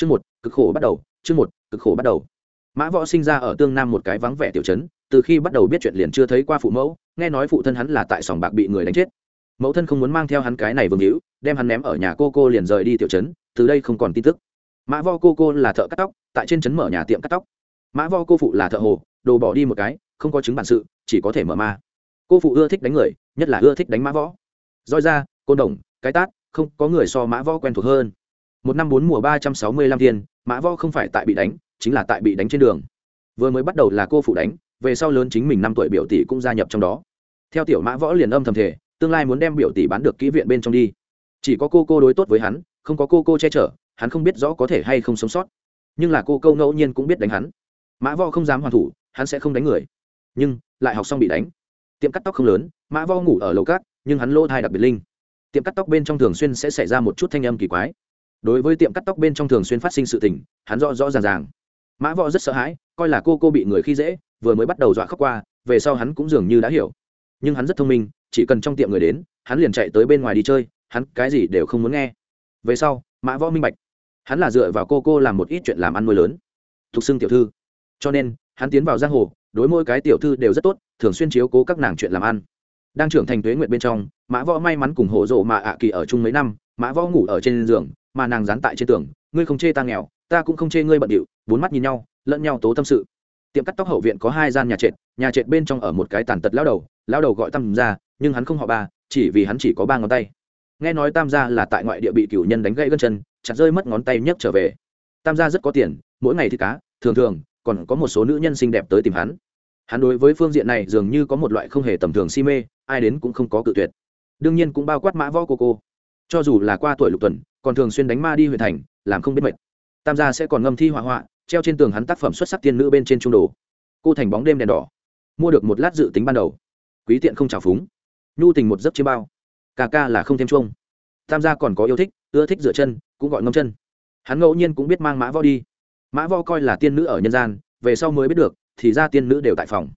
chương một, cực khổ bắt đầu, chương một, cực khổ bắt đầu. Mã võ sinh ra ở tương nam một cái vắng vẻ tiểu chấn từ khi bắt đầu biết chuyện liền chưa thấy qua phụ mẫu, nghe nói phụ thân hắn là tại sòng bạc bị người đánh chết. Mẫu thân không muốn mang theo hắn cái này vương hữu, đem hắn ném ở nhà cô cô liền rời đi tiểu trấn, từ đây không còn tin tức. Mã vo cô cô là thợ cắt tóc, tại trên trấn mở nhà tiệm cắt tóc. Mã vo cô phụ là thợ hồ, đồ bỏ đi một cái, không có chứng bản sự, chỉ có thể mở ma. Cô phụ ưa thích đánh người, nhất là ưa thích đánh mã võ. Roi ra, côn đồng, cái tát, không có người so mã võ quen thuộc hơn một năm bốn mùa ba trăm sáu mươi lăm thiên, mã võ không phải tại bị đánh, chính là tại bị đánh trên đường. Vừa mới bắt đầu là cô phụ đánh, về sau lớn chính mình năm tuổi biểu tỷ cũng gia nhập trong đó. Theo tiểu mã võ liền âm thầm thể tương lai muốn đem biểu tỷ bán được kỹ viện bên trong đi. Chỉ có cô cô đối tốt với hắn, không có cô cô che chở, hắn không biết rõ có thể hay không sống sót. Nhưng là cô câu ngẫu nhiên cũng biết đánh hắn. Mã võ không dám hoàn thủ, hắn sẽ không đánh người. Nhưng, lại học xong bị đánh. Tiệm cắt tóc không lớn, mã võ ngủ ở lầu cát, nhưng hắn lỗ thai đặc biệt linh. Tiệm cắt tóc bên trong thường xuyên sẽ xảy ra một chút thanh âm kỳ quái đối với tiệm cắt tóc bên trong thường xuyên phát sinh sự tình, hắn rõ rõ ràng ràng. Mã võ rất sợ hãi, coi là cô cô bị người khi dễ, vừa mới bắt đầu dọa khóc qua, về sau hắn cũng dường như đã hiểu. Nhưng hắn rất thông minh, chỉ cần trong tiệm người đến, hắn liền chạy tới bên ngoài đi chơi, hắn cái gì đều không muốn nghe. Về sau, mã võ minh bạch, hắn là dựa vào cô cô làm một ít chuyện làm ăn nuôi lớn. Thuộc xưng tiểu thư. Cho nên, hắn tiến vào giang hồ, đối mỗi cái tiểu thư đều rất tốt, thường xuyên chiếu cố các nàng chuyện làm ăn. Đang trưởng thành tuế nguyện bên trong, mã võ may mắn cùng hổ rộ mà ạ kỳ ở chung mấy năm, mã võ ngủ ở trên giường mà nàng dán tại trên tường, ngươi không chê ta nghèo, ta cũng không chê ngươi bận điệu. Bốn mắt nhìn nhau, lẫn nhau tố tâm sự. Tiệm cắt tóc hậu viện có hai gian nhà trệt nhà trệt bên trong ở một cái tàn tật lao đầu lao đầu gọi tam ra nhưng hắn không họ ba, chỉ vì hắn chỉ có ba ngón tay. Nghe nói tam gia là tại ngoại địa bị cửu nhân đánh gãy gân chân, chặt rơi mất ngón tay nhấc trở về. Tam gia rất có tiền, mỗi ngày thì cá, thường thường, còn có một số nữ nhân xinh đẹp tới tìm hắn. Hắn đối với phương diện này dường như có một loại không hề tầm thường si mê, ai đến cũng không có cự tuyệt. Đương nhiên cũng bao quát mã võ cô cô. Cho dù là qua tuổi lục tuần còn thường xuyên đánh ma đi huyện thành, làm không biết mệt. Tam gia sẽ còn ngâm thi hỏa hoạ treo trên tường hắn tác phẩm xuất sắc tiên nữ bên trên trung đồ. Cô thành bóng đêm đèn đỏ. Mua được một lát dự tính ban đầu. Quý tiện không trào phúng. Nhu tình một giấc chiêm bao. Ca ca là không thêm chuông. Tam gia còn có yêu thích, ưa thích dựa chân, cũng gọi ngâm chân. Hắn ngẫu nhiên cũng biết mang mã võ đi. Mã võ coi là tiên nữ ở nhân gian, về sau mới biết được, thì ra tiên nữ đều tại phòng.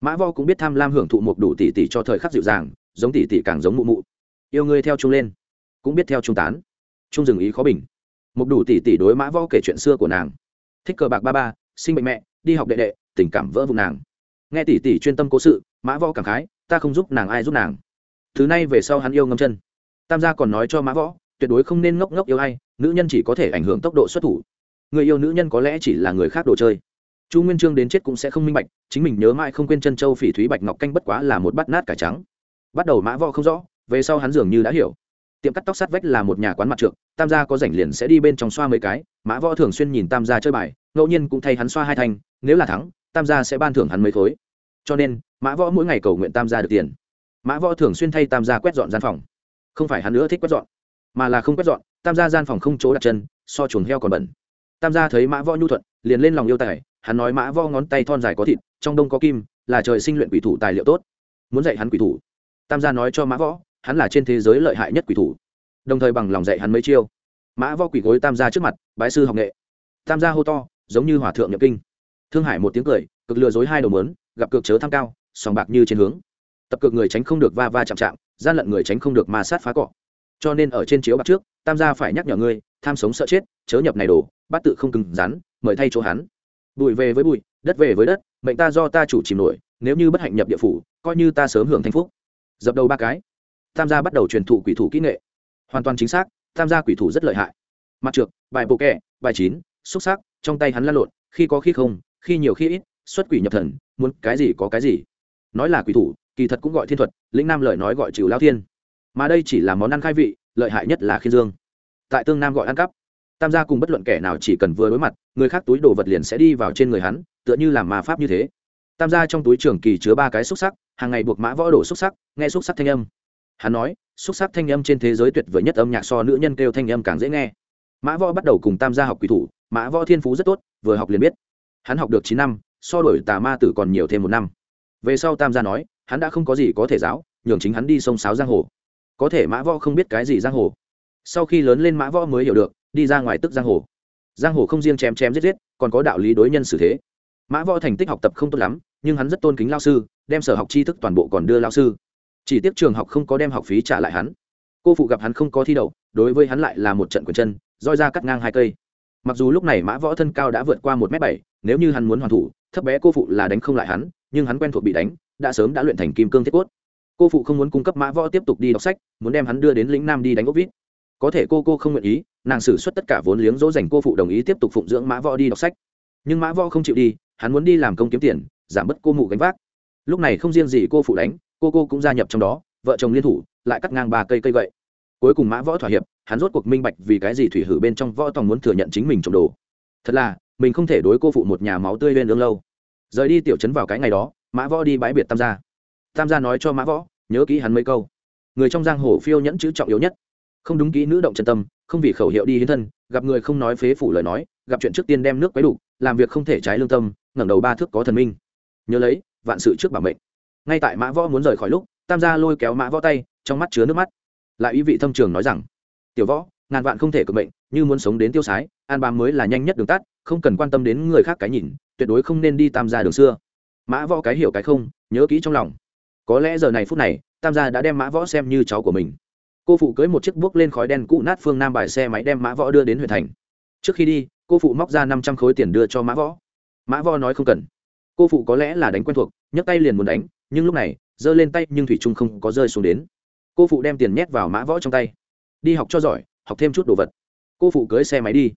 Mã võ cũng biết tham lam hưởng thụ một đủ tỷ tỷ cho thời khắc dịu dàng, giống tỷ tỷ càng giống mụ mụ. Yêu ngươi theo chung lên, cũng biết theo chung tán trung dừng ý khó bình. Một đủ tỷ tỷ đối mã võ kể chuyện xưa của nàng. Thích cờ bạc ba ba, sinh bệnh mẹ, đi học đệ đệ, tình cảm vỡ vùng nàng. Nghe tỷ tỷ chuyên tâm cố sự, mã võ cảm khái, ta không giúp nàng ai giúp nàng. Thứ này về sau hắn yêu ngâm chân. Tam gia còn nói cho mã võ, tuyệt đối không nên ngốc ngốc yêu ai, nữ nhân chỉ có thể ảnh hưởng tốc độ xuất thủ. Người yêu nữ nhân có lẽ chỉ là người khác đồ chơi. Chu nguyên trương đến chết cũng sẽ không minh bạch, chính mình nhớ mãi không quên chân châu phỉ thúy bạch ngọc canh bất quá là một bát nát cải trắng. Bắt đầu mã võ không rõ, về sau hắn dường như đã hiểu tiệm cắt tóc sát vách là một nhà quán mặt trượng tam gia có rảnh liền sẽ đi bên trong xoa mấy cái, mã võ thường xuyên nhìn tam gia chơi bài, ngẫu nhiên cũng thay hắn xoa hai thành nếu là thắng, tam gia sẽ ban thưởng hắn mấy khối. Cho nên, mã võ mỗi ngày cầu nguyện tam gia được tiền. Mã võ thường xuyên thay tam gia quét dọn gian phòng. Không phải hắn nữa thích quét dọn, mà là không quét dọn, tam gia gian phòng không chỗ đặt chân, so chuồng heo còn bẩn. Tam gia thấy mã võ nhu thuận, liền lên lòng yêu tài, hắn nói mã võ ngón tay thon dài có thịt, trong đông có kim, là trời sinh luyện quỷ thủ tài liệu tốt. Muốn dạy hắn quỷ thủ, tam gia nói cho mã võ hắn là trên thế giới lợi hại nhất quỷ thủ, đồng thời bằng lòng dạy hắn mấy chiêu. Mã võ quỷ gối tam gia trước mặt, bái sư học nghệ. Tam gia hô to, giống như hòa thượng nhập kinh. Thương hải một tiếng cười, cực lừa dối hai đầu mớn gặp cực chớ tham cao, sòng bạc như trên hướng. Tập cực người tránh không được va va chạm chạm, gian lận người tránh không được ma sát phá cọ cho nên ở trên chiếu bạc trước, tam gia phải nhắc nhở ngươi, tham sống sợ chết, chớ nhập này đồ, bắt tự không cứng rắn, mời thay chỗ hắn. Bụi về với bụi đất về với đất, mệnh ta do ta chủ chìm nổi, nếu như bất hạnh nhập địa phủ, coi như ta sớm hưởng thanh phúc. Dập đầu ba cái tam gia bắt đầu truyền thụ quỷ thủ kỹ nghệ. Hoàn toàn chính xác, tam gia quỷ thủ rất lợi hại. Mặt trượt bài bộ kẹ bài chín, xúc xác trong tay hắn lăn lộn, khi có khi không, khi nhiều khi ít, xuất quỷ nhập thần, muốn cái gì có cái gì. Nói là quỷ thủ, kỳ thật cũng gọi thiên thuật, lĩnh nam lợi nói gọi trừ lao thiên. Mà đây chỉ là món ăn khai vị, lợi hại nhất là khiên dương. Tại tương nam gọi ăn cắp. Tam gia cùng bất luận kẻ nào chỉ cần vừa đối mặt, người khác túi đồ vật liền sẽ đi vào trên người hắn, tựa như làm ma pháp như thế. Tam gia trong túi trường kỳ chứa ba cái xúc sắc, hàng ngày buộc mã võ đổ xúc sắc, nghe xúc sắc thanh âm hắn nói, xúc sắc thanh âm trên thế giới tuyệt vời nhất âm nhạc so nữ nhân kêu thanh âm càng dễ nghe. Mã võ bắt đầu cùng tam gia học quỷ thủ, mã võ thiên phú rất tốt, vừa học liền biết. Hắn học được chín năm, so đổi tà ma tử còn nhiều thêm một năm. Về sau tam gia nói, hắn đã không có gì có thể giáo, nhường chính hắn đi sông sáo giang hồ. Có thể mã võ không biết cái gì giang hồ. Sau khi lớn lên mã võ mới hiểu được, đi ra ngoài tức giang hồ. Giang hồ không riêng chém chém giết giết, còn có đạo lý đối nhân xử thế. Mã võ thành tích học tập không tốt lắm, nhưng hắn rất tôn kính lao sư, đem sở học tri thức toàn bộ còn đưa lao sư chỉ tiếc trường học không có đem học phí trả lại hắn. Cô phụ gặp hắn không có thi đậu, đối với hắn lại là một trận quần chân, roi ra cắt ngang hai cây. Mặc dù lúc này mã võ thân cao đã vượt qua một m bảy, nếu như hắn muốn hoàn thủ, thấp bé cô phụ là đánh không lại hắn, nhưng hắn quen thuộc bị đánh, đã sớm đã luyện thành kim cương thiết cốt. Cô phụ không muốn cung cấp mã võ tiếp tục đi đọc sách, muốn đem hắn đưa đến lĩnh nam đi đánh ốc vít. Có thể cô cô không nguyện ý, nàng xử suất tất cả vốn liếng dỗ dành cô phụ đồng ý tiếp tục phụng dưỡng mã võ đi đọc sách. Nhưng mã võ không chịu đi, hắn muốn đi làm công kiếm tiền, giảm bớt cô mụ gánh vác. Lúc này không riêng gì cô phụ đánh cô cô cũng gia nhập trong đó, vợ chồng liên thủ, lại cắt ngang ba cây cây gậy. Cuối cùng mã võ thỏa hiệp, hắn rốt cuộc minh bạch vì cái gì thủy hử bên trong võ tòng muốn thừa nhận chính mình trộm đồ. Thật là, mình không thể đối cô phụ một nhà máu tươi lên lương lâu. Rời đi tiểu trấn vào cái ngày đó, mã võ đi bãi biệt tam gia. Tam gia nói cho mã võ, nhớ kỹ hắn mấy câu. Người trong giang hồ phiêu nhẫn chữ trọng yếu nhất. Không đúng kỹ nữ động chân tâm, không vì khẩu hiệu đi hiến thân, gặp người không nói phế phủ lời nói, gặp chuyện trước tiên đem nước quấy đủ, làm việc không thể trái lương tâm, ngẩng đầu ba thước có thần minh. Nhớ lấy, vạn sự trước bảo mệnh ngay tại mã võ muốn rời khỏi lúc, tam gia lôi kéo mã võ tay, trong mắt chứa nước mắt. Lại ý vị thâm trường nói rằng, tiểu võ, ngàn vạn không thể cực mệnh, như muốn sống đến tiêu sái, an bám mới là nhanh nhất đường tắt, không cần quan tâm đến người khác cái nhìn, tuyệt đối không nên đi tam gia đường xưa. Mã võ cái hiểu cái không, nhớ kỹ trong lòng. Có lẽ giờ này phút này, tam gia đã đem mã võ xem như cháu của mình. Cô phụ cưới một chiếc bước lên khói đen cũ nát phương nam bài xe máy đem mã võ đưa đến huyện thành. Trước khi đi, cô phụ móc ra năm trăm khối tiền đưa cho mã võ. Mã võ nói không cần. Cô phụ có lẽ là đánh quen thuộc, nhấc tay liền muốn đánh nhưng lúc này, giơ lên tay, nhưng thủy trung không có rơi xuống đến. Cô phụ đem tiền nhét vào mã võ trong tay. Đi học cho giỏi, học thêm chút đồ vật. Cô phụ cưới xe máy đi.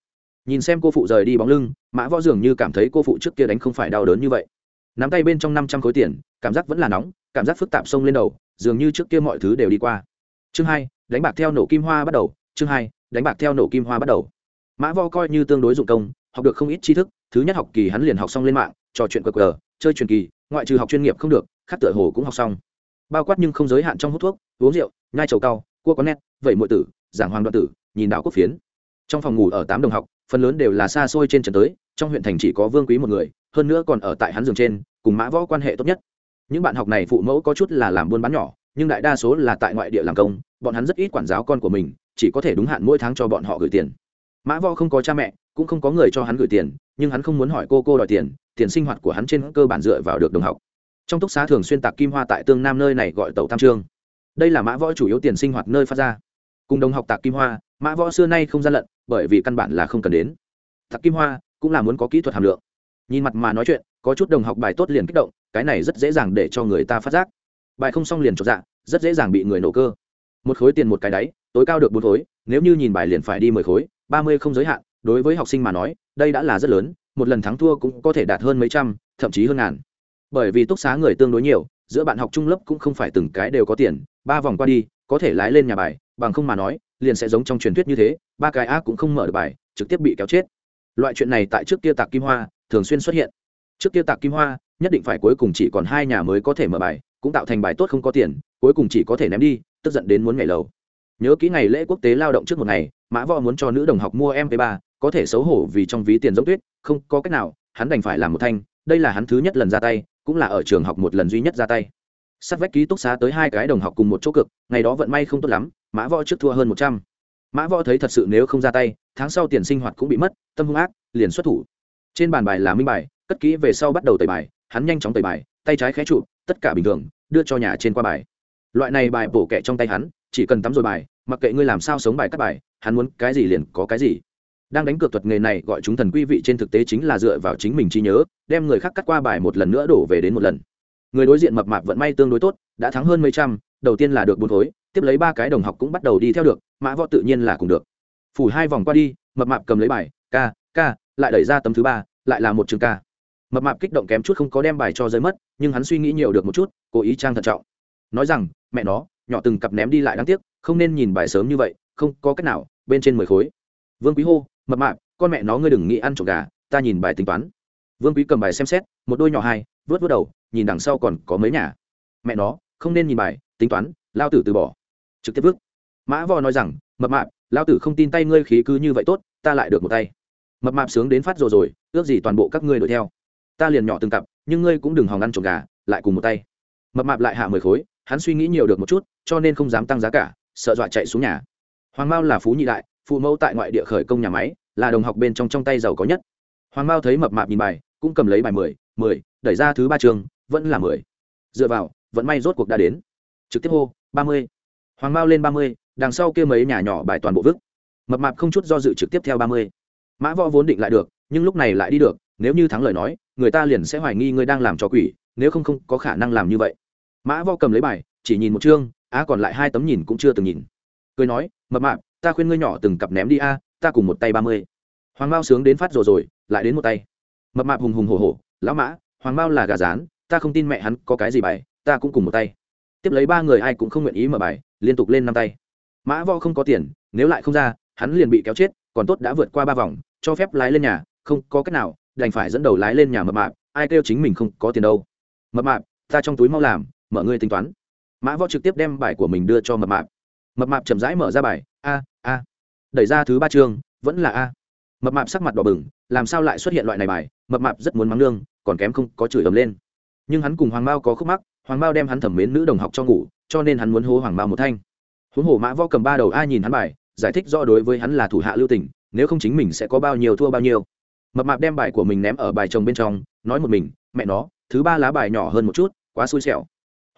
Nhìn xem cô phụ rời đi bóng lưng, mã võ dường như cảm thấy cô phụ trước kia đánh không phải đau đớn như vậy. Nắm tay bên trong năm trăm khối tiền, cảm giác vẫn là nóng, cảm giác phức tạp xông lên đầu, dường như trước kia mọi thứ đều đi qua. Chương hai, đánh bạc theo nổ kim hoa bắt đầu. Chương hai, đánh bạc theo nổ kim hoa bắt đầu. Mã võ coi như tương đối dụng công, học được không ít tri thức. Thứ nhất học kỳ hắn liền học xong lên mạng, trò chuyện cờ cờ chơi truyền kỳ, ngoại trừ học chuyên nghiệp không được khác tựa hồ cũng học xong. Bao quát nhưng không giới hạn trong hút thuốc, uống rượu, nhai trầu cao, cua có nét vậy mọi tử, giảng hoàng đoạn tử, nhìn đạo quốc phiến. Trong phòng ngủ ở tám đồng học, phần lớn đều là xa xôi trên trần tới, trong huyện thành chỉ có vương quý một người, hơn nữa còn ở tại hắn giường trên, cùng mã võ quan hệ tốt nhất. Những bạn học này phụ mẫu có chút là làm buôn bán nhỏ, nhưng đại đa số là tại ngoại địa làm công, bọn hắn rất ít quản giáo con của mình, chỉ có thể đúng hạn mỗi tháng cho bọn họ gửi tiền. Mã võ không có cha mẹ, cũng không có người cho hắn gửi tiền, nhưng hắn không muốn hỏi cô cô đòi tiền tiền sinh hoạt của hắn trên cơ bản dựa vào được đồng học trong túc xá thường xuyên tạc kim hoa tại tương nam nơi này gọi tàu tam trương. Đây là mã võ chủ yếu tiền sinh hoạt nơi phát ra. Cùng đồng học tạc kim hoa, mã võ xưa nay không gian lận, bởi vì căn bản là không cần đến. Tạc kim hoa cũng là muốn có kỹ thuật hàm lượng. Nhìn mặt mà nói chuyện, có chút đồng học bài tốt liền kích động, cái này rất dễ dàng để cho người ta phát giác. Bài không xong liền trọt dạ rất dễ dàng bị người nổ cơ. Một khối tiền một cái đáy, tối cao được bốn khối, nếu như nhìn bài liền phải đi mười khối, ba mươi không giới hạn. Đối với học sinh mà nói, đây đã là rất lớn, một lần thắng thua cũng có thể đạt hơn mấy trăm, thậm chí hơn ngàn bởi vì túc xá người tương đối nhiều, giữa bạn học trung lớp cũng không phải từng cái đều có tiền, ba vòng qua đi, có thể lái lên nhà bài, bằng không mà nói, liền sẽ giống trong truyền thuyết như thế, ba cái a cũng không mở được bài, trực tiếp bị kéo chết. Loại chuyện này tại trước kia tạc kim hoa thường xuyên xuất hiện. Trước kia tạc kim hoa, nhất định phải cuối cùng chỉ còn hai nhà mới có thể mở bài, cũng tạo thành bài tốt không có tiền, cuối cùng chỉ có thể ném đi, tức giận đến muốn ngày lầu. Nhớ kỹ ngày lễ quốc tế lao động trước một ngày, mã võ muốn cho nữ đồng học mua mp 3 có thể xấu hổ vì trong ví tiền giống tuyết, không có cách nào, hắn đành phải làm một thanh đây là hắn thứ nhất lần ra tay, cũng là ở trường học một lần duy nhất ra tay. Sắt vách ký túc xá tới hai cái đồng học cùng một chỗ cực, ngày đó vận may không tốt lắm, mã võ trước thua hơn một trăm. Mã võ thấy thật sự nếu không ra tay, tháng sau tiền sinh hoạt cũng bị mất, tâm hung ác, liền xuất thủ. Trên bàn bài là minh bài, cất kỹ về sau bắt đầu tẩy bài, hắn nhanh chóng tẩy bài, tay trái khé trụ, tất cả bình thường, đưa cho nhà trên qua bài. Loại này bài bổ kẹ trong tay hắn, chỉ cần tắm rồi bài, mặc kệ ngươi làm sao sống bài cắt bài, hắn muốn cái gì liền có cái gì đang đánh cược thuật nghề này gọi chúng thần quý vị trên thực tế chính là dựa vào chính mình trí nhớ, đem người khác cắt qua bài một lần nữa đổ về đến một lần. Người đối diện mập mạp vận may tương đối tốt, đã thắng hơn mấy trăm, đầu tiên là được bốn khối, tiếp lấy ba cái đồng học cũng bắt đầu đi theo được, mã võ tự nhiên là cùng được. Phủ hai vòng qua đi, mập mạp cầm lấy bài, k k, lại đẩy ra tấm thứ ba, lại là một trường ca mập mạp kích động kém chút không có đem bài cho rơi mất, nhưng hắn suy nghĩ nhiều được một chút, cố ý trang thận trọng. Nói rằng, mẹ nó, nhỏ từng cặp ném đi lại đáng tiếc, không nên nhìn bài sớm như vậy, không có cách nào, bên trên mười khối. Vương quý hô mập mạp, con mẹ nó ngươi đừng nghĩ ăn trộm gà, ta nhìn bài tính toán. Vương quý cầm bài xem xét, một đôi nhỏ hai, vớt vớt đầu, nhìn đằng sau còn có mấy nhà. Mẹ nó, không nên nhìn bài, tính toán, lao tử từ bỏ. Trực tiếp vứt. Mã vò nói rằng, mập mạp, lao tử không tin tay ngươi khí cứ như vậy tốt, ta lại được một tay. Mập mạp sướng đến phát rồi rồi, ước gì toàn bộ các ngươi đuổi theo. Ta liền nhỏ từng cặp, nhưng ngươi cũng đừng hòng ăn trộm gà, lại cùng một tay. Mập mạp lại hạ mười khối, hắn suy nghĩ nhiều được một chút, cho nên không dám tăng giá cả, sợ dọa chạy xuống nhà. Hoàng mao là phú nhị đại phụ mẫu tại ngoại địa khởi công nhà máy, là đồng học bên trong trong tay giàu có nhất. Hoàng mao thấy mập mạp nhìn bài, cũng cầm lấy bài mười mười, đẩy ra thứ ba trường, vẫn là mười. Dựa vào vẫn may rốt cuộc đã đến. Trực tiếp hô, ba mươi. Hoàng mao lên ba mươi, đằng sau kia mấy nhà nhỏ bài toàn bộ vứt. Mập mạp không chút do dự trực tiếp theo ba mươi. Mã võ vốn định lại được, nhưng lúc này lại đi được, nếu như thắng lời nói, người ta liền sẽ hoài nghi ngươi đang làm trò quỷ, nếu không không có khả năng làm như vậy. Mã võ cầm lấy bài, chỉ nhìn một chương, á còn lại hai tấm nhìn cũng chưa từng nhìn. Cười nói, mập mạp ta khuyên ngươi nhỏ từng cặp ném đi a, ta cùng một tay ba mươi. Hoàng mao sướng đến phát rồi rồi, lại đến một tay. Mập mạp hùng hùng hổ hổ, lão mã, hoàng mao là gà rán, ta không tin mẹ hắn có cái gì bài, ta cũng cùng một tay. Tiếp lấy ba người ai cũng không nguyện ý mở bài, liên tục lên năm tay. Mã võ không có tiền, nếu lại không ra, hắn liền bị kéo chết, còn tốt đã vượt qua ba vòng, cho phép lái lên nhà, không có cách nào, đành phải dẫn đầu lái lên nhà mập mạp, ai kêu chính mình không có tiền đâu. Mập mạp, ta trong túi mau làm, mở ngươi tính toán. Mã võ trực tiếp đem bài của mình đưa cho mập mạp. Mập mạp chậm rãi mở ra bài a a. Đẩy ra thứ ba chương, vẫn là a. Mập mạp sắc mặt đỏ bừng, làm sao lại xuất hiện loại này bài? Mập mạp rất muốn mắng nương, còn kém không có chửi ấm lên. Nhưng hắn cùng hoàng mao có khúc mắc, hoàng mao đem hắn thẩm mến nữ đồng học cho ngủ, cho nên hắn muốn hô hoàng mao một thanh. Huống hồ mã võ cầm ba đầu ai nhìn hắn bài, giải thích rõ đối với hắn là thủ hạ lưu tình, nếu không chính mình sẽ có bao nhiêu thua bao nhiêu. Mập mạp đem bài của mình ném ở bài chồng bên trong, nói một mình, mẹ nó, thứ ba lá bài nhỏ hơn một chút, quá xui xẻo.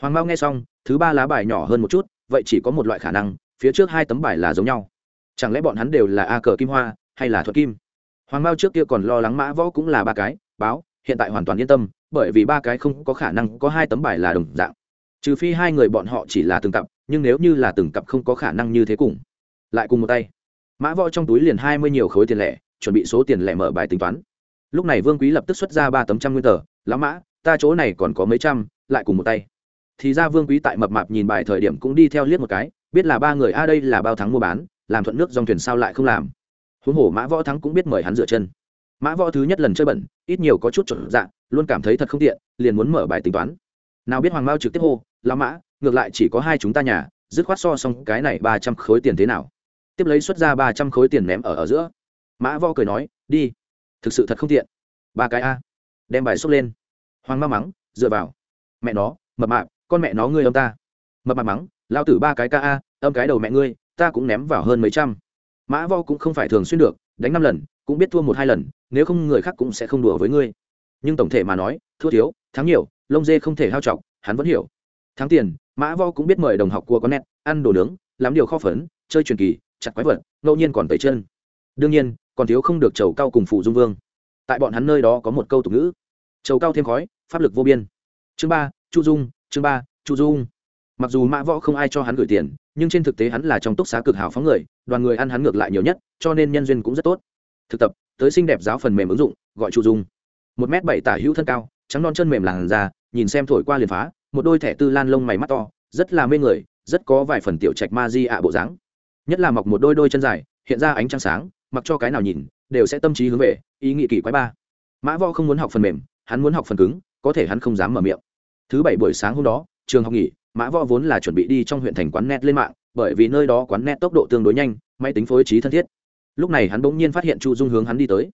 Hoàng mao nghe xong, thứ ba lá bài nhỏ hơn một chút, vậy chỉ có một loại khả năng phía trước hai tấm bài là giống nhau. Chẳng lẽ bọn hắn đều là a cờ kim hoa hay là thuật kim? Hoàng mao trước kia còn lo lắng mã võ cũng là ba cái, báo, hiện tại hoàn toàn yên tâm, bởi vì ba cái không có khả năng có hai tấm bài là đồng dạng. Trừ phi hai người bọn họ chỉ là từng cặp, nhưng nếu như là từng cặp không có khả năng như thế cùng. Lại cùng một tay. Mã võ trong túi liền hai mươi nhiều khối tiền lẻ, chuẩn bị số tiền lẻ mở bài tính toán. Lúc này vương quý lập tức xuất ra ba tấm trăm nguyên tờ, lão mã, ta chỗ này còn có mấy trăm, lại cùng một tay. Thì ra vương quý tại mập mạp nhìn bài thời điểm cũng đi theo liếc một cái biết là ba người, a, đây là bao thắng mua bán, làm thuận nước dòng thuyền sao lại không làm? Huống hồ mã võ thắng cũng biết mời hắn rửa chân. Mã võ thứ nhất lần chơi bẩn, ít nhiều có chút chuẩn dạ luôn cảm thấy thật không tiện, liền muốn mở bài tính toán. Nào biết hoàng mao trực tiếp hô la mã, ngược lại chỉ có hai chúng ta nhà, dứt khoát so xong cái này ba trăm khối tiền thế nào? Tiếp lấy xuất ra ba trăm khối tiền ném ở ở giữa. Mã võ cười nói, đi, thực sự thật không tiện. Ba cái a, đem bài xốc lên. Hoàng mao mắng, dựa vào, mẹ nó, mập mạp, con mẹ nó ngươi ông ta. Mập mạp mắng lao tử ba cái ca a, âm cái đầu mẹ ngươi, ta cũng ném vào hơn mấy trăm. Mã vo cũng không phải thường xuyên được, đánh năm lần, cũng biết thua một hai lần, nếu không người khác cũng sẽ không đùa với ngươi. Nhưng tổng thể mà nói, thua thiếu, thắng nhiều, lông dê không thể hao trọc, hắn vẫn hiểu. Thắng tiền, mã vo cũng biết mời đồng học của con nét ăn đồ nướng làm điều kho phấn, chơi truyền kỳ, chặt quái vật, ngẫu nhiên còn tẩy chân. Đương nhiên, còn thiếu không được chầu cao cùng phụ dung vương. Tại bọn hắn nơi đó có một câu tục ngữ. Chầu cao thêm khói, pháp lực vô biên. Chương ba, chu dung, chương ba, chu dung mặc dù mã võ không ai cho hắn gửi tiền, nhưng trên thực tế hắn là trong túc xá cực hào phóng người, đoàn người ăn hắn ngược lại nhiều nhất, cho nên nhân duyên cũng rất tốt. Thực tập, tới xinh đẹp giáo phần mềm ứng dụng, gọi chu dung. Một m bảy tả hữu thân cao, trắng non chân mềm làn da, nhìn xem thổi qua liền phá, một đôi thẻ tư lan lông mày mắt to, rất là mê người, rất có vài phần tiểu trạch ma di ạ bộ dáng. Nhất là mọc một đôi đôi chân dài, hiện ra ánh trăng sáng, mặc cho cái nào nhìn, đều sẽ tâm trí hướng về, ý nghị kỳ quái ba. Mã võ không muốn học phần mềm, hắn muốn học phần cứng, có thể hắn không dám mở miệng. Thứ bảy buổi sáng hôm đó, trường học nghỉ mã võ vốn là chuẩn bị đi trong huyện thành quán net lên mạng, bởi vì nơi đó quán net tốc độ tương đối nhanh, máy tính phối trí thân thiết. Lúc này hắn bỗng nhiên phát hiện chu dung hướng hắn đi tới.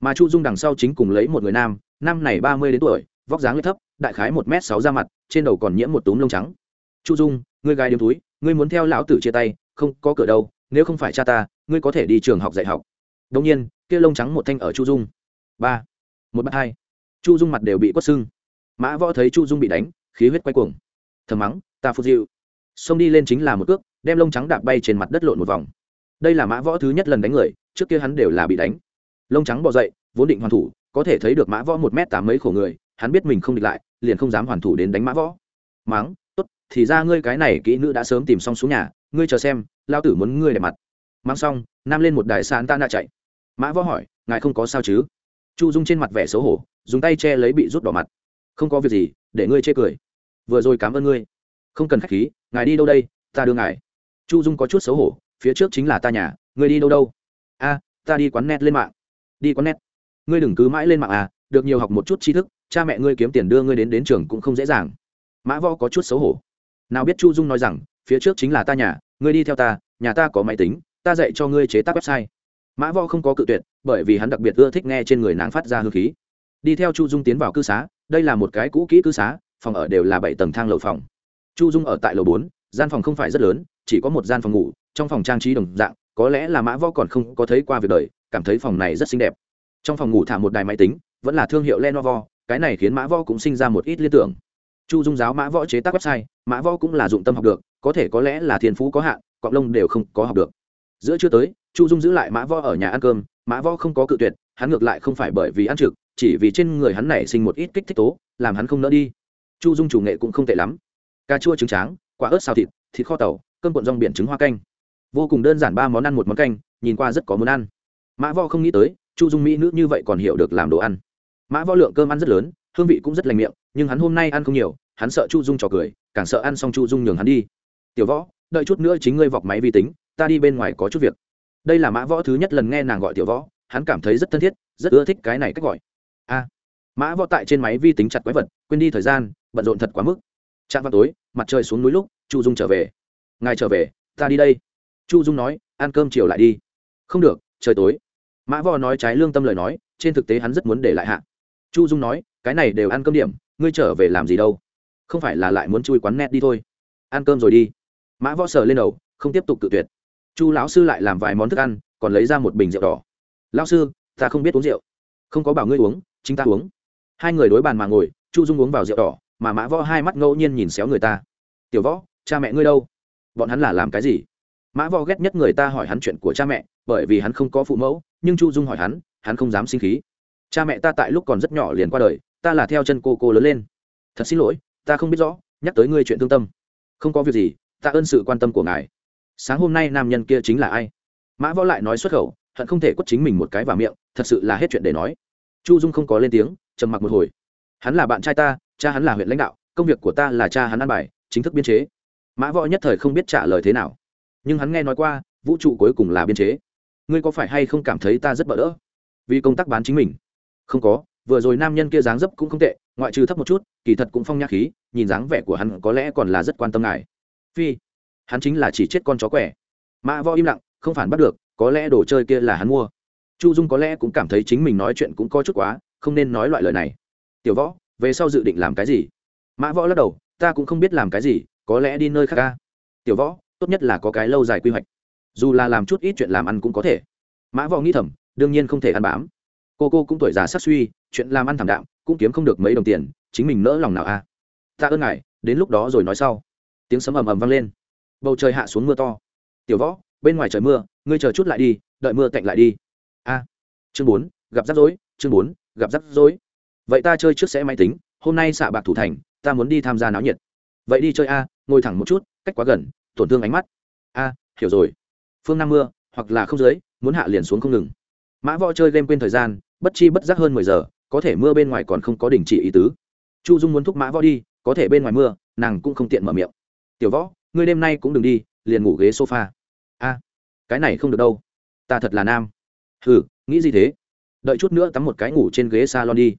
Mà chu dung đằng sau chính cùng lấy một người nam, năm này ba mươi đến tuổi, vóc dáng hơi thấp, đại khái một m sáu ra mặt, trên đầu còn nhiễm một túm lông trắng. Chu dung, ngươi gai điếm túi, ngươi muốn theo lão tử chia tay, không có cửa đâu, nếu không phải cha ta, ngươi có thể đi trường học dạy học. Đông nhiên, kia lông trắng một thanh ở chu dung. Ba, một bắt hai. Chu dung mặt đều bị quất sưng. Mã võ thấy chu dung bị đánh, khí huyết quay cuồng. Thầm mắng ta phục dịu xông đi lên chính là một cước, đem lông trắng đạp bay trên mặt đất lộn một vòng. Đây là mã võ thứ nhất lần đánh người, trước kia hắn đều là bị đánh. Lông trắng bỏ dậy, vốn định hoàn thủ, có thể thấy được mã võ một m tám mấy khổ người, hắn biết mình không địch lại, liền không dám hoàn thủ đến đánh mã võ. Mắng tốt, thì ra ngươi cái này kỹ nữ đã sớm tìm xong xuống nhà, ngươi chờ xem, lao tử muốn ngươi đẹp mặt. Mang xong, nam lên một đài sàn ta đã chạy. Mã võ hỏi, ngài không có sao chứ? Chu dung trên mặt vẻ xấu hổ, dùng tay che lấy bị rút đỏ mặt. Không có việc gì, để ngươi chê cười. Vừa rồi cảm ơn ngươi không cần k h á c h khí, ngài đi đâu đây, ta đưa ngài. Chu dung có chút xấu hổ, phía trước chính là ta nhà, ngươi đi đâu đâu? A, ta đi quán net lên mạng. Đi quán net. Ngươi đừng cứ mãi lên mạng à được nhiều học một chút tri thức, cha mẹ ngươi kiếm tiền đưa ngươi đến đến trường cũng không dễ dàng. Mã võ có chút xấu hổ. Nào biết chu dung nói rằng, phía trước chính là ta nhà, ngươi đi theo ta, nhà ta có máy tính, ta dạy cho ngươi chế tác website. Mã võ không có cự tuyệt, bởi vì hắn đặc biệt ưa thích nghe trên người nàng phát ra hương khí. Đi theo chu dung tiến vào cư xá, đây là một cái cũ kỹ cư xá, phòng ở đều là bảy tầng thang lầu phòng chu dung ở tại lầu bốn, gian phòng không phải rất lớn, chỉ có một gian phòng ngủ, trong phòng trang trí đồng dạng, có lẽ là mã võ còn không có thấy qua việc đời, cảm thấy phòng này rất xinh đẹp. Trong phòng ngủ thả một đài máy tính, vẫn là thương hiệu lenovo, cái này khiến mã võ cũng sinh ra một ít liên tưởng. Chu dung giáo mã võ chế tác website, mã võ cũng là dụng tâm học được, có thể có lẽ là thiên phú có hạn, cọng lông đều không có học được. Giữa chưa tới, chu dung giữ lại mã võ ở nhà ăn cơm, mã võ không có cự tuyệt, hắn ngược lại không phải bởi vì ăn trực, chỉ vì trên người hắn nảy sinh một ít kích thích tố, làm hắn không nỡ đi. Chu dung chủ nghệ cũng không tệ lắm cà chua trứng tráng, quả ớt xào thịt thịt kho tàu, cơm cuộn rong biển trứng hoa canh. Vô cùng đơn giản ba món ăn một món canh, nhìn qua rất có muốn ăn. Mã võ không nghĩ tới, chu dung mỹ nữ như vậy còn hiểu được làm đồ ăn. Mã võ lượng cơm ăn rất lớn, hương vị cũng rất lành miệng, nhưng hắn hôm nay ăn không nhiều, hắn sợ chu dung trò cười, càng sợ ăn xong chu dung nhường hắn đi. Tiểu võ, đợi chút nữa chính ngươi vọc máy vi tính, ta đi bên ngoài có chút việc. Đây là mã võ thứ nhất lần nghe nàng gọi tiểu võ, hắn cảm thấy rất thân thiết, rất ưa thích cái này cách gọi. A. Mã võ tại trên máy vi tính chặt quái vật, quên đi thời gian, bận rộn thật quá mức chạm vào tối, mặt trời xuống núi lúc, chu dung trở về. Ngài trở về, ta đi đây. Chu dung nói, ăn cơm chiều lại đi. Không được, trời tối. Mã võ nói trái lương tâm lời nói, trên thực tế hắn rất muốn để lại hạ. Chu dung nói, cái này đều ăn cơm điểm, ngươi trở về làm gì đâu? Không phải là lại muốn chui quán net đi thôi. Ăn cơm rồi đi. Mã võ sờ lên đầu, không tiếp tục tự tuyệt. Chu lão sư lại làm vài món thức ăn, còn lấy ra một bình rượu đỏ. Lão sư, ta không biết uống rượu. Không có bảo ngươi uống, chính ta uống. Hai người đối bàn mà ngồi, chu dung uống vào rượu đỏ mà mã võ hai mắt ngẫu nhiên nhìn xéo người ta. Tiểu võ, cha mẹ ngươi đâu? Bọn hắn là làm cái gì? Mã võ ghét nhất người ta hỏi hắn chuyện của cha mẹ, bởi vì hắn không có phụ mẫu, nhưng chu dung hỏi hắn hắn không dám sinh khí. Cha mẹ ta tại lúc còn rất nhỏ liền qua đời, ta là theo chân cô cô lớn lên. Thật xin lỗi, ta không biết rõ, nhắc tới ngươi chuyện thương tâm. Không có việc gì, ta ơn sự quan tâm của ngài. Sáng hôm nay nam nhân kia chính là ai? Mã võ lại nói xuất khẩu, hận không thể quất chính mình một cái vào miệng, thật sự là hết chuyện để nói. Chu dung không có lên tiếng, trầm mặc một hồi hắn là bạn trai ta, cha hắn là huyện lãnh đạo, công việc của ta là cha hắn ăn bài, chính thức biên chế. Mã võ nhất thời không biết trả lời thế nào. Nhưng hắn nghe nói qua, vũ trụ cuối cùng là biên chế. Ngươi có phải hay không cảm thấy ta rất bỡ đỡ? Vì công tác bán chính mình. Không có, vừa rồi nam nhân kia dáng dấp cũng không tệ, ngoại trừ thấp một chút, kỳ thật cũng phong nhã khí, nhìn dáng vẻ của hắn có lẽ còn là rất quan tâm ngài. Phi, hắn chính là chỉ chết con chó quẻ. Mã võ im lặng, không phản bắt được, có lẽ đồ chơi kia là hắn mua. Chu dung có lẽ cũng cảm thấy chính mình nói chuyện cũng có chút quá, không nên nói loại lời này tiểu võ, về sau dự định làm cái gì? Mã võ lắc đầu, ta cũng không biết làm cái gì, có lẽ đi nơi khác ca tiểu võ, tốt nhất là có cái lâu dài quy hoạch. Dù là làm chút ít chuyện làm ăn cũng có thể. Mã võ nghĩ thầm, đương nhiên không thể ăn bám. Cô cô cũng tuổi già sắc suy, chuyện làm ăn thảm đạm, cũng kiếm không được mấy đồng tiền, chính mình nỡ lòng nào a? À. ta ơn ngài, đến lúc đó rồi nói sau. Tiếng sấm ầm ầm vang lên. Bầu trời hạ xuống mưa to. Tiểu võ, bên ngoài trời mưa, ngươi chờ chút lại đi, đợi mưa cạnh lại đi. A, chương bốn, gặp rắc rối, chương bốn, gặp rắc rối vậy ta chơi trước sẽ máy tính, hôm nay xạ bạc thủ thành, ta muốn đi tham gia náo nhiệt. Vậy đi chơi a, ngồi thẳng một chút, cách quá gần, tổn thương ánh mắt. A, hiểu rồi. Phương nam mưa, hoặc là không dưới, muốn hạ liền xuống không ngừng. Mã võ chơi game quên thời gian, bất chi bất giác hơn mười giờ, có thể mưa bên ngoài còn không có đình chỉ ý tứ. Chu dung muốn thúc mã võ đi, có thể bên ngoài mưa, nàng cũng không tiện mở miệng. Tiểu võ, ngươi đêm nay cũng đừng đi, liền ngủ ghế sofa. A, cái này không được đâu. Ta thật là nam. Hừ, nghĩ gì thế? Đợi chút nữa tắm một cái ngủ trên ghế salon đi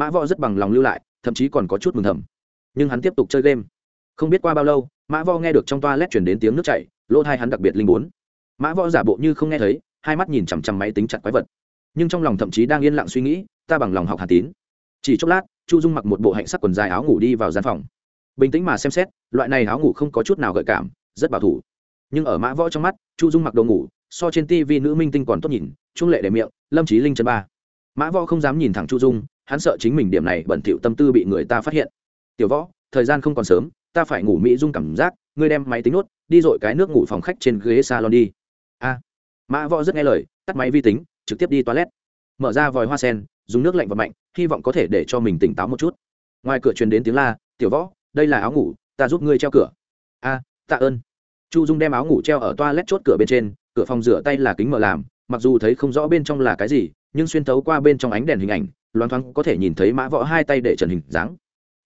mã võ rất bằng lòng lưu lại, thậm chí còn có chút mừng thầm. Nhưng hắn tiếp tục chơi game. Không biết qua bao lâu, mã võ nghe được trong toa lét chuyển đến tiếng nước chảy, lỗ thai hắn đặc biệt linh bốn. Mã võ giả bộ như không nghe thấy, hai mắt nhìn chằm chằm máy tính chặt quái vật. Nhưng trong lòng thậm chí đang yên lặng suy nghĩ, ta bằng lòng học hà tín. Chỉ chốc lát, chu dung mặc một bộ hạnh sắc quần dài áo ngủ đi vào gian phòng. Bình tĩnh mà xem xét, loại này áo ngủ không có chút nào gợi cảm, rất bảo thủ. Nhưng ở mã võ trong mắt, chu dung mặc đồ ngủ, so trên tv nữ minh tinh còn tốt nhìn, trung lệ để miệng, lâm trí linh chân ba. Mã võ không dám nhìn thẳng chu dung hắn sợ chính mình điểm này bẩn thỉu tâm tư bị người ta phát hiện. Tiểu võ, thời gian không còn sớm, ta phải ngủ mỹ dung cảm giác, ngươi đem máy tính nốt, đi dội cái nước ngủ phòng khách trên ghế salon đi. A. Mã võ rất nghe lời, tắt máy vi tính, trực tiếp đi toilet. Mở ra vòi hoa sen, dùng nước lạnh và mạnh, hy vọng có thể để cho mình tỉnh táo một chút. Ngoài cửa truyền đến tiếng la, tiểu võ, đây là áo ngủ, ta giúp ngươi treo cửa. A, tạ ơn. Chu dung đem áo ngủ treo ở toilet chốt cửa bên trên, cửa phòng rửa tay là kính mở làm, mặc dù thấy không rõ bên trong là cái gì, nhưng xuyên thấu qua bên trong ánh đèn hình ảnh loan thoáng có thể nhìn thấy mã võ hai tay để trần hình dáng.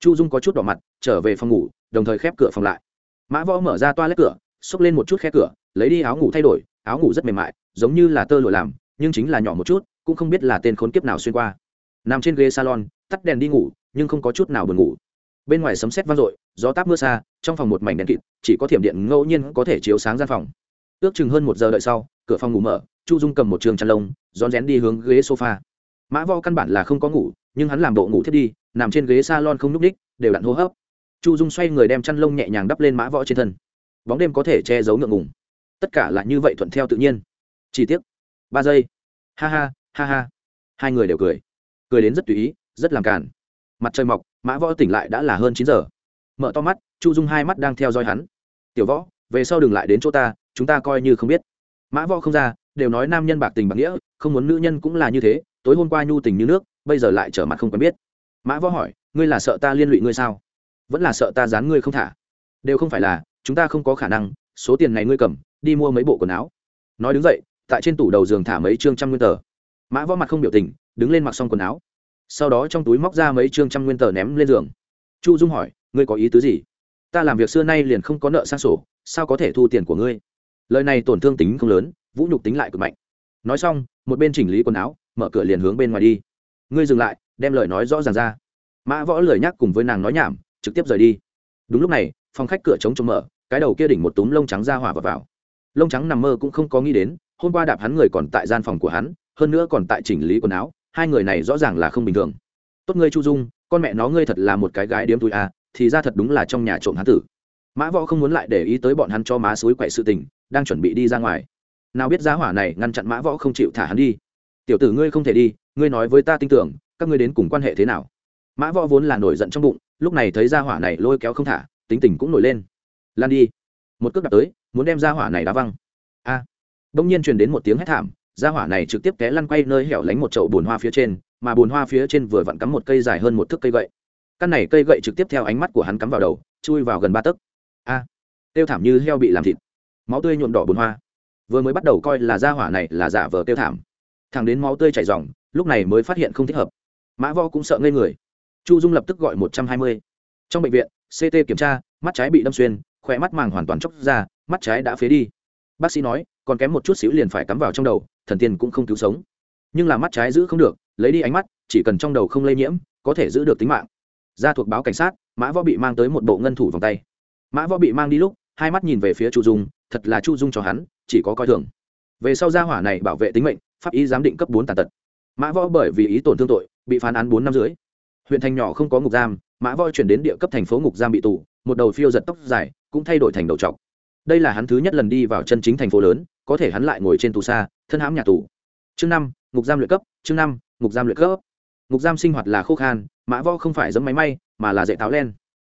Chu dung có chút đỏ mặt, trở về phòng ngủ, đồng thời khép cửa phòng lại. Mã võ mở ra toa lét cửa, xốc lên một chút khe cửa, lấy đi áo ngủ thay đổi, áo ngủ rất mềm mại, giống như là tơ lụa làm, nhưng chính là nhỏ một chút, cũng không biết là tên khốn kiếp nào xuyên qua. Nằm trên ghế salon, tắt đèn đi ngủ, nhưng không có chút nào buồn ngủ. Bên ngoài sấm sét vang dội, gió táp mưa xa, trong phòng một mảnh đèn kịt, chỉ có thiểm điện ngẫu nhiên có thể chiếu sáng gian phòng. Ước chừng hơn một giờ đợi sau, cửa phòng ngủ mở, chu dung cầm một trường chăn lông, rón rén đi hướng ghế sofa mã vo căn bản là không có ngủ nhưng hắn làm bộ ngủ thiết đi nằm trên ghế s a lon không n ú c ních đều đặn hô hấp. Chu dung xoay người đem chăn lông nhẹ nhàng đắp lên mã võ trên thân. Bóng đêm có thể che giấu ngượng ngùng. Tất cả là như vậy thuận theo tự nhiên. Chỉ tiếc, ba giây. Ha ha ha ha. Hai người đều cười. Cười đến rất tùy ý rất làm càn. Mặt trời mọc mã võ tỉnh lại đã là hơn chín giờ. Mở to mắt chu dung hai mắt đang theo dõi hắn. Tiểu võ về sau đừng lại đến chỗ ta chúng ta coi như không biết. Mã võ không ra đều nói nam nhân bạc tình bạc nghĩa không muốn nữ nhân cũng là như thế tối hôm qua nhu tình như nước, bây giờ lại trở mặt không quen biết. Mã võ hỏi, ngươi là sợ ta liên lụy ngươi sao? Vẫn là sợ ta dán ngươi không thả? Đều không phải là, chúng ta không có khả năng, số tiền này ngươi cầm, đi mua mấy bộ quần áo. Nói đứng dậy, tại trên tủ đầu giường thả mấy chương trăm nguyên tờ. Mã võ mặt không biểu tình, đứng lên mặc xong quần áo. Sau đó trong túi móc ra mấy chương trăm nguyên tờ ném lên giường. Chu dung hỏi, ngươi có ý tứ gì? Ta làm việc xưa nay liền không có nợ sang sổ, sao có thể thu tiền của ngươi? Lời này tổn thương tính không lớn, vũ nhục tính lại cực mạnh. Nói xong, một bên chỉnh lý quần áo mở cửa liền hướng bên ngoài đi. Ngươi dừng lại đem lời nói rõ ràng ra. Mã võ lời nhắc cùng với nàng nói nhảm trực tiếp rời đi. Đúng lúc này phòng khách cửa trống trống mở cái đầu kia đỉnh một túm lông trắng ra hỏa vào, vào. Lông trắng nằm mơ cũng không có nghĩ đến hôm qua đạp hắn người còn tại gian phòng của hắn hơn nữa còn tại chỉnh lý quần áo hai người này rõ ràng là không bình thường. Tốt ngươi chu dung con mẹ nó ngươi thật là một cái gái điếm túi à thì ra thật đúng là trong nhà trộm hắn tử. Mã võ không muốn lại để ý tới bọn hắn cho má suối quậy sự tình đang chuẩn bị đi ra ngoài. Nào biết giá hỏa này ngăn chặn mã võ không chịu thả hắn đi tiểu tử ngươi không thể đi, ngươi nói với ta tin tưởng, các ngươi đến cùng quan hệ thế nào? Mã võ vốn là nổi giận trong bụng, lúc này thấy gia hỏa này lôi kéo không thả, tính tình cũng nổi lên. Lan đi. Một cước đạp tới, muốn đem gia hỏa này đá văng. A. À. đông nhiên truyền đến một tiếng hét thảm gia hỏa này trực tiếp té lăn quay nơi hẻo lánh một chậu bùn hoa phía trên, mà bùn hoa phía trên vừa vặn cắm một cây dài hơn một thước cây gậy. Căn này cây gậy trực tiếp theo ánh mắt của hắn cắm vào đầu, chui vào gần ba tấc. A. À. tiêu thảm như heo bị làm thịt. Máu tươi nhuộm đỏ bùn hoa. Vừa mới bắt đầu coi là gia hỏa này là giả vờ tiêu thảm thằng đến máu tươi chảy ròng, lúc này mới phát hiện không thích hợp. Mã võ cũng sợ ngây người. Chu dung lập tức gọi một trăm hai mươi. Trong bệnh viện ct kiểm tra mắt trái bị đâm xuyên khỏe mắt màng hoàn toàn chóc ra mắt trái đã phế đi. Bác sĩ nói còn kém một chút xíu liền phải cắm vào trong đầu thần tiên cũng không cứu sống. Nhưng là mắt trái giữ không được lấy đi ánh mắt chỉ cần trong đầu không lây nhiễm có thể giữ được tính mạng. Ra thuộc báo cảnh sát mã võ bị mang tới một bộ ngân thủ vòng tay. Mã võ bị mang đi lúc hai mắt nhìn về phía chu dung thật là chu dung cho hắn chỉ có coi thường. Về sau gia hỏa này bảo vệ tính mệnh pháp y giám định cấp bốn tàn tật. Mã võ bởi vì ý tổn thương tội, bị phán án bốn năm dưới huyện thành nhỏ không có ngục giam, mã võ chuyển đến địa cấp thành phố ngục giam bị tù, một đầu phiêu giật tóc dài, cũng thay đổi thành đầu trọc. Đây là hắn thứ nhất lần đi vào chân chính thành phố lớn, có thể hắn lại ngồi trên tù xa, thân hãm nhà tù. Chương năm, ngục giam luyện cấp, chương năm, ngục giam luyện cấp. Ngục giam sinh hoạt là khô khan, mã võ không phải giống máy may, mà là dạy táo len.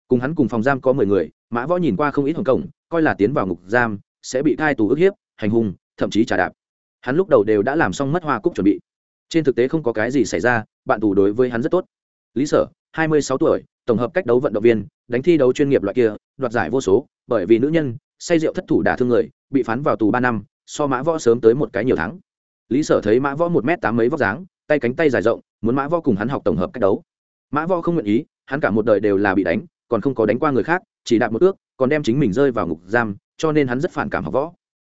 Cùng hắn cùng phòng giam có mười người, mã võ nhìn qua không ít hồng cổng, coi là tiến vào ngục giam, sẽ bị thai tù ức hiếp, hành hung, thậm chí trả đạp hắn lúc đầu đều đã làm xong mất hoa cúc chuẩn bị. Trên thực tế không có cái gì xảy ra, bạn tù đối với hắn rất tốt. Lý sở, hai mươi sáu tuổi, tổng hợp cách đấu vận động viên, đánh thi đấu chuyên nghiệp loại kia, đoạt giải vô số, bởi vì nữ nhân, say rượu thất thủ đả thương người, bị phán vào tù ba năm, so mã võ sớm tới một cái nhiều tháng lý sở thấy mã võ một m tám mấy vóc dáng, tay cánh tay dài rộng, muốn mã võ cùng hắn học tổng hợp cách đấu. Mã võ không nguyện ý, hắn cả một đời đều là bị đánh, còn không có đánh qua người khác, chỉ đạt một ước, còn đem chính mình rơi vào ngục giam, cho nên hắn rất phản cảm học võ.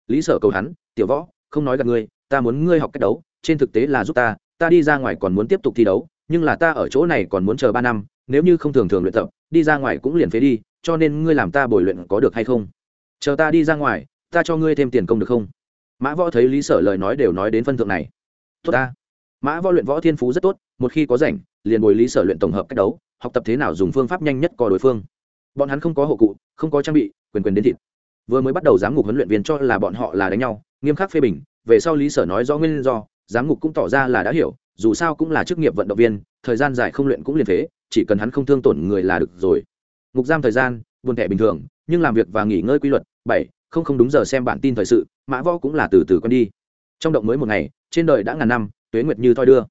Lý sở cầu hắn, tiểu võ không nói gặp ngươi, ta muốn ngươi học cách đấu, trên thực tế là giúp ta ta đi ra ngoài còn muốn tiếp tục thi đấu, nhưng là ta ở chỗ này còn muốn chờ ba năm, nếu như không thường thường luyện tập, đi ra ngoài cũng liền phế đi, cho nên ngươi làm ta bồi luyện có được hay không? Chờ ta đi ra ngoài, ta cho ngươi thêm tiền công được không? Mã võ thấy lý sở lời nói đều nói đến phân thượng này. Tốt ta. Mã võ luyện võ thiên phú rất tốt, một khi có rảnh, liền bồi lý sở luyện tổng hợp cách đấu, học tập thế nào dùng phương pháp nhanh nhất có đối phương. Bọn hắn không có hộ cụ, không có trang bị, quyền quyền đến thịt. Vừa mới bắt đầu giám ngục huấn luyện viên cho là bọn họ là đánh nhau nghiêm khắc phê bình về sau lý sở nói rõ nguyên do giám ngục cũng tỏ ra là đã hiểu dù sao cũng là chức nghiệp vận động viên thời gian dài không luyện cũng liền thế, chỉ cần hắn không thương tổn người là được rồi. Ngục giam thời gian buồn thẻ bình thường nhưng làm việc và nghỉ ngơi quy luật bảy không không đúng giờ xem bản tin thời sự mã võ cũng là từ từ quen đi. Trong động mới một ngày trên đời đã ngàn năm tuế nguyệt như thoi đưa.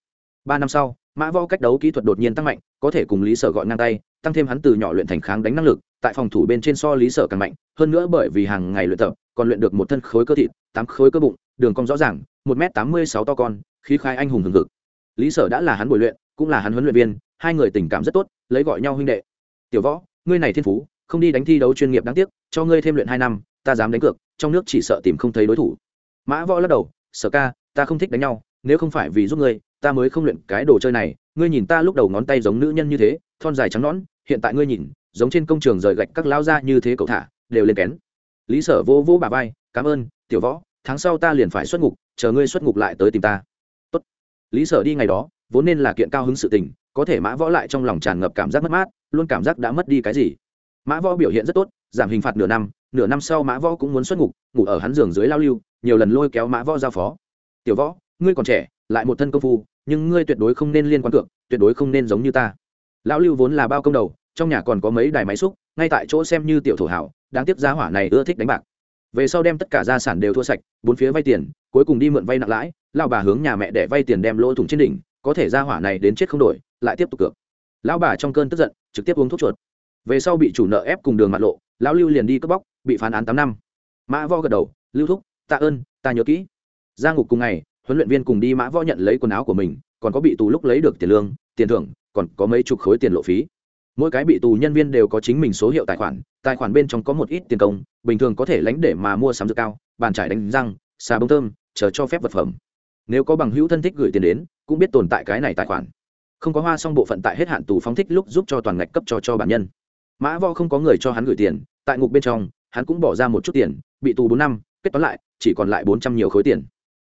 Ba năm sau mã võ cách đấu kỹ thuật đột nhiên tăng mạnh có thể cùng lý sở gọi ngang tay tăng thêm hắn từ nhỏ luyện thành kháng đánh năng lực tại phòng thủ bên trên so lý sở càng mạnh, hơn nữa bởi vì hàng ngày luyện tập, còn luyện được một thân khối cơ thịt, tám khối cơ bụng, đường cong rõ ràng, một m tám mươi sáu to con, khí khai anh hùng hừng hực. Lý sở đã là hắn bồi luyện, cũng là hắn huấn luyện viên, hai người tình cảm rất tốt, lấy gọi nhau huynh đệ. Tiểu võ, ngươi này thiên phú, không đi đánh thi đấu chuyên nghiệp đáng tiếc, cho ngươi thêm luyện hai năm, ta dám đánh cược, trong nước chỉ sợ tìm không thấy đối thủ. Mã võ lắc đầu, sở ca, ta không thích đánh nhau, nếu không phải vì giúp ngươi, ta mới không luyện cái đồ chơi này, ngươi nhìn ta lúc đầu ngón tay giống nữ nhân như thế, thon dài trắng nõn, hiện tại ngươi nhìn giống trên công trường rời gạch các lao ra như thế cậu thả, đều lên kén. Lý sở vô vô bà vai, cảm ơn, tiểu võ, tháng sau ta liền phải xuất ngục, chờ ngươi xuất ngục lại tới tìm ta. Tốt. lý sở đi ngày đó, vốn nên là kiện cao hứng sự tình, có thể mã võ lại trong lòng tràn ngập cảm giác mất mát, luôn cảm giác đã mất đi cái gì. Mã võ biểu hiện rất tốt, giảm hình phạt nửa năm nửa năm sau mã võ cũng muốn xuất ngục, ngủ ở hắn giường dưới lao lưu, nhiều lần lôi kéo mã võ giao phó. Tiểu võ, ngươi còn trẻ, lại một thân công phu, nhưng ngươi tuyệt đối không nên liên quan cược, tuyệt đối không nên giống như ta. Lão lưu vốn là bao công đầu trong nhà còn có mấy đài máy xúc, ngay tại chỗ xem như tiểu thổ hảo, đáng tiếc giá hỏa này ưa thích đánh bạc. Về sau đem tất cả gia sản đều thua sạch, bốn phía vay tiền, cuối cùng đi mượn vay nặng lãi lao bà hướng nhà mẹ để vay tiền đem lỗ thủng trên đỉnh, có thể gia hỏa này đến chết không đổi, lại tiếp tục cược. Lão bà trong cơn tức giận, trực tiếp uống thuốc chuột. Về sau bị chủ nợ ép cùng đường mặt lộ, lão lưu liền đi cướp bóc, bị phán án tám năm. Mã vo gật đầu, lưu thúc, tạ ơn, ta nhớ kỹ. Ra ngục cùng ngày, huấn luyện viên cùng đi mã võ nhận lấy quần áo của mình, còn có bị tù lúc lấy được tiền lương, tiền thưởng, còn có mấy chục khối tiền lộ phí mỗi cái bị tù nhân viên đều có chính mình số hiệu tài khoản tài khoản bên trong có một ít tiền công, bình thường có thể lánh để mà mua sắm dược cao, bàn trải đánh răng, xà bông thơm, chờ cho phép vật phẩm. Nếu có bằng hữu thân thích gửi tiền đến, cũng biết tồn tại cái này tài khoản. Không có hoa xong bộ phận tại hết hạn tù phóng thích lúc giúp cho toàn ngạch cấp cho cho bản nhân. Mã vo không có người cho hắn gửi tiền, tại ngục bên trong, hắn cũng bỏ ra một chút tiền, bị tù bốn năm, kết toán lại, chỉ còn lại bốn trăm nhiều khối tiền.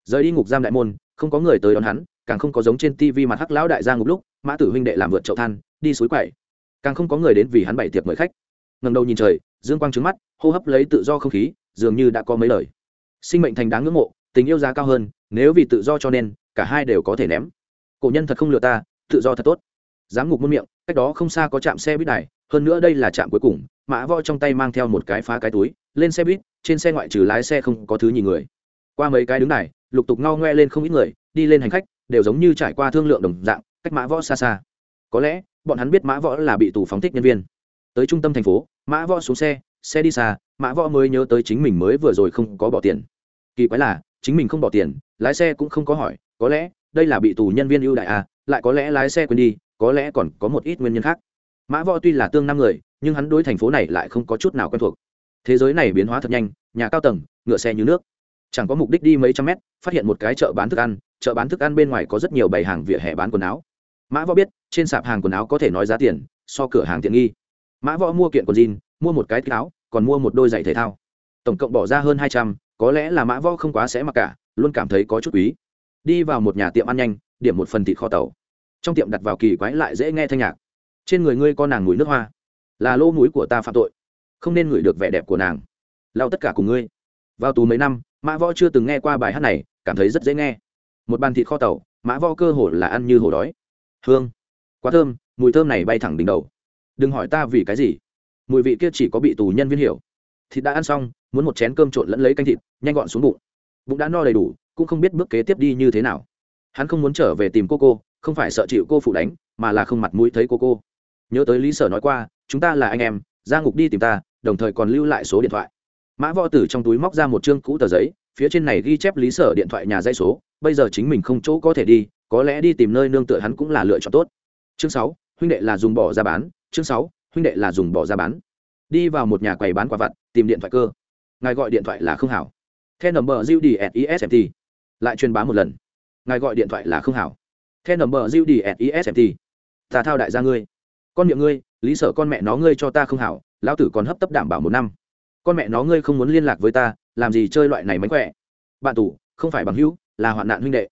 Rời đi ngục giam đại môn, không có người tới đón hắn, càng không có giống trên tivi mặt hắc lão đại gia ngục lúc, mã tử huynh đệ làm vượt chậu than, đi suối quậy càng không có người đến vì hắn bày tiệc mời khách. Ngầm đầu nhìn trời, dương quang trứng mắt, hô hấp lấy tự do không khí, dường như đã có mấy lời. Sinh mệnh thành đáng ngưỡng mộ, tình yêu giá cao hơn, nếu vì tự do cho nên, cả hai đều có thể ném. Cổ nhân thật không lừa ta, tự do thật tốt. Giám ngục muôn miệng, cách đó không xa có trạm xe buýt này, hơn nữa đây là trạm cuối cùng, mã võ trong tay mang theo một cái phá cái túi, lên xe buýt, trên xe ngoại trừ lái xe không có thứ nhìn người. Qua mấy cái đứng này, lục tục ngao ngoe lên không ít người, đi lên hành khách, đều giống như trải qua thương lượng đồng dạng, cách mã võ xa xa. Có lẽ bọn hắn biết mã võ là bị tù phóng thích nhân viên. Tới trung tâm thành phố, mã võ xuống xe xe đi xa, mã võ mới nhớ tới chính mình mới vừa rồi không có bỏ tiền. Kỳ quái là, chính mình không bỏ tiền, lái xe cũng không có hỏi, có lẽ, đây là bị tù nhân viên ưu đại à lại có lẽ lái xe quên đi, có lẽ còn có một ít nguyên nhân khác. Mã võ tuy là tương năm người, nhưng hắn đối thành phố này lại không có chút nào quen thuộc. Thế giới này biến hóa thật nhanh, nhà cao tầng, ngựa xe như nước. Chẳng có mục đích đi mấy trăm mét, phát hiện một cái chợ bán thức ăn, chợ bán thức ăn bên ngoài có rất nhiều bày hàng vỉa hè bán quần áo mã võ biết, trên sạp hàng quần áo có thể nói giá tiền, so cửa hàng tiện nghi. Mã võ mua kiện quần jean, mua một cái áo, còn mua một đôi giày thể thao. Tổng cộng bỏ ra hơn hai trăm, có lẽ là mã võ không quá sẽ mặc cả, luôn cảm thấy có chút quý. Đi vào một nhà tiệm ăn nhanh, điểm một phần thịt kho tàu. Trong tiệm đặt vào kỳ quái lại dễ nghe thanh nhạc. Trên người ngươi có nàng mùi nước hoa. Là lô mũi của ta phạm tội. Không nên ngửi được vẻ đẹp của nàng. Lao tất cả cùng ngươi. Vào tù mấy năm, mã võ chưa từng nghe qua bài hát này, cảm thấy rất dễ nghe. Một bàn thịt kho tàu, mã võ cơ hồ là ăn như hổ đói hương. Quá thơm, mùi thơm này bay thẳng đỉnh đầu. Đừng hỏi ta vì cái gì. Mùi vị kia chỉ có bị tù nhân viên hiểu. Thịt đã ăn xong, muốn một chén cơm trộn lẫn lấy canh thịt, nhanh gọn xuống bụng. Bụng đã no đầy đủ, cũng không biết bước kế tiếp đi như thế nào. Hắn không muốn trở về tìm cô cô, không phải sợ chịu cô phụ đánh, mà là không mặt mũi thấy cô cô. Nhớ tới lý sở nói qua, chúng ta là anh em, ra ngục đi tìm ta, đồng thời còn lưu lại số điện thoại. Mã võ tử trong túi móc ra một chương cũ tờ giấy, phía trên này ghi chép lý sở điện thoại nhà dây số, bây giờ chính mình không chỗ có thể đi có lẽ đi tìm nơi nương tựa hắn cũng là lựa chọn tốt. Chương sáu, huynh đệ là dùng bỏ ra bán. Chương sáu, huynh đệ là dùng bỏ ra bán. Đi vào một nhà quầy bán quả vặt, tìm điện thoại cơ. Ngài gọi điện thoại là không hảo. Theo nầm bờ diêu đi at ismt lại truyền bá một lần. Ngài gọi điện thoại là không hảo. Theo nầm bờ diêu đi at ismt ta thao đại gia ngươi. Con miệng ngươi, lý sở con mẹ nó ngươi cho ta không hảo, lão tử còn hấp tấp đảm bảo một năm. Con mẹ nó ngươi không muốn liên lạc với ta, làm gì chơi loại này mánh khỏe. Bạn tù, không phải bằng hữu, là hoạn nạn huynh đệ.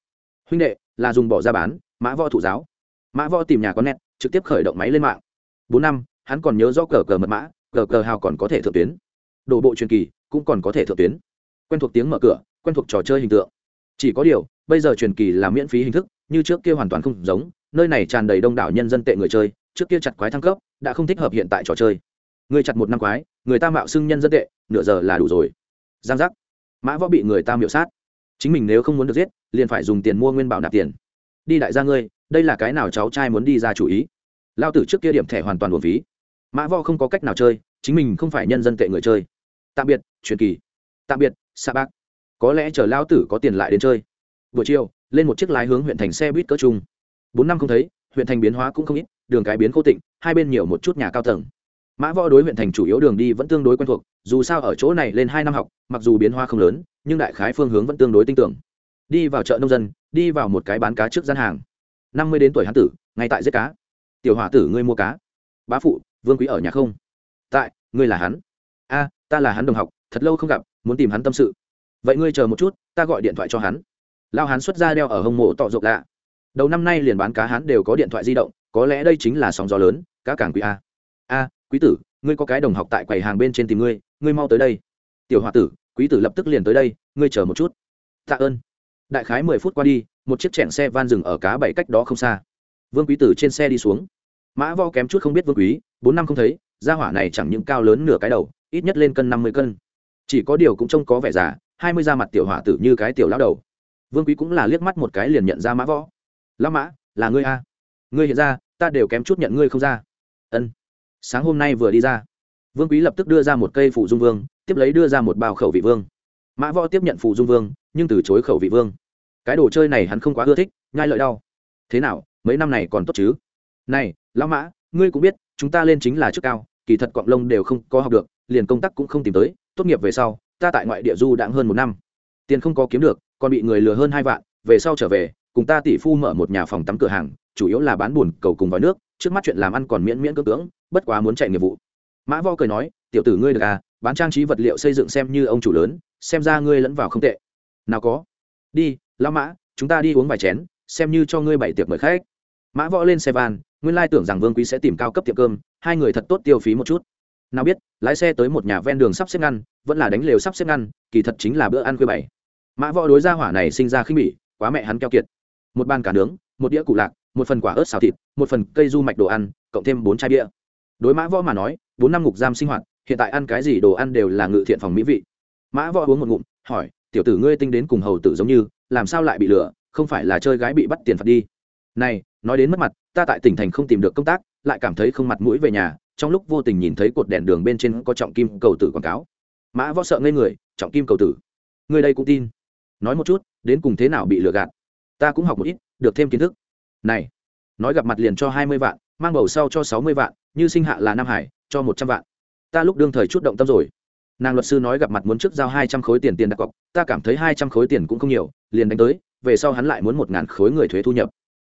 Huynh đệ là dùng bỏ ra bán, mã võ thủ giáo. Mã võ tìm nhà có nét trực tiếp khởi động máy lên mạng. Bốn năm, hắn còn nhớ rõ cờ cờ mật mã, cờ cờ hào còn có thể thượng tuyến. Đổ bộ truyền kỳ, cũng còn có thể thượng tuyến. Quen thuộc tiếng mở cửa, quen thuộc trò chơi hình tượng. Chỉ có điều, bây giờ truyền kỳ là miễn phí hình thức, như trước kia hoàn toàn không giống, nơi này tràn đầy đông đảo nhân dân tệ người chơi, trước kia chặt quái thăng cấp, đã không thích hợp hiện tại trò chơi. Người chặt một năm quái, người ta mạo xưng nhân dân tệ, nửa giờ là đủ rồi. Giang giác. Mã võ bị người ta miệu sát. Chính mình nếu không muốn được giết liền phải dùng tiền mua nguyên bảo nạp tiền. Đi đại gia ngươi, đây là cái nào cháu trai muốn đi ra chủ ý? Lao tử trước kia điểm thẻ hoàn toàn buồn phí. Mã võ không có cách nào chơi, chính mình không phải nhân dân tệ người chơi. Tạm biệt, truyền kỳ. Tạm biệt, sa bác. Có lẽ chờ lao tử có tiền lại đến chơi. Buổi chiều, lên một chiếc lái hướng huyện thành xe buýt cỡ chung bốn năm không thấy, huyện thành biến hóa cũng không ít, đường cái biến khô tịnh, hai bên nhiều một chút nhà cao tầng. Mã võ đối huyện thành chủ yếu đường đi vẫn tương đối quen thuộc, dù sao ở chỗ này lên hai năm học, mặc dù biến hóa không lớn, nhưng đại khái phương hướng vẫn tương đối tin tưởng đi vào chợ nông dân, đi vào một cái bán cá trước gian hàng. Năm mươi đến tuổi hán tử, ngay tại giết cá. Tiểu hòa tử, ngươi mua cá. Bá phụ, vương quý ở nhà không? Tại, ngươi là hắn. A, ta là hắn đồng học, thật lâu không gặp, muốn tìm hắn tâm sự. Vậy ngươi chờ một chút, ta gọi điện thoại cho hắn. Lao hắn xuất ra đeo ở hông mộ tọ rộng lạ. Đầu năm nay liền bán cá hắn đều có điện thoại di động, có lẽ đây chính là sóng gió lớn, cá cảng quý a. A, quý tử, ngươi có cái đồng học tại quầy hàng bên trên tìm ngươi ngươi mau tới đây. Tiểu h o a tử, quý tử lập tức liền tới đây, ngươi chờ một chút. Tạ ơn đại khái mười phút qua đi, một chiếc chèn xe van dừng ở cá bảy cách đó không xa. Vương quý tử trên xe đi xuống. Mã vo kém chút không biết vương quý, bốn năm không thấy, gia hỏa này chẳng những cao lớn nửa cái đầu, ít nhất lên cân năm mươi cân. Chỉ có điều cũng trông có vẻ già, hai mươi da mặt tiểu hỏa tử như cái tiểu lão đầu. Vương quý cũng là liếc mắt một cái liền nhận ra mã võ. Lão mã, là ngươi a? Ngươi hiện ra, ta đều kém chút nhận ngươi không ra. Ân. Sáng hôm nay vừa đi ra. Vương quý lập tức đưa ra một cây phụ dung vương, tiếp lấy đưa ra một bao khẩu vị vương mã võ tiếp nhận phụ dung vương, nhưng từ chối khẩu vị vương. Cái đồ chơi này hắn không quá ưa thích, nhai lợi đau. Thế nào, mấy năm này còn tốt chứ? Này, lão mã, ngươi cũng biết, chúng ta lên chính là chức cao, kỳ thật cọng lông đều không có học được, liền công tác cũng không tìm tới, tốt nghiệp về sau, ta tại ngoại địa du đãng hơn một năm. Tiền không có kiếm được, còn bị người lừa hơn hai vạn, về sau trở về, cùng ta tỷ phu mở một nhà phòng tắm cửa hàng, chủ yếu là bán buồn, cầu cùng vòi nước, trước mắt chuyện làm ăn còn miễn miễn cưỡng cưỡng, bất quá muốn chạy nghiệp vụ. Mã vo cười nói, tiểu tử ngươi được à bán trang trí vật liệu xây dựng xem như ông chủ lớn xem ra ngươi lẫn vào không tệ. Nào có. Đi lao mã, chúng ta đi uống vài chén, xem như cho ngươi bảy tiệc mời khách. Mã võ lên xe van, nguyên lai tưởng rằng vương quý sẽ tìm cao cấp tiệm cơm, hai người thật tốt tiêu phí một chút. Nào biết, lái xe tới một nhà ven đường sắp xếp ngăn, vẫn là đánh lều sắp xếp ngăn, kỳ thật chính là bữa ăn khuya bảy. Mã võ đối ra hỏa này sinh ra khinh bỉ, quá mẹ hắn keo kiệt. Một bàn cá nướng, một đĩa cụ lạc, một phần quả ớt xào thịt, một phần cây du mạch đồ ăn, cộng thêm bốn chai bia. Đối mã võ mà nói, bốn năm ngục giam sinh hoạt, hiện tại ăn cái gì đồ ăn đều là ngự thiện phòng mỹ vị mã võ uống một ngụm, hỏi, tiểu tử ngươi tinh đến cùng hầu tử giống như, làm sao lại bị lừa, không phải là chơi gái bị bắt tiền phạt đi? Này, nói đến mất mặt, ta tại tỉnh thành không tìm được công tác, lại cảm thấy không mặt mũi về nhà, trong lúc vô tình nhìn thấy cột đèn đường bên trên có trọng kim cầu tử quảng cáo. Mã võ sợ ngây người, trọng kim cầu tử? Người đây cũng tin? Nói một chút, đến cùng thế nào bị lừa gạt? Ta cũng học một ít, được thêm kiến thức. Này, nói gặp mặt liền cho hai mươi vạn, mang bầu sau cho sáu mươi vạn, như sinh hạ là nam hải, cho một trăm vạn. Ta lúc đương thời chút động tâm rồi nàng luật sư nói gặp mặt muốn trước giao hai trăm khối tiền tiền đặt cọc, ta cảm thấy hai trăm khối tiền cũng không nhiều, liền đánh tới, về sau hắn lại muốn một ngàn khối người thuế thu nhập.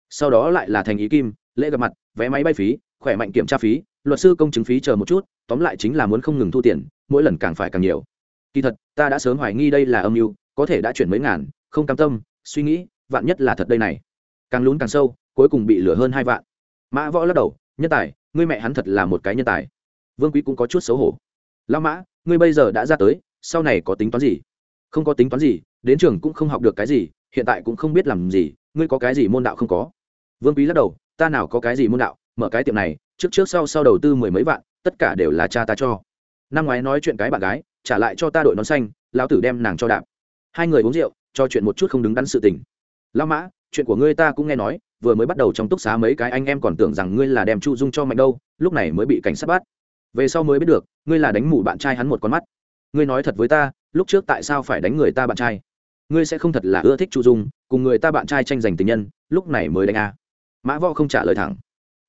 Sau đó lại là thành ý kim, lễ gặp mặt, vé máy bay phí, khỏe mạnh kiểm tra phí, luật sư công chứng phí chờ một chút, tóm lại chính là muốn không ngừng thu tiền, mỗi lần càng phải càng nhiều. Kỳ thật, ta đã sớm hoài nghi đây là âm mưu, có thể đã chuyển mấy ngàn, không cam tâm, suy nghĩ, vạn nhất là thật đây này. Càng lún càng sâu, cuối cùng bị lửa hơn hai vạn. Mã võ lắc đầu, nhân tài, ngươi mẹ hắn thật là một cái nhân tài. Vương quý cũng có chút xấu hổ. Lao mã ngươi bây giờ đã ra tới, sau này có tính toán gì? Không có tính toán gì, đến trường cũng không học được cái gì, hiện tại cũng không biết làm gì, ngươi có cái gì môn đạo không có? Vương quý lắc đầu, ta nào có cái gì môn đạo, mở cái tiệm này, trước trước sau sau đầu tư mười mấy vạn, tất cả đều là cha ta cho. Năm ngoái nói chuyện cái bạn gái, trả lại cho ta đội nón xanh, lão tử đem nàng cho đạp. Hai người uống rượu cho chuyện một chút không đứng đắn sự tình. Lão mã, chuyện của ngươi ta cũng nghe nói, vừa mới bắt đầu trong túc xá mấy cái anh em còn tưởng rằng ngươi là đem chu dung cho mạnh đâu, lúc này mới bị cảnh sát bắt về sau mới biết được, ngươi là đánh mù bạn trai hắn một con mắt. Ngươi nói thật với ta, lúc trước tại sao phải đánh người ta bạn trai? Ngươi sẽ không thật là ưa thích chu dung, cùng người ta bạn trai tranh giành tình nhân, lúc này mới đánh a. Mã võ không trả lời thẳng.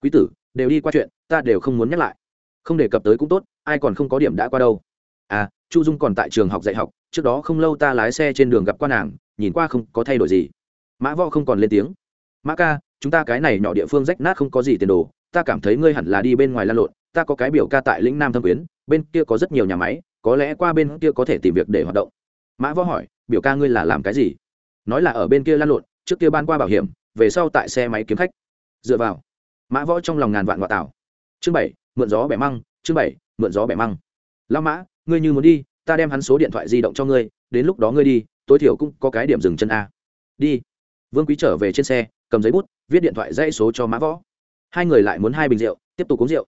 Quý tử, đều đi qua chuyện, ta đều không muốn nhắc lại. Không đề cập tới cũng tốt, ai còn không có điểm đã qua đâu. À chu dung còn tại trường học dạy học, trước đó không lâu ta lái xe trên đường gặp quan nàng, nhìn qua không có thay đổi gì. Mã võ không còn lên tiếng. Mã ca, chúng ta cái này nhỏ địa phương rách nát không có gì tiền đồ, ta cảm thấy ngươi hẳn là đi bên ngoài lan lộn ta có cái biểu ca tại lĩnh nam thâm quyến, bên kia có rất nhiều nhà máy, có lẽ qua bên kia có thể tìm việc để hoạt động. Mã võ hỏi, biểu ca ngươi là làm cái gì? Nói là ở bên kia lan lộn, trước kia ban qua bảo hiểm, về sau tại xe máy kiếm khách. Dựa vào. Mã võ trong lòng ngàn vạn ngoại tảo. Chương bảy, mượn gió bẻ măng, chương bảy, mượn gió bẻ măng. Lao mã, ngươi như muốn đi, ta đem hắn số điện thoại di động cho ngươi, đến lúc đó ngươi đi, tối thiểu cũng có cái điểm dừng chân a. Đi. Vương quý trở về trên xe, cầm giấy bút, viết điện thoại dãy số cho mã võ. Hai người lại muốn hai bình rượu, tiếp tục uống rượu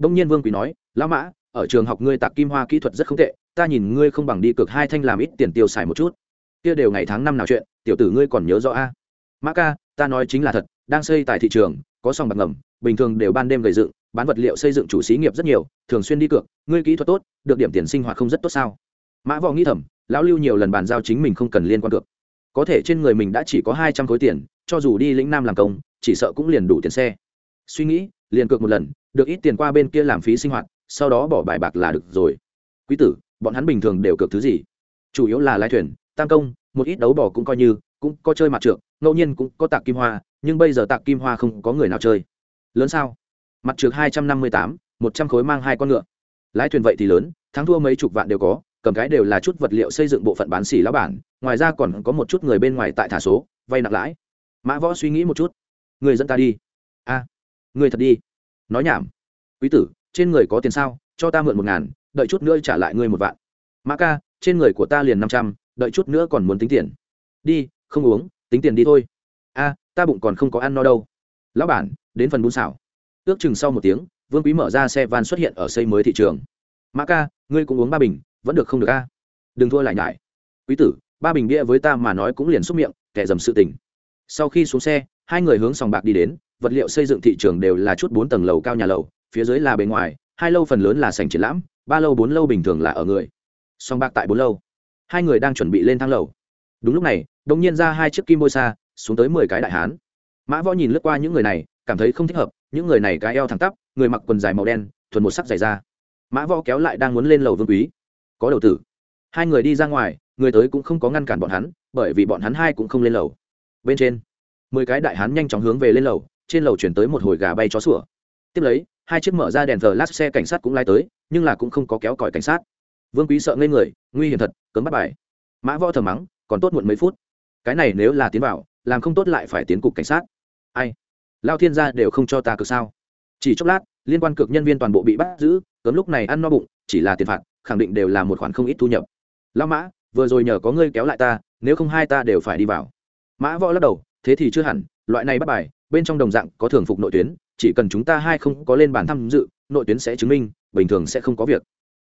đông nhiên vương quý nói, lão mã, ở trường học ngươi tạc kim hoa kỹ thuật rất không tệ, ta nhìn ngươi không bằng đi cược hai thanh làm ít tiền tiêu xài một chút. Kia đều ngày tháng năm nào chuyện, tiểu tử ngươi còn nhớ rõ a? Mã ca, ta nói chính là thật, đang xây tại thị trường, có sòng bạc ngầm, bình thường đều ban đêm gây dựng, bán vật liệu xây dựng chủ xí nghiệp rất nhiều, thường xuyên đi cược, ngươi kỹ thuật tốt, được điểm tiền sinh hoạt không rất tốt sao? Mã võ nghĩ thầm, lão lưu nhiều lần bàn giao chính mình không cần liên quan cược. Có thể trên người mình đã chỉ có hai trăm khối tiền, cho dù đi lĩnh nam làm công, chỉ sợ cũng liền đủ tiền xe. Suy nghĩ, liền cược một lần được ít tiền qua bên kia làm phí sinh hoạt, sau đó bỏ bài bạc là được rồi. Quý tử, bọn hắn bình thường đều cược thứ gì? Chủ yếu là lái thuyền tam công, một ít đấu bỏ cũng coi như, cũng có chơi mặt trượng, ngẫu nhiên cũng có tạc kim hoa, nhưng bây giờ tạc kim hoa không có người nào chơi. Lớn sao? Mặt trượt hai trăm năm mươi tám, một trăm khối mang hai con ngựa. Lái thuyền vậy thì lớn, thắng thua mấy chục vạn đều có, cầm cái đều là chút vật liệu xây dựng bộ phận bán xỉ lão bản, ngoài ra còn có một chút người bên ngoài tại thả số, vay nặng lãi. Mã võ suy nghĩ một chút. Người dẫn ta đi. A, người thật đi nói nhảm. Quý tử, trên người có tiền sao? Cho ta mượn một ngàn, đợi chút nữa trả lại ngươi một vạn. Mã ca, trên người của ta liền năm trăm, đợi chút nữa còn muốn tính tiền. Đi, không uống, tính tiền đi thôi. A, ta bụng còn không có ăn no đâu. Lão bản, đến phần bún xảo ước chừng sau một tiếng, vương quý mở ra xe van xuất hiện ở xây mới thị trường. Mã ca, ngươi cũng uống ba bình, vẫn được không được a? Đừng thua lại nhải. Quý tử, ba bình bia với ta mà nói cũng liền xúc miệng, kẻ dầm sự tình. Sau khi xuống xe, hai người hướng sòng bạc đi đến vật liệu xây dựng thị trường đều là chút bốn tầng lầu cao nhà lầu, phía dưới là bề ngoài, hai lâu phần lớn là sành triển lãm, ba lâu bốn lâu bình thường là ở người. Song bạc tại bốn lâu hai người đang chuẩn bị lên thang lầu. Đúng lúc này đ ỗ n g nhiên ra hai chiếc kim bôi xa xuống tới mười cái đại hán. Mã võ nhìn lướt qua những người này, cảm thấy không thích hợp, những người này cái eo thẳng tắp, người mặc quần dài màu đen, thuần một sắc dày ra mã võ kéo lại đang muốn lên lầu vương quý. Có đầu tử. Hai người đi ra ngoài, người tới cũng không có ngăn cản bọn hắn, bởi vì bọn hắn hai cũng không lên lầu. Bên trên, mười cái đại hán nhanh chóng hướng về lên lầu trên lầu chuyển tới một hồi gà bay chó sủa. Tiếp lấy, hai chiếc mở ra đèn thờ lát xe cảnh sát cũng lai tới, nhưng là cũng không có kéo còi cảnh sát. Vương quý sợ ngây người, nguy hiểm thật, cấm bắt bài. Mã võ thờ mắng, còn tốt muộn mấy phút. Cái này nếu là tiến vào, làm không tốt lại phải tiến cục cảnh sát. Ai? Lao thiên gia đều không cho ta cực sao? Chỉ chốc lát, liên quan cực nhân viên toàn bộ bị bắt giữ, cấm lúc này ăn no bụng, chỉ là tiền phạt, khẳng định đều là một khoản không ít thu nhập. Lao mã, vừa rồi nhờ có ngươi kéo lại ta, nếu không hai ta đều phải đi vào. Mã võ lắc đầu, thế thì chưa hẳn loại này bắt bài bên trong đồng dạng có thường phục nội tuyến chỉ cần chúng ta hai không có lên bàn tham dự nội tuyến sẽ chứng minh bình thường sẽ không có việc.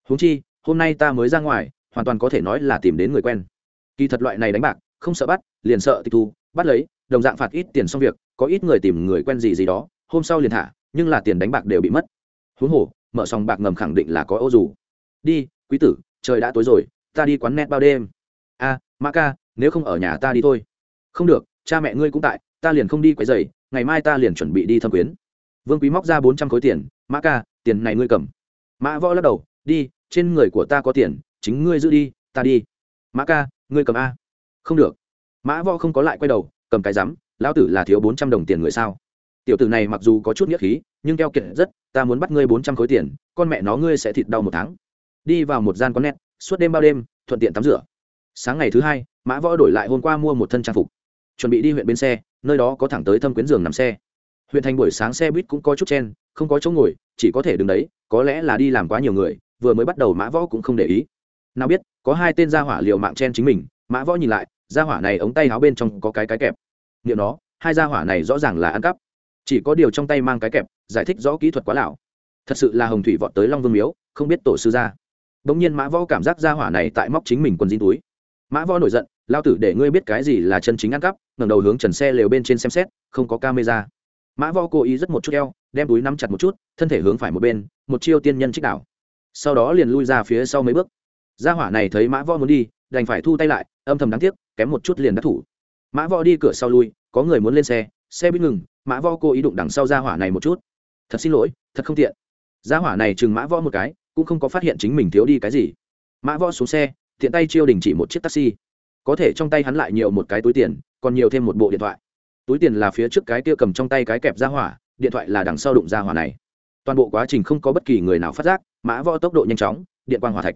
Húng chi hôm nay ta mới ra ngoài hoàn toàn có thể nói là tìm đến người quen. Kỳ thật loại này đánh bạc không sợ bắt liền sợ tịch thu bắt lấy đồng dạng phạt ít tiền xong việc có ít người tìm người quen gì gì đó hôm sau liền thả nhưng là tiền đánh bạc đều bị mất. Huống hồ mở sòng bạc ngầm khẳng định là có ô dù. Đi quý tử trời đã tối rồi ta đi quán net bao đêm. A à, ma ca nếu không ở nhà ta đi thôi. Không được cha mẹ ngươi cũng tại ta liền không đi quấy dày ngày mai ta liền chuẩn bị đi thâm quyến. Vương quý móc ra bốn trăm khối tiền, mã ca, tiền này ngươi cầm. Mã võ lắc đầu, đi, trên người của ta có tiền, chính ngươi giữ đi, ta đi. Mã ca, ngươi cầm a. Không được. Mã võ không có lại quay đầu, cầm cái rắm, lão tử là thiếu bốn trăm đồng tiền người sao? Tiểu tử này mặc dù có chút nghĩa khí, nhưng keo kiệt rất, ta muốn bắt ngươi bốn trăm khối tiền, con mẹ nó ngươi sẽ thịt đau một tháng. Đi vào một gian quán nét suốt đêm bao đêm, thuận tiện tắm rửa. Sáng ngày thứ hai, mã võ đổi lại hôm qua mua một thân trang phục chuẩn bị đi huyện bến xe, nơi đó có thẳng tới thâm quyến giường nằm xe. Huyện thành buổi sáng xe buýt cũng có chút chen, không có chỗ ngồi, chỉ có thể đứng đấy, có lẽ là đi làm quá nhiều người, vừa mới bắt đầu mã võ cũng không để ý. Nào biết, có hai tên gia hỏa liều mạng chen chính mình, mã võ nhìn lại, gia hỏa này ống tay áo bên trong có cái cái kẹp. Liệu nó, hai gia hỏa này rõ ràng là ăn cắp. Chỉ có điều trong tay mang cái kẹp, giải thích rõ kỹ thuật quá lão. Thật sự là hồng thủy vọt tới long vương miếu, không biết tổ sư ra bỗng nhiên mã võ cảm giác gia hỏa này tại móc chính mình quần dính túi. Mã võ nổi giận lao tử để ngươi biết cái gì là chân chính ăn cắp, ngẩng đầu hướng trần xe lều bên trên xem xét, không có camera. Mã võ cố ý rất một chút eo, đem túi nắm chặt một chút, thân thể hướng phải một bên, một chiêu tiên nhân trích đảo. Sau đó liền lui ra phía sau mấy bước. Gia hỏa này thấy mã võ muốn đi, đành phải thu tay lại, âm thầm đáng tiếc, kém một chút liền đắc thủ. Mã võ đi cửa sau lui, có người muốn lên xe xe bị ngừng, mã võ cố ý đụng đằng sau gia hỏa này một chút. Thật xin lỗi, thật không tiện. Gia hỏa này chừng mã võ một cái, cũng không có phát hiện chính mình thiếu đi cái gì. Mã võ xuống xe, tiện tay chiêu đình chỉ một chiếc taxi có thể trong tay hắn lại nhiều một cái túi tiền, còn nhiều thêm một bộ điện thoại. Túi tiền là phía trước cái kia cầm trong tay cái kẹp ra hỏa, điện thoại là đằng sau đụng ra hỏa này. Toàn bộ quá trình không có bất kỳ người nào phát giác, mã võ tốc độ nhanh chóng, điện quang hỏa thạch.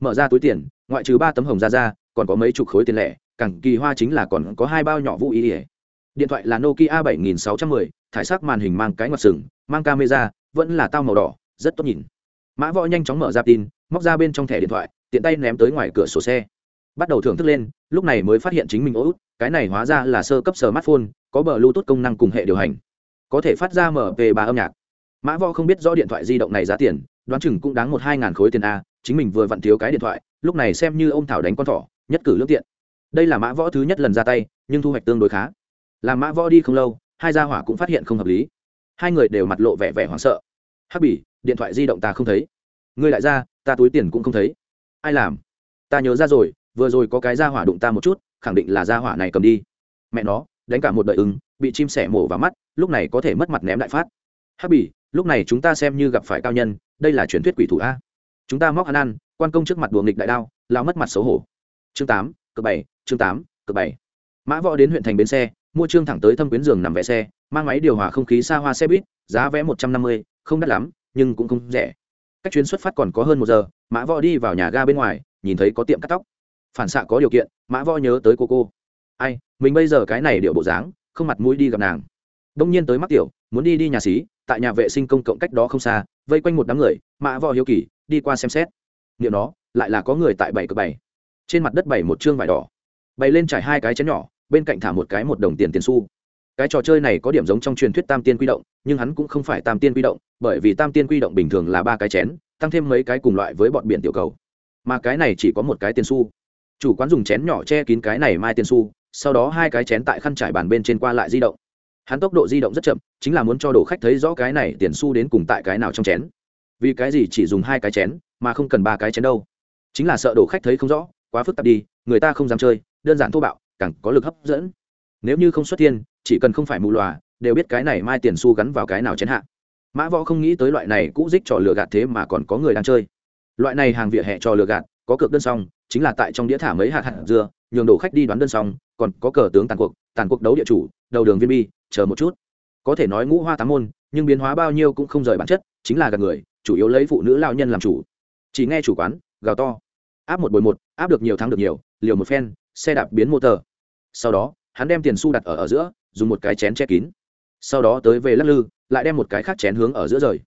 Mở ra túi tiền, ngoại trừ ba tấm hồng ra ra, còn có mấy chục khối tiền lẻ cẳng kỳ hoa chính là còn có hai bao nhỏ vũ ý ỉa điện thoại là nokia bảy nghìn sáu trăm mười, thải sắc màn hình mang cái ngoặt sừng, mang camera, vẫn là tao màu đỏ, rất tốt nhìn. Mã võ nhanh chóng mở ra tin, móc ra bên trong thẻ điện thoại, tiện tay ném tới ngoài cửa sổ xe bắt đầu thưởng thức lên, lúc này mới phát hiện chính mình ố cái này hóa ra là sơ cấp smartphone, có bờ bluetooth công năng cùng hệ điều hành. Có thể phát ra mp ba âm nhạc. Mã võ không biết rõ điện thoại di động này giá tiền, đoán chừng cũng đáng một hai ngàn khối tiền a, chính mình vừa vặn thiếu cái điện thoại, lúc này xem như ô m thảo đánh con thỏ, nhất cử lương tiện. Đây là mã võ thứ nhất lần ra tay, nhưng thu hoạch tương đối khá. Làm mã võ đi không lâu, hai gia hỏa cũng phát hiện không hợp lý. Hai người đều mặt lộ vẻ vẻ hoảng sợ. Hắc bỉ, điện thoại di động ta không thấy. Ngươi lại ra ta túi tiền cũng không thấy. Ai làm? Ta nhớ ra rồi vừa rồi có cái gia hỏa đụng ta một chút, khẳng định là gia hỏa này cầm đi. Mẹ nó, đánh cả một đời ứng bị chim sẻ mổ vào mắt, lúc này có thể mất mặt ném đại phát. Hắc bỉ, lúc này chúng ta xem như gặp phải cao nhân, đây là truyền thuyết quỷ thủ a. Chúng ta móc ăn ăn, quan công trước mặt đùa nghịch đại đao lao mất mặt xấu hổ. Chương tám cờ bảy, chương tám cờ bảy. Mã võ đến huyện thành bến xe, mua trương thẳng tới thâm quyến giường nằm vẽ xe, mang máy điều hòa không khí xa hoa xe buýt, giá vé một trăm năm mươi, không đắt lắm, nhưng cũng không rẻ. Cách chuyến xuất phát còn có hơn một giờ, mã võ đi vào nhà ga bên ngoài, nhìn thấy có tiệm cắt tóc phản xạ có điều kiện, mã võ nhớ tới cô cô. Ai, mình bây giờ cái này điệu bộ dáng, không mặt mũi đi gặp nàng. Đông nhiên tới mắc tiểu, muốn đi đi nhà xí, tại nhà vệ sinh công cộng cách đó không xa, vây quanh một đám người, mã võ hiếu kỳ, đi qua xem xét. Liệu nó, lại là có người tại bảy cờ bảy. Trên mặt đất bảy một chương vải đỏ. Bày lên trải hai cái chén nhỏ, bên cạnh thả một cái một đồng tiền tiền xu. Cái trò chơi này có điểm giống trong truyền thuyết tam tiên quy động, nhưng hắn cũng không phải tam tiên quy động, bởi vì tam tiên quy động bình thường là ba cái chén, tăng thêm mấy cái cùng loại với bọn biển tiểu cầu. Mà cái này chỉ có một cái tiền xu chủ quán dùng chén nhỏ che kín cái này mai tiền xu, sau đó hai cái chén tại khăn trải bàn bên trên qua lại di động. Hắn tốc độ di động rất chậm, chính là muốn cho đồ khách thấy rõ cái này tiền xu đến cùng tại cái nào trong chén. Vì cái gì chỉ dùng hai cái chén, mà không cần ba cái chén đâu? Chính là sợ đồ khách thấy không rõ, quá phức tạp đi, người ta không dám chơi, đơn giản thô bạo, càng có lực hấp dẫn. Nếu như không xuất thiên, chỉ cần không phải mù lòa, đều biết cái này mai tiền xu gắn vào cái nào chén hạ. Mã võ không nghĩ tới loại này cũ dích trò lừa gạt thế mà còn có người đang chơi. Loại này hàng vỉa hè trò lừa gạt, có cược đơn xong chính là tại trong đĩa thả mấy hạt hạt dưa, nhường đồ khách đi đoán đơn xong, còn có cờ tướng tàn cuộc tàn cuộc đấu địa chủ, đầu đường viên bi, chờ một chút. Có thể nói ngũ hoa tám môn, nhưng biến hóa bao nhiêu cũng không rời bản chất, chính là gạt người, chủ yếu lấy phụ nữ lao nhân làm chủ. Chỉ nghe chủ quán, gào to. Áp một bồi một, áp được nhiều thắng được nhiều, liều một phen, xe đạp biến mô tờ. Sau đó, hắn đem tiền xu đặt ở ở giữa, dùng một cái chén che kín. Sau đó tới về lắc lư, lại đem một cái khác chén hướng ở giữa rời.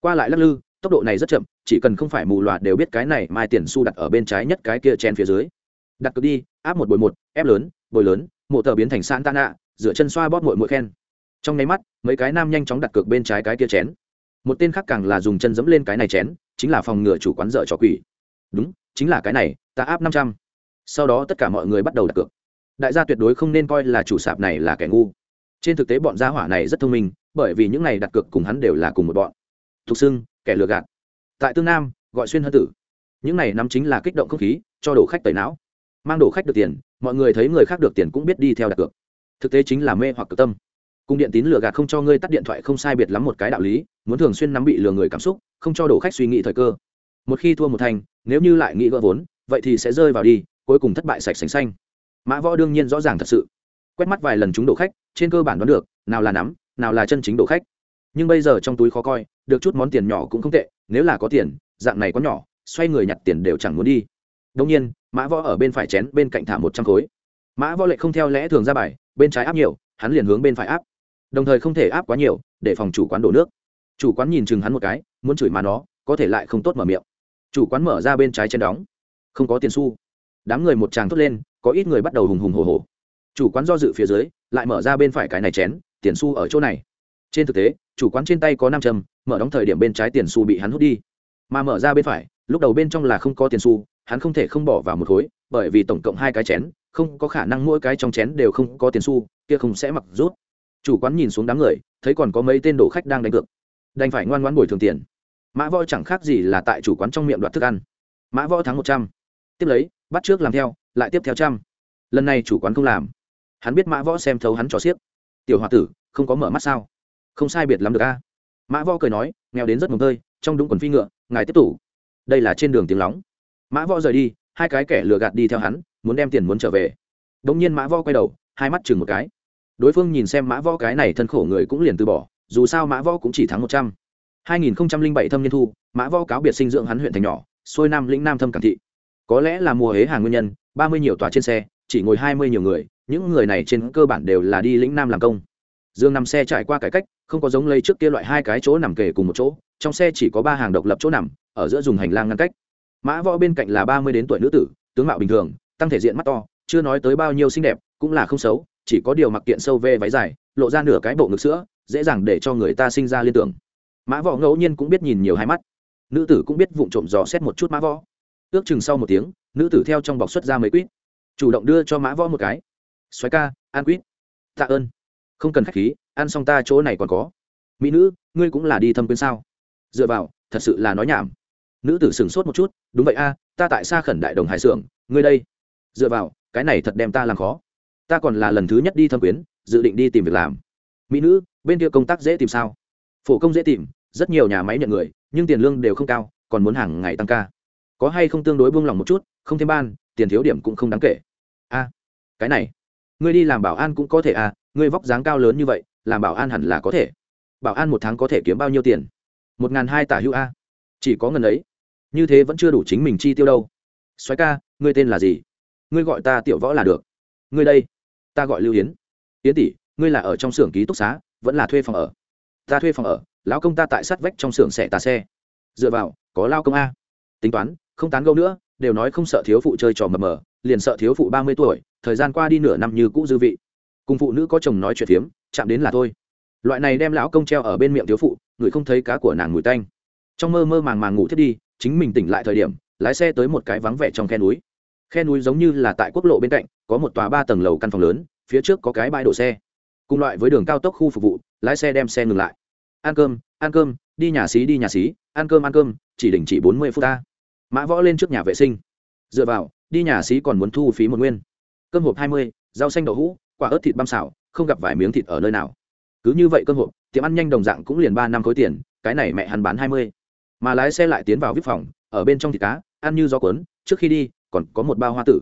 Qua lại lắc lư tốc độ này rất chậm, chỉ cần không phải mù loà đều biết cái này mai tiền xu đặt ở bên trái nhất cái kia chén phía dưới. Đặt cực đi, áp một bồi một, ép lớn, bồi lớn, mộ tờ biến thành san tan ạ dựa chân xoa bóp mội mội khen. Trong nháy mắt, mấy cái nam nhanh chóng đặt cược bên trái cái kia chén. Một tên khác càng là dùng chân dẫm lên cái này chén, chính là phòng ngừa chủ quán dợ cho quỷ. Đúng, chính là cái này, ta áp năm trăm. Sau đó tất cả mọi người bắt đầu đặt cược. Đại gia tuyệt đối không nên coi là chủ sạp này là kẻ ngu. Trên thực tế bọn gia hỏa này rất thông minh, bởi vì những này đặt cược cùng hắn đều là cùng một bọn. Thục xưng kẻ lừa gạt. Tại tương nam, gọi xuyên hân tử. Những này nắm chính là kích động không khí, cho đổ khách tẩy não. Mang đổ khách được tiền, mọi người thấy người khác được tiền cũng biết đi theo đặt cược. Thực tế chính là mê hoặc cực tâm. Cung điện tín lừa gạt không cho ngươi tắt điện thoại không sai biệt lắm một cái đạo lý, muốn thường xuyên nắm bị lừa người cảm xúc, không cho đổ khách suy nghĩ thời cơ. Một khi thua một thành, nếu như lại nghĩ gỡ vốn, vậy thì sẽ rơi vào đi, cuối cùng thất bại sạch sành xanh. Mã võ đương nhiên rõ ràng thật sự. Quét mắt vài lần chúng đổ khách, trên cơ bản đoán được, nào là nắm, nào là chân chính đổ khách nhưng bây giờ trong túi khó coi, được chút món tiền nhỏ cũng không tệ, nếu là có tiền, dạng này có nhỏ, xoay người nhặt tiền đều chẳng muốn đi. Đông nhiên, mã võ ở bên phải chén, bên cạnh thả một trăm khối. Mã võ lại không theo lẽ thường ra bài, bên trái áp nhiều, hắn liền hướng bên phải áp. Đồng thời không thể áp quá nhiều, để phòng chủ quán đổ nước. Chủ quán nhìn chừng hắn một cái, muốn chửi mà nó, có thể lại không tốt mở miệng. Chủ quán mở ra bên trái chén đóng. Không có tiền xu. Đám người một tràng thốt lên, có ít người bắt đầu hùng hùng hồ hồ chủ quán do dự phía dưới, lại mở ra bên phải cái này chén, tiền xu ở chỗ này trên thực tế, chủ quán trên tay có năm châm, mở đóng thời điểm bên trái tiền xu bị hắn hút đi. Mà mở ra bên phải, lúc đầu bên trong là không có tiền xu, hắn không thể không bỏ vào một khối, bởi vì tổng cộng hai cái chén, không có khả năng mỗi cái trong chén đều không có tiền xu, kia không sẽ mặc rút. Chủ quán nhìn xuống đám người, thấy còn có mấy tên đổ khách đang đánh cược. Đành phải ngoan ngoan bồi thường tiền. Mã võ chẳng khác gì là tại chủ quán trong miệng đoạt thức ăn. Mã võ thắng một trăm. Tiếp lấy, bắt trước làm theo, lại tiếp theo trăm. Lần này chủ quán không làm. Hắn biết mã võ xem thấu hắn trò xiếc. Tiểu h o a tử, không có mở mắt sao? Không sai biệt lắm được a. Mã võ cười nói, nghèo đến rất mồm tơi, trong đúng quần phi ngựa, ngài tiếp tục đây là trên đường tiếng lóng. Mã võ rời đi, hai cái kẻ lừa gạt đi theo hắn, muốn đem tiền muốn trở về. Đ ỗ n g nhiên mã võ quay đầu, hai mắt chừng một cái. Đối phương nhìn xem mã võ cái này thân khổ người cũng liền từ bỏ, dù sao mã võ cũng chỉ thắng một trăm. hai nghìn bảy thâm niên thu, mã võ cáo biệt sinh dưỡng hắn huyện thành nhỏ, xuôi nam lĩnh nam thâm cảng thị. Có lẽ là mùa hế hàng nguyên nhân, ba mươi nhiều tòa trên xe, chỉ ngồi hai mươi nhiều người, những người này trên cơ bản đều là đi lĩnh nam làm công dương nằm xe trải qua cải cách, không có giống lấy trước kia loại hai cái chỗ nằm kề cùng một chỗ, trong xe chỉ có ba hàng độc lập chỗ nằm, ở giữa dùng hành lang ngăn cách. Mã võ bên cạnh là ba mươi đến tuổi nữ tử, tướng mạo bình thường, tăng thể diện mắt to, chưa nói tới bao nhiêu xinh đẹp, cũng là không xấu, chỉ có điều mặc kiện sâu vê váy dài, lộ ra nửa cái bộ ngực sữa, dễ dàng để cho người ta sinh ra liên tưởng. Mã võ ngẫu nhiên cũng biết nhìn nhiều hai mắt. Nữ tử cũng biết vụng trộm dò xét một chút mã võ. Ước chừng sau một tiếng, nữ tử theo trong bọc xuất ra mấy quýt, chủ động đưa cho mã võ một cái. Xoáy ca an quýt. Tạ ơn không cần khách khí, ăn xong ta chỗ này còn có. Mỹ nữ, ngươi cũng là đi thâm quyến sao? Dựa vào, thật sự là nói nhảm. Nữ tử sửng sốt một chút, đúng vậy a, ta tại xa khẩn đại đồng hải xưởng ngươi đây. Dựa vào, cái này thật đem ta làm khó. Ta còn là lần thứ nhất đi thâm quyến, dự định đi tìm việc làm. Mỹ nữ, bên kia công tác dễ tìm sao? Phổ công dễ tìm, rất nhiều nhà máy nhận người, nhưng tiền lương đều không cao, còn muốn hàng ngày tăng ca. Có hay không tương đối buông lỏng một chút, không thêm ban, tiền thiếu điểm cũng không đáng kể. A, cái này ngươi đi làm bảo an cũng có thể à ngươi vóc dáng cao lớn như vậy, làm bảo an hẳn là có thể. Bảo an một tháng có thể kiếm bao nhiêu tiền? Một n g h n hai tả hữu a. Chỉ có ngần ấy. Như thế vẫn chưa đủ chính mình chi tiêu đâu. Xoáy ca, ngươi tên là gì? Ngươi gọi ta tiểu võ là được. Ngươi đây. Ta gọi lưu yến. Yến tỷ, ngươi là ở trong xưởng ký túc xá, vẫn là thuê phòng ở? Ta thuê phòng ở, lão công ta tại sát vách trong xưởng xẻ tà xe. Dựa vào, có lao công a. Tính toán, không tán gâu nữa đều nói không sợ thiếu phụ chơi trò mờ mờ, liền sợ thiếu phụ ba mươi tuổi, thời gian qua đi nửa năm như cũ dư vị. Cùng phụ nữ có chồng nói chuyện phiếm, chạm đến là thôi. Loại này đem lão công treo ở bên miệng thiếu phụ, người không thấy cá của nàng mùi tanh. Trong mơ mơ màng màng ngủ thiết đi, chính mình tỉnh lại thời điểm, lái xe tới một cái vắng vẻ trong khe núi. Khe núi giống như là tại quốc lộ bên cạnh, có một tòa ba tầng lầu căn phòng lớn, phía trước có cái bãi đổ xe. Cùng loại với đường cao tốc khu phục vụ, lái xe đem xe ngừng lại. Ăn cơm ăn cơm, đi nhà xí, đi nhà xí, ăn cơm ăn cơm, chỉ đình chỉ bốn mươi phút ta mã võ lên trước nhà vệ sinh. Dựa vào, đi nhà xí còn muốn thu phí một nguyên. Cơm hộp hai mươi, rau xanh đậu hũ, quả ớt thịt băm xào, không gặp vài miếng thịt ở nơi nào. Cứ như vậy cơm hộp, tiệm ăn nhanh đồng dạng cũng liền ba năm khối tiền, cái này mẹ hắn bán hai mươi. Mà lái xe lại tiến vào vip phòng, ở bên trong thịt cá, ăn như gió cuốn, trước khi đi, còn có một bao hoa tử.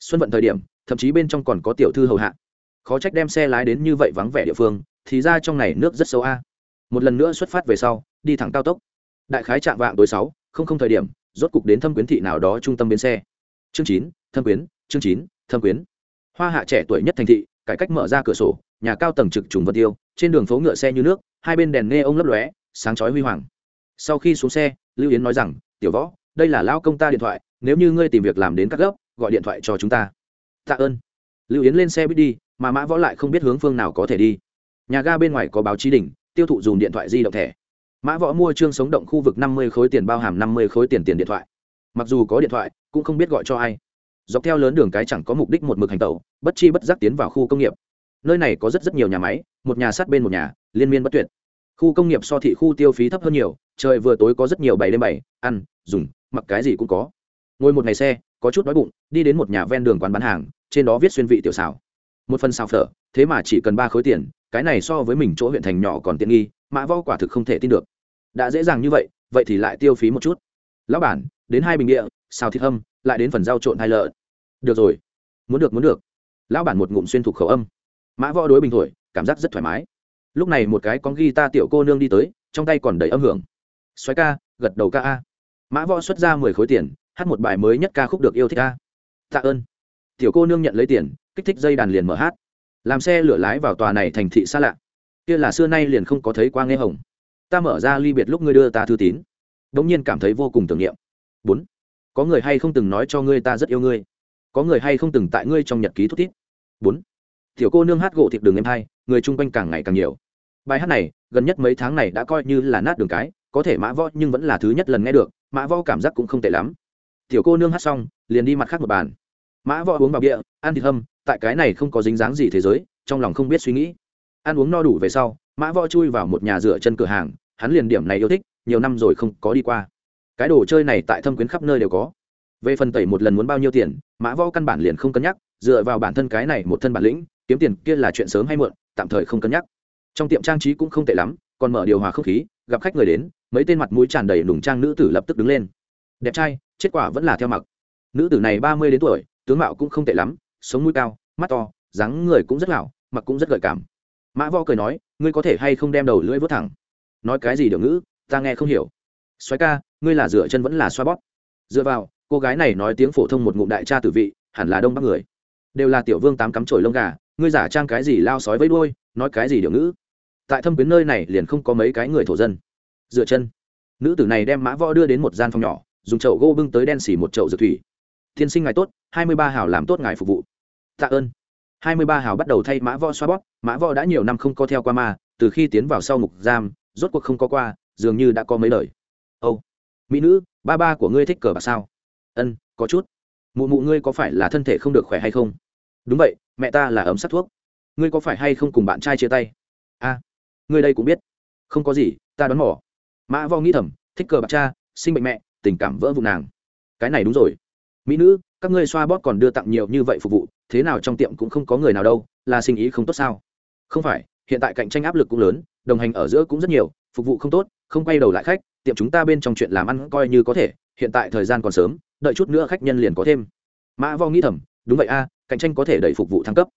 Xuân vận thời điểm, thậm chí bên trong còn có tiểu thư hầu hạ. Khó trách đem xe lái đến như vậy vắng vẻ địa phương, thì ra trong này nước rất sâu a. Một lần nữa xuất phát về sau, đi thẳng cao tốc. Đại khái chạm vạng tối sáu, không không thời điểm rốt cục đến thâm quyến thị nào đó trung tâm bến xe. Chương chín, thâm quyến, chương chín, thâm quyến. Hoa hạ trẻ tuổi nhất thành thị, cải cách mở ra cửa sổ, nhà cao tầng trực trùng vật tiêu, trên đường phố ngựa xe như nước, hai bên đèn nghe ông lấp lóe, sáng chói huy hoàng. Sau khi xuống xe, lưu yến nói rằng, tiểu võ, đây là lao công ta điện thoại, nếu như ngươi tìm việc làm đến các gốc gọi điện thoại cho chúng ta. Tạ ơn. Lưu yến lên xe biết đi, mà mã võ lại không biết hướng phương nào có thể đi. Nhà ga bên ngoài có báo chí đỉnh, tiêu thụ dùng điện thoại di động thẻ mã võ mua trương sống động khu vực năm mươi khối tiền bao hàm năm mươi khối tiền tiền điện thoại. Mặc dù có điện thoại, cũng không biết gọi cho ai. Dọc theo lớn đường cái chẳng có mục đích một mực hành tẩu, bất chi bất giác tiến vào khu công nghiệp. Nơi này có rất rất nhiều nhà máy, một nhà sát bên một nhà, liên miên bất tuyệt. Khu công nghiệp so thị khu tiêu phí thấp hơn nhiều, trời vừa tối có rất nhiều bảy đêm bảy ăn, dùng, mặc cái gì cũng có. Ngồi một ngày xe, có chút đói bụng, đi đến một nhà ven đường quán bán hàng, trên đó viết xuyên vị tiểu xào một phần xào phở, thế mà chỉ cần ba khối tiền, cái này so với mình chỗ huyện thành nhỏ còn tiện nghi mã võ quả thực không thể tin được. Đã dễ dàng như vậy vậy thì lại tiêu phí một chút. Lão bản, đến hai bình địa, xào thịt hâm, lại đến phần rau trộn hai lợn. Được rồi. Muốn được muốn được. Lão bản một ngụm xuyên thục khẩu âm. Mã võ đối bình thổi, cảm giác rất thoải mái. Lúc này một cái con ghi ta tiểu cô nương đi tới, trong tay còn đầy âm hưởng. Xoáy ca, gật đầu ca a. Mã võ xuất ra mười khối tiền, hát một bài mới nhất ca khúc được yêu thích ca tạ ơn. Tiểu cô nương nhận lấy tiền, kích thích dây đàn liền mở hát. Làm xe lửa lái vào tòa này thành thị xa lạ kia là xưa nay liền không có thấy qua nghe hồng. Ta mở ra ly biệt lúc ngươi đưa ta thư tín. Đ ỗ n g nhiên cảm thấy vô cùng tưởng niệm. Bốn. Có người hay không từng nói cho ngươi ta rất yêu ngươi? Có người hay không từng tại ngươi trong nhật ký thút tít bốn. Tiểu cô nương hát gỗ thịt đường em hai, người chung quanh càng ngày càng nhiều. Bài hát này, gần nhất mấy tháng này đã coi như là nát đường cái, có thể mã võ nhưng vẫn là thứ nhất lần nghe được, mã võ cảm giác cũng không tệ lắm. Tiểu cô nương hát xong, liền đi mặt khác một bàn. Mã võ uống vào địa ăn thịt hâm tại cái này không có dính dáng gì thế giới, trong lòng không biết suy nghĩ ăn uống no đủ về sau mã võ chui vào một nhà rửa chân cửa hàng hắn liền điểm này yêu thích nhiều năm rồi không có đi qua. Cái đồ chơi này tại thâm quyến khắp nơi đều có. Về phần tẩy một lần muốn bao nhiêu tiền mã võ căn bản liền không cân nhắc dựa vào bản thân cái này một thân bản lĩnh kiếm tiền kia là chuyện sớm hay muộn tạm thời không cân nhắc. Trong tiệm trang trí cũng không tệ lắm còn mở điều hòa không khí gặp khách người đến mấy tên mặt mũi tràn đầy nùng trang nữ tử lập tức đứng lên. Đẹp trai kết quả vẫn là theo mặc. Nữ tử này ba mươi đến tuổi tướng mạo cũng không tệ lắm sống mũi cao mắt to dáng người cũng rất lão, mặc cũng rất gợi cảm mã võ cười nói, ngươi có thể hay không đem đầu lưỡi vớt thẳng? Nói cái gì được ngữ, ta nghe không hiểu. Xoáy ca, ngươi là dựa chân vẫn là xoa bóp? Dựa vào, cô gái này nói tiếng phổ thông một ngụm đại cha tử vị, hẳn là đông bắc người. Đều là tiểu vương tám cắm trổi lông gà, ngươi giả trang cái gì lao sói với đuôi, nói cái gì điều ngữ? Tại thâm quyến nơi này liền không có mấy cái người thổ dân. Dựa chân. Nữ tử này đem mã võ đưa đến một gian phòng nhỏ, dùng chậu gỗ bưng tới đen xỉ một chậu dược thủy. Tiên sinh ngài tốt, hai mươi ba hảo làm tốt ngài phục vụ. Tạ ơn hai mươi ba hào bắt đầu thay mã võ xoa bóp, mã võ đã nhiều năm không có theo qua ma, từ khi tiến vào sau ngục giam, rốt cuộc không có qua, dường như đã có mấy lời. Âu, mỹ nữ, ba ba của ngươi thích cờ bạc sao? Ân, có chút. Mụ mụ ngươi có phải là thân thể không được khỏe hay không? Đúng vậy, mẹ ta là ấm sát thuốc. Ngươi có phải hay không cùng bạn trai chia tay? A, ngươi đây cũng biết. Không có gì, ta đoán mỏ mã võ nghĩ thầm, thích cờ bạc cha, sinh bệnh mẹ, tình cảm vỡ vụ nàng. Cái này đúng rồi mỹ nữ, các ngươi xoa bóp còn đưa tặng nhiều như vậy phục vụ, thế nào trong tiệm cũng không có người nào đâu, là sinh ý không tốt sao? Không phải, hiện tại cạnh tranh áp lực cũng lớn, đồng hành ở giữa cũng rất nhiều, phục vụ không tốt, không quay đầu lại khách, tiệm chúng ta bên trong chuyện làm ăn coi như có thể, hiện tại thời gian còn sớm, đợi chút nữa khách nhân liền có thêm. Mã vo nghĩ thầm, đúng vậy a, cạnh tranh có thể đẩy phục vụ thăng cấp.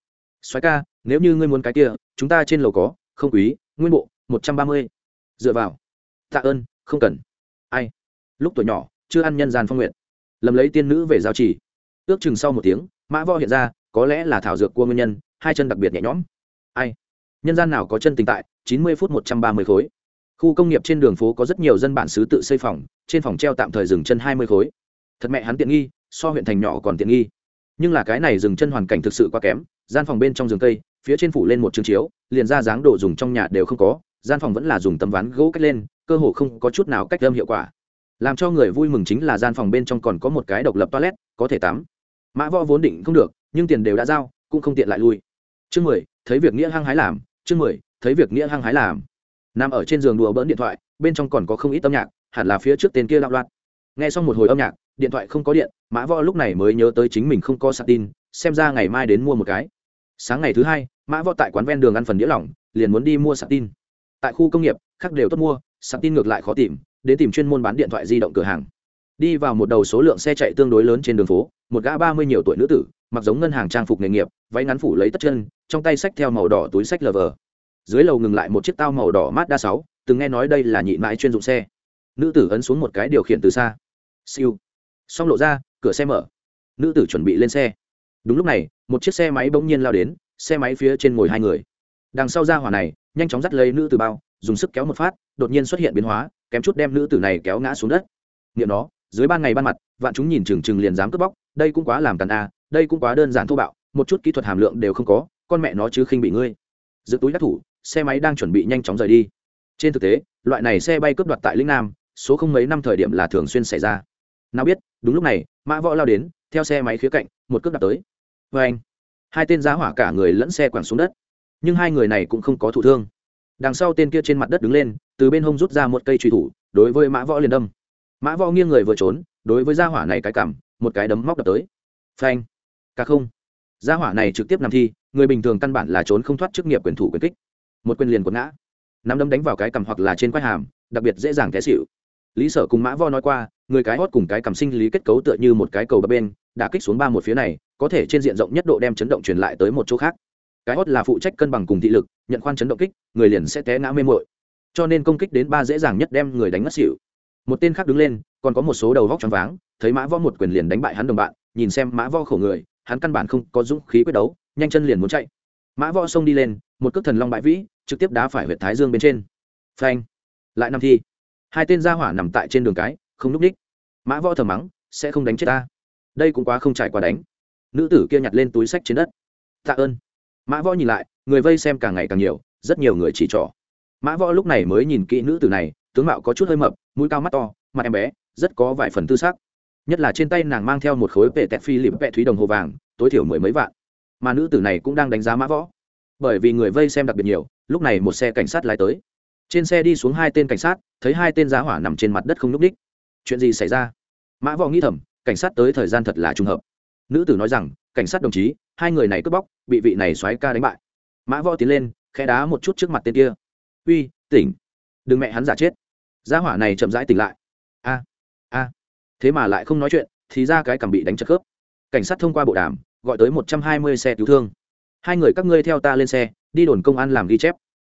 Xoáy ca, nếu như ngươi muốn cái kia, chúng ta trên lầu có, không quý, nguyên bộ, một trăm ba mươi. Dựa vào. Tạ ơn, không cần. Ai? Lúc tuổi nhỏ, chưa ăn nhân gian phong nguyện lầm lấy tiên nữ về giao trì. Ước chừng sau một tiếng, mã vo hiện ra, có lẽ là thảo dược của nguyên nhân, hai chân đặc biệt nhẹ nhõm. Ai? Nhân gian nào có chân tình tại, chín mươi phút một trăm ba mươi khối. Khu công nghiệp trên đường phố có rất nhiều dân bản xứ tự xây phòng, trên phòng treo tạm thời dừng chân hai mươi khối. Thật mẹ hắn tiện nghi, so huyện thành nhỏ còn tiện nghi. Nhưng là cái này dừng chân hoàn cảnh thực sự quá kém, gian phòng bên trong rừng cây, phía trên phủ lên một chương chiếu, liền ra dáng đồ dùng trong nhà đều không có, gian phòng vẫn là dùng tấm ván gỗ cách lên, cơ hồ không có chút nào cách âm hiệu quả làm cho người vui mừng chính là gian phòng bên trong còn có một cái độc lập toilet, có thể tắm. Mã võ vốn định không được, nhưng tiền đều đã giao, cũng không tiện lại lui. Chương mười, thấy việc nghĩa hăng hái làm, chương mười, thấy việc nghĩa hăng hái làm. Nằm ở trên giường đùa bỡn điện thoại, bên trong còn có không ít âm nhạc, hẳn là phía trước tên kia đạo loạn. nghe xong một hồi âm nhạc, điện thoại không có điện, mã võ lúc này mới nhớ tới chính mình không có sạc tin, xem ra ngày mai đến mua một cái. Sáng ngày thứ hai, mã võ tại quán ven đường ăn phần đĩa lỏng, liền muốn đi mua sạc tin. Tại khu công nghiệp, khác đều tốt mua, sạc tin ngược lại khó tìm đến tìm chuyên môn bán điện thoại di động cửa hàng. Đi vào một đầu số lượng xe chạy tương đối lớn trên đường phố, một gã ba mươi nhiều tuổi nữ tử, mặc giống ngân hàng trang phục nghề nghiệp, váy ngắn phủ lấy tất chân, trong tay sách theo màu đỏ túi sách lờ vờ. Dưới lầu ngừng lại một chiếc tao màu đỏ Mazda sáu, từng nghe nói đây là nhị mãi chuyên dụng xe. Nữ tử ấn xuống một cái điều khiển từ xa. Siêu. Xong lộ ra, cửa xe mở. Nữ tử chuẩn bị lên xe. Đúng lúc này, một chiếc xe máy bỗng nhiên lao đến, xe máy phía trên ngồi hai người. Đằng sau ra hỏa này, nhanh chóng dắt lấy nữ tử bao, dùng sức kéo một phát, đột nhiên xuất hiện biến hóa kém chút đem nữ tử này kéo ngã xuống đất. Nghiệm nó, dưới ban ngày ban mặt, vạn chúng nhìn chừng chừng liền dám cướp bóc, đây cũng quá làm càn a, đây cũng quá đơn giản thô bạo, một chút kỹ thuật hàm lượng đều không có, con mẹ nó chứ khinh bị ngươi. Giữ túi đắc thủ, xe máy đang chuẩn bị nhanh chóng rời đi. Trên thực tế, loại này xe bay cướp đoạt tại lĩnh nam, số không mấy năm thời điểm là thường xuyên xảy ra. Nào biết, đúng lúc này, mã võ lao đến, theo xe máy khía cạnh, một cướp đặt tới. Vê anh. Hai tên giá hỏa cả người lẫn xe quẳng xuống đất. Nhưng hai người này cũng không có thụ thương đằng sau tên kia trên mặt đất đứng lên, từ bên hông rút ra một cây truy thủ, đối với mã võ liền đâm. Mã võ nghiêng người vừa trốn, đối với gia hỏa này cái cảm, một cái đấm móc đập tới. Phanh! Cả không. Gia hỏa này trực tiếp nằm thi, người bình thường căn bản là trốn không thoát chức nghiệp quyền thủ quyền kích. Một quyền liền quật ngã. Nắm đấm đánh vào cái cằm hoặc là trên quai hàm, đặc biệt dễ dàng té xịu lý sở cùng mã vo nói qua, người cái hót cùng cái cằm sinh lý kết cấu tựa như một cái cầu bập bên đã kích xuống ba một phía này, có thể trên diện rộng nhất độ đem chấn động truyền lại tới một chỗ khác cái hót là phụ trách cân bằng cùng thị lực, nhận khoan chấn động kích, người liền sẽ té ngã mê mội cho nên công kích đến ba dễ dàng nhất đem người đánh mất xỉu. Một tên khác đứng lên, còn có một số đầu vóc choáng váng, thấy mã võ một quyền liền đánh bại hắn đồng bạn, nhìn xem mã võ khổ người, hắn căn bản không có dũng khí quyết đấu, nhanh chân liền muốn chạy. Mã võ xông đi lên, một cước thần long bãi vĩ, trực tiếp đá phải huyện thái dương bên trên. Phanh! Lại năm thi. Hai tên gia hỏa nằm tại trên đường cái, không núp ních. Mã võ thờ mắng, sẽ không đánh chết ta. Đây cũng quá không trải qua đánh. Nữ tử kia nhặt lên túi sách trên đất. Tạ ơn mã võ nhìn lại, người vây xem càng ngày càng nhiều, rất nhiều người chỉ trỏ. Mã võ lúc này mới nhìn kỹ nữ tử này, tướng mạo có chút hơi mập, mũi cao mắt to, mặt em bé, rất có vài phần tư sắc. Nhất là trên tay nàng mang theo một khối vệ tẹt phi lịp vệ thúy đồng hồ vàng, tối thiểu mười mấy vạn. Mà nữ tử này cũng đang đánh giá mã võ. Bởi vì người vây xem đặc biệt nhiều, lúc này một xe cảnh sát lái tới. Trên xe đi xuống hai tên cảnh sát, thấy hai tên giá hỏa nằm trên mặt đất không nhúc ú c chuyện gì xảy ra? Mã võ nghĩ thầm, cảnh sát tới thời gian thật là trùng hợp. Nữ tử nói rằng, cảnh sát đồng chí hai người này cướp bóc, bị vị này xoáy ca đánh bại. Mã võ tiến lên, khẽ đá một chút trước mặt tên kia. Uy, tỉnh. Đừng mẹ hắn giả chết. Gia hỏa này chậm rãi tỉnh lại. A a. Thế mà lại không nói chuyện, thì ra cái cảm bị đánh chật khớp. Cảnh sát thông qua bộ đàm, gọi tới một trăm hai mươi xe cứu thương. Hai người các ngươi theo ta lên xe, đi đồn công an làm ghi chép.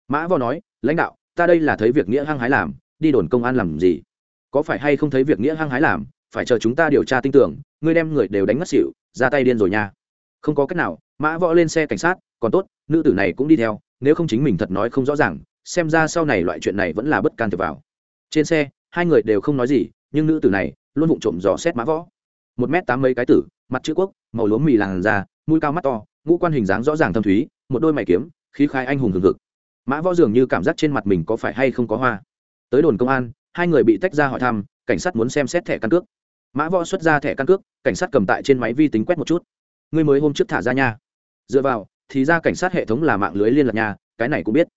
Mã võ nói, lãnh đạo, ta đây là thấy việc nghĩa hăng hái làm, đi đồn công an làm gì? Có phải hay không thấy việc nghĩa hăng hái làm, phải chờ chúng ta điều tra tin tưởng, ngươi đem người đều đánh mất xỉu, ra tay điên rồi nha không có cách nào, mã võ lên xe cảnh sát, còn tốt, nữ tử này cũng đi theo, nếu không chính mình thật nói không rõ ràng, xem ra sau này loại chuyện này vẫn là bất can thiệp vào. Trên xe, hai người đều không nói gì, nhưng nữ tử này luôn vụng trộm dò xét mã võ. Một m tám mấy cái tử, mặt chữ quốc, màu lúa mì làn da, mũi cao mắt to, ngũ quan hình dáng rõ ràng thâm thúy, một đôi mày kiếm, khí khai anh hùng hừng hực. Mã võ dường như cảm giác trên mặt mình có phải hay không có hoa. Tới đồn công an, hai người bị tách ra hỏi thăm, cảnh sát muốn xem xét thẻ căn cước. Mã võ xuất ra thẻ căn cước, cảnh sát cầm tại trên máy vi tính quét một chút ngươi mới hôm trước thả ra nha. Dựa vào, thì ra cảnh sát hệ thống là mạng lưới liên lạc nha, cái này cũng biết.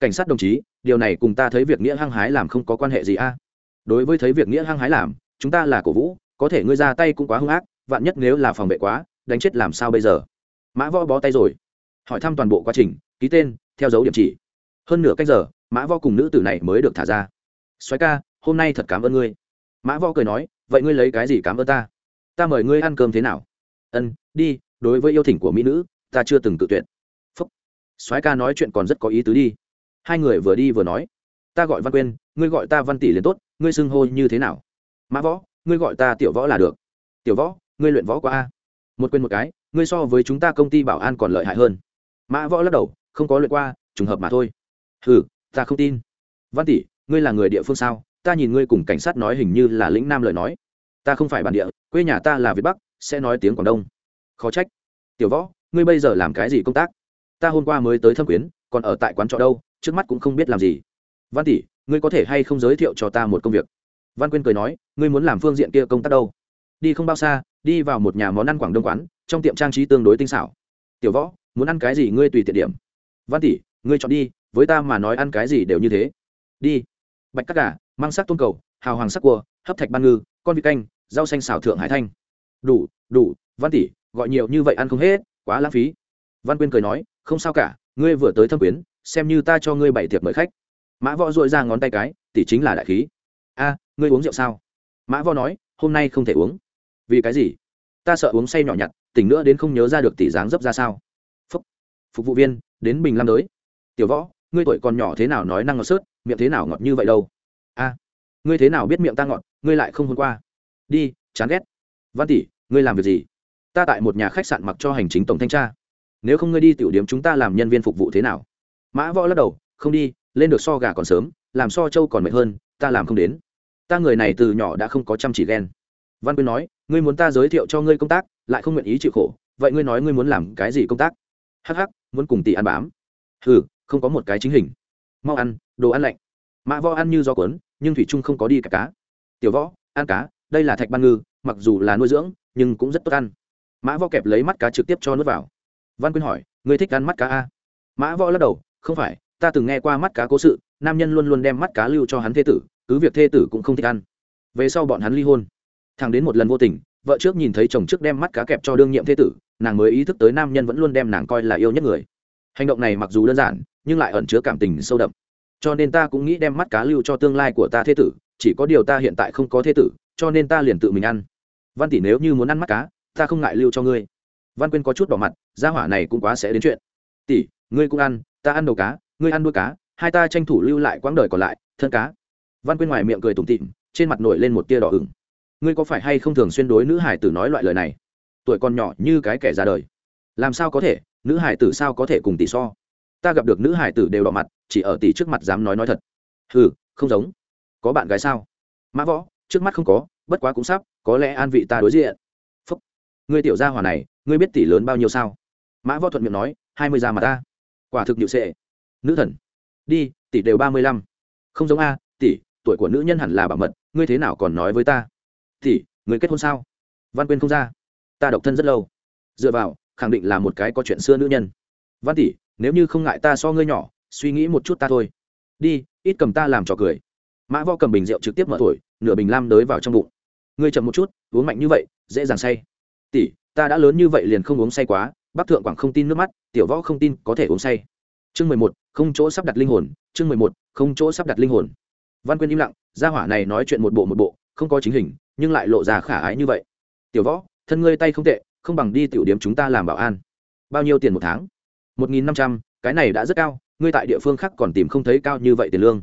Cảnh sát đồng chí, điều này cùng ta thấy việc nghĩa hăng hái làm không có quan hệ gì a. Đối với thấy việc nghĩa hăng hái làm, chúng ta là cổ vũ, có thể ngươi ra tay cũng quá hung ác, vạn nhất nếu là phòng vệ quá, đánh chết làm sao bây giờ? Mã võ bó tay rồi. Hỏi thăm toàn bộ quá trình, ký tên, theo dấu điểm chỉ. Hơn nửa cách giờ, mã võ cùng nữ tử này mới được thả ra. Xoáy ca, hôm nay thật cảm ơn ngươi. Mã võ cười nói, vậy ngươi lấy cái gì cảm ơn ta? Ta mời ngươi ăn cơm thế nào? Ân, đi đối với yêu thỉnh của mỹ nữ, ta chưa từng tự tuyệt. Phúc. Soái ca nói chuyện còn rất có ý tứ đi. Hai người vừa đi vừa nói. Ta gọi văn quyên, ngươi gọi ta văn tỷ liền tốt, ngươi xưng hô như thế nào? Mã võ, ngươi gọi ta tiểu võ là được. Tiểu võ, ngươi luyện võ qua a. Một quên một cái, ngươi so với chúng ta công ty bảo an còn lợi hại hơn. Mã võ lắc đầu, không có luyện qua, trùng hợp mà thôi. Ừ ta không tin. Văn tỷ, ngươi là người địa phương sao? Ta nhìn ngươi cùng cảnh sát nói hình như là lĩnh nam lời nói. Ta không phải bản địa, quê nhà ta là việt bắc, sẽ nói tiếng quảng đông khó trách. Tiểu võ, ngươi bây giờ làm cái gì công tác? Ta hôm qua mới tới thâm quyến, còn ở tại quán trọ đâu, trước mắt cũng không biết làm gì. Văn tỷ, ngươi có thể hay không giới thiệu cho ta một công việc? Văn quyên cười nói, ngươi muốn làm phương diện kia công tác đâu? Đi không bao xa, đi vào một nhà món ăn quảng đông quán, trong tiệm trang trí tương đối tinh xảo. Tiểu võ, muốn ăn cái gì ngươi tùy tiện điểm. Văn tỷ, ngươi chọn đi, với ta mà nói ăn cái gì đều như thế. Đi. Bạch cắt gà, mang sắc tôn cầu, hào hoàng sắc cua, hấp thạch ban ngư, con vịt canh, rau xanh xào thượng hải thanh. Đủ đủ, văn tỷ gọi nhiều như vậy ăn không hết, quá lãng phí. Văn quyên cười nói, không sao cả, ngươi vừa tới thâm quyến, xem như ta cho ngươi bảy tiệc mời khách. Mã võ dội ra ngón tay cái, tỷ chính là đại khí. A, ngươi uống rượu sao? Mã võ nói, hôm nay không thể uống. Vì cái gì? Ta sợ uống say nhỏ nhặt, tỉnh nữa đến không nhớ ra được tỷ dáng dấp ra sao. Phúc. phục vụ viên, đến bình lam đới tiểu võ, ngươi tuổi còn nhỏ thế nào nói năng ngọt sớt, miệng thế nào ngọt như vậy đâu? A, ngươi thế nào biết miệng ta ngọt, ngươi lại không hôn qua. Đi, chán ghét. Văn tỷ, ngươi làm việc gì? Ta tại một nhà khách sạn mặc cho hành chính tổng thanh tra. Nếu không ngươi đi tiểu điểm chúng ta làm nhân viên phục vụ thế nào? Mã võ lắc đầu, không đi, lên được so gà còn sớm, làm so châu còn mệt hơn, ta làm không đến. Ta người này từ nhỏ đã không có chăm chỉ ghen. Văn quyên nói, ngươi muốn ta giới thiệu cho ngươi công tác, lại không nguyện ý chịu khổ, vậy ngươi nói ngươi muốn làm cái gì công tác? Hh muốn cùng tỷ ăn bám. Ừ không có một cái chính hình. Mau ăn, đồ ăn lạnh. Mã võ ăn như do cuốn, nhưng thủy trung không có đi cả cá. Tiểu võ, ăn cá, đây là thạch ban ngư, mặc dù là nuôi dưỡng, nhưng cũng rất tốt ăn mã võ kẹp lấy mắt cá trực tiếp cho nước vào. Văn quyên hỏi, ngươi thích ăn mắt cá a? Mã võ lắc đầu, không phải, ta từng nghe qua mắt cá cố sự, nam nhân luôn luôn đem mắt cá lưu cho hắn thê tử, cứ việc thê tử cũng không thích ăn. Về sau bọn hắn ly hôn. Thằng đến một lần vô tình, vợ trước nhìn thấy chồng trước đem mắt cá kẹp cho đương nhiệm thê tử, nàng mới ý thức tới nam nhân vẫn luôn đem nàng coi là yêu nhất người. Hành động này mặc dù đơn giản, nhưng lại ẩn chứa cảm tình sâu đậm. Cho nên ta cũng nghĩ đem mắt cá lưu cho tương lai của ta thê tử, chỉ có điều ta hiện tại không có thê tử, cho nên ta liền tự mình ăn. Văn tỷ nếu như muốn ăn mắt cá ta không ngại lưu cho ngươi. Văn quyên có chút đỏ mặt, gia hỏa này cũng quá sẽ đến chuyện. Tỷ, ngươi cũng ăn, ta ăn đầu cá, ngươi ăn đuôi cá, hai ta tranh thủ lưu lại quãng đời còn lại, thân cá. Văn quyên ngoài miệng cười tủm tịm trên mặt nổi lên một tia đỏ ửng. Ngươi có phải hay không thường xuyên đối nữ hải tử nói loại lời này? Tuổi còn nhỏ như cái kẻ ra đời. Làm sao có thể, nữ hải tử sao có thể cùng tỷ so? Ta gặp được nữ hải tử đều đỏ mặt, chỉ ở tỷ trước mặt dám nói nói thật. Ừ không giống. Có bạn gái sao? Mã võ, trước mắt không có, bất quá cũng sắp, có lẽ an vị ta đối diện ngươi tiểu gia hỏa này, ngươi biết tỷ lớn bao nhiêu sao? Mã võ thuận miệng nói, hai mươi gia mà ta. Quả thực nhiều sệ. Nữ thần. Đi, tỷ đều ba mươi lăm. Không giống a, tỷ, tuổi của nữ nhân hẳn là bảo mật, ngươi thế nào còn nói với ta? Tỷ, người kết hôn sao? Văn quyên không ra. Ta độc thân rất lâu. Dựa vào, khẳng định là một cái có chuyện xưa nữ nhân. Văn tỷ, nếu như không ngại ta so ngươi nhỏ, suy nghĩ một chút ta thôi. Đi, ít cầm ta làm trò cười. Mã võ cầm bình rượu trực tiếp mở thổi, nửa bình lam đới vào trong bụng. Ngươi chậm một chút, uống mạnh như vậy, dễ dàng say tỷ, ta đã lớn như vậy liền không uống say quá, bắc thượng quảng không tin nước mắt, tiểu võ không tin có thể uống say. Chương mười một, không chỗ sắp đặt linh hồn, chương mười một, không chỗ sắp đặt linh hồn. Văn quyên im lặng, gia hỏa này nói chuyện một bộ một bộ, không có chính hình, nhưng lại lộ ra khả ái như vậy. Tiểu võ, thân ngươi tay không tệ, không bằng đi tiểu điểm chúng ta làm bảo an. Bao nhiêu tiền một tháng? một nghìn năm trăm, cái này đã rất cao, ngươi tại địa phương khác còn tìm không thấy cao như vậy tiền lương.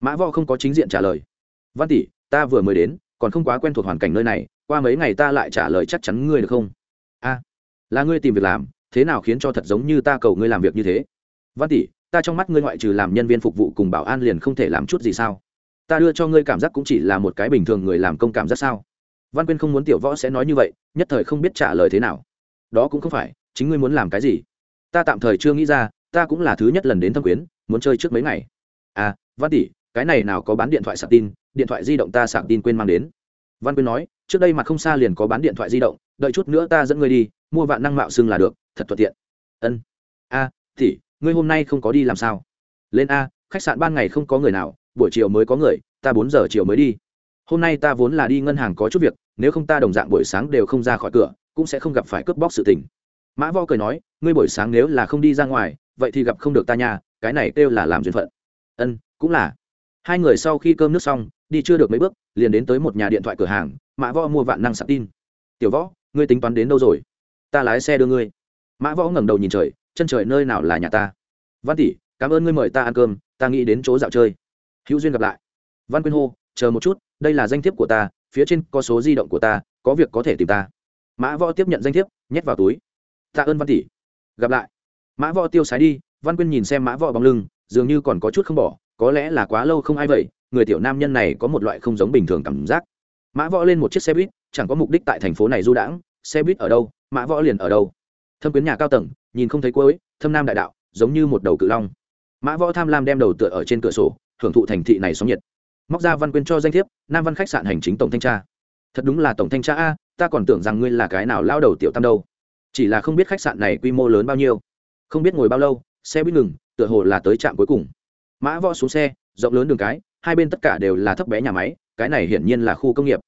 Mã võ không có chính diện trả lời. Văn tỷ, ta vừa mới đến, còn không quá quen thuộc hoàn cảnh nơi này qua mấy ngày ta lại trả lời chắc chắn ngươi được không? A, là ngươi tìm việc làm, thế nào khiến cho thật giống như ta cầu ngươi làm việc như thế? Văn tỷ, ta trong mắt ngươi ngoại trừ làm nhân viên phục vụ cùng bảo an liền không thể làm chút gì sao? Ta đưa cho ngươi cảm giác cũng chỉ là một cái bình thường người làm công cảm giác sao? Văn quyên không muốn tiểu võ sẽ nói như vậy, nhất thời không biết trả lời thế nào. Đó cũng không phải, chính ngươi muốn làm cái gì? Ta tạm thời chưa nghĩ ra, ta cũng là thứ nhất lần đến thâm quyến, muốn chơi trước mấy ngày. À văn tỷ, cái này nào có bán điện thoại sạc tin, điện thoại di động ta sạc tin quên mang đến. Văn quyên nói trước đây mặt không xa liền có bán điện thoại di động đợi chút nữa ta dẫn ngươi đi mua vạn năng mạo xưng là được thật thuận tiện. Ân. A à, ngươi hôm nay không có đi làm sao? Lên a khách sạn ban ngày không có người nào buổi chiều mới có người ta bốn giờ chiều mới đi. Hôm nay ta vốn là đi ngân hàng có chút việc nếu không ta đồng dạng buổi sáng đều không ra khỏi cửa cũng sẽ không gặp phải cướp bóc sự tình. Mã vo cười nói ngươi buổi sáng nếu là không đi ra ngoài vậy thì gặp không được ta nhà cái này kêu là làm duyên phận. Ân cũng là. Hai người sau khi cơm nước xong đi chưa được mấy bước, liền đến tới một nhà điện thoại cửa hàng, mã võ mua vạn năng sạc tin. Tiểu võ, ngươi tính toán đến đâu rồi? Ta lái xe đưa ngươi. Mã võ ngẩng đầu nhìn trời, chân trời nơi nào là nhà ta? Văn tỷ, cảm ơn ngươi mời ta ăn cơm, ta nghĩ đến chỗ dạo chơi. Hữu duyên gặp lại. Văn quyên hô, chờ một chút, đây là danh thiếp của ta, phía trên có số di động của ta, có việc có thể tìm ta. Mã võ tiếp nhận danh thiếp, nhét vào túi. Tạ ơn văn tỷ. Gặp lại. Mã võ tiêu sái đi, văn quyên nhìn xem mã võ bóng lưng, dường như còn có chút không bỏ, có lẽ là quá lâu không ai vậy người tiểu nam nhân này có một loại không giống bình thường cảm giác. Mã võ lên một chiếc xe buýt, chẳng có mục đích tại thành phố này du đãng, xe buýt ở đâu, mã võ liền ở đâu. Thâm quyến nhà cao tầng, nhìn không thấy cuối, thâm nam đại đạo, giống như một đầu cự long. Mã võ tham lam đem đầu tựa ở trên cửa sổ, hưởng thụ thành thị này sóng nhiệt. Móc ra văn quyên cho danh thiếp, nam văn khách sạn hành chính tổng thanh tra. Thật đúng là tổng thanh tra a, ta còn tưởng rằng ngươi là cái nào lao đầu tiểu tam đâu. Chỉ là không biết khách sạn này quy mô lớn bao nhiêu. Không biết ngồi bao lâu, xe buýt ngừng, tựa hồ là tới trạm cuối cùng mã võ xuống xe, rộng lớn đường cái, hai bên tất cả đều là thấp bé nhà máy, cái này hiển nhiên là khu công nghiệp.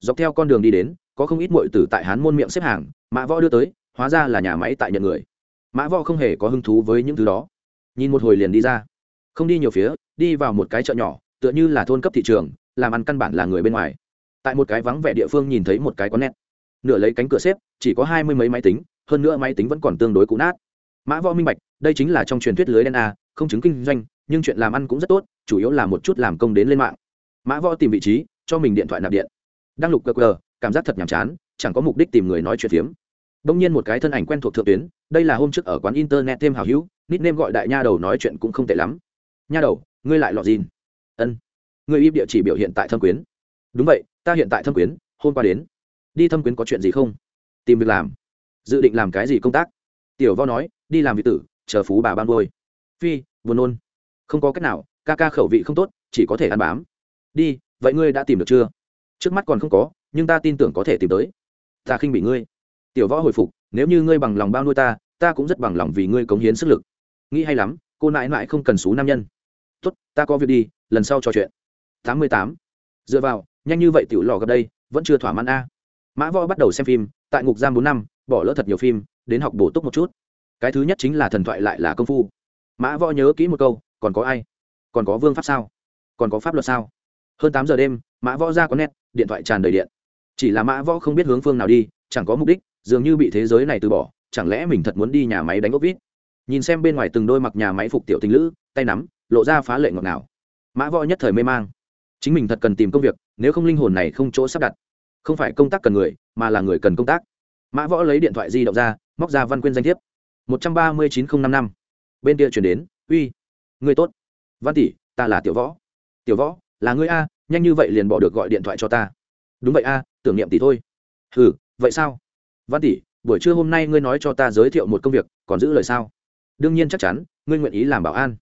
Dọc theo con đường đi đến, có không ít m tử tại hán môn miệng xếp hàng, mã võ đưa tới, hóa ra là nhà máy tại nhận người. Mã võ không hề có hứng thú với những thứ đó. Nhìn một hồi liền đi ra. Không đi nhiều phía, đi vào một cái chợ nhỏ, tựa như là thôn cấp thị trường, làm ăn căn bản là người bên ngoài. Tại một cái vắng vẻ địa phương nhìn thấy một cái có nét nửa lấy cánh cửa xếp, chỉ có hai mươi mấy máy tính, hơn nữa máy tính vẫn còn tương đối cũ nát. Mã võ minh bạch, đây chính là trong truyền thuyết lưới đen a, không chứng kinh doanh nhưng chuyện làm ăn cũng rất tốt, chủ yếu là một chút làm công đến lên mạng. Mã võ tìm vị trí, cho mình điện thoại nạp điện. Đăng lục cơ cơ cảm giác thật nhàm chán, chẳng có mục đích tìm người nói chuyện phiếm. Đông nhiên một cái thân ảnh quen thuộc thượng tuyến, đây là hôm trước ở quán internet thêm hào hữu, nickname gọi đại nha đầu nói chuyện cũng không tệ lắm. Nha đầu, ngươi lại lọt gìn. Ân. Ngươi im địa chỉ biểu hiện tại thâm quyến. Đúng vậy, ta hiện tại thâm quyến, hôm qua đến. Đi thâm quyến có chuyện gì không? Tìm việc làm. Dự định làm cái gì công tác? Tiểu vo nói, đi làm vị tử, chờ phú bà ban ngôi. Phi, buồn nôn không có cách nào, ca ca khẩu vị không tốt, chỉ có thể ăn bám. Đi, vậy ngươi đã tìm được chưa? Trước mắt còn không có, nhưng ta tin tưởng có thể tìm tới. Ta khinh bị ngươi. Tiểu võ hồi phục, nếu như ngươi bằng lòng bao nuôi ta ta cũng rất bằng lòng vì ngươi cống hiến sức lực. Nghĩ hay lắm, cô nãi nãi không cần xú nam nhân. Tốt, ta có việc đi, lần sau trò chuyện. Tám mươi tám. Dựa vào, nhanh như vậy tiểu lò gặp đây, vẫn chưa thỏa mãn a. Mã võ bắt đầu xem phim, tại ngục giam bốn năm, bỏ lỡ thật nhiều phim, đến học bổ túc một chút. Cái thứ nhất chính là thần thoại lại là công phu. Mã võ nhớ kỹ một câu còn có ai? Còn có vương pháp sao? Còn có pháp luật sao? Hơn tám giờ đêm, mã võ ra có nét điện thoại tràn đầy điện. Chỉ là mã võ không biết hướng phương nào đi, chẳng có mục đích, dường như bị thế giới này từ bỏ, chẳng lẽ mình thật muốn đi nhà máy đánh ốc vít? Nhìn xem bên ngoài từng đôi mặc nhà máy phục tiểu tình lữ, tay nắm, lộ ra phá lệ ngọt ngào. Mã võ nhất thời mê mang. Chính mình thật cần tìm công việc, nếu không linh hồn này không chỗ sắp đặt. Không phải công tác cần người, mà là người cần công tác. Mã võ lấy điện thoại di động ra, móc ra văn quyên danh thiếp. Một trăm ba mươi chín nghìn năm năm. Bên kia chuyển đến, uy Ngươi tốt. Văn tỷ, ta là tiểu võ. Tiểu võ, là ngươi a, nhanh như vậy liền bỏ được gọi điện thoại cho ta. Đúng vậy a, tưởng niệm tỷ thôi. Ừ vậy sao? Văn tỷ, buổi trưa hôm nay ngươi nói cho ta giới thiệu một công việc, còn giữ lời sao? Đương nhiên chắc chắn, ngươi nguyện ý làm bảo an.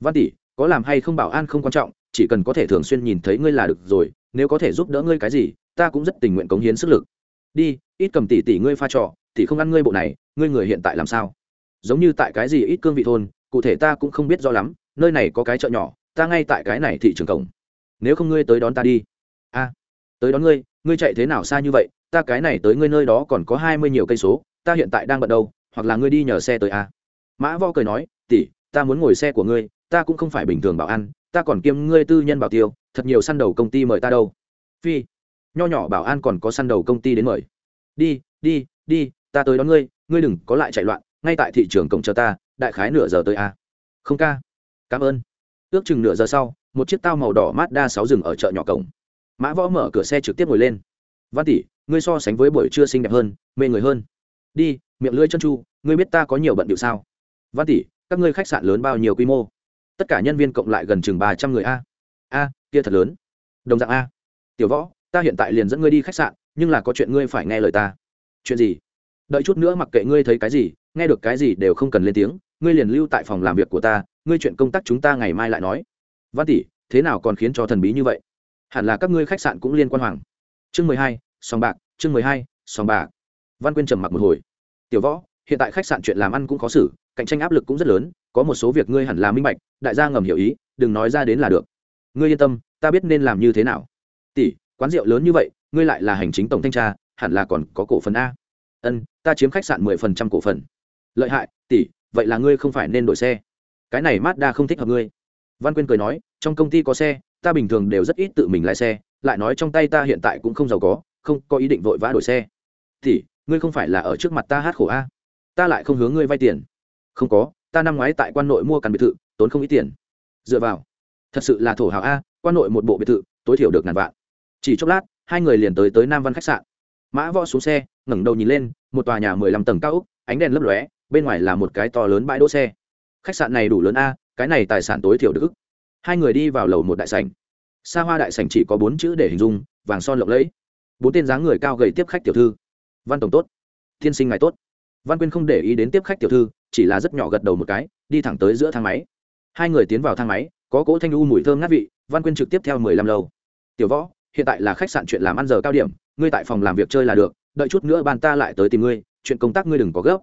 Văn tỷ, có làm hay không bảo an không quan trọng, chỉ cần có thể thường xuyên nhìn thấy ngươi là được rồi, nếu có thể giúp đỡ ngươi cái gì, ta cũng rất tình nguyện cống hiến sức lực. Đi, ít cầm tỷ tỷ ngươi pha trò thì không ăn ngươi bộ này, ngươi người hiện tại làm sao? Giống như tại cái gì ít cương vị thôn, cụ thể ta cũng không biết rõ lắm nơi này có cái chợ nhỏ, ta ngay tại cái này thị trường cổng. Nếu không ngươi tới đón ta đi. A, tới đón ngươi? Ngươi chạy thế nào xa như vậy? Ta cái này tới ngươi nơi đó còn có hai mươi nhiều cây số, ta hiện tại đang bận đâu, hoặc là ngươi đi nhờ xe tới a. Mã vo cười nói, tỷ, ta muốn ngồi xe của ngươi, ta cũng không phải bình thường bảo ăn, ta còn kiêm ngươi tư nhân bảo tiêu, thật nhiều săn đầu công ty mời ta đâu. Phi, nho nhỏ bảo an còn có săn đầu công ty đến mời. Đi đi đi, ta tới đón ngươi ngươi đừng có lại chạy loạn, ngay tại thị trường cổng chờ ta, đại khái nửa giờ tới a. Không ca cảm ơn. Ước chừng nửa giờ sau, một chiếc tao màu đỏ mazda sáu dừng ở chợ nhỏ cổng. Mã võ mở cửa xe trực tiếp ngồi lên. Văn tỷ, ngươi so sánh với buổi trưa xinh đẹp hơn, mê người hơn. Đi, miệng lưỡi chân chu, ngươi biết ta có nhiều bận điệu sao? Văn tỷ, các ngươi khách sạn lớn bao nhiêu quy mô? Tất cả nhân viên cộng lại gần chừng ba trăm người a. A, kia thật lớn. Đồng dạng a. Tiểu võ, ta hiện tại liền dẫn ngươi đi khách sạn, nhưng là có chuyện ngươi phải nghe lời ta. Chuyện gì? Đợi chút nữa mặc kệ ngươi thấy cái gì, nghe được cái gì đều không cần lên tiếng, ngươi liền lưu tại phòng làm việc của ta ngươi chuyện công tác chúng ta ngày mai lại nói. Văn tỷ, thế nào còn khiến cho thần bí như vậy? Hẳn là các ngươi khách sạn cũng liên quan hoàng. Chương mười hai, sòng bạc, chương mười hai, sòng bạc. Văn quyên trầm mặc một hồi. Tiểu võ, hiện tại khách sạn chuyện làm ăn cũng khó xử, cạnh tranh áp lực cũng rất lớn, có một số việc ngươi hẳn là minh bạch, đại gia ngầm hiểu ý, đừng nói ra đến là được. Ngươi yên tâm, ta biết nên làm như thế nào. Tỷ, quán rượu lớn như vậy, ngươi lại là hành chính tổng thanh tra, hẳn là còn có cổ phần a. Ân, ta chiếm khách sạn mười phần trăm cổ phần. Lợi hại, tỷ, vậy là ngươi không phải nên đổi xe cái này mazda không thích hợp ngươi. Văn quyên cười nói, trong công ty có xe, ta bình thường đều rất ít tự mình lái xe, lại nói trong tay ta hiện tại cũng không giàu có, không có ý định vội vã đổi xe. Thì, ngươi không phải là ở trước mặt ta hát khổ a? Ta lại không hướng ngươi vay tiền. Không có, ta năm ngoái tại quan nội mua căn biệt thự, tốn không ít tiền. Dựa vào. Thật sự là thổ hào a, quan nội một bộ biệt thự, tối thiểu được ngàn vạn. Chỉ chốc lát, hai người liền tới tới nam văn khách sạn. Mã võ xuống xe, ngẩng đầu nhìn lên, một tòa nhà mười lăm tầng cao úc, ánh đèn lấp lóe, bên ngoài là một cái to lớn bãi đỗ xe khách sạn này đủ lớn a, cái này tài sản tối thiểu được hai người đi vào lầu một đại sảnh. Xa hoa đại sảnh chỉ có bốn chữ để hình dung, vàng son lộng lẫy. Bốn tên dáng người cao gầy tiếp khách tiểu thư. Văn tổng tốt. Tiên sinh ngài tốt. Văn quyên không để ý đến tiếp khách tiểu thư, chỉ là rất nhỏ gật đầu một cái, đi thẳng tới giữa thang máy. Hai người tiến vào thang máy, có cỗ thanh u mùi thơm ngát vị, văn quyên trực tiếp theo mười lăm lâu tiểu võ, hiện tại là khách sạn chuyện làm ăn giờ cao điểm, ngươi tại phòng làm việc chơi là được, đợi chút nữa ban ta lại tới tìm ngươi, chuyện công tác ngươi đừng có gấp.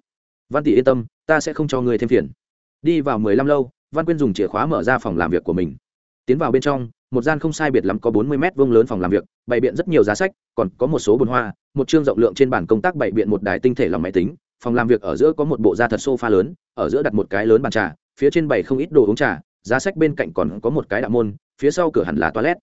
Văn tỷ yên tâm, ta sẽ không cho ngươi thêm phiền đi vào mười lăm lâu, văn quyên dùng chìa khóa mở ra phòng làm việc của mình. Tiến vào bên trong, một gian không sai biệt lắm có bốn mươi mét vuông lớn phòng làm việc, bày biện rất nhiều giá sách, còn có một số bồn hoa, một chương rộng lượng trên bàn công tác bày biện một đài tinh thể lòng máy tính. Phòng làm việc ở giữa có một bộ da thật sofa lớn, ở giữa đặt một cái lớn bàn trà, phía trên bày không ít đồ uống trà, giá sách bên cạnh còn có một cái đạo môn, phía sau cửa hẳn là toilet.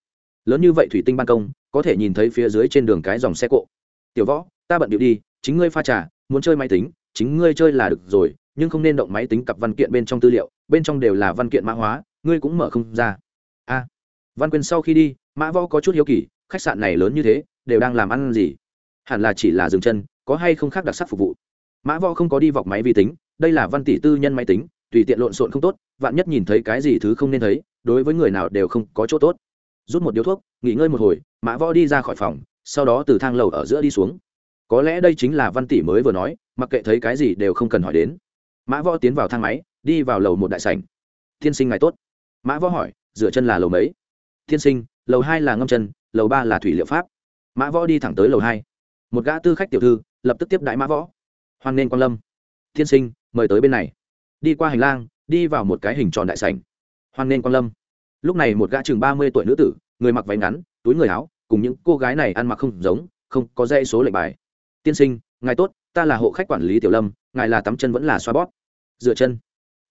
Lớn như vậy thủy tinh ban công, có thể nhìn thấy phía dưới trên đường cái dòng xe cộ. Tiểu võ, ta bận điệu đi, chính ngươi pha trà, muốn chơi máy tính, chính ngươi chơi là được rồi nhưng không nên động máy tính cặp văn kiện bên trong tư liệu, bên trong đều là văn kiện mã hóa, ngươi cũng mở không ra. A, văn quyên sau khi đi, mã võ có chút hiếu kỳ, khách sạn này lớn như thế, đều đang làm ăn gì? Hẳn là chỉ là dừng chân, có hay không khác đặc sắc phục vụ? Mã võ không có đi vọc máy vi tính, đây là văn tỷ tư nhân máy tính, tùy tiện lộn xộn không tốt, vạn nhất nhìn thấy cái gì thứ không nên thấy, đối với người nào đều không có chỗ tốt. Rút một điếu thuốc, nghỉ ngơi một hồi, mã võ đi ra khỏi phòng, sau đó từ thang lầu ở giữa đi xuống. Có lẽ đây chính là văn tỷ mới vừa nói, mặc kệ thấy cái gì đều không cần hỏi đến mã võ tiến vào thang máy, đi vào lầu một đại sảnh. Tiên sinh ngài tốt. Mã võ hỏi dựa chân là lầu mấy? Tiên sinh, lầu hai là ngâm chân, lầu ba là thủy liệu pháp. Mã võ đi thẳng tới lầu hai. Một gã tư khách tiểu thư, lập tức tiếp đại mã võ. Hoan nên quan lâm. Tiên sinh, mời tới bên này. Đi qua hành lang, đi vào một cái hình tròn đại sảnh. Hoan nên quan lâm. Lúc này một gã chừng ba mươi tuổi nữ tử, người mặc váy ngắn, túi người áo, cùng những cô gái này ăn mặc không giống, không có dây số lệnh bài. Tiên sinh, ngài tốt, ta là hộ khách quản lý tiểu lâm, ngài là tắm chân vẫn là xoa bóp dựa chân.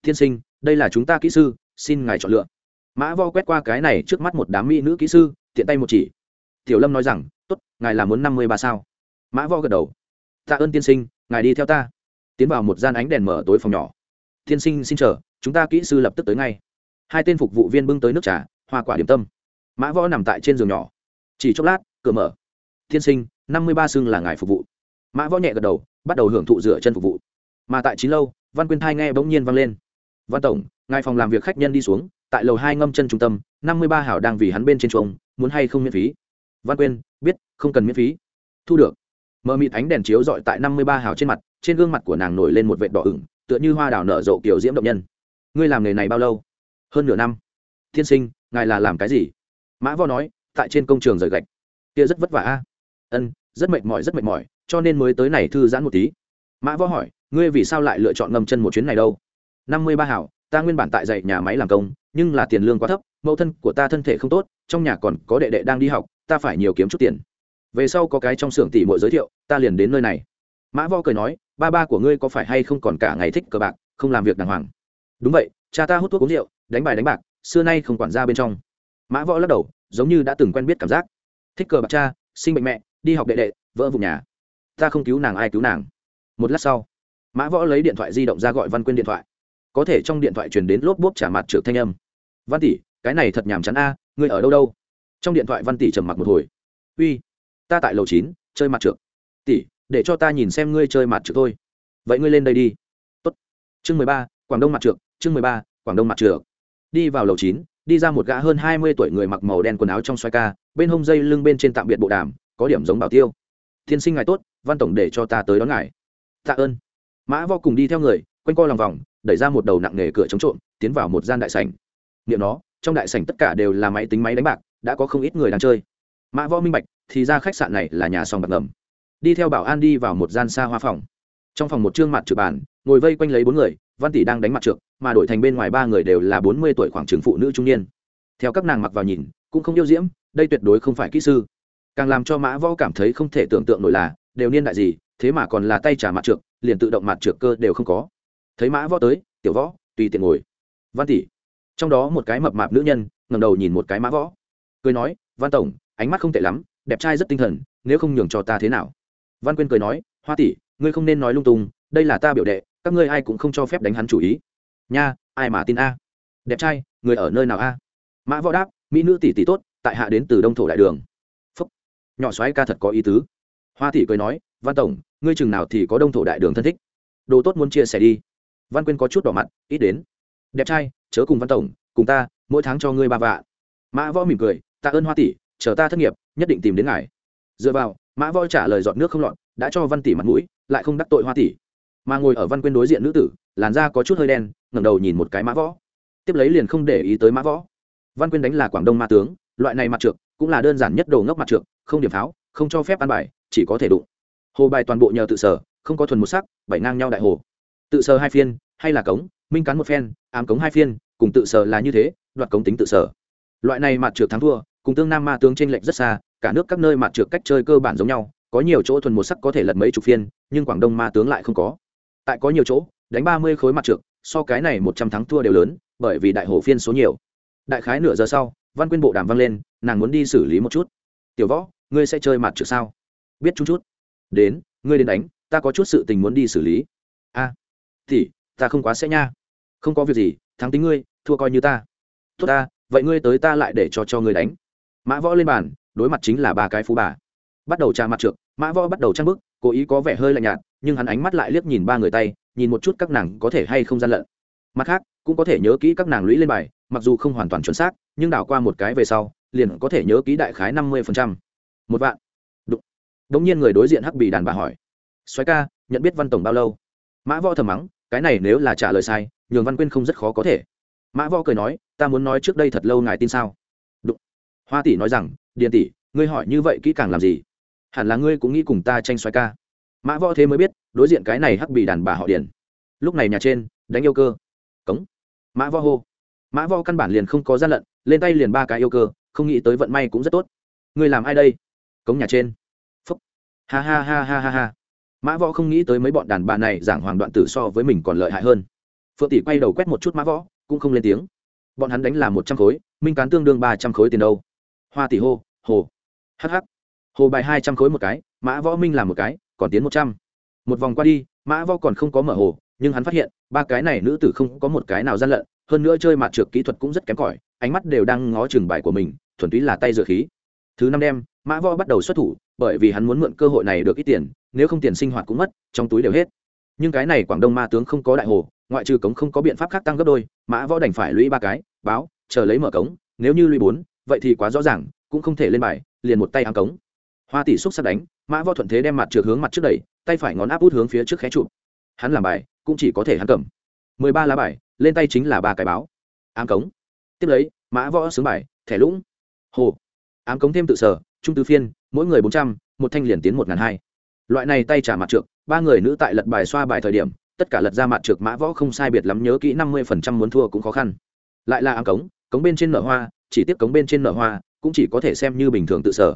Tiên sinh, đây là chúng ta kỹ sư, xin ngài chọn lựa. Mã vo quét qua cái này trước mắt một đám mỹ nữ kỹ sư, tiện tay một chỉ. Tiểu lâm nói rằng, tốt, ngài là muốn năm mươi ba sao? Mã vo gật đầu. Tạ ơn tiên sinh, ngài đi theo ta. Tiến vào một gian ánh đèn mở tối phòng nhỏ. Tiên sinh, xin chờ, chúng ta kỹ sư lập tức tới ngay. Hai tên phục vụ viên bưng tới nước trà, hoa quả điểm tâm. Mã võ nằm tại trên giường nhỏ. Chỉ chốc lát, cửa mở. Tiên sinh, năm mươi ba xưng là ngài phục vụ. Mã võ nhẹ gật đầu, bắt đầu hưởng thụ dựa chân phục vụ. Mà tại chín lâu văn quyên thai nghe bỗng nhiên vang lên. Văn tổng, ngài phòng làm việc khách nhân đi xuống, tại lầu hai ngâm chân trung tâm, năm mươi ba hảo đang vì hắn bên trên chuồng, muốn hay không miễn phí? Văn quyên, biết, không cần miễn phí. Thu được. Mờ mịt ánh đèn chiếu dọi tại năm mươi ba hào trên mặt, trên gương mặt của nàng nổi lên một vệt đỏ ửng, tựa như hoa đào nở rộ kiểu diễm động nhân. Ngươi làm nghề này bao lâu? Hơn nửa năm. Thiên sinh, ngài là làm cái gì? Mã vo nói, tại trên công trường rời gạch. Kia rất vất vả a. Ân, rất mệt mỏi, rất mệt mỏi, cho nên mới tới này thư giãn một tí. Mã vo hỏi ngươi vì sao lại lựa chọn ngâm chân một chuyến này đâu? Năm mươi ba hảo, ta nguyên bản tại dạy nhà máy làm công, nhưng là tiền lương quá thấp, mẫu thân của ta thân thể không tốt, trong nhà còn có đệ đệ đang đi học, ta phải nhiều kiếm chút tiền. Về sau có cái trong xưởng tỷ muội giới thiệu, ta liền đến nơi này. Mã võ cười nói, ba ba của ngươi có phải hay không còn cả ngày thích cờ bạc, không làm việc đàng hoàng? Đúng vậy, cha ta hút thuốc uống rượu, đánh bài đánh bạc, xưa nay không quản ra bên trong. Mã võ lắc đầu, giống như đã từng quen biết cảm giác. Thích cờ bạc cha, sinh bệnh mẹ, đi học đệ đệ, vỡ vùng nhà. Ta không cứu nàng ai cứu nàng. Một lát sau mã võ lấy điện thoại di động ra gọi văn quyên điện thoại. Có thể trong điện thoại truyền đến lốp bốp trả mặt trượt thanh âm. Văn tỷ, cái này thật nhàm chán a, ngươi ở đâu đâu? Trong điện thoại văn tỷ trầm mặc một hồi. Uy, ta tại lầu chín, chơi mặt trượt tỷ, để cho ta nhìn xem ngươi chơi mặt trượt thôi. Vậy ngươi lên đây đi. Tốt. chương mười ba, quảng đông mặt trượt chương mười ba, quảng đông mặt trượt đi vào lầu chín, đi ra một gã hơn hai mươi tuổi người mặc màu đen quần áo trong xoay ca, bên hông dây lưng bên trên tạm biệt bộ đàm, có điểm giống bảo tiêu. Tiên sinh ngài tốt, văn tổng để cho ta tới đón ngài. Tạ ơn mã vo cùng đi theo người, quanh co lòng vòng, đẩy ra một đầu nặng nghề cửa chống trộm, tiến vào một gian đại sảnh. Niệm nó, trong đại sảnh tất cả đều là máy tính máy đánh bạc, đã có không ít người đang chơi. Mã võ minh bạch, thì ra khách sạn này là nhà sòng bạc ngầm. Đi theo bảo an đi vào một gian xa hoa phòng. Trong phòng một chương mặt trượt bàn, ngồi vây quanh lấy bốn người, văn tỷ đang đánh mặt trượt mà đổi thành bên ngoài ba người đều là bốn mươi tuổi khoảng trường phụ nữ trung niên. Theo các nàng mặc vào nhìn, cũng không yêu diễm, đây tuyệt đối không phải kỹ sư. Càng làm cho mã võ cảm thấy không thể tưởng tượng nổi là, đều niên đại gì, thế mà còn là tay trả mặt trượt liền tự động mặt trượt cơ đều không có. Thấy mã võ tới, tiểu võ, tùy tiện ngồi. Văn tỷ. Trong đó một cái mập mạp nữ nhân ngầm đầu nhìn một cái mã võ. Cười nói, văn tổng, ánh mắt không tệ lắm, đẹp trai rất tinh thần, nếu không nhường cho ta thế nào? Văn quyên cười nói, hoa tỷ, ngươi không nên nói lung tung, đây là ta biểu đệ, các ngươi ai cũng không cho phép đánh hắn chủ ý. Nha, ai mà tin a? Đẹp trai, người ở nơi nào a? Mã võ đáp, mỹ nữ tỷ tỷ tốt, tại hạ đến từ đông thổ đại đường. Phúc. Nhỏ xoáy ca thật có ý tứ. Hoa tỷ cười nói, văn tổng ngươi chừng nào thì có đông thổ đại đường thân thích. Đồ tốt muốn chia sẻ đi. Văn quyên có chút đỏ mặt, ít đến. Đẹp trai, chớ cùng văn tổng, cùng ta, mỗi tháng cho ngươi ba vạ mã võ mỉm cười, tạ ơn hoa tỷ, chờ ta thất nghiệp, nhất định tìm đến ngài. Dựa vào, mã võ trả lời dọn nước không lọt, đã cho văn tỷ mặt mũi, lại không đắc tội hoa tỷ. Mà ngồi ở văn quyên đối diện nữ tử, làn da có chút hơi đen, ngẩng đầu nhìn một cái mã võ. Tiếp lấy liền không để ý tới mã võ. Văn quyên đánh là quảng đông ma tướng, loại này mặt trượt cũng là đơn giản nhất đồ ngốc mặt trượt không điểm pháo, không cho phép ăn bài, chỉ có thể đụng hồ bài toàn bộ nhờ tự sở, không có thuần một sắc, bảy ngang nhau đại hồ. Tự sở hai phiên, hay là cống, minh cắn một phen, ám cống hai phiên, cùng tự sở là như thế, đoạt cống tính tự sở. Loại này mặt trượt thắng thua, cùng tương nam ma tướng t r ê n lệch rất xa, cả nước các nơi mặt trượt cách chơi cơ bản giống nhau, có nhiều chỗ thuần một sắc có thể lật mấy chục phiên, nhưng quảng đông ma tướng lại không có. Tại có nhiều chỗ, đánh ba mươi khối mặt trượt so cái này một trăm thắng thua đều lớn, bởi vì đại hồ phiên số nhiều. Đại khái nửa giờ sau, văn quyên bộ đàm vang lên, nàng muốn đi xử lý một chút. Tiểu võ, ngươi sẽ chơi mặt trượt sao? Biết chút chút đến, ngươi đến đánh, ta có chút sự tình muốn đi xử lý. A, thì, ta không quá sẽ nha. Không có việc gì, thắng tính ngươi, thua coi như ta. Tốt ta, vậy ngươi tới ta lại để cho cho ngươi đánh. Mã võ lên bàn, đối mặt chính là ba cái phú bà. Bắt đầu trà mặt trượt mã võ bắt đầu trang bức, cố ý có vẻ hơi lạnh nhạt, nhưng hắn ánh mắt lại liếc nhìn ba người tay, nhìn một chút các nàng có thể hay không gian lận. Mặt khác, cũng có thể nhớ kỹ các nàng lũy lên bài, mặc dù không hoàn toàn chuẩn xác, nhưng đảo qua một cái về sau, liền có thể nhớ kỹ đại khái năm mươi một vạn đống nhiên người đối diện hắc bì đàn bà hỏi xoáy ca, nhận biết văn tổng bao lâu? Mã võ thầm mắng, cái này nếu là trả lời sai, nhường văn quyên không rất khó có thể. Mã võ cười nói, ta muốn nói trước đây thật lâu ngài tin sao? Đụng. hoa tỷ nói rằng, điền tỷ, ngươi hỏi như vậy kỹ càng làm gì? Hẳn là ngươi cũng nghĩ cùng ta tranh xoáy ca. Mã võ thế mới biết, đối diện cái này hắc bì đàn bà họ điền. Lúc này nhà trên, đánh yêu cơ. Cống. Mã võ hô. Mã võ căn bản liền không có gian lận, lên tay liền ba cái yêu cơ, không nghĩ tới vận may cũng rất tốt. Ngươi làm ai đây? Cống nhà trên ha ha ha ha ha ha. Mã võ không nghĩ tới mấy bọn đàn bà này giảng hoàng đoạn tử so với mình còn lợi hại hơn. Phượng tỷ quay đầu quét một chút mã võ, cũng không lên tiếng. Bọn hắn đánh là một trăm khối, minh cán tương đương ba trăm khối tiền đâu. Hoa tỷ hô, hồ. Hh hồ bài hai trăm khối một cái, mã võ minh làm một cái, còn tiến một trăm. Một vòng qua đi, mã võ còn không có mở hồ, nhưng hắn phát hiện, ba cái này nữ tử không có một cái nào gian lận, hơn nữa chơi mặt trượt kỹ thuật cũng rất kém cỏi, ánh mắt đều đang ngó chừng bài của mình, thuần túy là tay dựa khí. Thứ năm đêm, mã võ bắt đầu xuất thủ bởi vì hắn muốn mượn cơ hội này được ít tiền, nếu không tiền sinh hoạt cũng mất, trong túi đều hết. Nhưng cái này quảng đông ma tướng không có đại hồ, ngoại trừ cống không có biện pháp khác tăng gấp đôi, mã võ đành phải lũy ba cái, báo, chờ lấy mở cống, nếu như lũy bốn, vậy thì quá rõ ràng, cũng không thể lên bài, liền một tay áng cống. Hoa tỷ xúc sắp đánh, mã võ thuận thế đem mặt trượt hướng mặt trước đẩy, tay phải ngón áp út hướng phía trước khé trụ hắn làm bài, cũng chỉ có thể hắn cầm. Mười ba lá bài, lên tay chính là ba cái báo. Ám cống. Tiếp lấy, mã võ sướng bài, thẻ lũng. Hồ. Ám cống thêm tự sở, trung tư phiên mỗi người bốn trăm, một thanh liền tiến một ngàn hai. Loại này tay trả mặt trượt ba người nữ tại lật bài xoa bài thời điểm, tất cả lật ra mặt trượt mã võ không sai biệt lắm nhớ kỹ năm mươi phần trăm muốn thua cũng khó khăn. Lại là ám cống cống bên trên nở hoa, chỉ tiếp cống bên trên nở hoa, cũng chỉ có thể xem như bình thường tự sở.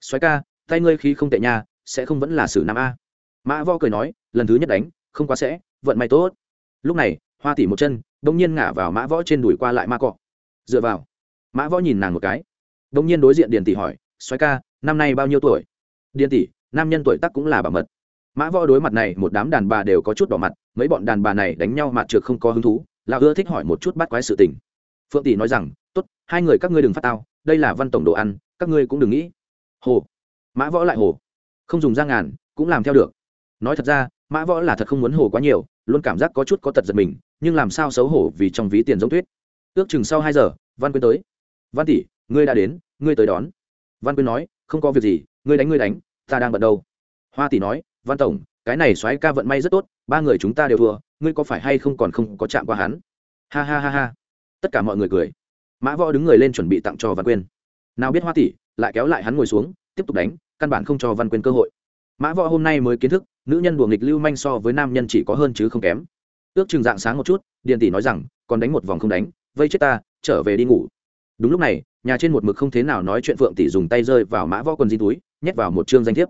Xoáy ca, tay ngươi khí không tệ nha, sẽ không vẫn là sử năm a. Mã võ cười nói, lần thứ nhất đánh, không quá sẽ, vận may tốt. Lúc này, hoa tỉ một chân, đông nhiên ngả vào mã võ trên đùi qua lại ma cọ. Dựa vào. Mã võ nhìn nàng một cái. Đông nhiên đối diện điền tỷ hỏi xoáy ca năm nay bao nhiêu tuổi? Điền tỷ, nam nhân tuổi tác cũng là bảo mật. Mã võ đối mặt này, một đám đàn bà đều có chút đỏ mặt, mấy bọn đàn bà này đánh nhau mặt trượt không có hứng thú là ưa thích hỏi một chút bắt quái sự tình. Phượng tỷ nói rằng, tốt, hai người các ngươi đừng phát tao, đây là văn tổng đồ ăn, các ngươi cũng đừng nghĩ. Hồ. Mã võ lại hồ. Không dùng ra ngàn, cũng làm theo được. Nói thật ra, mã võ là thật không muốn hồ quá nhiều, luôn cảm giác có chút có tật giật mình, nhưng làm sao xấu hổ vì trong ví tiền giống tuyết. Ước chừng sau hai giờ, văn quyên tới. Văn tỷ, ngươi đã đến, ngươi tới đón. Văn quyên nói không có việc gì, ngươi đánh ngươi đánh, ta đang bận đâu. Hoa tỷ nói, văn tổng, cái này soái ca vận may rất tốt, ba người chúng ta đều thua, ngươi có phải hay không còn không có chạm qua hắn? Ha ha ha ha. Tất cả mọi người cười. Mã võ đứng người lên chuẩn bị tặng cho văn quyên. Nào biết hoa tỷ lại kéo lại hắn ngồi xuống, tiếp tục đánh, căn bản không cho văn quyên cơ hội. Mã võ hôm nay mới kiến thức, nữ nhân đùa nghịch lưu manh so với nam nhân chỉ có hơn chứ không kém. Ước chừng dạng sáng một chút, điền tỷ nói rằng, còn đánh một vòng không đánh, vây chết ta, trở về đi ngủ. Đúng lúc này nhà trên một mực không thế nào nói chuyện phượng tỷ dùng tay rơi vào mã võ quần di túi, nhét vào một chương danh thiếp.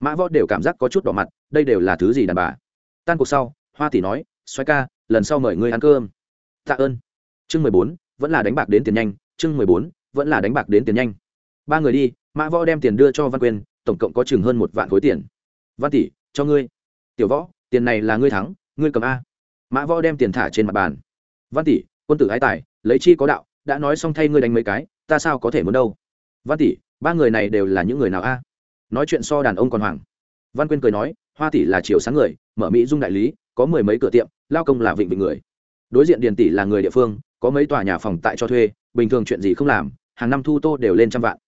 Mã võ đều cảm giác có chút đỏ mặt, đây đều là thứ gì đàn bà? Tan cuộc sau, hoa tỷ nói xoay ca, lần sau mời ngươi ăn cơm. Tạ ơn. Chương mười bốn, vẫn là đánh bạc đến tiền nhanh. Chương mười bốn, vẫn là đánh bạc đến tiền nhanh. Ba người đi, mã võ đem tiền đưa cho văn quyên, tổng cộng có chừng hơn một vạn khối tiền. Văn tỷ, cho ngươi. Tiểu võ, tiền này là ngươi thắng, ngươi cầm a. Mã võ đem tiền thả trên mặt bàn. Văn tỷ, quân tử ái tài, lấy chi có đạo, đã nói xong thay ngươi đánh mấy cái ta sao có thể muốn đâu? Văn tỷ, ba người này đều là những người nào a? Nói chuyện so đàn ông còn hoàng văn quyên cười nói, hoa tỷ là chiều sáng người, mở mỹ dung đại lý, có mười mấy cửa tiệm, lao công là vịnh vịnh người. Đối diện điền tỷ là người địa phương, có mấy tòa nhà phòng tại cho thuê, bình thường chuyện gì không làm, hàng năm thu tô đều lên trăm vạn.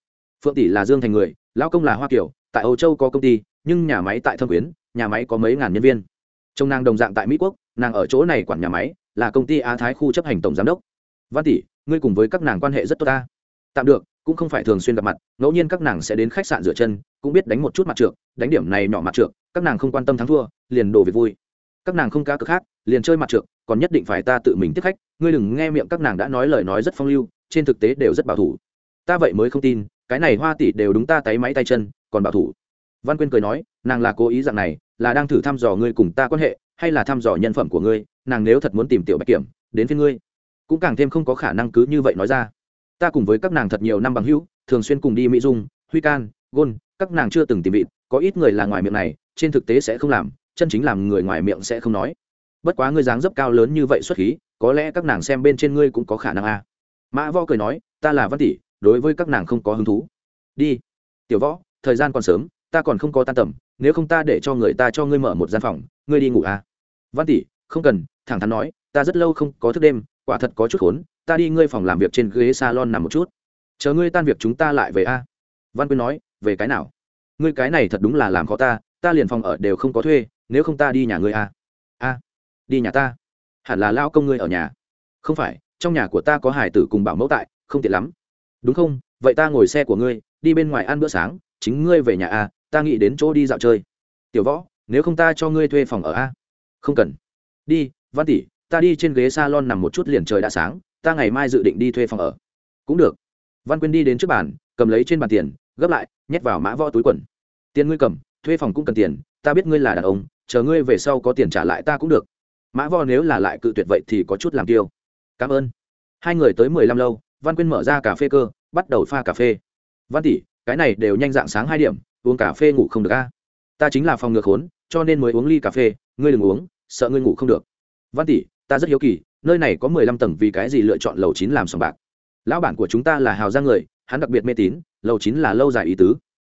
Phượng tỷ là dương thành người, lao công là hoa kiều, tại âu châu có công ty, nhưng nhà máy tại thâm quyến, nhà máy có mấy ngàn nhân viên. Trong nàng đồng dạng tại mỹ quốc, nàng ở chỗ này quản nhà máy, là công ty á thái khu chấp hành tổng giám đốc. Văn tỷ, ngươi cùng với các nàng quan hệ rất tốt ta tạm được, cũng không phải thường xuyên gặp mặt, ngẫu nhiên các nàng sẽ đến khách sạn rửa chân, cũng biết đánh một chút mặt trượt đánh điểm này nhỏ mặt trượt các nàng không quan tâm thắng thua, liền đổ việc vui. Các nàng không cá cực khác, liền chơi mặt trượt còn nhất định phải ta tự mình tiếp khách, ngươi đừng nghe miệng các nàng đã nói lời nói rất phong lưu, trên thực tế đều rất bảo thủ. Ta vậy mới không tin, cái này hoa tỷ đều đúng ta tay máy tay chân, còn bảo thủ. Văn quyên cười nói, nàng là cố ý dạng này, là đang thử thăm dò ngươi cùng ta quan hệ, hay là thăm dò nhân phẩm của ngươi, nàng nếu thật muốn tìm tiểu bạch kiểm, đến phía ngươi. Cũng càng thêm không có khả năng cứ như vậy nói ra ta cùng với các nàng thật nhiều năm bằng hữu, thường xuyên cùng đi mỹ dung, huy can, gôn, các nàng chưa từng tìm vịt có ít người là ngoài miệng này, trên thực tế sẽ không làm, chân chính làm người ngoài miệng sẽ không nói. Bất quá ngươi dáng dấp cao lớn như vậy xuất khí, có lẽ các nàng xem bên trên ngươi cũng có khả năng a. À. mã võ cười nói, ta là văn tỷ, đối với các nàng không có hứng thú. Đi. Tiểu võ, thời gian còn sớm, ta còn không có tan tầm, nếu không ta để cho người ta cho ngươi mở một gian phòng, ngươi đi ngủ à văn tỷ, không cần, thẳng thắn nói, ta rất lâu không có thức đêm, quả thật có chút khốn ta đi ngươi phòng làm việc trên ghế salon nằm một chút. Chờ ngươi tan việc chúng ta lại về a. Văn quyên nói, về cái nào? Ngươi cái này thật đúng là làm khó ta ta liền phòng ở đều không có thuê, nếu không ta đi nhà ngươi a. A, đi nhà ta? Hẳn là lao công ngươi ở nhà. Không phải, trong nhà của ta có hải tử cùng bảo mẫu tại, không tiện lắm. Đúng không? Vậy ta ngồi xe của ngươi, đi bên ngoài ăn bữa sáng, chính ngươi về nhà a, ta nghĩ đến chỗ đi dạo chơi. Tiểu võ, nếu không ta cho ngươi thuê phòng ở a? Không cần. Đi, văn tỷ, ta đi trên ghế s a lon nằm một chút liền trời đã sáng ta ngày mai dự định đi thuê phòng ở. Cũng được. Văn quyên đi đến trước bàn, cầm lấy trên bàn tiền, gấp lại, nhét vào mã võ túi quần. Tiền ngươi cầm, thuê phòng cũng cần tiền, ta biết ngươi là đàn ông, chờ ngươi về sau có tiền trả lại ta cũng được. Mã võ nếu là lại cự tuyệt vậy thì có chút làm tiêu. Cảm ơn. Hai người tới mười lăm lâu, văn quyên mở ra cà phê cơ, bắt đầu pha cà phê. Văn tỷ, cái này đều nhanh dạng sáng hai điểm, uống cà phê ngủ không được a. Ta chính là phòng ngược khốn, cho nên mới uống ly cà phê, ngươi đừng uống, sợ ngươi ngủ không được. Văn tỷ, ta rất hiếu kỳ nơi này có mười lăm tầng vì cái gì lựa chọn lầu chín làm sòng bạc? Lão bản của chúng ta là hào giang người, hắn đặc biệt mê tín, lầu chín là lâu dài ý tứ.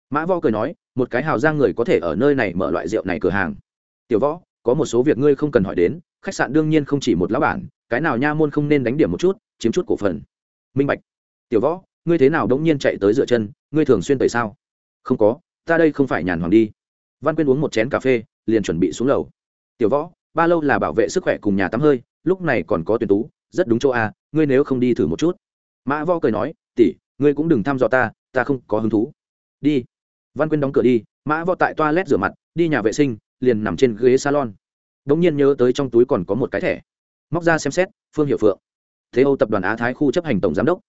Mã võ cười nói, một cái hào giang người có thể ở nơi này mở loại rượu này cửa hàng. Tiểu võ, có một số việc ngươi không cần hỏi đến, khách sạn đương nhiên không chỉ một lão bản, cái nào nha môn không nên đánh điểm một chút, chiếm chút cổ phần. Minh bạch. Tiểu võ, ngươi thế nào đống nhiên chạy tới dựa chân, ngươi thường xuyên tẩy sao? Không có, ta đây không phải nhàn hoàng đi. Văn quyên uống một chén cà phê, liền chuẩn bị xuống lầu. Tiểu võ, ba lâu là bảo vệ sức khỏe cùng nhà tắm hơi lúc này còn có tuyển tú, rất đúng chỗ a, ngươi nếu không đi thử một chút. Mã võ cười nói, tỷ, ngươi cũng đừng thăm dò ta ta không có hứng thú. Đi. Văn quyên đóng cửa đi, mã võ tại toilet rửa mặt, đi nhà vệ sinh, liền nằm trên ghế salon. Đ ỗ n g nhiên nhớ tới trong túi còn có một cái thẻ. Móc ra xem xét, phương hiệu phượng. Thế âu tập đoàn á thái khu chấp hành tổng giám đốc.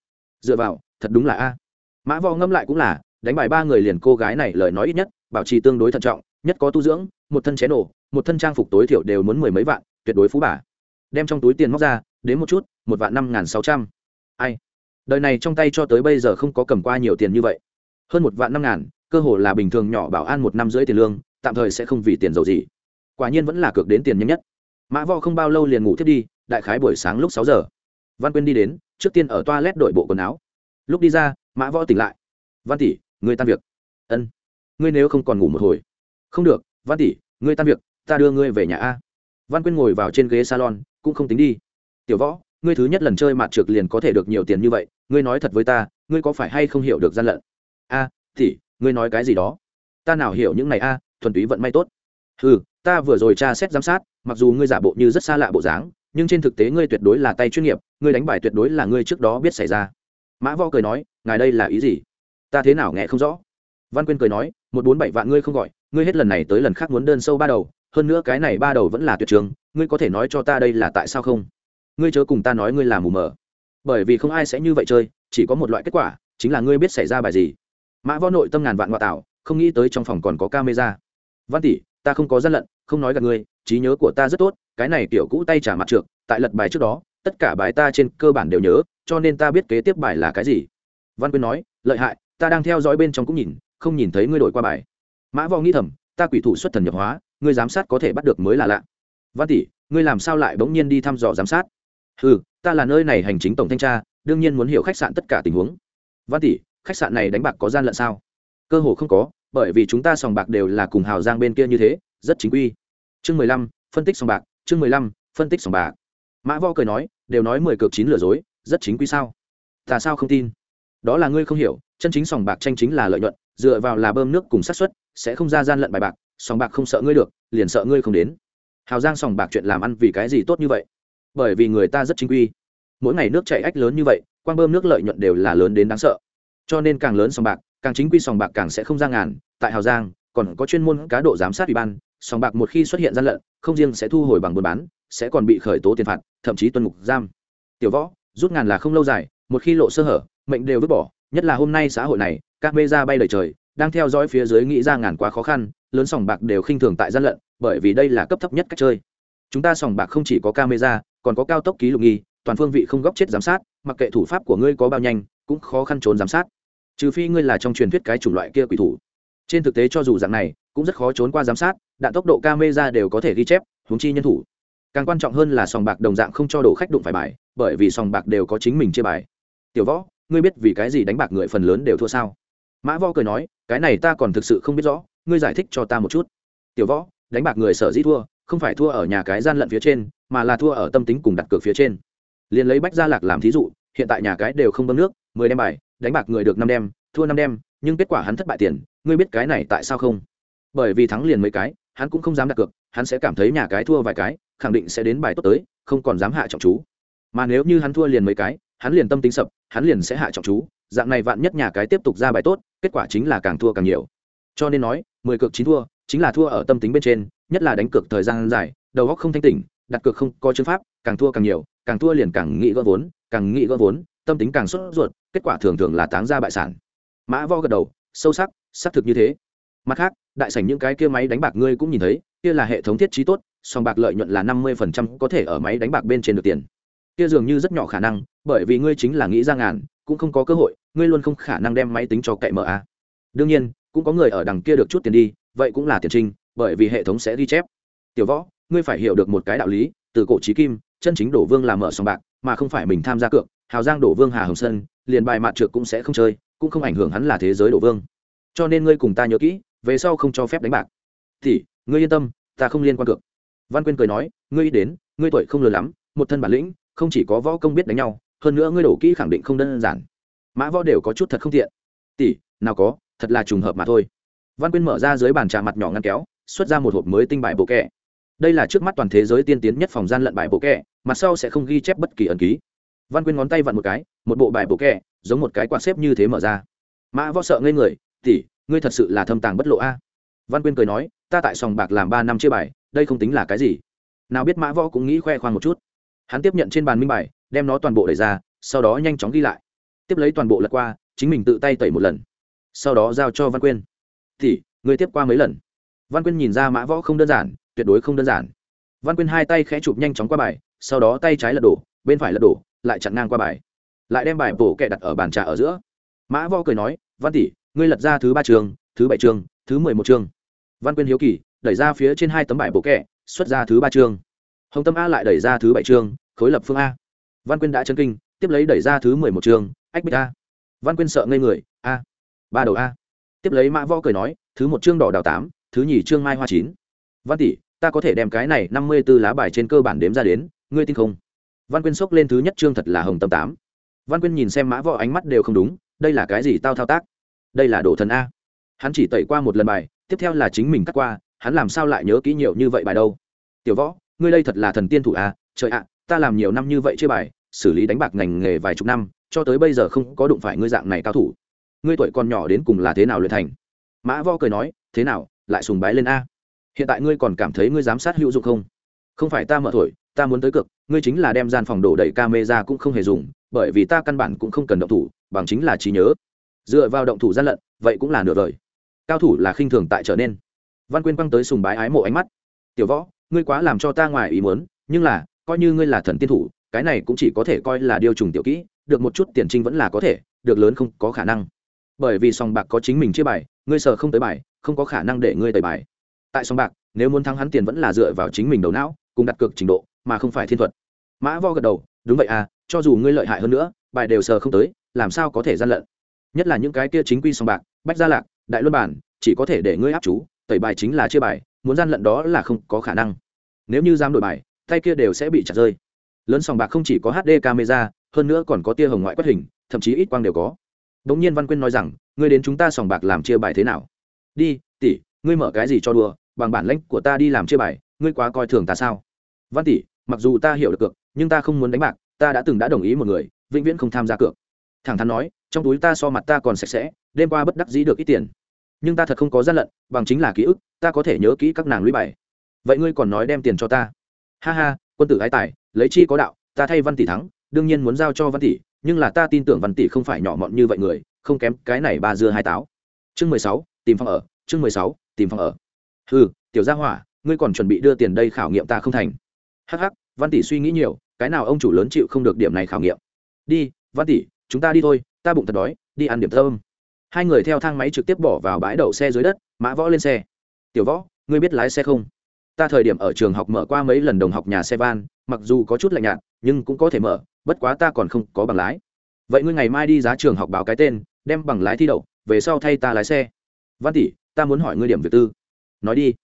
Dựa vào, thật đúng là a. Mã võ ngâm lại cũng là, đánh bài ba người liền cô gái này lời nói ít nhất, bảo trì tương đối thận trọng, nhất có tu dưỡng, một thân chế nổ một thân trang phục tối thiểu đều muốn mười mấy vạn, tuyệt đối phú bà đem trong túi tiền móc ra, đến một chút, một vạn năm n g h n sáu trăm. Ai? Đời này trong tay cho tới bây giờ không có cầm qua nhiều tiền như vậy. Hơn một vạn năm ngàn, cơ hồ là bình thường nhỏ bảo an một năm rưỡi tiền lương, tạm thời sẽ không vì tiền giàu gì. Quả nhiên vẫn là cược đến tiền nhanh nhất. Mã võ không bao lâu liền ngủ thiết đi, đại khái buổi sáng lúc sáu giờ. Văn quyên đi đến, trước tiên ở toa lét đội bộ quần áo. Lúc đi ra, mã võ tỉnh lại. Văn tỷ ngươi tan việc. Ân, ngươi nếu không còn ngủ một hồi. Không được, văn tỷ, ngươi tan việc, ta đưa ngươi về nhà a. Văn quyên ngồi vào trên ghế salon cũng không tính đi. Tiểu võ ngươi thứ nhất lần chơi mặt trượt liền có thể được nhiều tiền như vậy ngươi nói thật với ta ngươi có phải hay không hiểu được gian lận? A à, thì ngươi nói cái gì đó? Ta nào hiểu những này a thuần túy vận may tốt. Ừ ta vừa rồi tra xét giám sát mặc dù ngươi giả bộ như rất xa lạ bộ dáng nhưng trên thực tế ngươi tuyệt đối là tay chuyên nghiệp ngươi đánh bài tuyệt đối là ngươi trước đó biết xảy ra. Mã vo cười nói ngài đây là ý gì? Ta thế nào nghe không rõ? Văn quyên cười nói một bốn bảy vạn ngươi không gọi ngươi hết lần này tới lần khác muốn đơn sâu ba đầu hơn nữa cái này ba đầu vẫn là tuyệt trường ngươi có thể nói cho ta đây là tại sao không? Ngươi chớ cùng ta nói ngươi là mù mờ. Bởi vì không ai sẽ như vậy chơi, chỉ có một loại kết quả, chính là ngươi biết xảy ra bài gì. Mã võ nội tâm ngàn vạn ngoại tạo không nghĩ tới trong phòng còn có camera. Văn tỷ, ta không có gian lận, không nói gặp ngươi, trí nhớ của ta rất tốt, cái này kiểu cũ tay trả mặt trượt tại lật bài trước đó, tất cả bài ta trên cơ bản đều nhớ, cho nên ta biết kế tiếp bài là cái gì. Văn quyên nói, lợi hại, ta đang theo dõi bên trong cũng nhìn, không nhìn thấy ngươi đổi qua bài. Mã võ nghĩ thầm, ta quỷ thủ xuất thần nhập hóa, ngươi giám sát có thể bắt được mới là lạ văn tỷ, ngươi làm sao lại bỗng nhiên đi thăm dò giám sát? Ừ ta là nơi này hành chính tổng thanh tra, đương nhiên muốn hiểu khách sạn tất cả tình huống. Văn tỷ, khách sạn này đánh bạc có gian lận sao? Cơ hồ không có, bởi vì chúng ta sòng bạc đều là cùng hào giang bên kia như thế, rất chính quy. Chương mười lăm, phân tích sòng bạc, chương mười lăm, phân tích sòng bạc. Mã võ cười nói, đều nói mười cược chín lừa dối, rất chính quy sao? Ta sao không tin? Đó là ngươi không hiểu, chân chính sòng bạc tranh chính là lợi nhuận, dựa vào là bơm nước cùng sát xuất sẽ không ra gian lận bài bạc, sòng bạc không sợ ngươi được, liền sợ ngươi không đến hào giang sòng bạc chuyện làm ăn vì cái gì tốt như vậy? Bởi vì người ta rất chính quy. Mỗi ngày nước chảy ách lớn như vậy, quang bơm nước lợi nhuận đều là lớn đến đáng sợ. Cho nên càng lớn sòng bạc, càng chính quy sòng bạc càng sẽ không ra ngàn. Tại hào giang, còn có chuyên môn cá độ giám sát ủy ban, sòng bạc một khi xuất hiện gian lận, không riêng sẽ thu hồi bằng buôn bán, sẽ còn bị khởi tố tiền phạt, thậm chí tuân ngục giam. Tiểu võ, rút ngàn là không lâu dài, một khi lộ sơ hở, mệnh đều vứt bỏ, nhất là hôm nay xã hội này, các mê ra bay lời trời, đang theo dõi phía dưới nghĩ ra ngàn quá khó khăn lớn sòng bạc đều khinh thường tại gian lận, bởi vì đây là cấp thấp nhất cách chơi. Chúng ta sòng bạc không chỉ có camera, còn có cao tốc ký lục nghi, toàn phương vị không góc chết giám sát, mặc kệ thủ pháp của ngươi có bao nhanh, cũng khó khăn trốn giám sát. Trừ phi ngươi là trong truyền thuyết cái chủng loại kia quỷ thủ. Trên thực tế cho dù dạng này, cũng rất khó trốn qua giám sát, đạn tốc độ camera đều có thể ghi chép, huống chi nhân thủ. Càng quan trọng hơn là sòng bạc đồng dạng không cho đồ khách đụng phải bài, bởi vì sòng bạc đều có chính mình chia bài. Tiểu võ, ngươi biết vì cái gì đánh bạc người phần lớn đều thua sao? Mã võ cười nói, cái này ta còn thực sự không biết rõ ngươi giải thích cho ta một chút. Tiểu võ, đánh bạc người sở dĩ thua, không phải thua ở nhà cái gian lận phía trên, mà là thua ở tâm tính cùng đặt cược phía trên. Liền lấy bách gia lạc làm thí dụ, hiện tại nhà cái đều không bơm nước, mười đem bài, đánh bạc người được năm đem, thua năm đem, nhưng kết quả hắn thất bại tiền, ngươi biết cái này tại sao không? Bởi vì thắng liền mấy cái, hắn cũng không dám đặt cược, hắn sẽ cảm thấy nhà cái thua vài cái, khẳng định sẽ đến bài tốt tới, không còn dám hạ trọng chú. Mà nếu như hắn thua liền mấy cái, hắn liền tâm tính sập, hắn liền sẽ hạ trọng chú, dạng này vạn nhất nhà cái tiếp tục ra bài tốt, kết quả chính là càng thua càng nhiều cho nên nói, mười cược chín thua, chính là thua ở tâm tính bên trên, nhất là đánh cược thời gian dài, đầu óc không thanh tỉnh, đặt cược không có chứng pháp, càng thua càng nhiều, càng thua liền càng nghĩ gỡ vốn, càng nghĩ gỡ vốn, tâm tính càng sốt ruột, kết quả thường thường là táng ra bại sản. Mã vo gật đầu, sâu sắc, xác thực như thế. Mặt khác, đại sảnh những cái kia máy đánh bạc ngươi cũng nhìn thấy, kia là hệ thống thiết trí tốt, song bạc lợi nhuận là năm mươi phần trăm có thể ở máy đánh bạc bên trên được tiền. Kia dường như rất nhỏ khả năng, bởi vì ngươi chính là nghĩ ra ngàn, cũng không có cơ hội, ngươi luôn không khả năng đem máy tính cho cậy mở a. Đương nhiên cũng có người ở đằng kia được chút tiền đi, vậy cũng là tiền trinh, bởi vì hệ thống sẽ ghi chép. Tiểu võ, ngươi phải hiểu được một cái đạo lý, từ cổ trí kim, chân chính đổ vương là mở sòng bạc, mà không phải mình tham gia cược, hào giang đổ vương hà hồng sơn, liền bài mặt trượt cũng sẽ không chơi, cũng không ảnh hưởng hắn là thế giới đổ vương. Cho nên ngươi cùng ta nhớ kỹ, về sau không cho phép đánh bạc. Thì, ngươi yên tâm, ta không liên quan cược. Văn quyên cười nói, ngươi đến, ngươi tuổi không lớn lắm, một thân bản lĩnh, không chỉ có võ công biết đánh nhau, hơn nữa ngươi đổ kỹ khẳng định không đơn giản. Mã võ đều có chút thật không tiện. Tỷ, nào có thật là trùng hợp mà thôi. Văn quyên mở ra dưới bàn trà mặt nhỏ ngăn kéo, xuất ra một hộp mới tinh bài bộ kẹ. Đây là trước mắt toàn thế giới tiên tiến nhất phòng gian lận bài bộ kẹ, mặt sau sẽ không ghi chép bất kỳ ẩn ký. Văn quyên ngón tay vặn một cái, một bộ bài bộ kẹ, giống một cái quạt xếp như thế mở ra. Mã võ sợ ngây người, tỷ, ngươi thật sự là thâm tàng bất lộ a. Văn quyên cười nói, ta tại sòng bạc làm ba năm chia bài, đây không tính là cái gì. Nào biết mã võ cũng nghĩ khoe khoang một chút. Hắn tiếp nhận trên bàn minh bài, đem nó toàn bộ đẩy ra, sau đó nhanh chóng ghi lại. Tiếp lấy toàn bộ lật qua, chính mình tự tay tẩy một lần sau đó giao cho văn quyên. Thì người tiếp qua mấy lần? Văn quyên nhìn ra mã võ không đơn giản, tuyệt đối không đơn giản. Văn quyên hai tay khẽ chụp nhanh chóng qua bài, sau đó tay trái lật đổ, bên phải lật đổ, lại chặn ngang qua bài. Lại đem bài bổ kẹ đặt ở bàn trà ở giữa. Mã võ cười nói, văn tỷ, ngươi lật ra thứ ba trường, thứ bảy trường, thứ mười một trường. Văn quyên hiếu kỳ, đẩy ra phía trên hai tấm bài bổ kẹ xuất ra thứ ba trường. Hồng tâm a lại đẩy ra thứ bảy trường, khối lập phương a. Văn quyên đã chân kinh, tiếp lấy đẩy ra thứ mười một trường, ách bích a. Văn quyên sợ ngây người, a ba đầu a. Tiếp lấy mã võ cười nói, thứ một chương đỏ đào tám, thứ nhì chương mai hoa chín. Văn tỷ, ta có thể đem cái này năm mươi b ố lá bài trên cơ bản đếm ra đến, ngươi tin không? Văn quyên xốc lên thứ nhất chương thật là hồng tâm tám. Văn quyên nhìn xem mã võ ánh mắt đều không đúng, đây là cái gì tao thao tác? Đây là đồ thần a. Hắn chỉ tẩy qua một lần bài, tiếp theo là chính mình cắt qua, hắn làm sao lại nhớ kỹ nhiều như vậy bài đâu? Tiểu võ, ngươi đây thật là thần tiên thủ a, trời ạ, ta làm nhiều năm như vậy chưa bài, xử lý đánh bạc ngành nghề vài chục năm, cho tới bây giờ không có đụng phải ngươi dạng này cao thủ ngươi tuổi còn nhỏ đến cùng là thế nào luyện thành? Mã vo cười nói, thế nào, lại sùng bái lên a. Hiện tại ngươi còn cảm thấy ngươi giám sát hữu dụng không? Không phải ta mở thổi ta muốn tới cực ngươi chính là đem gian phòng đổ đầy ca mê ra cũng không hề dùng, bởi vì ta căn bản cũng không cần động thủ, bằng chính là trí nhớ. Dựa vào động thủ gian lận, vậy cũng là nửa đời. Cao thủ là khinh thường tại trở nên. Văn quyên quăng tới sùng bái ái mộ ánh mắt. Tiểu võ, ngươi quá làm cho ta ngoài ý muốn, nhưng là, coi như ngươi là thần tiên thủ, cái này cũng chỉ có thể coi là điều trùng tiểu kỹ, được một chút tiền trinh vẫn là có thể, được lớn không có khả năng bởi vì sòng bạc có chính mình chia bài, ngươi sợ không tới bài, không có khả năng để ngươi tẩy bài. Tại sòng bạc, nếu muốn thắng hắn tiền vẫn là dựa vào chính mình đầu não, cùng đặt cược trình độ, mà không phải thiên thuật. Mã vo gật đầu, đúng vậy à cho dù ngươi lợi hại hơn nữa, bài đều sờ không tới, làm sao có thể gian lận? Nhất là những cái kia chính quy sòng bạc, bách gia lạc, đại luân bản, chỉ có thể để ngươi áp chú, tẩy bài chính là chia bài, muốn gian lận đó là không có khả năng. Nếu như dám đổi bài, tay kia đều sẽ bị chặt rơi. Lớn sòng bạc không chỉ có hd camera, hơn nữa còn có tia hồng ngoại quét hình, thậm chí ít quang đều có đ nhiên văn quyên nói rằng, ngươi đến chúng ta sòng bạc làm chia bài thế nào? Đi, tỷ, ngươi mở cái gì cho đùa, bằng bản lãnh của ta đi làm chia bài, ngươi quá coi thường ta sao? Văn tỷ, mặc dù ta hiểu được cược, nhưng ta không muốn đánh bạc, ta đã từng đã đồng ý một người, vĩnh viễn không tham gia cược. Thẳng thắn nói, trong túi ta so mặt ta còn sạch sẽ, đêm qua bất đắc dĩ được ít tiền. Nhưng ta thật không có gian lận, bằng chính là ký ức, ta có thể nhớ kỹ các nàng lũy bài. Vậy ngươi còn nói đem tiền cho ta? Ha ha, quân tử ái tài, lấy chi có đạo, ta thay văn tỷ thắng, đương nhiên muốn giao cho văn tỷ nhưng là ta tin tưởng văn tỷ không phải nhỏ mọn như vậy người, không kém cái này ba dưa hai táo. Chương mười sáu, tìm phòng ở, chương mười sáu, tìm phòng ở. Ừ tiểu gia hỏa, ngươi còn chuẩn bị đưa tiền đây khảo nghiệm ta không thành. Hh văn tỷ suy nghĩ nhiều, cái nào ông chủ lớn chịu không được điểm này khảo nghiệm. Đi, văn tỷ, chúng ta đi thôi, ta bụng thật đói, đi ăn điểm thơm hai người theo thang máy trực tiếp bỏ vào bãi đậu xe dưới đất, mã võ lên xe. Tiểu võ, ngươi biết lái xe không? Ta thời điểm ở trường học mở qua mấy lần đồng học nhà xe van, mặc dù có chút lạnh nhạt, nhưng cũng có thể mở, bất quá ta còn không có bằng lái. Vậy ngươi ngày mai đi giá trường học báo cái tên, đem bằng lái thi đậu, về sau thay ta lái xe. Văn tỷ, ta muốn hỏi ngươi điểm việc tư. Nói đi.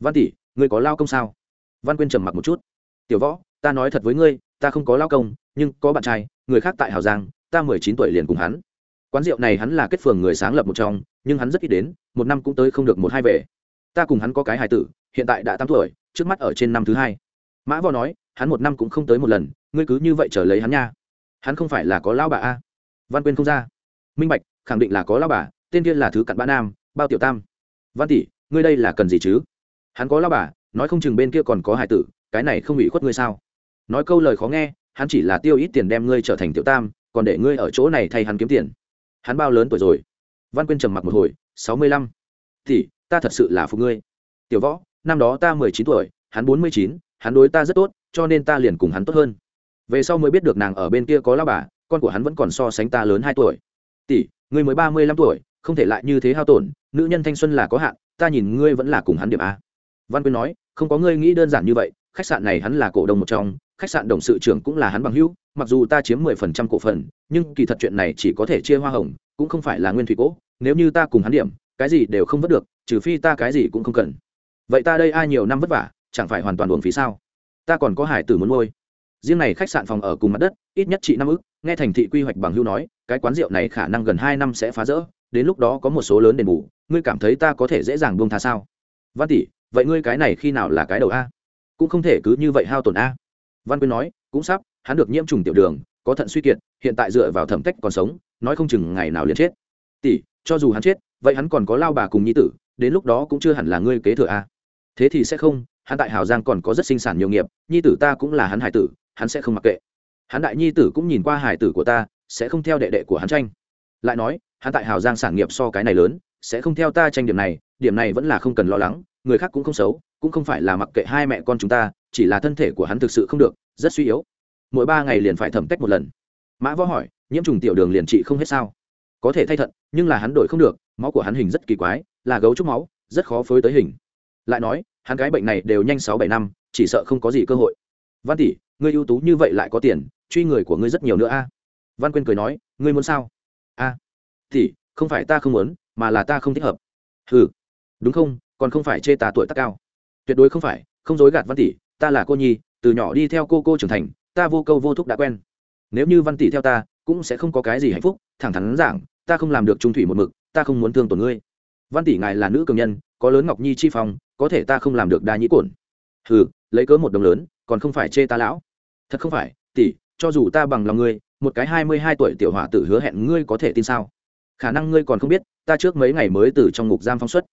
Văn tỷ, ngươi có lao công sao? Văn quyên trầm mặc một chút. Tiểu võ, ta nói thật với ngươi, ta không có lao công, nhưng có bạn trai, người khác tại hào giang, ta mười chín tuổi liền cùng hắn. Quán rượu này hắn là kết phường người sáng lập một trong, nhưng hắn rất ít đến, một năm cũng tới không được một hai về ta cùng hắn có cái hài tử, hiện tại đã tám tuổi, trước mắt ở trên năm thứ hai. Mã võ nói, hắn một năm cũng không tới một lần, ngươi cứ như vậy trở lấy hắn nha. Hắn không phải là có lao bà a? Văn quyên không ra. Minh bạch, khẳng định là có lao bà, tên kia là thứ cặn bã nam, bao tiểu tam. Văn tỷ, ngươi đây là cần gì chứ? Hắn có lao bà, nói không chừng bên kia còn có hải tử, cái này không bị khuất ngươi sao? Nói câu lời khó nghe, hắn chỉ là tiêu ít tiền đem ngươi trở thành tiểu tam, còn để ngươi ở chỗ này thay hắn kiếm tiền. Hắn bao lớn tuổi rồi? Văn quyên trầm mặc một hồi, sáu mươi lăm. Tỷ ta thật sự là phụ ngươi. Tiểu võ, năm đó ta mười chín tuổi, hắn bốn mươi chín, hắn đối ta rất tốt, cho nên ta liền cùng hắn tốt hơn. Về sau mới biết được nàng ở bên kia có lao bà, con của hắn vẫn còn so sánh ta lớn hai tuổi. Tỷ, ngươi mới ba mươi lăm tuổi, không thể lại như thế hao tổn, nữ nhân thanh xuân là có hạn, ta nhìn ngươi vẫn là cùng hắn điểm a. Văn quyên nói, không có ngươi nghĩ đơn giản như vậy, khách sạn này hắn là cổ đông một trong, khách sạn đồng sự trưởng cũng là hắn bằng hữu, mặc dù ta chiếm mười phần trăm cổ phần, nhưng kỳ thật chuyện này chỉ có thể chia hoa hồng, cũng không phải là nguyên thủy cỗ nếu như ta cùng hắn điểm cái gì đều không vất được, trừ phi ta cái gì cũng không cần. Vậy ta đây ai nhiều năm vất vả, chẳng phải hoàn toàn uổng phí sao? Ta còn có hải tử muốn ngôi riêng này khách sạn phòng ở cùng mặt đất, ít nhất trị năm ức, nghe thành thị quy hoạch bằng hưu nói, cái quán rượu này khả năng gần hai năm sẽ phá rỡ, đến lúc đó có một số lớn đền bù, ngươi cảm thấy ta có thể dễ dàng buông tha sao? Văn tỷ, vậy ngươi cái này khi nào là cái đầu a? Cũng không thể cứ như vậy hao tổn a. Văn quyên nói, cũng sắp, hắn được nhiễm trùng tiểu đường, có thận suy kiệt, hiện tại dựa vào thẩm tách còn sống, nói không chừng ngày nào liền chết. Tỷ, cho dù hắn chết vậy hắn còn có lao bà cùng nhi tử, đến lúc đó cũng chưa hẳn là ngươi kế thừa a thế thì sẽ không, hắn tại hào giang còn có rất sinh sản nhiều nghiệp, nhi tử ta cũng là hắn hải tử, hắn sẽ không mặc kệ. Hắn đại nhi tử cũng nhìn qua hải tử của ta, sẽ không theo đệ đệ của hắn tranh. Lại nói, hắn tại hào giang sản nghiệp so cái này lớn, sẽ không theo ta tranh điểm này điểm này vẫn là không cần lo lắng, người khác cũng không xấu, cũng không phải là mặc kệ hai mẹ con chúng ta, chỉ là thân thể của hắn thực sự không được, rất suy yếu. Mỗi ba ngày liền phải thẩm tách một lần. Mã võ hỏi, nhiễm trùng tiểu đường liền trị không hết sao? Có thể thay thận, nhưng là hắn đổi không được, máu của hắn hình rất kỳ quái, là gấu trúc máu, rất khó phối tới hình. Lại nói, hắn cái bệnh này đều nhanh sáu bảy năm, chỉ sợ không có gì cơ hội. Văn tỷ, ngươi ưu tú như vậy lại có tiền, truy người của ngươi rất nhiều nữa a. Văn quyên cười nói, ngươi muốn sao? A. Tỷ, không phải ta không muốn, mà là ta không thích hợp. Ừ đúng không, còn không phải chê ta tuổi tác cao. Tuyệt đối không phải, không dối gạt văn tỷ, ta là cô nhi, từ nhỏ đi theo cô cô trưởng thành, ta vô câu vô thúc đã quen. Nếu như văn tỷ theo ta, cũng sẽ không có cái gì hạnh phúc, thẳng thắn giảng ta không làm được trung thủy một mực, ta không muốn thương tổn ngươi. Văn tỷ ngài là nữ cường nhân, có lớn ngọc nhi chi phong, có thể ta không làm được đa nhĩ cổn. Hừ, lấy cớ một đồng lớn, còn không phải chê ta lão. Thật không phải, tỷ, cho dù ta bằng lòng ngươi, một cái hai mươi hai tuổi tiểu hỏa tử hứa hẹn ngươi có thể tin sao? Khả năng ngươi còn không biết, ta trước mấy ngày mới từ trong ngục giam phóng xuất.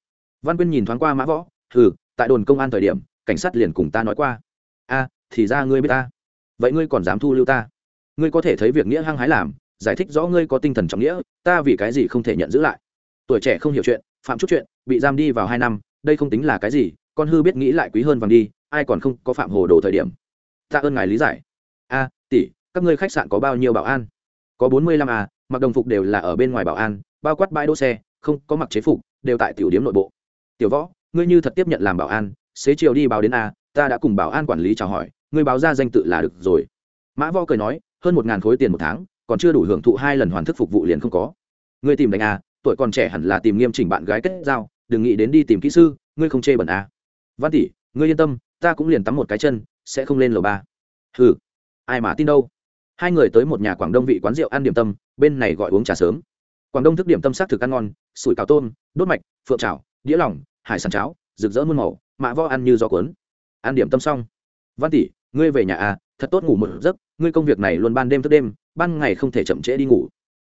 Văn quyên nhìn thoáng qua mã võ, hừ, tại đồn công an thời điểm, cảnh sát liền cùng ta nói qua. A, thì ra ngươi biết ta. Vậy ngươi còn dám thu lưu ta? Ngươi có thể thấy việc nghĩa hăng hái làm giải thích rõ ngươi có tinh thần trọng nghĩa, ta vì cái gì không thể nhận giữ lại. Tuổi trẻ không hiểu chuyện, phạm chút chuyện, bị giam đi vào hai năm, đây không tính là cái gì, con hư biết nghĩ lại quý hơn vàng đi, ai còn không có phạm hồ đồ thời điểm. Tạ ơn ngài lý giải. A, tỷ, các ngươi khách sạn có bao nhiêu bảo an? Có bốn mươi lăm a mặc đồng phục đều là ở bên ngoài bảo an, bao quát bãi đỗ xe, không có mặc chế phục, đều tại tiểu điếm nội bộ. Tiểu võ, ngươi như thật tiếp nhận làm bảo an, xế chiều đi báo đến a, ta đã cùng bảo an quản lý chào hỏi, ngươi báo ra danh tự là được rồi. Mã võ cười nói, hơn một ngàn khối tiền một tháng còn chưa đủ hưởng thụ hai lần hoàn thức phục vụ liền không có. Ngươi tìm đánh à tuổi còn trẻ hẳn là tìm nghiêm chỉnh bạn gái kết giao, đừng nghĩ đến đi tìm kỹ sư, ngươi không chê bẩn à văn tỷ, ngươi yên tâm, ta cũng liền tắm một cái chân, sẽ không lên lầu ba. Ừ ai mà tin đâu. Hai người tới một nhà quảng đông vị quán rượu ăn điểm tâm, bên này gọi uống trà sớm. Quảng đông thức điểm tâm s á c thực ăn ngon, sủi cào tôm, đốt mạch, phượng trào đĩa lỏng hải sản cháo, rực rỡ muôn màu, mạ vo ăn như gió cuốn. Ăn điểm tâm xong. Văn tỷ, ngươi về nhà à thật tốt ngủ một giấc, ngươi công việc này luôn ban đêm thức đêm ban ngày không thể chậm trễ đi ngủ.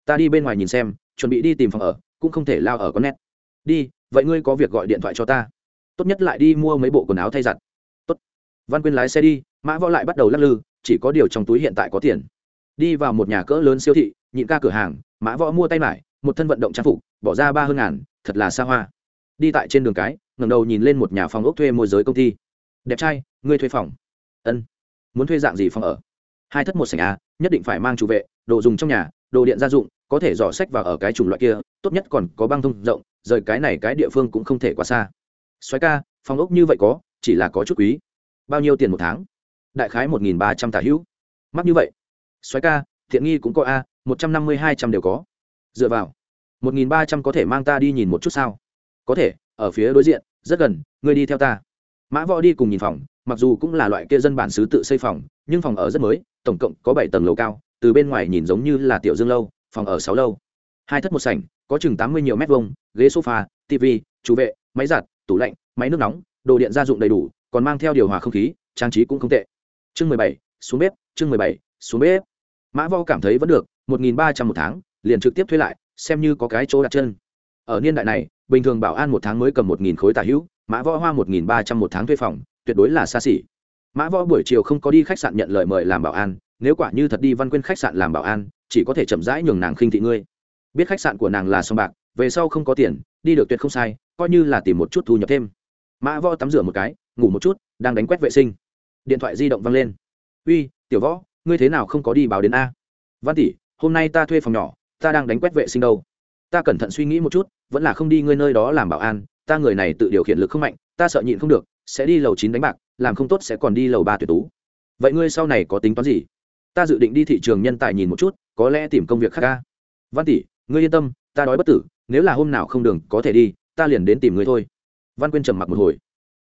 Ta đi bên ngoài nhìn xem, chuẩn bị đi tìm phòng ở, cũng không thể lao ở con nét. Đi, vậy ngươi có việc gọi điện thoại cho ta. Tốt nhất lại đi mua mấy bộ quần áo thay giặt. Tốt. Văn quyên lái xe đi, mã võ lại bắt đầu lắc lư, chỉ có điều trong túi hiện tại có tiền. Đi vào một nhà cỡ lớn siêu thị, nhịn ca cửa hàng, mã võ mua tay mải một thân vận động trang phục, bỏ ra ba hơn ngàn, thật là xa hoa. Đi tại trên đường cái ngầm đầu nhìn lên một nhà phòng ốc thuê môi giới công ty. Đẹp trai, ngươi thuê phòng. Ân. Muốn thuê dạng gì phòng ở? Hai thất một sảnh a nhất định phải mang chủ vệ, đồ dùng trong nhà, đồ điện gia dụng, có thể dò sách vào ở cái chủng loại kia, tốt nhất còn có băng thông rộng, rời cái này cái địa phương cũng không thể quá xa. Xoáy ca, phòng ốc như vậy có, chỉ là có chút quý. Bao nhiêu tiền một tháng? Đại khái một nghìn ba trăm tả hữu. Mắc như vậy. Xoáy ca, thiện nghi cũng có a, một trăm năm mươi hai trăm đều có. Dựa vào. Một nghìn ba trăm có thể mang ta đi nhìn một chút sao? Có thể, ở phía đối diện, rất gần, ngươi đi theo ta. Mã võ đi cùng nhìn phòng mặc dù cũng là loại kia dân bản xứ tự xây phòng, nhưng phòng ở rất mới, tổng cộng có bảy tầng lầu cao, từ bên ngoài nhìn giống như là tiểu dương lâu, phòng ở sáu lâu. Hai thất một sảnh, có chừng tám mươi nhiều mét vuông, ghế sofa, tv chú vệ, máy giặt, tủ lạnh, máy nước nóng, đồ điện gia dụng đầy đủ, còn mang theo điều hòa không khí, trang trí cũng không tệ. Chương mười bảy, xuống bếp, chương mười bảy, xuống bếp. Mã vo cảm thấy vẫn được, một nghìn ba trăm một tháng, liền trực tiếp thuê lại, xem như có cái chỗ đặt chân. Ở niên đại này, bình thường bảo an một tháng mới cầm một nghìn khối tà hữu, mã võ hoa một nghìn ba trăm một tháng thuê phòng tuyệt đối là xa xỉ. Mã võ buổi chiều không có đi khách sạn nhận lời mời làm bảo an, nếu quả như thật đi văn quyên khách sạn làm bảo an, chỉ có thể chậm rãi nhường nàng khinh thị ngươi. Biết khách sạn của nàng là song bạc, về sau không có tiền, đi được tuyệt không sai, coi như là tìm một chút thu nhập thêm. Mã võ tắm rửa một cái, ngủ một chút, đang đánh quét vệ sinh. Điện thoại di động văng lên. Uy, tiểu võ, ngươi thế nào không có đi báo đến a? Văn tỷ, hôm nay ta thuê phòng nhỏ, ta đang đánh quét vệ sinh đâu. Ta cẩn thận suy nghĩ một chút, vẫn là không đi ngươi nơi đó làm bảo an, ta người này tự điều khiển lực không mạnh, ta sợ nhịn không được sẽ đi lầu chín đánh bạc, làm không tốt sẽ còn đi lầu ba tuyệt tú. Vậy ngươi sau này có tính toán gì? Ta dự định đi thị trường nhân tài nhìn một chút, có lẽ tìm công việc khác ca văn tỷ, ngươi yên tâm, ta đói bất tử, nếu là hôm nào không đường có thể đi, ta liền đến tìm ngươi thôi. Văn quyên trầm mặc một hồi.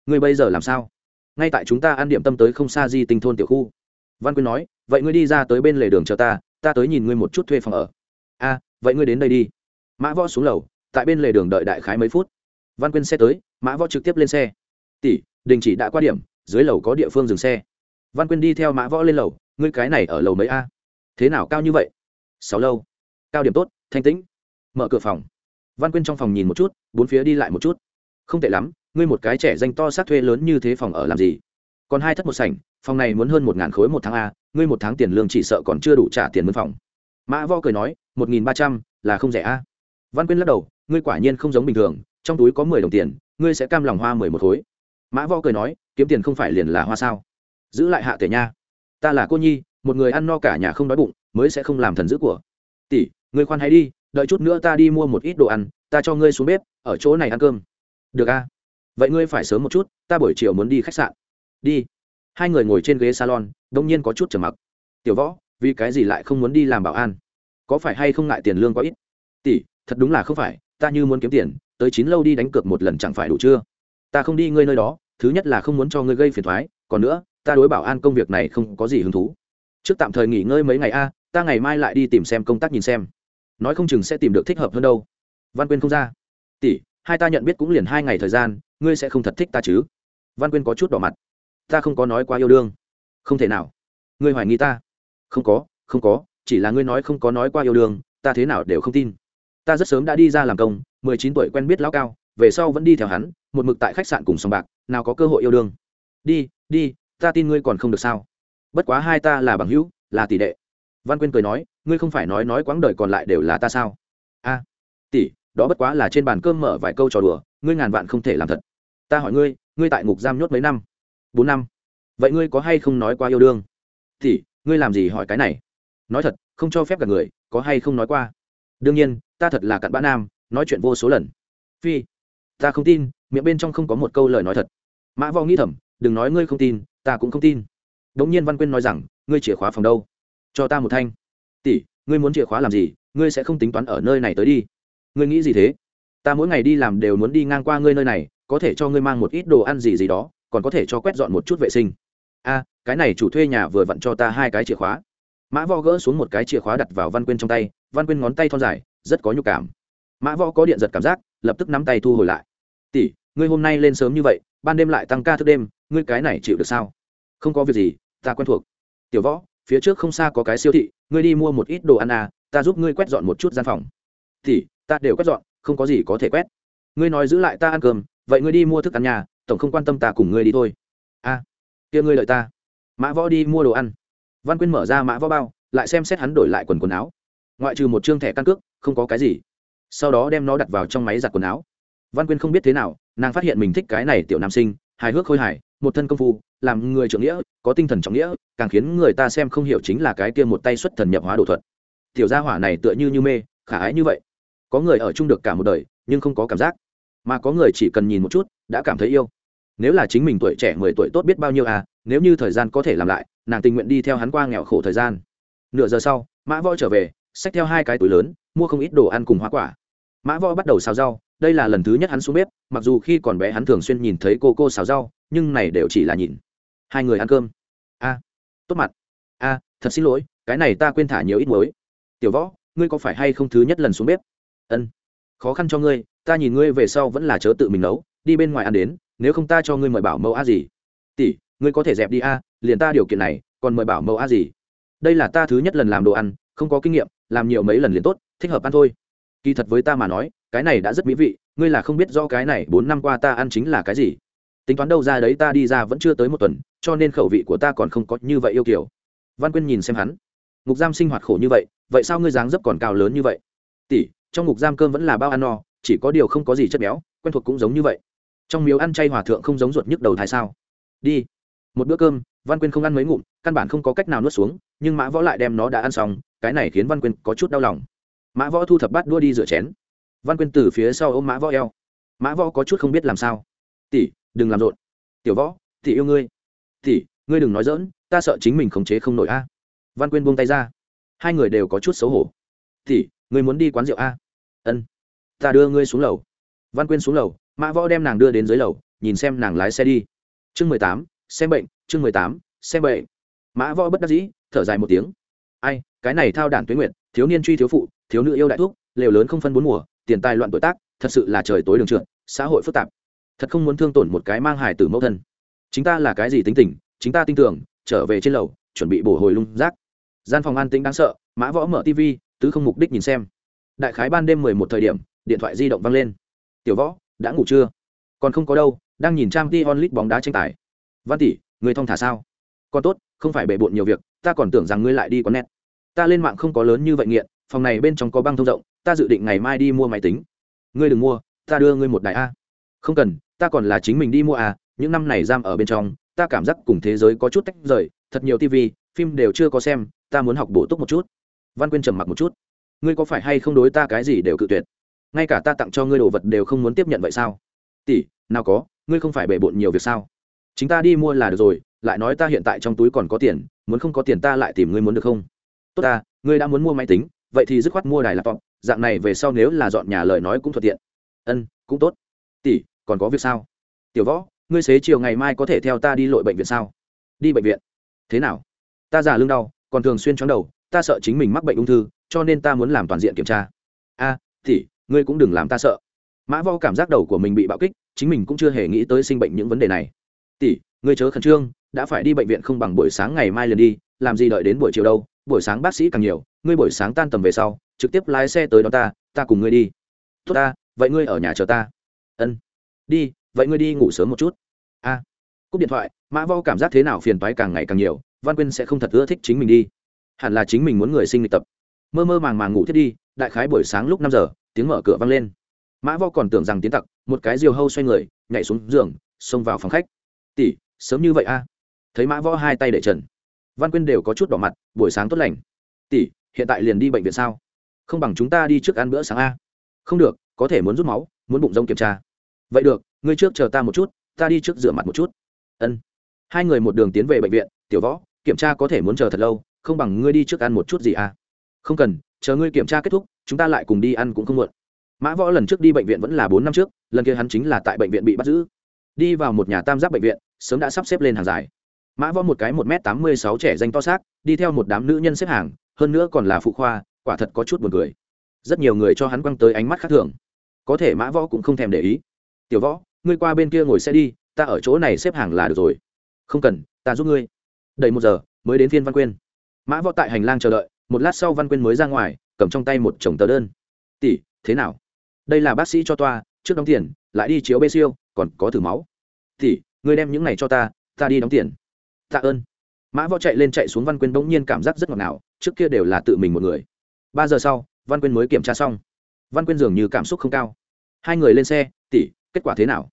Ngươi bây giờ làm sao? Ngay tại chúng ta ăn điểm tâm tới không xa di tinh thôn tiểu khu. Văn quyên nói, vậy ngươi đi ra tới bên lề đường chờ ta ta tới nhìn ngươi một chút thuê phòng ở. A, vậy ngươi đến đây đi. Mã võ xuống lầu, tại bên lề đường đợi đại khái mấy phút. Văn quyên xe tới, mã võ trực tiếp lên xe. Tỷ đình chỉ đã qua điểm, dưới lầu có địa phương dừng xe. Văn quyên đi theo mã võ lên lầu, ngươi cái này ở lầu mấy a? Thế nào cao như vậy? Sáu lâu. Cao điểm tốt, thanh tĩnh. Mở cửa phòng. Văn quyên trong phòng nhìn một chút, bốn phía đi lại một chút. Không tệ lắm, ngươi một cái trẻ danh to sát thuê lớn như thế phòng ở làm gì? Còn hai thất một sảnh, phòng này muốn hơn một ngàn khối một tháng a, ngươi một tháng tiền lương chỉ sợ còn chưa đủ trả tiền mướn phòng. Mã võ cười nói, một nghìn ba trăm, là không rẻ a. Văn quyên lắc đầu, ngươi quả nhiên không giống bình thường, trong túi có mười đồng tiền, ngươi sẽ cam lòng hoa mười một khối mã võ cười nói, kiếm tiền không phải liền là hoa sao? Giữ lại hạ tể nha. Ta là cô nhi, một người ăn no cả nhà không đói bụng, mới sẽ không làm thần dữ của. Tỷ, ngươi khoan hãy đi, đợi chút nữa ta đi mua một ít đồ ăn, ta cho ngươi xuống bếp, ở chỗ này ăn cơm. Được a. Vậy ngươi phải sớm một chút, ta buổi chiều muốn đi khách sạn. Đi. Hai người ngồi trên ghế salon, đông nhiên có chút trầm mặc. Tiểu võ, vì cái gì lại không muốn đi làm bảo an? Có phải hay không ngại tiền lương quá ít? Tỷ, thật đúng là không phải, ta như muốn kiếm tiền, tới chín lâu đi đánh cược một lần chẳng phải đủ chưa? Ta không đi ngươi nơi đó, thứ nhất là không muốn cho ngươi gây phiền thoái, còn nữa, ta đối bảo an công việc này không có gì hứng thú. Trước tạm thời nghỉ ngơi mấy ngày a, ta ngày mai lại đi tìm xem công tác nhìn xem. Nói không chừng sẽ tìm được thích hợp hơn đâu. Văn quyên không ra. Tỷ, hai ta nhận biết cũng liền hai ngày thời gian, ngươi sẽ không thật thích ta chứ? Văn quyên có chút đỏ mặt. Ta không có nói quá yêu đương. Không thể nào. Ngươi hoài nghi ta. Không có không có, chỉ là ngươi nói không có nói qua yêu đương, ta thế nào đều không tin. Ta rất sớm đã đi ra làm công, mười chín tuổi quen biết lão cao, về sau vẫn đi theo hắn một mực tại khách sạn cùng sòng bạc, nào có cơ hội yêu đương. Đi đi, ta tin ngươi còn không được sao. Bất quá hai ta là bằng hữu, là tỷ đệ. Văn quyên cười nói, ngươi không phải nói nói quãng đời còn lại đều là ta sao? A, tỷ, đó bất quá là trên bàn cơm mở vài câu trò đùa, ngươi ngàn vạn không thể làm thật. Ta hỏi ngươi ngươi tại ngục giam nhốt mấy năm? Bốn năm. Vậy ngươi có hay không nói qua yêu đương? Tỷ, ngươi làm gì hỏi cái này? Nói thật, không cho phép cả người, có hay không nói qua? Đương nhiên, ta thật là cặn bã nam, nói chuyện vô số lần. Phi, ta không tin miệng bên trong không có một câu lời nói thật. Mã võ nghĩ thầm, đừng nói ngươi không tin, ta cũng không tin. Đ ỗ n g nhiên văn quyên nói rằng, ngươi chìa khóa phòng đâu? Cho ta một thanh. Tỷ, ngươi muốn chìa khóa làm gì? Ngươi sẽ không tính toán ở nơi này tới đi. Ngươi nghĩ gì thế? Ta mỗi ngày đi làm đều muốn đi ngang qua ngươi nơi này, có thể cho ngươi mang một ít đồ ăn gì gì đó, còn có thể cho quét dọn một chút vệ sinh. A, cái này chủ thuê nhà vừa vặn cho ta hai cái chìa khóa. Mã võ gỡ xuống một cái chìa khóa đặt vào văn quyên trong tay, văn quyên ngón tay thon dài, rất có nhục cảm. Mã võ có điện giật cảm giác, lập tức nắm tay thu hồi lại tỷ ngươi hôm nay lên sớm như vậy ban đêm lại tăng ca thức đêm ngươi cái này chịu được sao? Không có việc gì ta quen thuộc. Tiểu võ phía trước không xa có cái siêu thị ngươi đi mua một ít đồ ăn à ta giúp ngươi quét dọn một chút gian phòng. Thì ta đều quét dọn không có gì có thể quét. Ngươi nói giữ lại ta ăn cơm vậy ngươi đi mua thức ăn nhà tổng không quan tâm ta cùng ngươi đi thôi. A à, kia ngươi lợi ta. Mã võ đi mua đồ ăn. Văn quyên mở ra mã võ bao lại xem xét hắn đổi lại quần quần áo. Ngoại trừ một chương thẻ căn cước không có cái gì. Sau đó đem nó đặt vào trong máy giặt quần áo văn quyên không biết thế nào, nàng phát hiện mình thích cái này tiểu nam sinh, hài hước khôi hài, một thân công phu, làm người trưởng nghĩa, có tinh thần trọng nghĩa, càng khiến người ta xem không hiểu chính là cái kia một tay xuất thần nhập hóa đồ thuật. Tiểu gia hỏa này tựa như như mê, khả ái như vậy. Có người ở chung được cả một đời, nhưng không có cảm giác. Mà có người chỉ cần nhìn một chút, đã cảm thấy yêu. Nếu là chính mình tuổi trẻ mười tuổi tốt biết bao nhiêu à nếu như thời gian có thể làm lại, nàng tình nguyện đi theo hắn qua nghèo khổ thời gian. Nửa giờ sau, mã võ trở về, xách theo hai cái túi lớn, mua không ít đồ ăn cùng hoa quả. Mã võ bắt đầu xào rau đây là lần thứ nhất hắn xuống bếp, mặc dù khi còn bé hắn thường xuyên nhìn thấy cô cô xào rau, nhưng này đều chỉ là nhìn. Hai người ăn cơm. A, tốt mặt. A, thật xin lỗi, cái này ta quên thả nhiều ít muối. Tiểu võ, ngươi có phải hay không thứ nhất lần xuống bếp? Ân. Khó khăn cho ngươi, ta nhìn ngươi về sau vẫn là chớ tự mình nấu, đi bên ngoài ăn đến, nếu không ta cho ngươi mời bảo mẫu a gì. Tỷ, ngươi có thể dẹp đi a, liền ta điều kiện này, còn mời bảo mẫu a gì. Đây là ta thứ nhất lần làm đồ ăn, không có kinh nghiệm, làm nhiều mấy lần liền tốt, thích hợp ăn thôi. Kỳ thật với ta mà nói cái này đã rất mỹ vị, ngươi là không biết do cái này bốn năm qua ta ăn chính là cái gì. Tính toán đâu ra đấy ta đi ra vẫn chưa tới một tuần, cho nên khẩu vị của ta còn không có như vậy yêu kiểu. Văn quyên nhìn xem hắn. Ngục giam sinh hoạt khổ như vậy vậy sao ngươi dáng dấp còn cao lớn như vậy? Tỷ, trong ngục giam cơm vẫn là bao ăn no, chỉ có điều không có gì chất béo, quen thuộc cũng giống như vậy. Trong miếu ăn chay hòa thượng không giống ruột nhức đầu thai sao? Đi. Một bữa cơm, văn quyên không ăn mấy ngụm, căn bản không có cách nào nuốt xuống, nhưng mã võ lại đem nó đã ăn xong, cái này khiến văn quyên có chút đau lòng. Mã võ thu thập bát đua đi rửa chén văn quyên từ phía sau ôm mã võ eo. Mã võ có chút không biết làm sao. Tỷ, đừng làm rộn. Tiểu võ, tỷ yêu ngươi. Tỷ, ngươi đừng nói dỡn ta sợ chính mình khống chế không nổi a. Văn quyên buông tay ra. Hai người đều có chút xấu hổ. Tỷ, ngươi muốn đi quán rượu a? Ân, ta đưa ngươi xuống lầu. Văn quyên xuống lầu, mã võ đem nàng đưa đến dưới lầu, nhìn xem nàng lái xe đi. Chương mười tám, xem bệnh, chương mười tám, xem bệnh. Mã võ bất đắc dĩ, thở dài một tiếng. Ai, cái này thao đản tuyến nguyện, thiếu niên truy thiếu phụ, thiếu nữ yêu đại thuốc lều lớn không phân bốn mùa tiền tài loạn tuổi tác, thật sự là trời tối đường trượt, xã hội phức tạp. Thật không muốn thương tổn một cái mang hài tử mẫu thân. Chính ta là cái gì tính tình, chính ta tin tưởng, trở về trên lầu, chuẩn bị bổ hồi lung rác gian phòng an tĩnh đáng sợ, mã võ mở tv tứ không mục đích nhìn xem. Đại khái ban đêm mười một thời điểm, điện thoại di động vang lên. Tiểu võ, đã ngủ chưa? Còn không có đâu, đang nhìn trang t onlit bóng đá tranh tài. Văn tỷ, người thong thả sao? Còn tốt, không phải bề bộn nhiều việc, ta còn tưởng rằng ngươi lại đi có nét ta lên mạng không có lớn như vậy nghiện, phòng này bên trong có băng thông rộng ta dự định ngày mai đi mua máy tính. Ngươi đừng mua, ta đưa ngươi một đại a. Không cần, ta còn là chính mình đi mua à những năm này giam ở bên trong, ta cảm giác cùng thế giới có chút tách rời, thật nhiều tv phim đều chưa có xem, ta muốn học bổ túc một chút. Văn quyên trầm mặc một chút. Ngươi có phải hay không đối ta cái gì đều cự tuyệt? Ngay cả ta tặng cho ngươi đồ vật đều không muốn tiếp nhận vậy sao? Tỷ, nào có, ngươi không phải bể bộn nhiều việc sao? Chính ta đi mua là được rồi, lại nói ta hiện tại trong túi còn có tiền, muốn không có tiền ta lại tìm ngươi muốn được không? Tốt ta, ngươi đã muốn mua máy tính, vậy thì dứt khoát mua đài laptop dạng này về sau nếu là dọn nhà lời nói cũng thuận tiện. Ân cũng tốt. Tỷ còn có việc sao? Tiểu võ ngươi xế chiều ngày mai có thể theo ta đi lội bệnh viện sao? Đi bệnh viện. Thế nào? Ta già lưng đau còn thường xuyên chóng đầu ta sợ chính mình mắc bệnh ung thư cho nên ta muốn làm toàn diện kiểm tra. A à, ngươi cũng đừng làm ta sợ. Mã vo cảm giác đầu của mình bị bạo kích chính mình cũng chưa hề nghĩ tới sinh bệnh những vấn đề này. Tỷ ngươi chớ khẩn trương đã phải đi bệnh viện không bằng buổi sáng ngày mai liền đi làm gì đợi đến buổi chiều đâu buổi sáng bác sĩ càng nhiều ngươi buổi sáng tan tầm về sau trực tiếp lái xe tới đó ta ta cùng ngươi đi. Tốt ta, vậy ngươi ở nhà chờ ta. Ân. Đi, vậy ngươi đi ngủ sớm một chút. A. Cúp điện thoại, mã vo cảm giác thế nào phiền toái càng ngày càng nhiều, văn quyên sẽ không thật ưa thích chính mình đi. Hẳn là chính mình muốn người sinh lịch tập. Mơ mơ màng màng ngủ thiết đi, đại khái buổi sáng lúc năm giờ, tiếng mở cửa vang lên. Mã vo còn tưởng rằng tiến tặc, một cái diều hâu xoay người, nhảy xuống giường, xông vào phòng khách. Tỷ, sớm như vậy a? Thấy mã võ hai tay để trần. Văn quyên đều có chút đỏ mặt, buổi sáng tốt lành. Tỷ, hiện tại liền đi bệnh viện sao? Không bằng chúng ta đi trước ăn bữa sáng a. Không được, có thể muốn rút máu, muốn bụng rông kiểm tra. Vậy được, ngươi trước chờ ta một chút, ta đi trước rửa mặt một chút. Ân. Hai người một đường tiến về bệnh viện, tiểu võ, kiểm tra có thể muốn chờ thật lâu, không bằng ngươi đi trước ăn một chút gì à không cần, chờ ngươi kiểm tra kết thúc, chúng ta lại cùng đi ăn cũng không muộn. Mã võ lần trước đi bệnh viện vẫn là bốn năm trước, lần kia hắn chính là tại bệnh viện bị bắt giữ. Đi vào một nhà tam giác bệnh viện, sớm đã sắp xếp lên hàng dài. Mã võ một cái một m tám mươi sáu trẻ danh to xác, đi theo một đám nữ nhân xếp hàng, hơn nữa còn là phụ khoa quả thật có chút buồn cười. Rất nhiều người cho hắn quăng tới ánh mắt khác thường. Có thể mã võ cũng không thèm để ý. Tiểu võ, ngươi qua bên kia ngồi xe đi, ta ở chỗ này xếp hàng là được rồi. Không cần, ta giúp ngươi. Đầy một giờ, mới đến phiên văn quyên. Mã võ tại hành lang chờ đợi, một lát sau văn quyên mới ra ngoài, cầm trong tay một chồng tờ đơn. Tỷ, thế nào? Đây là bác sĩ cho toa, trước đóng tiền, lại đi chiếu bê siêu, còn có thử máu. Tỷ, ngươi đem những này cho ta ta đi đóng tiền. Tạ ơn. Mã võ chạy lên chạy xuống văn quyên bỗng nhiên cảm giác rất ngọt ngào, trước kia đều là tự mình một người ba giờ sau, văn quyên mới kiểm tra xong. Văn quyên dường như cảm xúc không cao. Hai người lên xe, tỷ, kết quả thế nào?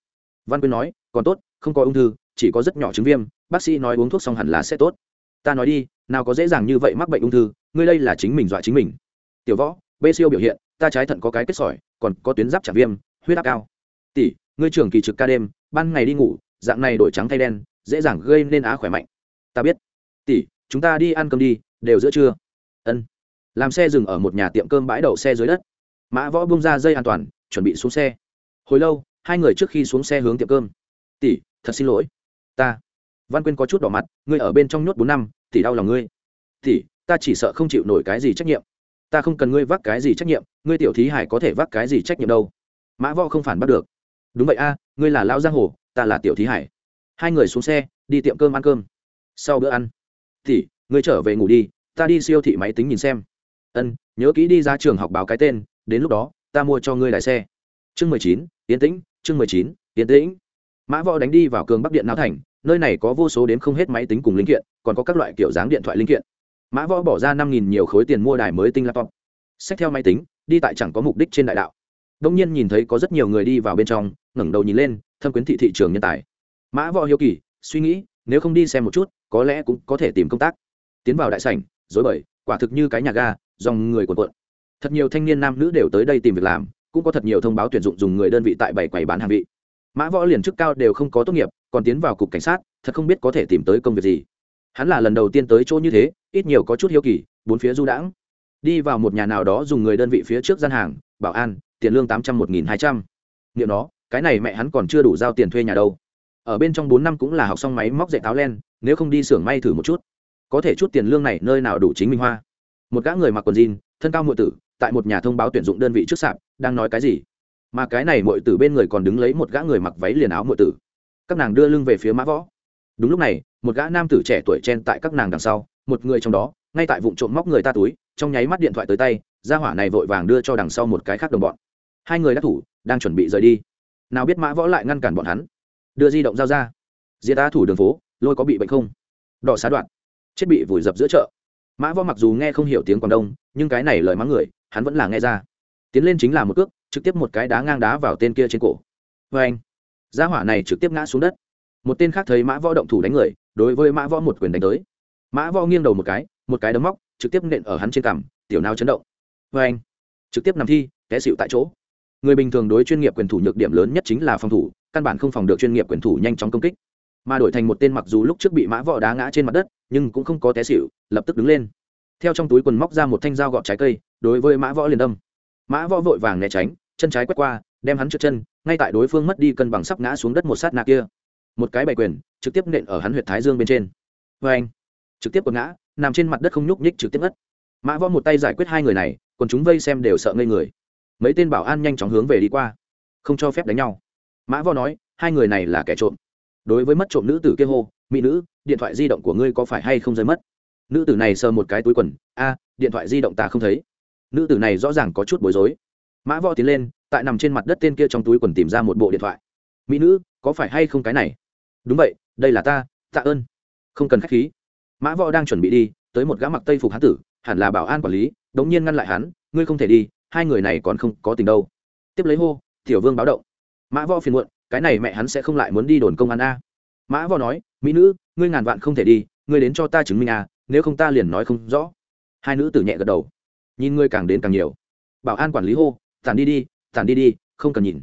Văn quyên nói, còn tốt, không có ung thư, chỉ có rất nhỏ chứng viêm, bác sĩ nói uống thuốc xong hẳn là sẽ tốt. Ta nói đi, nào có dễ dàng như vậy mắc bệnh ung thư, ngươi đây là chính mình dọa chính mình. Tiểu võ, bê siêu biểu hiện, ta trái thận có cái kết sỏi, còn có tuyến giáp trả viêm, huyết áp cao. Tỷ, ngươi trưởng kỳ trực ca đêm, ban ngày đi ngủ, dạng này đổi trắng thay đen, dễ dàng gây nên á khỏe mạnh. Ta biết. Tỷ, chúng ta đi ăn cơm đi, đều giữa trưa. Ân làm xe dừng ở một nhà tiệm cơm bãi đậu xe dưới đất. Mã võ bung ra dây an toàn, chuẩn bị xuống xe. Hồi lâu, hai người trước khi xuống xe hướng tiệm cơm. Tỷ, thật xin lỗi. Ta. Văn quyên có chút đỏ mặt, ngươi ở bên trong nhốt bốn năm, tỷ đau lòng ngươi. Tỷ, ta chỉ sợ không chịu nổi cái gì trách nhiệm. Ta không cần ngươi vác cái gì trách nhiệm, ngươi tiểu thí hải có thể vác cái gì trách nhiệm đâu. Mã võ không phản bắt được. Đúng vậy a, ngươi là lão giang hồ, ta là tiểu thí hải. Hai người xuống xe, đi tiệm cơm ăn cơm. Sau bữa ăn, tỷ, ngươi trở về ngủ đi, ta đi siêu thị máy tính nhìn xem ân, nhớ kỹ đi ra trường học báo cái tên, đến lúc đó, ta mua cho ngươi lái xe. Chương mười chín tiến tĩnh, chương mười chín tiến tĩnh. Mã võ đánh đi vào cường bắc điện não thành, nơi này có vô số đến không hết máy tính cùng linh kiện, còn có các loại kiểu dáng điện thoại linh kiện. Mã võ bỏ ra năm nghìn nhiều khối tiền mua đài mới tinh laptop. Xách theo máy tính, đi tại chẳng có mục đích trên đại đạo. Đông nhiên nhìn thấy có rất nhiều người đi vào bên trong, ngẩng đầu nhìn lên, thâm quyến thị thị trường nhân tài. Mã võ hiếu kỳ, suy nghĩ, nếu không đi xem một chút, có lẽ cũng có thể tìm công tác. Tiến vào đại sảnh dối bời, quả thực như cái nhà ga dòng người cuộn cuộn. Thật nhiều thanh niên nam nữ đều tới đây tìm việc làm, cũng có thật nhiều thông báo tuyển dụng dùng người đơn vị tại bảy quầy bán hàng vị. Mã võ liền chức cao đều không có tốt nghiệp, còn tiến vào cục cảnh sát, thật không biết có thể tìm tới công việc gì. Hắn là lần đầu tiên tới chỗ như thế, ít nhiều có chút hiếu kỳ, bốn phía du đãng. Đi vào một nhà nào đó dùng người đơn vị phía trước gian hàng, bảo an, tiền lương tám trăm, một nghìn hai trăm. Nghiệm đó cái này mẹ hắn còn chưa đủ giao tiền thuê nhà đâu. Ở bên trong bốn năm cũng là học xong máy móc dạy táo len, nếu không đi xưởng may thử một chút. Có thể chút tiền lương này nơi nào đủ chính mình hoa một gã người mặc quần jean, thân cao muội tử, tại một nhà thông báo tuyển dụng đơn vị trước sạp, đang nói cái gì? Mà cái này muội tử bên người còn đứng lấy một gã người mặc váy liền áo muội tử. Các nàng đưa lưng về phía mã võ. Đúng lúc này, một gã nam tử trẻ tuổi chen tại các nàng đằng sau, một người trong đó, ngay tại vụ trộm móc người ta túi, trong nháy mắt điện thoại tới tay, gia hỏa này vội vàng đưa cho đằng sau một cái khác đồng bọn. Hai người đã thủ, đang chuẩn bị rời đi. Nào biết mã võ lại ngăn cản bọn hắn. Đưa di động giao ra. Diệt ta thủ đường phố, lôi có bị bệnh không? Đỏ xá đoạn. Chết bị vùi dập giữa chợ mã võ mặc dù nghe không hiểu tiếng quảng đông, nhưng cái này lời mắng người, hắn vẫn là nghe ra. Tiến lên chính là một cước, trực tiếp một cái đá ngang đá vào tên kia trên cổ. Vê anh, gia hỏa này trực tiếp ngã xuống đất. Một tên khác thấy mã võ động thủ đánh người, đối với mã võ một quyền đánh tới. Mã võ nghiêng đầu một cái một cái đấm móc, trực tiếp nện ở hắn trên cằm, tiểu nào chấn động. Vê anh, trực tiếp nằm thi, té xịu tại chỗ. Người bình thường đối chuyên nghiệp quyền thủ nhược điểm lớn nhất chính là phòng thủ, căn bản không phòng được chuyên nghiệp quyền thủ nhanh chóng công kích. Mà đổi thành một tên mặc dù lúc trước bị mã võ đá ngã trên mặt đất nhưng cũng không có té xịu lập tức đứng lên. Theo trong túi quần móc ra một thanh dao gọt trái cây, đối với mã võ liền đâm. Mã võ vội vàng né tránh, chân trái quét qua, đem hắn trượt chân, ngay tại đối phương mất đi cân bằng sắp ngã xuống đất một sát nạ kia. Một cái bày quyền, trực tiếp nện ở hắn huyệt thái dương bên trên. Vê anh, trực tiếp quật ngã, nằm trên mặt đất không nhúc nhích trực tiếp ngất. Mã võ một tay giải quyết hai người này, còn chúng vây xem đều sợ ngây người. Mấy tên bảo an nhanh chóng hướng về đi qua, không cho phép đánh nhau. Mã võ nói, hai người này là kẻ trộm. Đối với mất trộm nữ tử kia hô, mỹ nữ điện thoại di động của ngươi có phải hay không rơi mất? Nữ tử này sờ một cái túi quần, a, điện thoại di động ta không thấy. Nữ tử này rõ ràng có chút bối rối. Mã võ tiến lên, tại nằm trên mặt đất tên kia trong túi quần tìm ra một bộ điện thoại. Mỹ nữ, có phải hay không cái này? Đúng vậy, đây là ta, tạ ơn. Không cần k h á c h khí. Mã võ đang chuẩn bị đi, tới một gã mặc tây phục hán tử, hẳn là bảo an quản lý đ ố n g nhiên ngăn lại hắn, ngươi không thể đi, hai người này còn không có tình đâu. Tiếp lấy hô, tiểu vương báo động. Mã võ phiền muộn, cái này mẹ hắn sẽ không lại muốn đi đồn công an a mã võ nói, mỹ nữ, ngươi ngàn vạn không thể đi, ngươi đến cho ta chứng minh a nếu không ta liền nói không rõ. Hai nữ tử nhẹ gật đầu. Nhìn ngươi càng đến càng nhiều. Bảo an quản lý hô, tản đi đi, tản đi đi, không cần nhìn.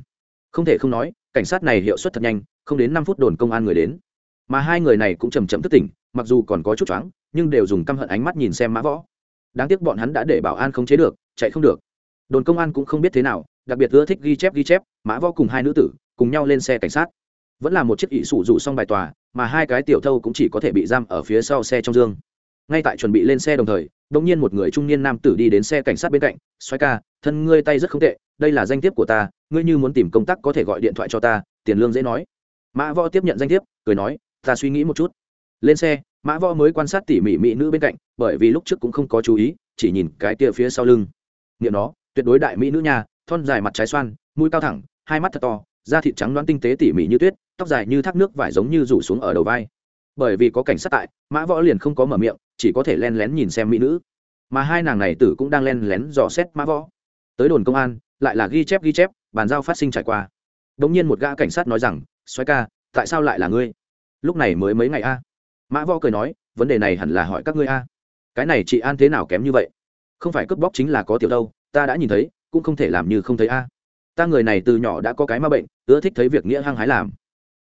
Không thể không nói, cảnh sát này hiệu suất thật nhanh, không đến năm phút đồn công an người đến. Mà hai người này cũng chầm chậm thức tỉnh, mặc dù còn có chút choáng, nhưng đều dùng căm hận ánh mắt nhìn xem mã võ. Đáng tiếc bọn hắn đã để bảo an không chế được, chạy không được. Đồn công an cũng không biết thế nào, đặc biệt ưa thích ghi chép ghi chép, mã võ cùng hai nữ tử cùng nhau lên xe cảnh sát vẫn là một chiếc ỵ sủ rủ xong bài tòa, mà hai cái tiểu thâu cũng chỉ có thể bị giam ở phía sau xe trong dương. Ngay tại chuẩn bị lên xe đồng thời đ ỗ n g nhiên một người trung niên nam tử đi đến xe cảnh sát bên cạnh xoay ca, thân ngươi tay rất không tệ, đây là danh thiếp của ta, ngươi như muốn tìm công tác có thể gọi điện thoại cho ta, tiền lương dễ nói. Mã võ tiếp nhận danh thiếp, cười nói, ta suy nghĩ một chút. Lên xe, mã võ mới quan sát tỉ mỉ mỹ nữ bên cạnh, bởi vì lúc trước cũng không có chú ý, chỉ nhìn cái tia phía sau lưng. Nghiệm nó, tuyệt đối đại mỹ nữ nha, thon dài mặt trái xoan, mũi cao thẳng, hai mắt thật to, da thịt trắng đoán tinh tế tỉ mỉ như tuyết tóc dài như thác nước vải giống như rủ xuống ở đầu vai. Bởi vì có cảnh sát tại, mã võ liền không có mở miệng, chỉ có thể len lén nhìn xem mỹ nữ. Mà hai nàng này tử cũng đang len lén dò xét mã võ. Tới đồn công an, lại là ghi chép ghi chép, bàn giao phát sinh trải qua. Đ ỗ n g nhiên một gã cảnh sát nói rằng xoáy ca, tại sao lại là ngươi? Lúc này mới mấy ngày a. Mã võ cười nói, vấn đề này hẳn là hỏi các ngươi a. Cái này chị an thế nào kém như vậy? Không phải cướp bóc chính là có tiểu đâu, ta đã nhìn thấy, cũng không thể làm như không thấy a. Ta người này từ nhỏ đã có cái ma bệnh, ưa thích thấy việc nghĩa hăng hái làm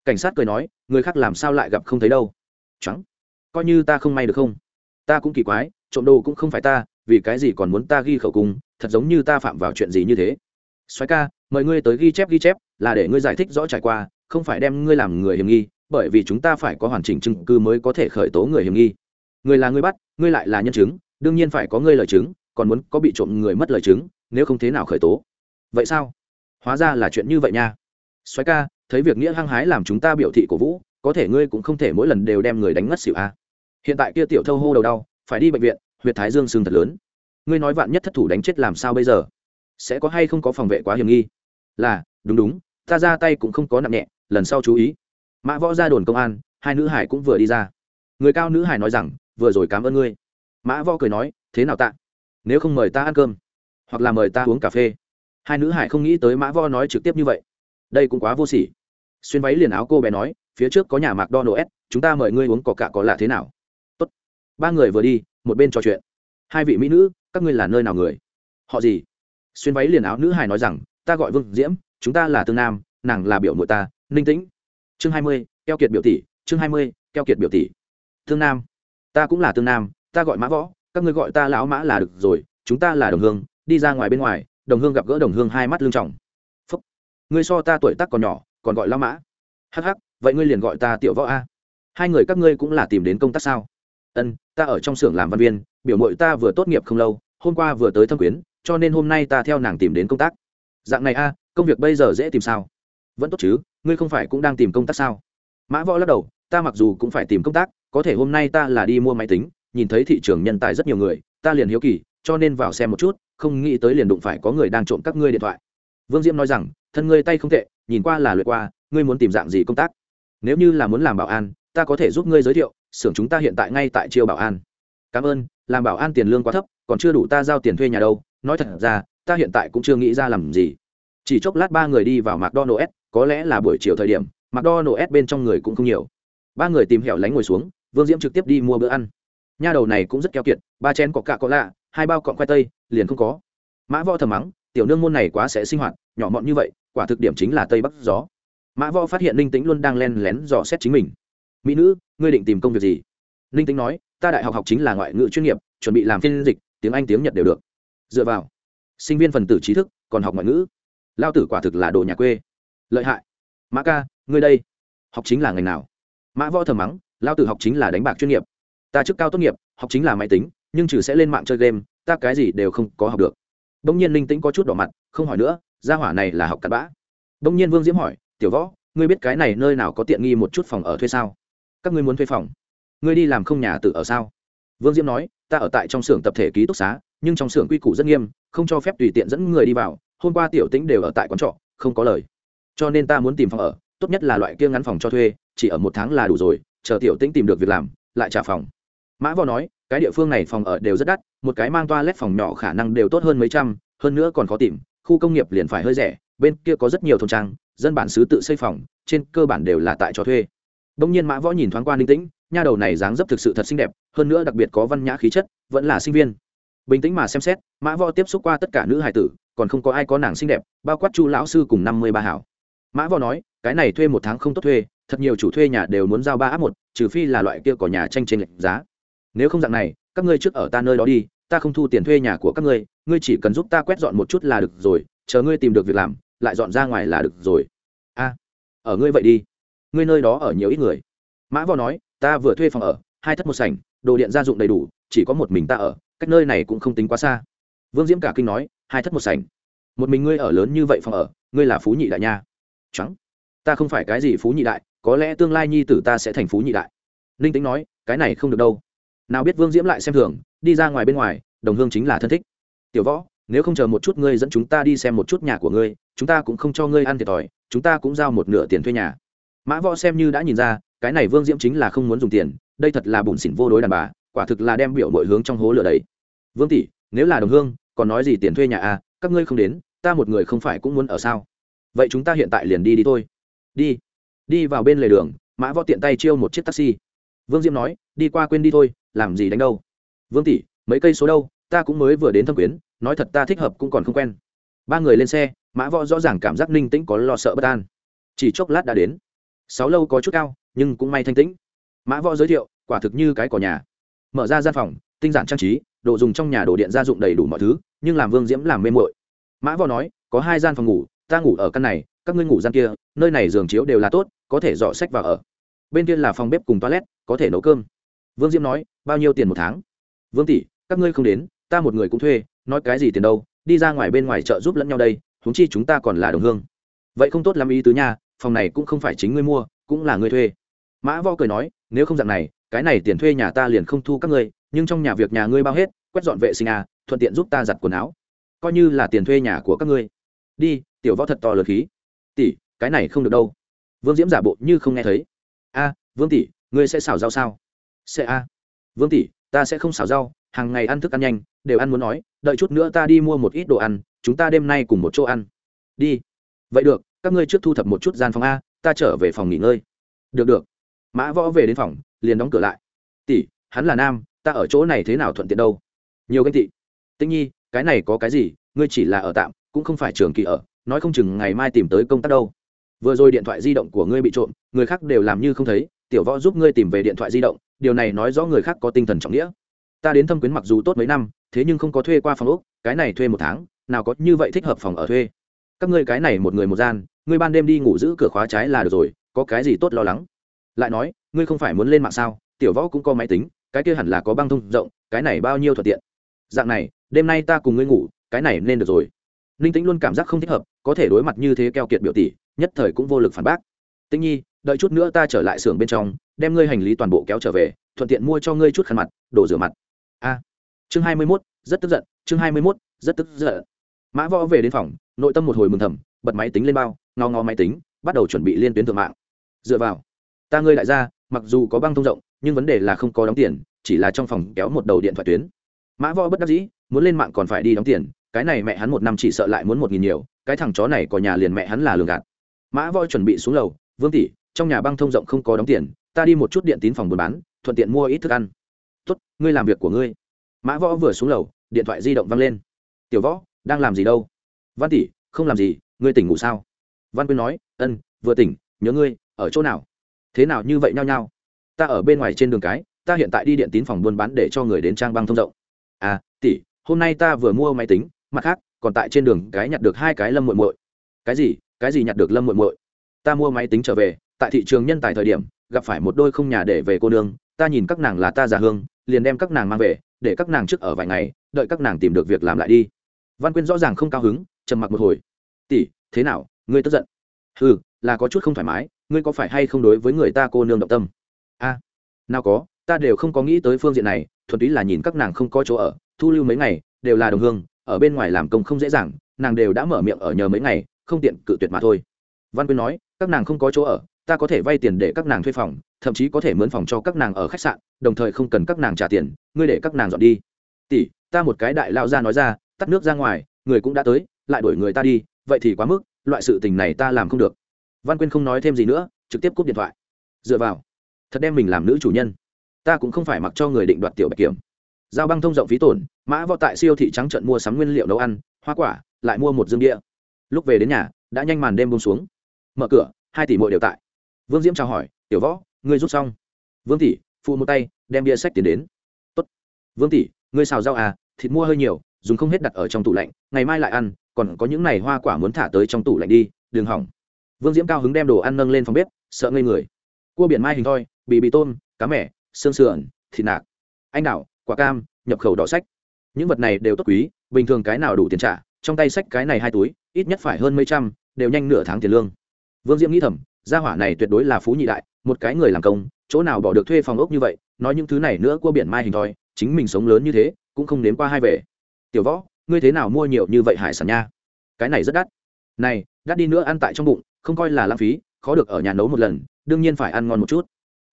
cảnh sát cười nói, người khác làm sao lại gặp không thấy đâu? Trắng, coi như ta không may được không? Ta cũng kỳ quái, trộm đồ cũng không phải ta, vì cái gì còn muốn ta ghi khẩu cung thật giống như ta phạm vào chuyện gì như thế? Xoáy ca, mời ngươi tới ghi chép ghi chép, là để ngươi giải thích rõ trải qua, không phải đem ngươi làm người hiểm nghi, bởi vì chúng ta phải có hoàn chỉnh chứng cứ mới có thể khởi tố người hiểm nghi. Người là ngươi bắt, ngươi lại là nhân chứng, đương nhiên phải có ngươi lời chứng, còn muốn có bị trộm người mất lời chứng, nếu không thế nào khởi tố? Vậy sao? Hóa ra là chuyện như vậy nha. Xoáy ca thấy việc nghĩa hăng hái làm chúng ta biểu thị cổ vũ, có thể ngươi cũng không thể mỗi lần đều đem người đánh ngất xỉu a. Hiện tại kia tiểu thâu hô đầu đau, phải đi bệnh viện, huyệt thái dương sưng thật lớn. Ngươi nói vạn nhất thất thủ đánh chết làm sao bây giờ? Sẽ có hay không có phòng vệ quá hiểm nghi? Là, đúng đúng, ta ra tay cũng không có nặng nhẹ, lần sau chú ý. Mã võ ra đồn công an, hai nữ hải cũng vừa đi ra. Người cao nữ hải nói rằng, vừa rồi cảm ơn ngươi. Mã võ cười nói, thế nào tạ? Nếu không mời ta ăn cơm, hoặc là mời ta uống cà phê. Hai nữ hải không nghĩ tới mã võ nói trực tiếp như vậy. Đây cũng quá vô sỉ xuyên váy liền áo cô bé nói, phía trước có nhà mạc đo nổ s chúng ta mời ngươi uống cỏ cạ có lạ thế nào? Tốt. ba người vừa đi, một bên trò chuyện. Hai vị mỹ nữ, các ngươi là nơi nào người? Họ gì? Xuyên váy liền áo nữ hài nói rằng, ta gọi vương diễm, chúng ta là tương nam, nàng là biểu nội ta, ninh tĩnh. Chương hai mươi, keo kiệt biểu tỷ, chương hai mươi, keo kiệt biểu tỷ. Tương nam, ta cũng là tương nam, ta gọi mã võ, các ngươi gọi ta lão mã là được rồi, chúng ta là đồng hương, đi ra ngoài bên ngoài, đồng hương gặp gỡ đồng hương hai mắt lương trọng. Phúc, ngươi so ta tuổi tác còn nhỏ còn gọi lão mã. Hắc hắc, vậy ngươi liền gọi ta tiểu võ a. Hai người các ngươi cũng là tìm đến công tác sao? Ân, ta ở trong xưởng làm văn viên, biểu mội ta vừa tốt nghiệp không lâu, hôm qua vừa tới thâm quyến, cho nên hôm nay ta theo nàng tìm đến công tác. Dạng này a, công việc bây giờ dễ tìm sao? Vẫn tốt chứ, ngươi không phải cũng đang tìm công tác sao? Mã võ lắc đầu, ta mặc dù cũng phải tìm công tác, có thể hôm nay ta là đi mua máy tính, nhìn thấy thị trường nhân tài rất nhiều người, ta liền hiếu kỳ, cho nên vào xem một chút, không nghĩ tới liền đụng phải có người đang trộm các ngươi điện thoại. Vương diễm nói rằng, thân ngươi tay không tệ nhìn qua là lượt qua, ngươi muốn tìm dạng gì công tác? Nếu như là muốn làm bảo an, ta có thể giúp ngươi giới thiệu, xưởng chúng ta hiện tại ngay tại chiêu bảo an. Cảm ơn, làm bảo an tiền lương quá thấp, còn chưa đủ ta giao tiền thuê nhà đâu. Nói thật ra, ta hiện tại cũng chưa nghĩ ra làm gì. Chỉ chốc lát ba người đi vào mcdonald có lẽ là buổi chiều thời điểm mcdonald bên trong người cũng không nhiều. Ba người tìm hẻo lánh ngồi xuống, vương diễm trực tiếp đi mua bữa ăn. Nha đầu này cũng rất keo kiệt, ba chén có cạ có lạ hai bao cọn khoai tây, liền không có. Mã võ thầm mắng, tiểu nương môn này quá sẽ sinh hoạt nhỏ mọn như vậy, quả thực điểm chính là tây bắc gió. Mã võ phát hiện ninh tĩnh luôn đang len lén dò xét chính mình. Mỹ nữ, ngươi định tìm công việc gì? Ninh tĩnh nói, ta đại học học chính là ngoại ngữ chuyên nghiệp, chuẩn bị làm phiên dịch, tiếng anh, tiếng nhật đều được. Dựa vào, sinh viên phần tử trí thức, còn học ngoại ngữ. Lao tử quả thực là đồ nhà quê. Lợi hại. Mã ca, ngươi đây, học chính là ngành nào? Mã võ thầm mắng, lao tử học chính là đánh bạc chuyên nghiệp. Ta chức cao tốt nghiệp, học chính là máy tính, nhưng trừ sẽ lên mạng chơi game, ta cái gì đều không có học được. Đông nhiên linh tĩnh có chút đỏ mặt, không hỏi nữa gia hỏa này là học cặn bã. Đông nhiên vương diễm hỏi, tiểu võ, ngươi biết cái này nơi nào có tiện nghi một chút phòng ở thuê sao? Các ngươi muốn thuê phòng? Ngươi đi làm không nhà tự ở sao? Vương diễm nói, ta ở tại trong xưởng tập thể ký túc xá, nhưng trong xưởng quy củ rất nghiêm, không cho phép tùy tiện dẫn người đi vào. Hôm qua tiểu tĩnh đều ở tại quán trọ, không có lời. Cho nên ta muốn tìm phòng ở, tốt nhất là loại kia ngắn phòng cho thuê, chỉ ở một tháng là đủ rồi, chờ tiểu tĩnh tìm được việc làm, lại trả phòng. Mã võ nói, cái địa phương này phòng ở đều rất đắt, một cái mang toa lét phòng nhỏ khả năng đều tốt hơn mấy trăm, hơn nữa còn khó tìm khu công nghiệp liền phải hơi rẻ, bên kia có rất nhiều thôn trang, dân bản xứ tự xây phòng, trên cơ bản đều là tại cho thuê. Đông nhiên mã võ nhìn thoáng qua ninh tĩnh, nha đầu này dáng dấp thực sự thật xinh đẹp, hơn nữa đặc biệt có văn nhã khí chất, vẫn là sinh viên. Bình tĩnh mà xem xét, mã võ tiếp xúc qua tất cả nữ hài tử, còn không có ai có nàng xinh đẹp, bao quát chu lão sư cùng năm mươi ba hảo. Mã võ nói, cái này thuê một tháng không tốt thuê, thật nhiều chủ thuê nhà đều muốn giao ba áp một, trừ phi là loại kia có nhà tranh tranh lệch giá. Nếu không dạng này, các ngươi trước ở ta nơi đó đi, ta không thu tiền thuê nhà của các ngươi ngươi chỉ cần giúp ta quét dọn một chút là được rồi, chờ ngươi tìm được việc làm, lại dọn ra ngoài là được rồi. A, ở ngươi vậy đi. Ngươi nơi đó ở nhiều ít người. Mã võ nói, ta vừa thuê phòng ở, hai thất một sảnh, đồ điện gia dụng đầy đủ, chỉ có một mình ta ở, cách nơi này cũng không tính quá xa. Vương diễm cả kinh nói, hai thất một sảnh. Một mình ngươi ở lớn như vậy phòng ở, ngươi là phú nhị đại nha. Trắng. Ta không phải cái gì phú nhị đại, có lẽ tương lai nhi tử ta sẽ thành phú nhị đại. Ninh tính nói, cái này không được đâu. Nào biết vương diễm lại xem thường, đi ra ngoài bên ngoài, đồng hương chính là thân thích tiểu võ, nếu không chờ một chút ngươi dẫn chúng ta đi xem một chút nhà của ngươi, chúng ta cũng không cho ngươi ăn thiệt thòi, chúng ta cũng giao một nửa tiền thuê nhà. Mã võ xem như đã nhìn ra, cái này vương diễm chính là không muốn dùng tiền, đây thật là bùn xỉn vô đối đàn bà, quả thực là đem biểu mọi hướng trong hố lửa đấy vương tỷ, nếu là đồng hương, còn nói gì tiền thuê nhà à các ngươi không đến, ta một người không phải cũng muốn ở sao? Vậy chúng ta hiện tại liền đi đi thôi. Đi. Đi vào bên lề đường, mã võ tiện tay chiêu một chiếc taxi. Vương diễm nói, đi qua quên đi thôi, làm gì đánh đâu? Vương tỷ, mấy cây số đâu? Ta cũng mới vừa đến thâm quyến, nói thật ta thích hợp cũng còn không quen. Ba người lên xe, mã võ rõ ràng cảm giác ninh tĩnh có lo sợ bất an. Chỉ chốc lát đã đến. Sáu lâu có chút cao, nhưng cũng may thanh tĩnh. Mã võ giới thiệu, quả thực như cái cỏ nhà. Mở ra gian phòng, tinh giản trang trí, đồ dùng trong nhà đồ điện gia dụng đầy đủ mọi thứ, nhưng làm vương diễm làm mê mội mã võ nói, có hai gian phòng ngủ, ta ngủ ở căn này, các ngươi ngủ gian kia, nơi này giường chiếu đều là tốt, có thể dọ sách vào ở. Bên kia là phòng bếp cùng toilet, có thể nấu cơm. Vương diễm nói, bao nhiêu tiền một tháng? Vương tỷ, các ngươi không đến ta một người cũng thuê, nói cái gì tiền đâu, đi ra ngoài bên ngoài chợ giúp lẫn nhau đây, huống chi chúng ta còn là đồng hương. Vậy không tốt lắm ý tứ nha, phòng này cũng không phải chính ngươi mua, cũng là ngươi thuê. Mã võ cười nói, nếu không dạng này, cái này tiền thuê nhà ta liền không thu các ngươi, nhưng trong nhà việc nhà ngươi bao hết, quét dọn vệ sinh à thuận tiện giúp ta giặt quần áo. Coi như là tiền thuê nhà của các ngươi. Đi, tiểu võ thật to lượt khí. Tỷ, cái này không được đâu. Vương diễm giả bộ như không nghe thấy. A, vương tỷ, ngươi sẽ xào rau sao? Sẽ a. Vương tỷ ta sẽ không xào rau, hàng ngày ăn thức ăn nhanh, đều ăn muốn nói, đợi chút nữa ta đi mua một ít đồ ăn, chúng ta đêm nay cùng một chỗ ăn. Đi. Vậy được, các ngươi trước thu thập một chút gian phòng a, ta trở về phòng nghỉ ngơi. Được được. Mã võ về đến phòng, liền đóng cửa lại. Tỷ, hắn là nam, ta ở chỗ này thế nào thuận tiện đâu? Nhiều ganh tị. Tĩnh nhi, cái này có cái gì, ngươi chỉ là ở tạm, cũng không phải trường kỳ ở, nói không chừng ngày mai tìm tới công tác đâu. Vừa rồi điện thoại di động của ngươi bị trộm, người khác đều làm như không thấy tiểu võ giúp ngươi tìm về điện thoại di động, điều này nói rõ người khác có tinh thần trọng nghĩa. Ta đến thâm quyến mặc dù tốt mấy năm, thế nhưng không có thuê qua phòng úc cái này thuê một tháng, nào có như vậy thích hợp phòng ở thuê. Các ngươi cái này một người một gian, ngươi ban đêm đi ngủ giữ cửa khóa trái là được rồi, có cái gì tốt lo lắng? Lại nói, ngươi không phải muốn lên mạng sao? Tiểu võ cũng có máy tính, cái kia hẳn là có băng thông rộng, cái này bao nhiêu thuận tiện? Dạng này, đêm nay ta cùng ngươi ngủ, cái này nên được rồi. Ninh tĩnh luôn cảm giác không thích hợp, có thể đối mặt như thế keo kiệt biểu tỷ, nhất thời cũng vô lực phản bác. Tĩnh nhi đợi chút nữa ta trở lại xưởng bên trong, đem ngươi hành lý toàn bộ kéo trở về, thuận tiện mua cho ngươi chút khăn mặt đổ rửa mặt. A. Chương hai mươi mốt, rất tức giận, chương hai mươi mốt, rất tức giận. Mã võ về đến phòng, nội tâm một hồi mừng thầm, bật máy tính lên bao, ngó ngó máy tính, bắt đầu chuẩn bị liên tuyến thượng mạng. Dựa vào, ta ngươi đại gia, mặc dù có băng thông rộng, nhưng vấn đề là không có đóng tiền, chỉ là trong phòng kéo một đầu điện thoại tuyến. Mã võ bất đắc dĩ, muốn lên mạng còn phải đi đóng tiền, cái này mẹ hắn một năm chỉ sợ lại muốn một nghìn nhiều, cái thằng chó này có nhà liền mẹ hắn là lường gạt. Mã võ chuẩn bị xuống lầu, vương tỷ trong nhà băng thông rộng không có đóng tiền, ta đi một chút điện tín phòng buôn bán, thuận tiện mua ít thức ăn. Tốt, ngươi làm việc của ngươi. Mã võ vừa xuống lầu, điện thoại di động văng lên. Tiểu võ, đang làm gì đâu? Văn tỷ, không làm gì, ngươi tỉnh ngủ sao? Văn quyên nói, ân, vừa tỉnh, nhớ ngươi, ở chỗ nào? Thế nào như vậy nhau nhau ta ở bên ngoài trên đường cái, ta hiện tại đi điện tín phòng buôn bán để cho người đến trang băng thông rộng. À tỷ, hôm nay ta vừa mua máy tính, mặt khác, còn tại trên đường cái nhặt được hai cái lâm muội muội. Cái gì? Cái gì nhặt được lâm muội muội? Ta mua máy tính trở về tại thị trường nhân tài thời điểm, gặp phải một đôi không nhà để về cô nương, ta nhìn các nàng là ta già hương, liền đem các nàng mang về, để các nàng trước ở vài ngày, đợi các nàng tìm được việc làm lại đi. Văn quyên rõ ràng không cao hứng, trầm mặc một hồi. Tỷ, thế nào? Ngươi tức giận? Ừ là có chút không thoải mái, ngươi có phải hay không đối với người ta cô nương động tâm? A, nào có, ta đều không có nghĩ tới phương diện này, thuần túy là nhìn các nàng không có chỗ ở, thu lưu mấy ngày, đều là đồng hương, ở bên ngoài làm công không dễ dàng, nàng đều đã mở miệng ở nhờ mấy ngày, không tiện cự tuyệt mà thôi. Văn quyên nói, các nàng không có chỗ ở ta có thể vay tiền để các nàng thuê phòng, thậm chí có thể mướn phòng cho các nàng ở khách sạn, đồng thời không cần các nàng trả tiền, ngươi để các nàng dọn đi. Tỷ, ta một cái đại lao ra nói ra, tắt nước ra ngoài, người cũng đã tới, lại đuổi người ta đi, vậy thì quá mức, loại sự tình này ta làm không được. Văn quyên không nói thêm gì nữa, trực tiếp cúp điện thoại. Dựa vào, thật đem mình làm nữ chủ nhân. Ta cũng không phải mặc cho người định đoạt tiểu bạch kiểm. Giao băng thông rộng phí tổn, mã võ tại siêu thị trắng trận mua sắm nguyên liệu nấu ăn, hoa quả, lại mua một dương địa. lúc về đến nhà, đã nhanh màn đêm bông xuống. Mở cửa, hai tỷ mội đều tại vương diễm chào hỏi, tiểu võ, ngươi rút xong? Vương tỷ, phụ một tay, đem bia sách tiền đến. Tốt. vương tỷ, ngươi xào rau à thịt mua hơi nhiều, dùng không hết đặt ở trong tủ lạnh, ngày mai lại ăn, còn có những này hoa quả muốn thả tới trong tủ lạnh đi, đừng hỏng. Vương diễm cao hứng đem đồ ăn nâng lên phòng bếp, sợ ngây người. Cua biển mai hình thoi bị bị tôm, cá mẻ, xương sườn, thịt nạc, anh đào, quả cam, nhập khẩu đỏ sách. Những vật này đều tốt quý, bình thường cái nào đủ tiền trả, trong tay sách cái này hai túi, ít nhất phải hơn mấy trăm, đều nhanh nửa tháng tiền lương. Vương diễm nghĩ thầm gia hỏa này tuyệt đối là phú nhị đại, một cái người làm công, chỗ nào bỏ được thuê phòng ốc như vậy, nói những thứ này nữa cua biển mai hình thoi, chính mình sống lớn như thế, cũng không nếm qua hai về tiểu võ, ngươi thế nào mua nhiều như vậy hải sản nha? Cái này rất đắt. Này, đắt đi nữa ăn tại trong bụng, không coi là lãng phí, khó được ở nhà nấu một lần, đương nhiên phải ăn ngon một chút.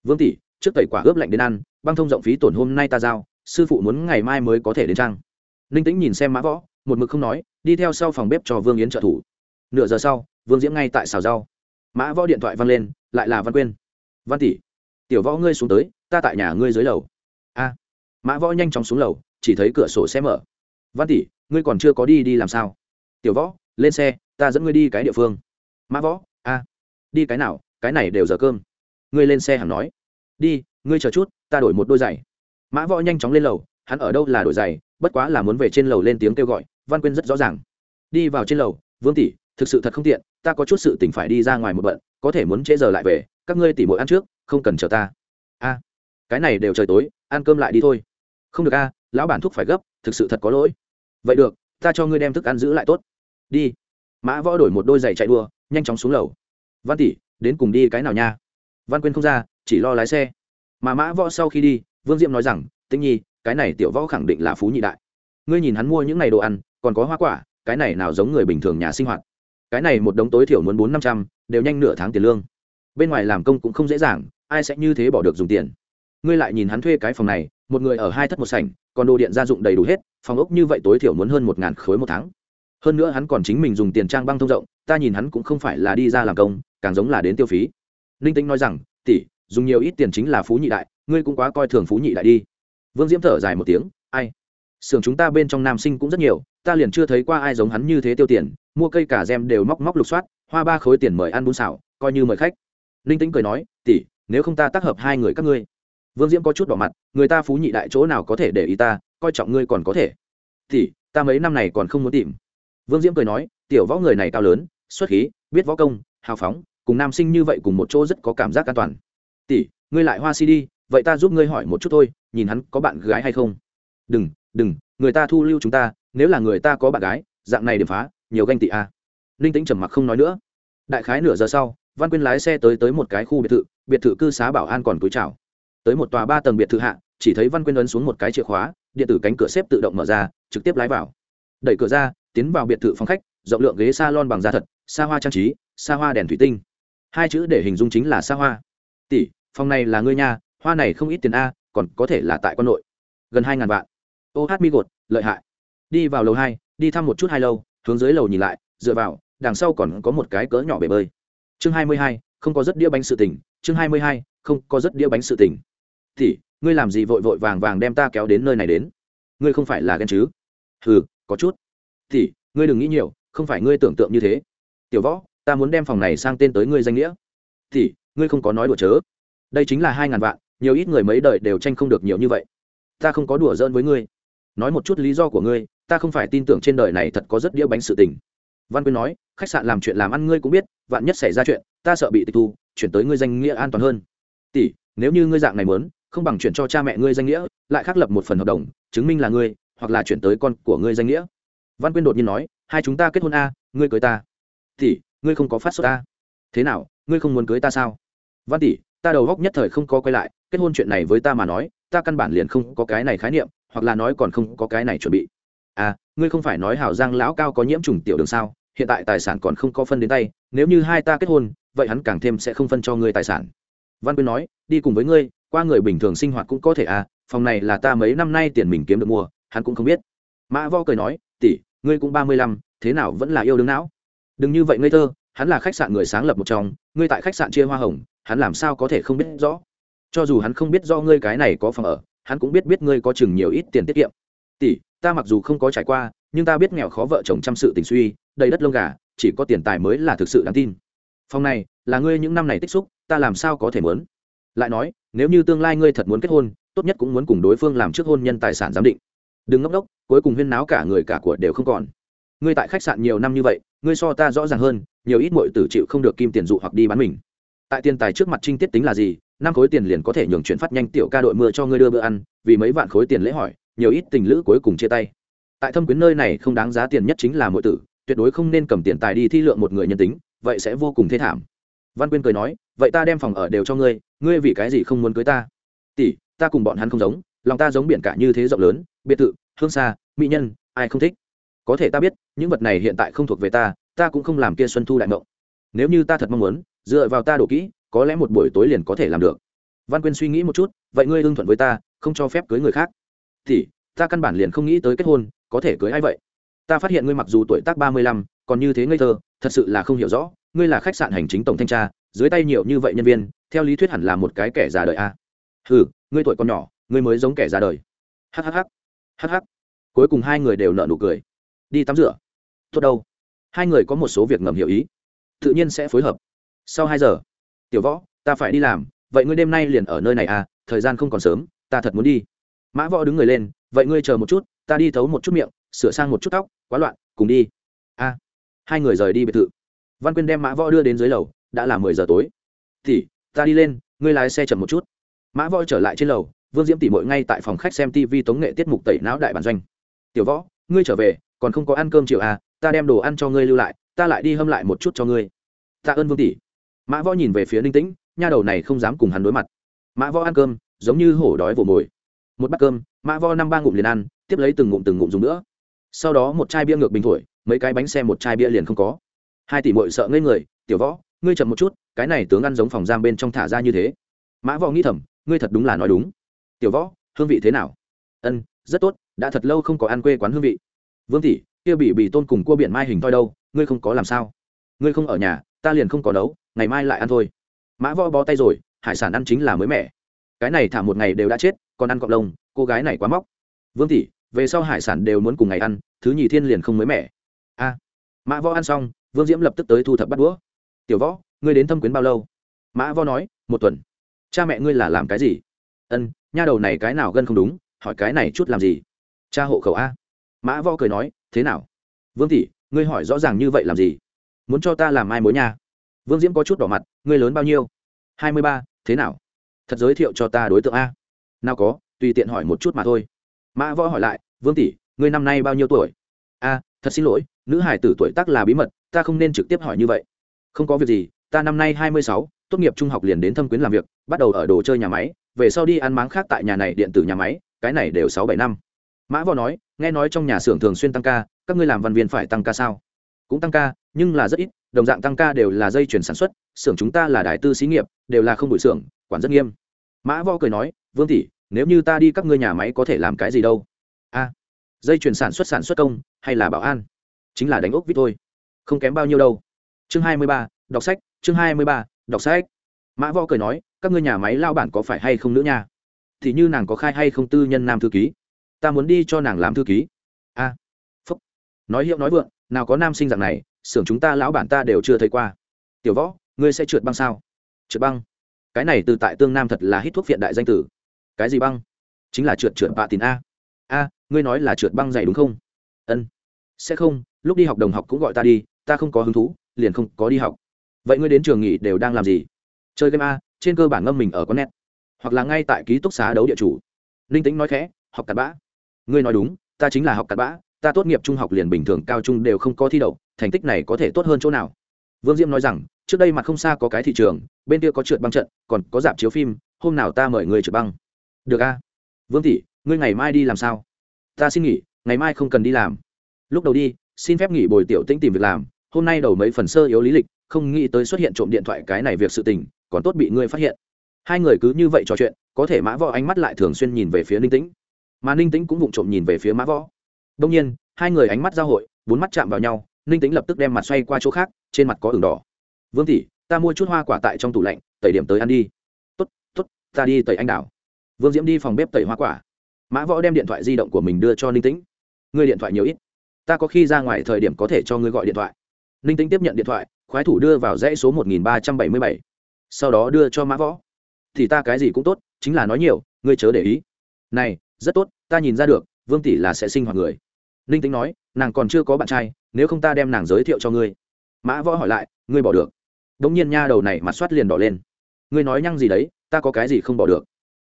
Vương tỷ, trước tẩy quả ướp lạnh đến ăn, băng thông rộng phí tổn hôm nay ta giao, sư phụ muốn ngày mai mới có thể đến trang. Ninh tĩnh nhìn xem mã võ, một mực không nói, đi theo sau phòng bếp cho vương yến trợ thủ. Nửa giờ sau, vương diễm ngay tại xào rau mã võ điện thoại văng lên, lại là văn quyên. Văn tỷ, tiểu võ ngươi xuống tới, ta tại nhà ngươi dưới lầu. A. Mã võ nhanh chóng xuống lầu, chỉ thấy cửa sổ xe mở. Văn tỷ, ngươi còn chưa có đi đi làm sao? Tiểu võ, lên xe, ta dẫn ngươi đi cái địa phương. Mã võ, a. Đi cái nào, cái này đều giờ cơm. Ngươi lên xe hẳn nói. Đi, ngươi chờ chút, ta đổi một đôi giày. Mã võ nhanh chóng lên lầu, hắn ở đâu là đổi giày, bất quá là muốn về trên lầu lên tiếng kêu gọi, văn quyên rất rõ ràng. Đi vào trên lầu, vương tỷ thực sự thật không tiện, ta có chút sự tỉnh phải đi ra ngoài một bận, có thể muốn trễ giờ lại về, các ngươi tỉ mỗi ăn trước, không cần chờ ta. A, cái này đều trời tối, ăn cơm lại đi thôi. Không được a, lão bản thúc phải gấp, thực sự thật có lỗi. Vậy được, ta cho ngươi đem thức ăn giữ lại tốt. Đi. Mã võ đổi một đôi giày chạy đua, nhanh chóng xuống lầu. Văn tỷ, đến cùng đi cái nào nha? Văn quyên không ra, chỉ lo lái xe. Mà mã võ sau khi đi, vương diệm nói rằng, tĩnh nhi, cái này tiểu võ khẳng định là phú nhị đại. Ngươi nhìn hắn mua những này đồ ăn, còn có hoa quả, cái này nào giống người bình thường nhà sinh hoạt? Cái này một đống tối thiểu muốn bốn năm trăm, đều nhanh nửa tháng tiền lương. Bên ngoài làm công cũng không dễ dàng, ai sẽ như thế bỏ được dùng tiền. Ngươi lại nhìn hắn thuê cái phòng này, một người ở hai thất một sảnh, còn đồ điện gia dụng đầy đủ hết, phòng ốc như vậy tối thiểu muốn hơn một ngàn khối một tháng. Hơn nữa hắn còn chính mình dùng tiền trang băng thông rộng, ta nhìn hắn cũng không phải là đi ra làm công, càng giống là đến tiêu phí. Ninh tĩnh nói rằng, tỷ, dùng nhiều ít tiền chính là phú nhị đại, ngươi cũng quá coi thường phú nhị đại đi. Vương diễm thở dài một tiếng, ai? Xưởng chúng ta bên trong nam sinh cũng rất nhiều, ta liền chưa thấy qua ai giống hắn như thế tiêu tiền mua cây cả gem đều móc móc lục soát, hoa ba khối tiền mời ăn bún xào, coi như mời khách. Ninh tĩnh cười nói, tỷ, nếu không ta tác hợp hai người các ngươi. Vương diễm có chút đỏ mặt, người ta phú nhị đại chỗ nào có thể để ý ta, coi trọng ngươi còn có thể. Tỷ, ta mấy năm này còn không muốn tìm. Vương diễm cười nói, tiểu võ người này cao lớn, xuất khí, biết võ công, hào phóng, cùng nam sinh như vậy cùng một chỗ rất có cảm giác an toàn. Tỷ, ngươi lại hoa si đi, vậy ta giúp ngươi hỏi một chút thôi, nhìn hắn có bạn gái hay không. Đừng đừng, người ta thu lưu chúng ta, nếu là người ta có bạn gái, dạng này điểm phá nhiều ganh tị a. À. ninh tĩnh trầm mặc không nói nữa. Đại khái nửa giờ sau, văn quyên lái xe tới tới một cái khu biệt thự biệt thự cư xá bảo an còn cúi chào. Tới một tòa ba tầng biệt thự hạ, chỉ thấy văn quyên ấn xuống một cái chìa khóa, điện tử cánh cửa xếp tự động mở ra, trực tiếp lái vào. Đẩy cửa ra, tiến vào biệt thự phòng khách, rộng lượng ghế s a lon bằng da thật, xa hoa trang trí, xa hoa đèn thủy tinh. Hai chữ để hình dung chính là xa hoa. Tỷ, phòng này là ngươi nha hoa này không ít tiền a, còn có thể là tại quân nội. Gần hai ngàn vạn. Ô hát mi gột, lợi hại. Đi vào lầu hai, đi thăm một chút hai lâu hướng dưới lầu nhìn lại, dựa vào, đằng sau còn có một cái cỡ nhỏ bể bơi. Chương hai mươi hai, không có rất đĩa bánh sự tình. Chương hai mươi hai, không có rất đĩa bánh sự tình. Thì ngươi làm gì vội vội vàng vàng đem ta kéo đến nơi này đến? Ngươi không phải là ghen chứ? Ừ có chút. Thì ngươi đừng nghĩ nhiều, không phải ngươi tưởng tượng như thế. Tiểu võ, ta muốn đem phòng này sang tên tới ngươi danh nghĩa. Thì ngươi không có nói đùa chớ. Đây chính là hai ngàn vạn, nhiều ít người mấy đời đều tranh không được nhiều như vậy. Ta không có đùa giỡn với ngươi. Nói một chút lý do của ngươi ta không phải tin tưởng trên đời này thật có rất đĩa bánh sự tình. Văn quyên nói, khách sạn làm chuyện làm ăn ngươi cũng biết, vạn nhất xảy ra chuyện, ta sợ bị tịch thu, chuyển tới ngươi danh nghĩa an toàn hơn. Tỷ, nếu như ngươi dạng này muốn, không bằng chuyển cho cha mẹ ngươi danh nghĩa, lại khắc lập một phần hợp đồng, chứng minh là ngươi, hoặc là chuyển tới con của ngươi danh nghĩa. Văn quyên đột nhiên nói, hai chúng ta kết hôn a, ngươi cưới ta. Tỷ, ngươi không có phát xuất ta? thế nào, ngươi không muốn cưới ta sao? Văn tỷ, ta đầu góc nhất thời không có quay lại, kết hôn chuyện này với ta mà nói, ta căn bản liền không có cái này khái niệm, hoặc là nói còn không có cái này chuẩn bị à ngươi không phải nói hảo giang lão cao có nhiễm trùng tiểu đường sao? Hiện tại tài sản còn không có phân đến tay, nếu như hai ta kết hôn, vậy hắn càng thêm sẽ không phân cho ngươi tài sản. Văn quyên nói, đi cùng với ngươi, qua người bình thường sinh hoạt cũng có thể à phòng này là ta mấy năm nay tiền mình kiếm được mua, hắn cũng không biết. Mã vo cười nói, tỷ, ngươi cũng ba mươi lăm, thế nào vẫn là yêu đương não? Đừng như vậy ngây thơ, hắn là khách sạn người sáng lập một trong, ngươi tại khách sạn chia hoa hồng, hắn làm sao có thể không biết rõ? Cho dù hắn không biết do ngươi cái này có phòng ở, hắn cũng biết biết ngươi có chừng nhiều ít tiền tiết kiệm. Tỷ ta mặc dù không có trải qua, nhưng ta biết nghèo khó vợ chồng chăm sự tình suy, đầy đất lông gà, chỉ có tiền tài mới là thực sự đáng tin. Phòng này, là ngươi những năm này tích xúc, ta làm sao có thể muốn? Lại nói, nếu như tương lai ngươi thật muốn kết hôn, tốt nhất cũng muốn cùng đối phương làm trước hôn nhân tài sản giám định. Đừng ngốc đốc cuối cùng huyên náo cả người cả của đều không còn. Ngươi tại khách sạn nhiều năm như vậy, ngươi so ta rõ ràng hơn, nhiều ít mọi tử chịu không được kim tiền dụ hoặc đi bán mình. Tại tiền tài trước mặt trinh tiết tính là gì, năm khối tiền liền có thể nhường chuyển phát nhanh tiểu ca đội mưa cho ngươi đưa bữa ăn, vì mấy vạn khối tiền lễ hỏi nhiều ít tình lữ cuối cùng chia tay. Tại thâm quyến nơi này không đáng giá tiền nhất chính là mọi tử, tuyệt đối không nên cầm tiền tài đi thi lượng một người nhân tính, vậy sẽ vô cùng thê thảm. Văn quyên cười nói, vậy ta đem phòng ở đều cho ngươi ngươi vì cái gì không muốn cưới ta? Tỷ, ta cùng bọn hắn không giống, lòng ta giống biển cả như thế rộng lớn, biệt thự, hương xa, mỹ nhân, ai không thích? Có thể ta biết, những vật này hiện tại không thuộc về ta ta cũng không làm kia xuân thu đại ngộ. nếu như ta thật mong muốn, dựa vào ta đổ kỹ, có lẽ một buổi tối liền có thể làm được. Văn quyên suy nghĩ một chút, vậy ngươi hưng thuận với ta, không cho phép cưới người khác tỷ, ta căn bản liền không nghĩ tới kết hôn, có thể cưới ai vậy? Ta phát hiện ngươi mặc dù tuổi tác ba mươi lăm, còn như thế ngây thơ, thật sự là không hiểu rõ, ngươi là khách sạn hành chính tổng thanh tra, dưới tay nhiều như vậy nhân viên, theo lý thuyết hẳn là một cái kẻ già đời a. Ừ ngươi tuổi còn nhỏ, ngươi mới giống kẻ già đời. Hhh hh cuối cùng hai người đều nợ nụ cười. Đi tắm rửa. Tốt đâu. Hai người có một số việc ngầm hiểu ý. Tự nhiên sẽ phối hợp. Sau hai giờ, tiểu võ, ta phải đi làm, vậy ngươi đêm nay liền ở nơi này à thời gian không còn sớm, ta thật muốn đi mã võ đứng người lên, vậy ngươi chờ một chút, ta đi thấu một chút miệng, sửa sang một chút tóc, quá loạn, cùng đi. A. Hai người rời đi biệt thự. Văn quyên đem mã võ đưa đến dưới lầu, đã là mười giờ tối. Thì ta đi lên, ngươi lái xe chậm một chút. Mã võ trở lại trên lầu, vương diễm tỉ mội ngay tại phòng khách xem tv tống nghệ tiết mục tẩy não đại bản doanh. Tiểu võ, ngươi trở về, còn không có ăn cơm chiều à ta đem đồ ăn cho ngươi lưu lại, ta lại đi hâm lại một chút cho ngươi. Tạ ơn vương tỷ. Mã võ nhìn về phía ninh tĩnh, nha đầu này không dám cùng hắn đối mặt. Mã võ ăn cơm, giống như hổ đói vồ mồi một bát cơm, mã võ năm ba ngụm liền ăn, tiếp lấy từng ngụm từng ngụm dùng nữa. Sau đó một chai bia ngược bình thổi, mấy cái bánh xe một chai bia liền không có. Hai tỷ mội sợ ngây người, tiểu võ, ngươi chậm một chút, cái này tướng ăn giống phòng giam bên trong thả ra như thế. Mã võ nghĩ thầm, ngươi thật đúng là nói đúng. Tiểu võ, hương vị thế nào? Ân, rất tốt, đã thật lâu không có ăn quê quán hương vị. Vương tỷ, kia bị bị tôn cùng cua biển mai hình toi đâu, ngươi không có làm sao? Ngươi không ở nhà, ta liền không có nấu, ngày mai lại ăn thôi. Mã võ bó tay rồi, hải sản ăn chính là mới mẻ cái này thả một ngày đều đã chết, còn ăn cọp lông, cô gái này quá móc. Vương tỷ về sau hải sản đều muốn cùng ngày ăn, thứ nhì thiên liền không mới mẻ. A. Mã võ ăn xong, vương diễm lập tức tới thu thập bắt đũa. Tiểu võ, ngươi đến thâm quyến bao lâu? Mã võ nói, một tuần. Cha mẹ ngươi là làm cái gì? Ân, nha đầu này cái nào gân không đúng, hỏi cái này chút làm gì? Cha hộ khẩu a. Mã võ cười nói, thế nào? Vương tỷ ngươi hỏi rõ ràng như vậy làm gì? Muốn cho ta làm ai mối nha? Vương diễm có chút đỏ mặt, ngươi lớn bao nhiêu? Hai mươi ba, thế nào? Thật giới thiệu cho ta đối tượng a. Nào có, tùy tiện hỏi một chút mà thôi. Mã võ hỏi lại, vương tỷ, ngươi năm nay bao nhiêu tuổi? A, thật xin lỗi, nữ hải tử tuổi tác là bí mật, ta không nên trực tiếp hỏi như vậy. Không có việc gì, ta năm nay hai mươi sáu, tốt nghiệp trung học liền đến thâm quyến làm việc, bắt đầu ở đồ chơi nhà máy, về sau đi ăn máng khác tại nhà này điện tử nhà máy, cái này đều sáu bảy năm. Mã võ nói, nghe nói trong nhà xưởng thường xuyên tăng ca, các ngươi làm văn viên phải tăng ca sao? Cũng tăng ca, nhưng là rất ít, đồng dạng tăng ca đều là dây chuyển sản xuất xưởng chúng ta là đại tư xí nghiệp, đều là không bụi xưởng, quản rất nghiêm. Mã võ cười nói, vương tỷ, nếu như ta đi các ngươi nhà máy có thể làm cái gì đâu? A, dây chuyển sản xuất sản xuất công, hay là bảo an? Chính là đánh ốc vít thôi. Không kém bao nhiêu đâu. Chương hai mươi ba, đọc sách, chương hai mươi ba, đọc sách. Mã võ cười nói, các ngươi nhà máy lao bản có phải hay không nữa nha? Thì như nàng có khai hay không tư nhân nam thư ký? Ta muốn đi cho nàng làm thư ký. A, phúc. Nói hiệu nói vượng, nào có nam sinh dạng này, xưởng chúng ta lão bản ta đều chưa thấy qua. Tiểu võ ngươi sẽ trượt băng sao? Trượt băng? Cái này từ tại tương nam thật là hít thuốc viện đại danh tử. Cái gì băng? Chính là trượt trượt bạ tín a. A, ngươi nói là trượt băng dày đúng không? Ân. Sẽ không, lúc đi học đồng học cũng gọi ta đi, ta không có hứng thú, liền không có đi học. Vậy ngươi đến trường nghỉ đều đang làm gì? Chơi game a, trên cơ bản ngâm mình ở con net. Hoặc là ngay tại ký túc xá đấu địa chủ. Linh tính nói khẽ, học cặn bã. Ngươi nói đúng, ta chính là học cặn bã, ta tốt nghiệp trung học liền bình thường, cao trung đều không có thi đậu, thành tích này có thể tốt hơn chỗ nào? Vương diễm nói rằng trước đây mặt không xa có cái thị trường, bên kia có trượt băng trận, còn có dạp chiếu phim, hôm nào ta mời người trượt băng. Được a vương tỷ, ngươi ngày mai đi làm sao? Ta xin nghỉ, ngày mai không cần đi làm. Lúc đầu đi, xin phép nghỉ bồi tiểu tĩnh tìm việc làm, hôm nay đầu mấy phần sơ yếu lý lịch, không nghĩ tới xuất hiện trộm điện thoại cái này việc sự tình, còn tốt bị ngươi phát hiện. Hai người cứ như vậy trò chuyện, có thể mã võ ánh mắt lại thường xuyên nhìn về phía ninh tĩnh. Mà ninh tĩnh cũng vụng trộm nhìn về phía mã võ. Đông nhiên, hai người ánh mắt giao hội, bốn mắt chạm vào nhau, ninh tĩnh lập tức đem mặt xoay qua chỗ khác, trên mặt có ửng đỏ vương tỷ, ta mua chút hoa quả tại trong tủ lạnh, tẩy điểm tới ăn đi. T ố t t ố t ta đi tẩy anh đào. vương diễm đi phòng bếp tẩy hoa quả. Mã võ đem điện thoại di động của mình đưa cho ninh tĩnh. Ngươi điện thoại nhiều ít. Ta có khi ra ngoài thời điểm có thể cho ngươi gọi điện thoại. Ninh tĩnh tiếp nhận điện thoại, khoái thủ đưa vào dãy số một nghìn ba trăm bảy mươi bảy. Sau đó đưa cho mã võ. Thì ta cái gì cũng tốt, chính là nói nhiều, ngươi chớ để ý. Này, rất tốt, ta nhìn ra được, vương tỷ là sẽ sinh hoạt người. Ninh tính nói, nàng còn chưa có bạn trai, nếu không ta đem nàng giới thiệu cho ngươi. Mã võ hỏi lại, ngươi bỏ được đống nhiên nha đầu này mặt soát liền đỏ lên. Ngươi nói nhăng gì đấy, ta có cái gì không bỏ được?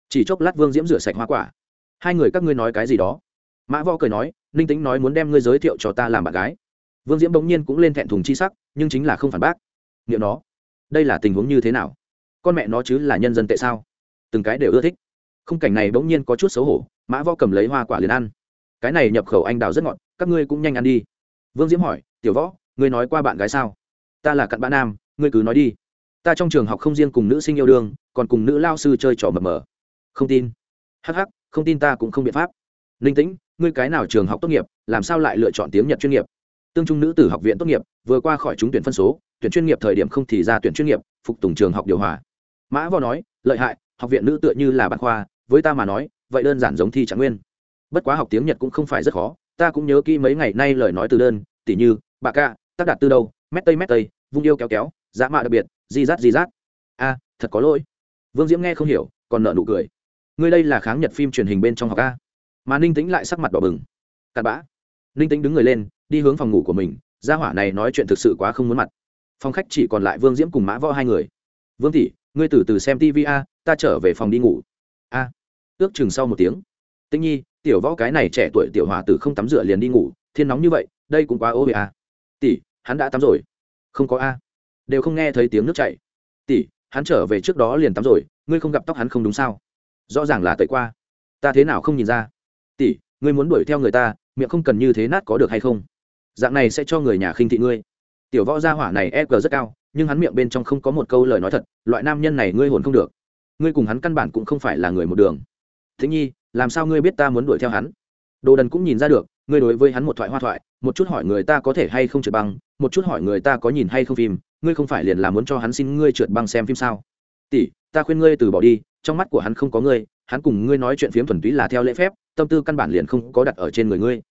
Chỉ chốc lát vương diễm rửa sạch hoa quả. Hai người các ngươi nói cái gì đó? Mã võ cười nói, ninh tính nói muốn đem ngươi giới thiệu cho ta làm bạn gái. Vương diễm bỗng nhiên cũng lên thẹn thùng chi sắc, nhưng chính là không phản bác. Nghiệm nó, đây là tình huống như thế nào? Con mẹ nó chứ là nhân dân tệ sao? Từng cái đều ưa thích. Khung cảnh này bỗng nhiên có chút xấu hổ, mã võ cầm lấy hoa quả liền ăn. Cái này nhập khẩu anh đào rất ngọt, các ngươi cũng nhanh ăn đi. Vương diễm hỏi, tiểu võ, ngươi nói qua bạn gái sao? Ta là cặn bã nam ngươi cứ nói đi. Ta trong trường học không riêng cùng nữ sinh yêu đương, còn cùng nữ lao sư chơi trò mờ mờ. Không tin. Hh không tin ta cũng không biện pháp. Linh tĩnh, ngươi cái nào trường học tốt nghiệp, làm sao lại lựa chọn tiếng nhật chuyên nghiệp? Tương trung nữ tử học viện tốt nghiệp, vừa qua khỏi trúng tuyển phân số, tuyển chuyên nghiệp thời điểm không thì ra tuyển chuyên nghiệp, phục tùng trường học điều hòa. Mã võ nói, lợi hại, học viện nữ tựa như là bản khoa, với ta mà nói, vậy đơn giản giống thi trạng nguyên. Bất quá học tiếng nhật cũng không phải rất khó, ta cũng nhớ kỹ mấy ngày nay lời nói từ đơn, tỉ như, bà ca, tác đạt từ đâu, mét tây mét tây, vung yêu kéo kéo dã mạ đặc biệt, di rát di rát. A, thật có lỗi. Vương diễm nghe không hiểu, còn nợ nụ cười. Ngươi đây là kháng nhật phim truyền hình bên trong học a. Mà ninh tính lại sắc mặt đỏ bừng. Cặn bã. Ninh tính đứng người lên, đi hướng phòng ngủ của mình. Gia hỏa này nói chuyện thực sự quá không muốn mặt. Phòng khách chỉ còn lại vương diễm cùng mã võ hai người. Vương tỷ, ngươi từ từ xem tv a, ta trở về phòng đi ngủ. A. Ước chừng sau một tiếng. Tĩnh nhi, tiểu võ cái này trẻ tuổi tiểu hòa tử không tắm rửa liền đi ngủ, thiên nóng như vậy, đây cũng quá ô a. Tỷ, hắn đã tắm rồi. Không có a đều không nghe thấy tiếng nước chảy. Tỷ, hắn trở về trước đó liền tắm rồi, ngươi không gặp tóc hắn không đúng sao? Rõ ràng là tẩy qua. Ta thế nào không nhìn ra? Tỷ, ngươi muốn đuổi theo người ta, miệng không cần như thế nát có được hay không? Dạng này sẽ cho người nhà khinh thị ngươi. Tiểu võ gia hỏa này e g rất cao, nhưng hắn miệng bên trong không có một câu lời nói thật, loại nam nhân này ngươi hồn không được. Ngươi cùng hắn căn bản cũng không phải là người một đường. Thế nhi, làm sao ngươi biết ta muốn đuổi theo hắn? Đồ đần cũng nhìn ra được, ngươi đối với hắn một thoại hoa thoại, một chút hỏi người ta có thể hay không trượt băng, một chút hỏi người ta có nhìn hay không phim ngươi không phải liền là muốn cho hắn xin ngươi trượt băng xem phim sao? Tỷ, ta khuyên ngươi từ bỏ đi, trong mắt của hắn không có ngươi, hắn cùng ngươi nói chuyện phiếm thuần túy là theo lễ phép, tâm tư căn bản liền không có đặt ở trên người ngươi.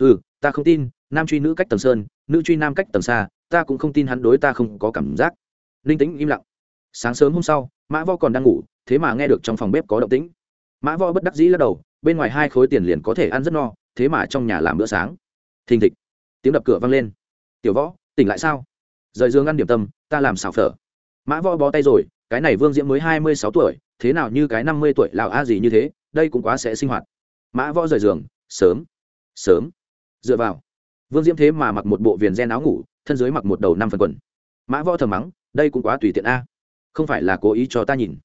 Ừ ta không tin, nam truy nữ cách tầng sơn, nữ truy nam cách tầng xa, ta cũng không tin hắn đối ta không có cảm giác. Linh tĩnh im lặng. Sáng sớm hôm sau, mã võ còn đang ngủ, thế mà nghe được trong phòng bếp có động tĩnh. Mã võ bất đắc dĩ lắc đầu, bên ngoài hai khối tiền liền có thể ăn rất no, thế mà trong nhà làm bữa sáng. Thình thịch. Tiếng đập cửa vang lên. Tiểu võ, tỉnh lại sao? Rời giường ăn điểm tâm, ta làm xào phở. Mã võ bó tay rồi, cái này vương diễm mới hai mươi sáu tuổi, thế nào như cái năm mươi tuổi lào a gì như thế, đây cũng quá sẽ sinh hoạt. Mã võ rời giường, sớm sớm, dựa vào. Vương diễm thế mà mặc một bộ viền gen áo ngủ, thân dưới mặc một đầu năm phần quần. Mã võ thầm mắng, đây cũng quá tùy tiện a. Không phải là cố ý cho ta nhìn.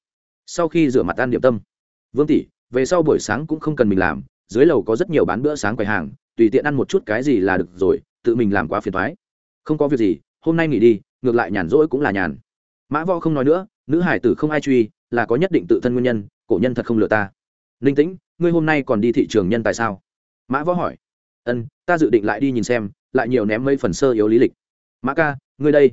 Sau khi rửa mặt ăn điểm tâm, vương tỷ, về sau buổi sáng cũng không cần mình làm, dưới lầu có rất nhiều bán bữa sáng quầy hàng, tùy tiện ăn một chút cái gì là được rồi, tự mình làm quá phiền thoái không có việc gì hôm nay nghỉ đi, ngược lại nhàn rỗi cũng là nhàn. Mã võ không nói nữa, nữ hải tử không ai truy, là có nhất định tự thân nguyên nhân, cổ nhân thật không lừa ta. Linh tĩnh, ngươi hôm nay còn đi thị trường nhân tại sao? Mã võ hỏi. Ân, ta dự định lại đi nhìn xem, lại nhiều ném mấy phần sơ yếu lý lịch. Mã ca, ngươi đây.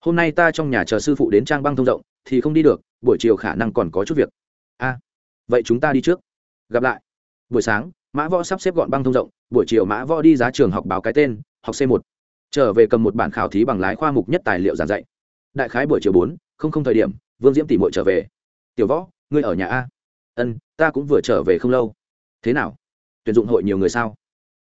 Hôm nay ta trong nhà chờ sư phụ đến trang băng thông rộng, thì không đi được, buổi chiều khả năng còn có chút việc. A, vậy chúng ta đi trước. Gặp lại. Buổi sáng, mã võ sắp xếp gọn băng thông rộng, buổi chiều mã võ đi giá trường học báo cái tên, học c một trở về cầm một bản khảo thí bằng lái khoa mục nhất tài liệu giảng dạy. Đại khái buổi chiều bốn, không không thời điểm, vương diễm tỉ mội trở về. Tiểu võ, ngươi ở nhà a? Ân, ta cũng vừa trở về không lâu. Thế nào? Tuyển dụng hội nhiều người sao?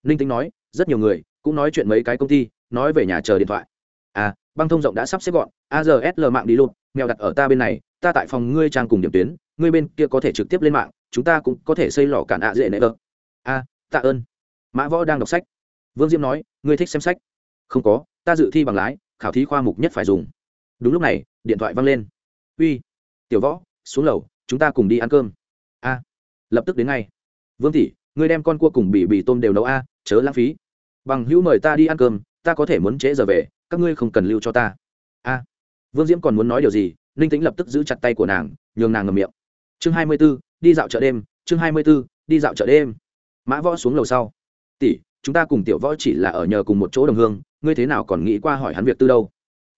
Ninh tính nói, rất nhiều người, cũng nói chuyện mấy cái công ty, nói về nhà chờ điện thoại. À băng thông rộng đã sắp xếp gọn azsl mạng đi luôn, mèo đặt ở ta bên này, ta tại phòng ngươi trang cùng điểm tuyến, ngươi bên kia có thể trực tiếp lên mạng, chúng ta cũng có thể xây lò cản ạ dễ nệ ơ a, tạ ơn. Mã võ đang đọc sách. Vương diễm nói, ngươi thích xem sách không có, ta dự thi bằng lái, khảo thí khoa mục nhất phải dùng. Đúng lúc này, điện thoại văng lên. Uy, tiểu võ, xuống lầu, chúng ta cùng đi ăn cơm. A, lập tức đến ngay. Vương tỷ ngươi đem con cua cùng bị bị tôm đều nấu a, chớ lãng phí. Bằng hữu mời ta đi ăn cơm, ta có thể muốn trễ giờ về, các ngươi không cần lưu cho ta. A, vương diễm còn muốn nói điều gì, ninh tính lập tức giữ chặt tay của nàng, nhường nàng ngầm miệng. Chương hai mươi b ố đi dạo chợ đêm, chương hai mươi b ố đi dạo chợ đêm. Mã võ xuống lầu sau. Tỷ, chúng ta cùng tiểu võ chỉ là ở nhờ cùng một chỗ đồng hương ngươi thế nào còn nghĩ qua hỏi hắn việc tư đâu?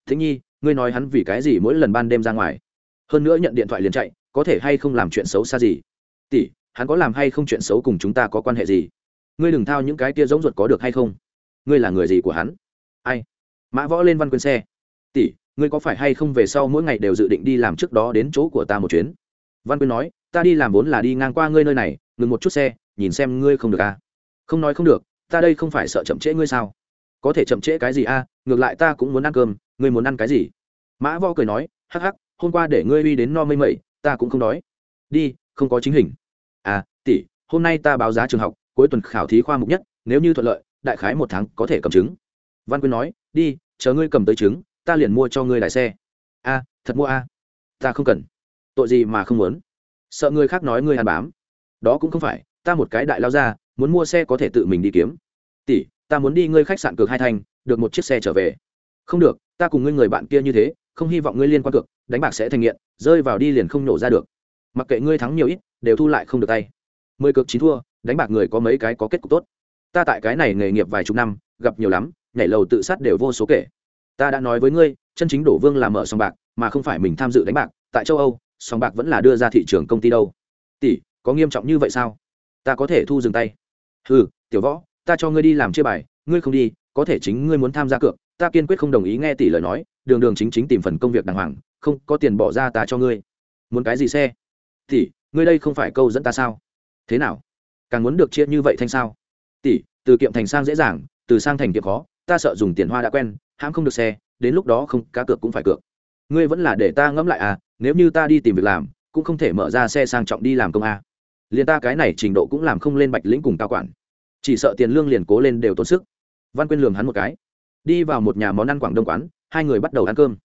Thế nhi, ngươi nói hắn vì cái gì mỗi lần ban đêm ra ngoài? Hơn nữa nhận điện thoại liền chạy, có thể hay không làm chuyện xấu xa gì? Tỷ, hắn có làm hay không chuyện xấu cùng chúng ta có quan hệ gì? Ngươi đừng thao những cái kia giống ruột có được hay không? Ngươi là người gì của hắn? Ai? Mã võ lên văn quyên xe. Tỷ, ngươi có phải hay không về sau mỗi ngày đều dự định đi làm trước đó đến chỗ của ta một chuyến? Văn quyên nói, ta đi làm vốn là đi ngang qua ngươi nơi này, ngừng một chút xe, nhìn xem ngươi không được à. không nói không được, ta đây không phải sợ chậm trễ ngươi sao? Có thể chậm trễ cái gì a à? ngược lại ta cũng muốn ăn cơm, ngươi muốn ăn cái gì? Mã vo cười nói, hắc hắc, hôm qua để ngươi uy đến no mây mẩy, ta cũng không đói. Đi, không có chính hình. À tỷ, hôm nay ta báo giá trường học, cuối tuần khảo thí khoa mục nhất, nếu như thuận lợi, đại khái một tháng có thể cầm chứng văn quyên nói, đi, chờ ngươi cầm tới chứng ta liền mua cho ngươi lái xe. A, thật mua a? Ta không cần. Tội gì mà không muốn? Sợ người khác nói ngươi hàn bám. Đó cũng không phải, ta một cái đại lao ra, muốn mua xe có thể tự mình đi kiếm. Tỷ ta muốn đi ngươi khách sạn cược hai thành, được một chiếc xe trở về. Không được ta cùng ngươi người bạn kia như thế không hy vọng ngươi liên quan cược đánh bạc sẽ thành nghiện rơi vào đi liền không nổ ra được. Mặc kệ ngươi thắng nhiều ít đều thu lại không được tay. Mười cược chín thua đánh bạc người có mấy cái có kết cục tốt. Ta tại cái này nghề nghiệp vài chục năm gặp nhiều lắm nhảy lầu tự sát đều vô số kể. Ta đã nói với ngươi chân chính đổ vương là mở sòng bạc mà không phải mình tham dự đánh bạc. Tại châu âu sòng bạc vẫn là đưa ra thị trường công ty đâu. Tỷ có nghiêm trọng như vậy sao? Ta có thể thu dừng tay. Ừ tiểu võ ta cho ngươi đi làm chia bài, ngươi không đi, có thể chính ngươi muốn tham gia cược, ta kiên quyết không đồng ý nghe tỷ lời nói, đường đường chính chính tìm phần công việc đàng hoàng, không có tiền bỏ ra ta cho ngươi. Muốn cái gì xe? Tỷ, ngươi đây không phải câu dẫn ta sao? Thế nào? Càng muốn được chia như vậy thanh sao? Tỷ, từ kiệm thành sang dễ dàng, từ sang thành kiệm khó, ta sợ dùng tiền hoa đã quen, hãm không được xe, đến lúc đó không, cá cược cũng phải cược. Ngươi vẫn là để ta ngẫm lại à nếu như ta đi tìm việc làm, cũng không thể mở ra xe sang trọng đi làm công a. Liền ta cái này trình độ cũng làm không lên bạch lĩnh cùng cao quản chỉ sợ tiền lương liền cố lên đều tốn sức. Văn quyên lường hắn một cái. Đi vào một nhà món ăn quảng đông quán, hai người bắt đầu ăn cơm.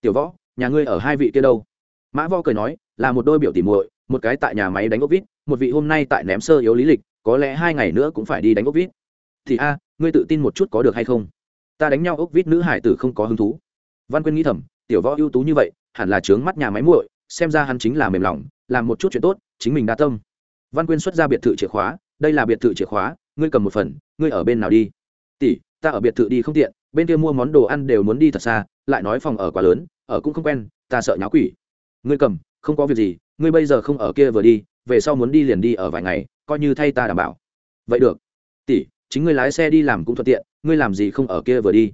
Tiểu võ, nhà ngươi ở hai vị kia đâu? Mã võ cười nói, là một đôi biểu tỉ muội, một cái tại nhà máy đánh ốc vít, một vị hôm nay tại ném sơ yếu lý lịch, có lẽ hai ngày nữa cũng phải đi đánh ốc vít. Thì a, ngươi tự tin một chút có được hay không? Ta đánh nhau ốc vít nữ hải tử không có hứng thú. Văn quyên nghĩ thầm, tiểu võ ưu tú như vậy, hẳn là trướng mắt nhà máy muội, xem ra hắn chính là mềm lòng, làm một chút chuyện tốt, chính mình đa tâm. Văn quyên xuất ra biệt thự chìa khóa, đây là biệt thự chìa khóa ngươi cầm một phần, ngươi ở bên nào đi? Tỷ, ta ở biệt thự đi không tiện, bên kia mua món đồ ăn đều muốn đi thật xa, lại nói phòng ở quá lớn, ở cũng không quen, ta sợ nháo quỷ. Ngươi cầm, không có việc gì, ngươi bây giờ không ở kia vừa đi, về sau muốn đi liền đi ở vài ngày, coi như thay ta đảm bảo. Vậy được. Tỷ, chính ngươi lái xe đi làm cũng thuận tiện, ngươi làm gì không ở kia vừa đi?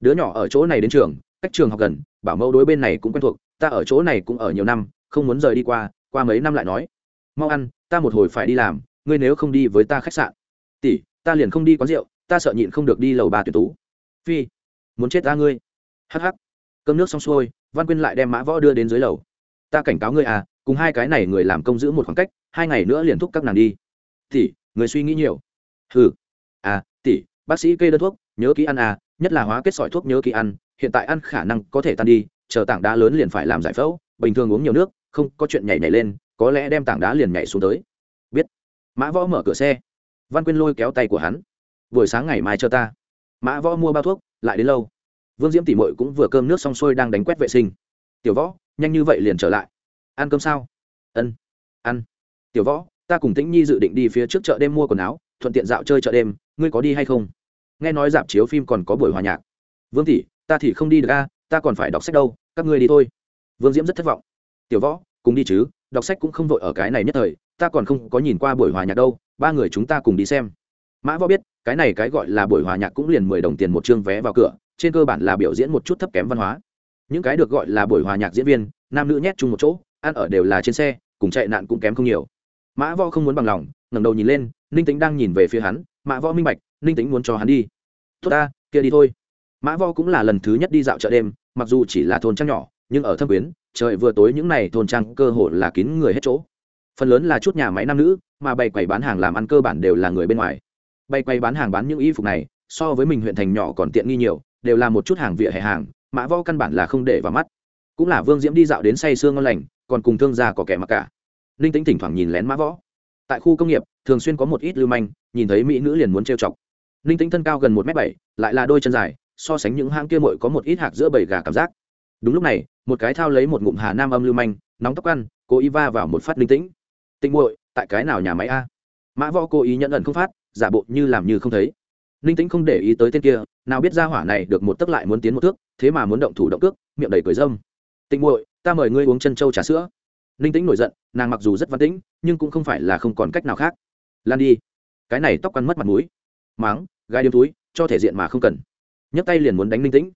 Đứa nhỏ ở chỗ này đến trường, cách trường học gần, bảo mẫu đối bên này cũng quen thuộc, ta ở chỗ này cũng ở nhiều năm, không muốn rời đi qua qua mấy năm lại nói. Mau ăn, ta một hồi phải đi làm, ngươi nếu không đi với ta khách sạn tỷ, ta liền không đi quán rượu, ta sợ nhịn không được đi lầu ba tuyển tú. Phi, muốn chết ta ngươi. Hắc hắc. Cơm nước xong xuôi, văn quyên lại đem mã võ đưa đến dưới lầu. Ta cảnh cáo ngươi à cùng hai cái này người làm công giữ một khoảng cách, hai ngày nữa liền thúc các nàng đi. Tỷ, người suy nghĩ nhiều. Ừ à tỷ, bác sĩ kê đơn thuốc, nhớ kỹ ăn à nhất là hóa kết sỏi thuốc nhớ kỹ ăn, hiện tại ăn khả năng có thể tan đi, chờ tảng đá lớn liền phải làm giải phẫu, bình thường uống nhiều nước, không có chuyện nhảy nhảy lên, có lẽ đem tảng đá liền nhảy xuống tới. Biết. Mã võ mở cửa xe văn quyên lôi kéo tay của hắn. Buổi sáng ngày mai cho ta. Mã võ mua bao thuốc, lại đến lâu. Vương diễm tỉ mội cũng vừa cơm nước xong xuôi đang đánh quét vệ sinh. Tiểu võ, nhanh như vậy liền trở lại. Ăn cơm sao? Ân, ăn. Tiểu võ, ta cùng tĩnh nhi dự định đi phía trước chợ đêm mua quần áo, thuận tiện dạo chơi chợ đêm, ngươi có đi hay không? Nghe nói dạp chiếu phim còn có buổi hòa nhạc. Vương tỷ, ta thì không đi được a, ta còn phải đọc sách đâu, các ngươi đi thôi. Vương diễm rất thất vọng. Tiểu võ, cùng đi chứ, đọc sách cũng không vội ở cái này nhất thời, ta còn không có nhìn qua buổi hòa nhạc đâu ba người chúng ta cùng đi xem. Mã võ biết, cái này cái gọi là buổi hòa nhạc cũng liền mười đồng tiền một chương vé vào cửa, trên cơ bản là biểu diễn một chút thấp kém văn hóa. Những cái được gọi là buổi hòa nhạc diễn viên, nam nữ nhét chung một chỗ, ăn ở đều là trên xe, cùng chạy nạn cũng kém không nhiều. Mã võ không muốn bằng lòng, ngẩng đầu nhìn lên, ninh tính đang nhìn về phía hắn. Mã võ minh bạch, ninh tính muốn cho hắn đi. Tốt ta, kia đi thôi. Mã võ cũng là lần thứ nhất đi dạo chợ đêm, mặc dù chỉ là thôn trang nhỏ, nhưng ở thâm quyến, trời vừa tối những n à y thôn trang cơ hội là kín người hết chỗ. Phần lớn là chút nhà máy nam nữ mà bày quầy bán hàng làm ăn cơ bản đều là người bên ngoài. Bày quầy bán hàng bán những y phục này, so với mình huyện thành nhỏ còn tiện nghi nhiều, đều là một chút hàng vỉa hè hàng, mã võ căn bản là không để vào mắt. Cũng là vương diễm đi dạo đến say sương ngon lành, còn cùng thương gia có kẻ mặc cả. Ninh tính thỉnh thoảng nhìn lén mã võ. Tại khu công nghiệp, thường xuyên có một ít lưu manh, nhìn thấy mỹ nữ liền muốn trêu chọc. Ninh tính thân cao gần một m bảy, lại là đôi chân dài, so sánh những hãng kia mội có một ít hạt giữa bầy gà cảm giác. Đúng lúc này, một cái thao lấy một ngụm hà nam âm lưu manh, nóng tóc ăn, cố ý va vào một phát linh tĩnh. Tinh muội tại cái nào nhà máy a? Mã võ cố ý nhận ẩn không phát, giả bộ như làm như không thấy. Ninh tĩnh không để ý tới tên kia, nào biết ra hỏa này được một tấc lại muốn tiến một thước, thế mà muốn động thủ động cước, miệng đầy cười dâm. Tịnh muội, ta mời ngươi uống chân trâu trà sữa. Ninh tĩnh nổi giận, nàng mặc dù rất văn tĩnh, nhưng cũng không phải là không còn cách nào khác. Lan đi. Cái này tóc quăn mất mặt mũi. Máng gai điếm túi, cho thể diện mà không cần. Nhấc tay liền muốn đánh ninh tĩnh.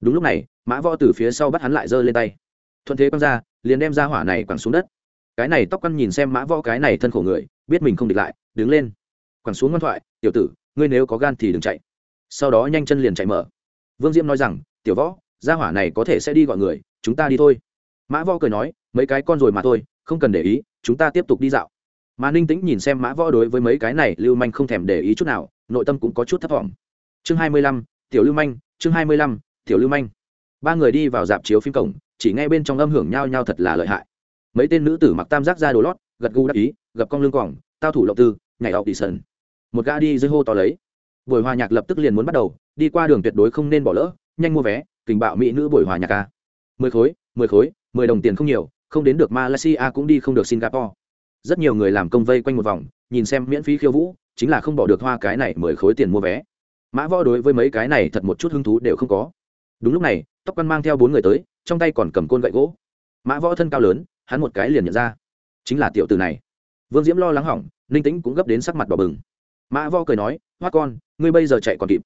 Đúng lúc này, mã võ từ phía sau bắt hắn lại giơ lên tay. Thuận thế quăng ra, liền đem ra hỏa này quẳng xuống đất cái này tóc căn nhìn xem mã võ cái này thân khổ người, biết mình không địch lại, đứng lên. Quẳng xuống ngoan thoại, tiểu tử, ngươi nếu có gan thì đừng chạy. Sau đó nhanh chân liền chạy mở. Vương diễm nói rằng, tiểu võ, gia hỏa này có thể sẽ đi gọi người, chúng ta đi thôi. Mã võ cười nói, mấy cái con rồi mà thôi, không cần để ý, chúng ta tiếp tục đi dạo. Mà ninh tĩnh nhìn xem mã võ đối với mấy cái này, lưu manh không thèm để ý chút nào, nội tâm cũng có chút thấp t chương hai mươi lăm, tiểu lưu manh, chương hai mươi lăm, tiểu lưu manh. Ba người đi vào dạp chiếu phim cổng, chỉ nghe bên trong âm hưởng nhao nhao thật là lợi hại mấy tên nữ tử mặc tam giác ra đồ lót, gật gù đắc ý, gặp con lưng quòng tao thủ lộng tư, nhảy ọc đi sần. Một gã đi dưới hô to lấy. Buổi hòa nhạc lập tức liền muốn bắt đầu, đi qua đường tuyệt đối không nên bỏ lỡ, nhanh mua vé, kình bạo mỹ nữ buổi hòa nhạc ca mười khối mười khối, mười đồng tiền không nhiều, không đến được malaysia cũng đi không được singapore. Rất nhiều người làm công vây quanh một vòng, nhìn xem miễn phí khiêu vũ, chính là không bỏ được hoa cái này mười khối tiền mua vé. Mã võ đối với mấy cái này thật một chút hứng thú đều không có. Đúng lúc này, tóc quan mang theo bốn người tới, trong tay còn cầm côn gậy gỗ. Mã võ thân cao lớn hắn một cái liền nhận ra. Chính là tiểu tử này. Vương diễm lo lắng hỏng, ninh tĩnh cũng gấp đến sắc mặt bỏ bừng. Mã võ cười nói hoa con, ngươi bây giờ chạy còn kịp.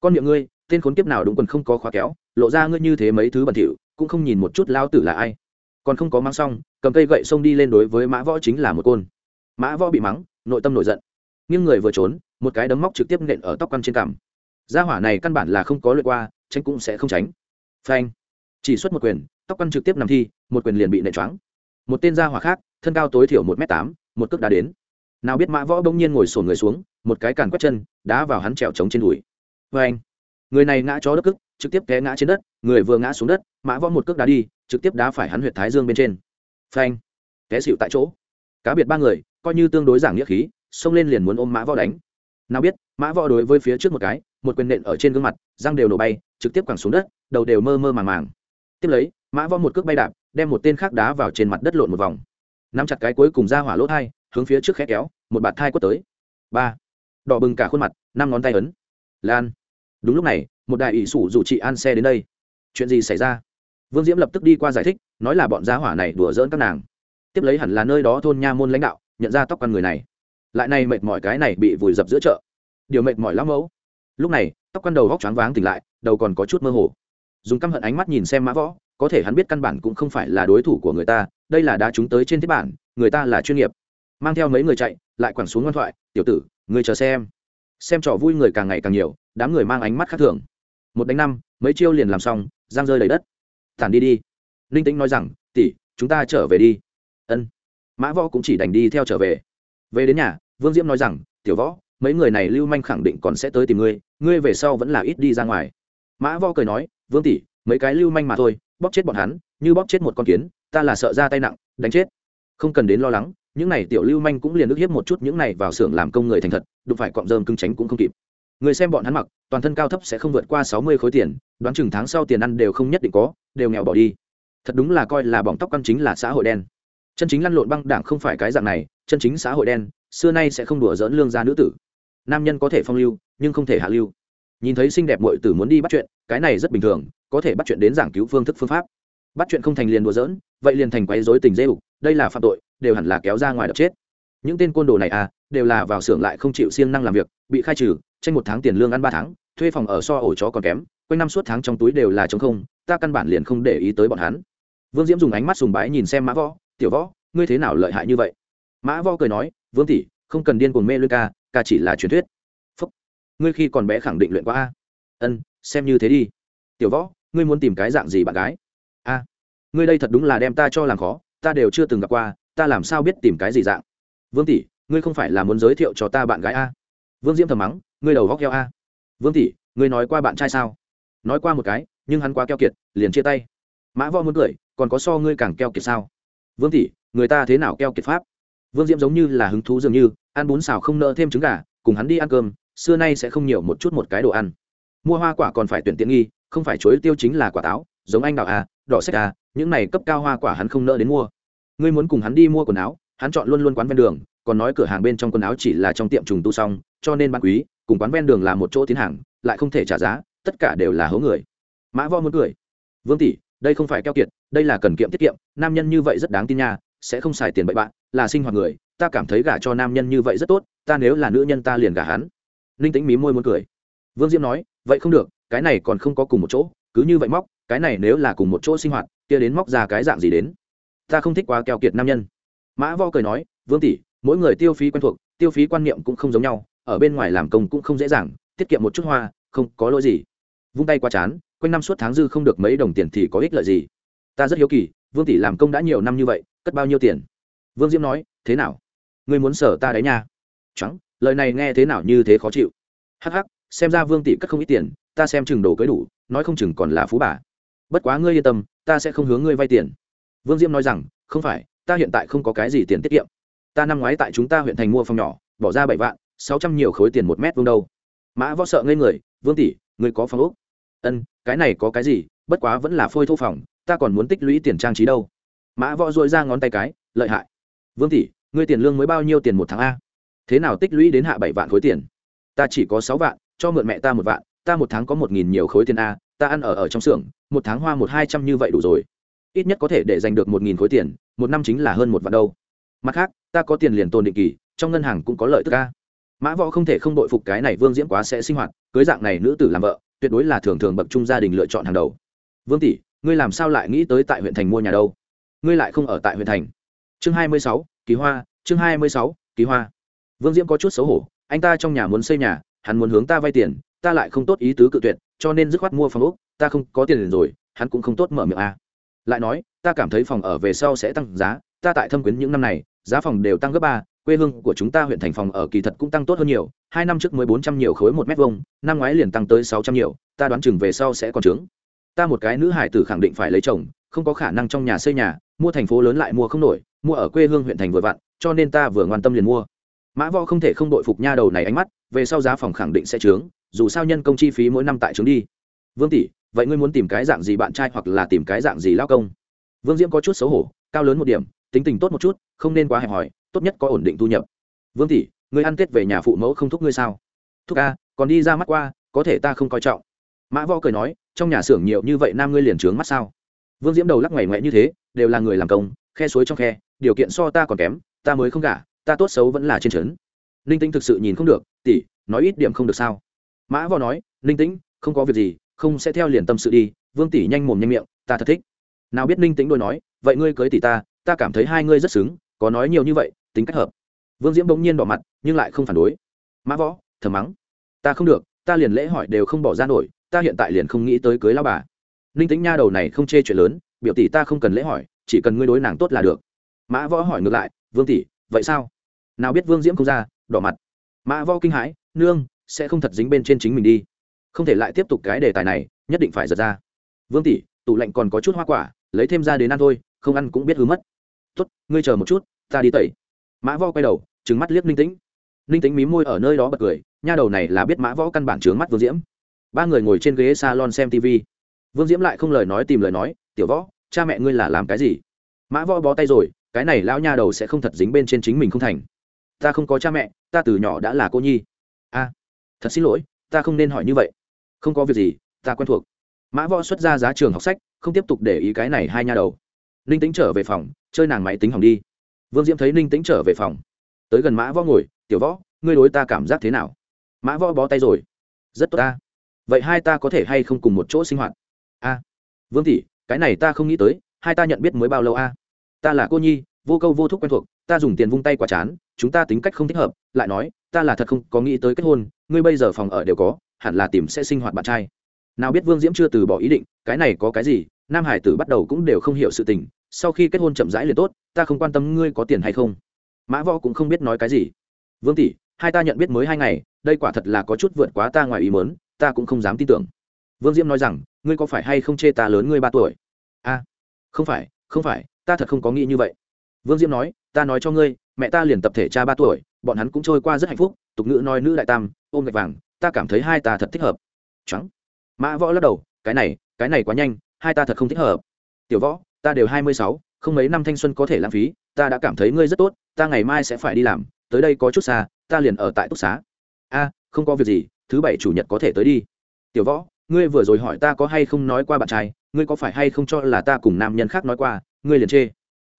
Con miệng ngươi, tên khốn kiếp nào đúng quần không có khóa kéo, lộ ra ngươi như thế mấy thứ bẩn thỉu, cũng không nhìn một chút lao tử là ai. Còn không có mang xong, cầm cây gậy xông đi lên đối với mã võ chính là một côn. Mã võ bị mắng, nội tâm nổi giận. Nhưng người vừa trốn, một cái đấm móc trực tiếp nện ở tóc căn trên cằm. Gia hỏa này căn bản là không có lượt qua, tránh cũng sẽ không tránh. Phanh. Chỉ xuất một quyền, tóc căn trực tiếp nằm thi, một quyền liền bị nện choáng một tên gia hỏa khác, thân cao tối thiểu một m tám, một cước đá đến. Nào biết mã võ bỗng nhiên ngồi sổn người xuống, một cái càn quét chân, đá vào hắn trèo trống trên đùi. Phanh người này ngã chó đất cức trực tiếp té ngã trên đất, người vừa ngã xuống đất, mã võ một cước đá đi, trực tiếp đá phải hắn huyệt thái dương bên trên. Phanh té xịu tại chỗ. Cá biệt ba người, coi như tương đối giảng nghĩa khí, xông lên liền muốn ôm mã võ đánh. Nào biết, mã võ đối với phía trước một cái, một quyền nện ở trên gương mặt, răng đều nổ bay, trực tiếp quẳng xuống đất, đầu đều mơ mơ màng màng. Tiếp lấy, mã võ một cước bay đạp đem một tên khác đá vào trên mặt đất lộn một vòng. Nắm chặt cái cuối cùng ra hỏa lỗ thai, hướng phía trước khẽ kéo, một bạt thai quất tới. Ba. Đỏ bừng cả khuôn mặt, năm ngón tay ấn. Lan. Đúng lúc này, một đại ỷ sủ dụ chị an xe đến đây. Chuyện gì xảy ra? Vương diễm lập tức đi qua giải thích, nói là bọn gia hỏa này đùa dỡn các nàng. Tiếp lấy hẳn là nơi đó thôn nha môn lãnh đạo, nhận ra tóc con người này. Lại này mệt mỏi cái này bị vùi dập giữa chợ. Điều mệt mỏi lắm mẫu. Lúc này, tóc con đầu góc choáng váng tỉnh lại, đầu còn có chút mơ hồ. Dùng căm hận ánh mắt nhìn xem mã võ có thể hắn biết căn bản cũng không phải là đối thủ của người ta, đây là đá chúng tới trên thiết bản, người ta là chuyên nghiệp. Mang theo mấy người chạy, lại quẳng xuống ngoan thoại, tiểu tử người chờ xem. Xem trò vui người càng ngày càng nhiều, đám người mang ánh mắt khác thường. Một đánh năm, mấy chiêu liền làm xong, giang rơi đầy đất. Tản đi đi. Linh tĩnh nói rằng, tỷ, chúng ta trở về đi. Ân. Mã võ cũng chỉ đành đi theo trở về. Về đến nhà, vương diễm nói rằng, tiểu võ, mấy người này lưu manh khẳng định còn sẽ tới tìm ngươi ngươi về sau vẫn là ít đi ra ngoài. Mã võ cười nói, vương tỷ, mấy cái lưu manh mà thôi bóp chết bọn hắn, như bóp chết một con kiến, ta là sợ ra tay nặng, đánh chết. Không cần đến lo lắng, những này tiểu lưu manh cũng liền ức hiếp một chút những này vào xưởng làm công người thành thật, đụng phải cọng rơm cưng tránh cũng không kịp. Người xem bọn hắn mặc, toàn thân cao thấp sẽ không vượt qua sáu mươi khối tiền, đoán chừng tháng sau tiền ăn đều không nhất định có, đều nghèo bỏ đi. Thật đúng là coi là bỏng tóc căn chính là xã hội đen. Chân chính lăn lộn băng đảng không phải cái dạng này, chân chính xã hội đen, xưa nay sẽ không đùa dỡn lương gia nữ tử. Nam nhân có thể phong lưu, nhưng không thể hạ lưu nhìn thấy xinh đẹp muội tử muốn đi bắt chuyện, cái này rất bình thường, có thể bắt chuyện đến giảng cứu phương thức phương pháp. Bắt chuyện không thành liền đùa giỡn, vậy liền thành quấy rối tình dễ ục, đây là phạm tội, đều hẳn là kéo ra ngoài đập chết. Những tên côn đồ này à đều là vào xưởng lại không chịu siêng năng làm việc, bị khai trừ, tranh một tháng tiền lương ăn ba tháng, thuê phòng ở so ổ chó còn kém, quanh năm suốt tháng trong túi đều là trống không, ta căn bản liền không để ý tới bọn hắn. Vương diễm dùng ánh mắt sùng bái nhìn xem mã võ, tiểu võ, ngươi thế nào lợi hại như vậy? Mã võ cười nói, vương tỷ, không cần điên cuồng mê luyện ca ca chỉ là truyền thuyết ngươi khi còn bé khẳng định luyện qua a. Ân, xem như thế đi. Tiểu võ, ngươi muốn tìm cái dạng gì bạn gái? A. Ngươi đây thật đúng là đem ta cho làm khó, ta đều chưa từng gặp qua, ta làm sao biết tìm cái gì dạng? Vương tỷ, ngươi không phải là muốn giới thiệu cho ta bạn gái a? Vương diễm thầm mắng, ngươi đầu góc heo a. Vương tỷ, ngươi nói qua bạn trai sao? Nói qua một cái, nhưng hắn quá keo kiệt, liền chia tay. Mã võ muốn cười, còn có so ngươi càng keo kiệt sao? Vương tỷ, người ta thế nào keo kiệt pháp? Vương diễm giống như là hứng thú dường như, ăn bún xào không nợ thêm trứng gà, cùng hắn đi ăn cơm xưa nay sẽ không nhiều một chút một cái đồ ăn. Mua hoa quả còn phải tuyển tiện nghi, không phải chuối tiêu chính là quả táo, giống anh đào à đỏ sách à những này cấp cao hoa quả hắn không nợ đến mua. Ngươi muốn cùng hắn đi mua quần áo, hắn chọn luôn luôn quán ven đường, còn nói cửa hàng bên trong quần áo chỉ là trong tiệm trùng tu xong, cho nên bán quý, cùng quán ven đường là một chỗ tiến hàng, lại không thể trả giá, tất cả đều là hố người. Mã võ muốn cười. Vương tỷ, đây không phải keo kiệt, đây là cần kiệm tiết kiệm, nam nhân như vậy rất đáng tin nha, sẽ không xài tiền bậy bạn là sinh hoạt người, ta cảm thấy gả cho nam nhân như vậy rất tốt, ta nếu là nữ nhân ta liền gả hắn ninh tĩnh mí môi muốn cười. Vương diễm nói, vậy không được, cái này còn không có cùng một chỗ, cứ như vậy móc, cái này nếu là cùng một chỗ sinh hoạt, kia đến móc ra cái dạng gì đến? Ta không thích quá keo kiệt nam nhân. Mã võ cười nói, vương tỷ, mỗi người tiêu phí quen thuộc, tiêu phí quan niệm cũng không giống nhau, ở bên ngoài làm công cũng không dễ dàng, tiết kiệm một chút hoa, không có lỗi gì. Vung tay qua chán, quanh năm suốt tháng dư không được mấy đồng tiền thì có ích lợi gì? Ta rất hiếu kỳ, vương tỷ làm công đã nhiều năm như vậy, cất bao nhiêu tiền? Vương diễm nói, thế nào? Ngươi muốn sở ta đấy nha. Trắng lời này nghe thế nào như thế khó chịu. Hắc hắc, xem ra vương tỷ cất không ít tiền, ta xem chừng đồ cưới đủ, nói không chừng còn là phú bà. Bất quá ngươi yên tâm, ta sẽ không hướng ngươi vay tiền. Vương diễm nói rằng, không phải, ta hiện tại không có cái gì tiền tiết kiệm. Ta năm ngoái tại chúng ta huyện thành mua phòng nhỏ, bỏ ra bảy vạn, sáu trăm nhiều khối tiền một mét vương đâu. Mã võ sợ ngây người, vương tỷ ngươi có phòng úc ân, cái này có cái gì, bất quá vẫn là phôi thô phòng, ta còn muốn tích lũy tiền trang trí đâu. Mã võ dội ra ngón tay cái, lợi hại. Vương tỷ ngươi tiền lương mới bao nhiêu tiền một tháng a? Thế nào tích lũy đến hạ bảy vạn khối tiền? Ta chỉ có sáu vạn, cho mượn mẹ ta một vạn, ta một tháng có một nghìn nhiều khối tiền a, ta ăn ở ở trong xưởng, một tháng hoa một hai trăm như vậy đủ rồi. Ít nhất có thể để giành được một nghìn khối tiền, một năm chính là hơn một vạn đâu. Mặt khác, ta có tiền liền tồn định kỳ, trong ngân hàng cũng có lợi tức a. Mã võ không thể không đội phục cái này vương diễm quá sẽ sinh hoạt, cưới dạng này nữ tử làm vợ, tuyệt đối là thường thường bậc trung gia đình lựa chọn hàng đầu. Vương tỷ, ngươi làm sao lại nghĩ tới tại huyện thành mua nhà đâu? Ngươi lại không ở tại huyện thành. Chương hai mươi sáu ký hoa, chương hai mươi sáu ký hoa vương diễm có chút xấu hổ, anh ta trong nhà muốn xây nhà, hắn muốn hướng ta vay tiền, ta lại không tốt ý tứ cự tuyệt, cho nên dứt khoát mua phòng úc ta không có tiền rồi, hắn cũng không tốt mở miệng a. Lại nói, ta cảm thấy phòng ở về sau sẽ tăng giá, ta tại thâm quyến những năm này, giá phòng đều tăng gấp ba, quê hương của chúng ta huyện thành phòng ở kỳ thật cũng tăng tốt hơn nhiều, hai năm trước mới bốn trăm nhiều khối một mét vuông, năm ngoái liền tăng tới sáu trăm nhiều, ta đoán chừng về sau sẽ còn trướng. Ta một cái nữ hải tử khẳng định phải lấy chồng, không có khả năng trong nhà xây nhà, mua thành phố lớn lại mua không nổi, mua ở quê hương huyện thành vừa vặn, cho nên ta vừa ngoan tâm liền mua mã võ không thể không đội phục nha đầu này ánh mắt về sau giá phòng khẳng định sẽ trướng dù sao nhân công chi phí mỗi năm tại trướng đi. Vương tỷ vậy ngươi muốn tìm cái dạng gì bạn trai hoặc là tìm cái dạng gì lao công? Vương diễm có chút xấu hổ cao lớn một điểm tính tình tốt một chút không nên quá hẹp hòi tốt nhất có ổn định thu nhập. Vương tỷ ngươi ăn tết về nhà phụ mẫu không thúc ngươi sao? Thúc ca, còn đi ra mắt qua có thể ta không coi trọng. Mã võ cười nói trong nhà xưởng nhiều như vậy nam ngươi liền trướng mắt sao? Vương diễm đầu lắc ngoảy ngoẹ như thế đều là người làm công khe suối trong khe điều kiện so ta còn kém ta mới không gả ta tốt xấu vẫn là trên trấn. Ninh tĩnh thực sự nhìn không được, tỷ, nói ít điểm không được sao? Mã võ nói, ninh tĩnh, không có việc gì, không sẽ theo liền tâm sự đi, vương tỷ nhanh mồm nhanh miệng, ta thật thích. Nào biết ninh tĩnh đôi nói, vậy ngươi cưới tỷ ta ta cảm thấy hai ngươi rất xứng, có nói nhiều như vậy, tính cách hợp. Vương diễm bỗng nhiên bỏ mặt, nhưng lại không phản đối. Mã võ thờ mắng, ta không được, ta liền lễ hỏi đều không bỏ ra nổi, ta hiện tại liền không nghĩ tới cưới lao bà. Ninh Tĩnh nha đầu này không chê chuyện lớn, biểu tỷ ta không cần lễ hỏi, chỉ cần ngươi đối nàng tốt là được. Mã võ hỏi ngược lại, vương tỷ, vậy sao? Nào biết vương diễm không ra, đỏ mặt. Mã võ kinh hãi, nương, sẽ không thật dính bên trên chính mình đi. Không thể lại tiếp tục cái đề tài này, nhất định phải giật ra. Vương tỷ, tủ lạnh còn có chút hoa quả, lấy thêm ra đến ăn thôi, không ăn cũng biết hứa mất. Tốt, ngươi chờ một chút, ta đi tẩy. Mã võ quay đầu, trừng mắt liếc ninh tĩnh. Ninh tĩnh mí môi ở nơi đó bật cười, nha đầu này là biết mã võ căn bản trướng mắt vương diễm. Ba người ngồi trên ghế salon xem tv vương diễm lại không lời nói tìm lời nói, tiểu võ, cha mẹ ngươi là làm cái gì? Mã võ bó tay rồi, cái này lão nha đầu sẽ không thật dính bên trên chính mình không thành ta không có cha mẹ, ta từ nhỏ đã là cô nhi. A, thật xin lỗi, ta không nên hỏi như vậy. Không có việc gì, ta quen thuộc. Mã võ xuất ra giá trường học sách, không tiếp tục để ý cái này hai nha đầu. Ninh tính trở về phòng, chơi nàng máy tính hỏng đi. Vương diễm thấy ninh tính trở về phòng. Tới gần mã võ ngồi, tiểu võ, ngươi đối ta cảm giác thế nào? Mã võ bó tay rồi. Rất tốt ta. Vậy hai ta có thể hay không cùng một chỗ sinh hoạt? A, vương tỷ, cái này ta không nghĩ tới, hai ta nhận biết mới bao lâu a? Ta là cô nhi, vô câu vô thúc quen thuộc ta dùng tiền vung tay quả chán, chúng ta tính cách không thích hợp, lại nói, ta là thật không có nghĩ tới kết hôn, ngươi bây giờ phòng ở đều có, hẳn là tìm sẽ sinh hoạt bạn trai. Nào biết vương diễm chưa từ bỏ ý định, cái này có cái gì, nam hải tử bắt đầu cũng đều không hiểu sự tình, sau khi kết hôn chậm rãi liền tốt, ta không quan tâm ngươi có tiền hay không. Mã võ cũng không biết nói cái gì. Vương tỷ, hai ta nhận biết mới hai ngày, đây quả thật là có chút vượt quá ta ngoài ý mớn ta cũng không dám tin tưởng. Vương diễm nói rằng, ngươi có phải hay không chê ta lớn ngươi ba tuổi? A không phải không phải, ta thật không có nghĩ như vậy. Vương diễm nói ta nói cho ngươi, mẹ ta liền tập thể cha ba tuổi, bọn hắn cũng trôi qua rất hạnh phúc, tục ngữ nói nữ đại tam, ôm gạch vàng, ta cảm thấy hai ta thật thích hợp. Trắng. Mã võ lắc đầu, cái này cái này quá nhanh, hai ta thật không thích hợp. Tiểu võ, ta đều hai mươi sáu, không mấy năm thanh xuân có thể lãng phí, ta đã cảm thấy ngươi rất tốt, ta ngày mai sẽ phải đi làm, tới đây có chút xa, ta liền ở tại túc xá. A, không có việc gì, thứ bảy chủ nhật có thể tới đi. Tiểu võ, ngươi vừa rồi hỏi ta có hay không nói qua bạn trai, ngươi có phải hay không cho là ta cùng nam nhân khác nói qua, ngươi liền chê.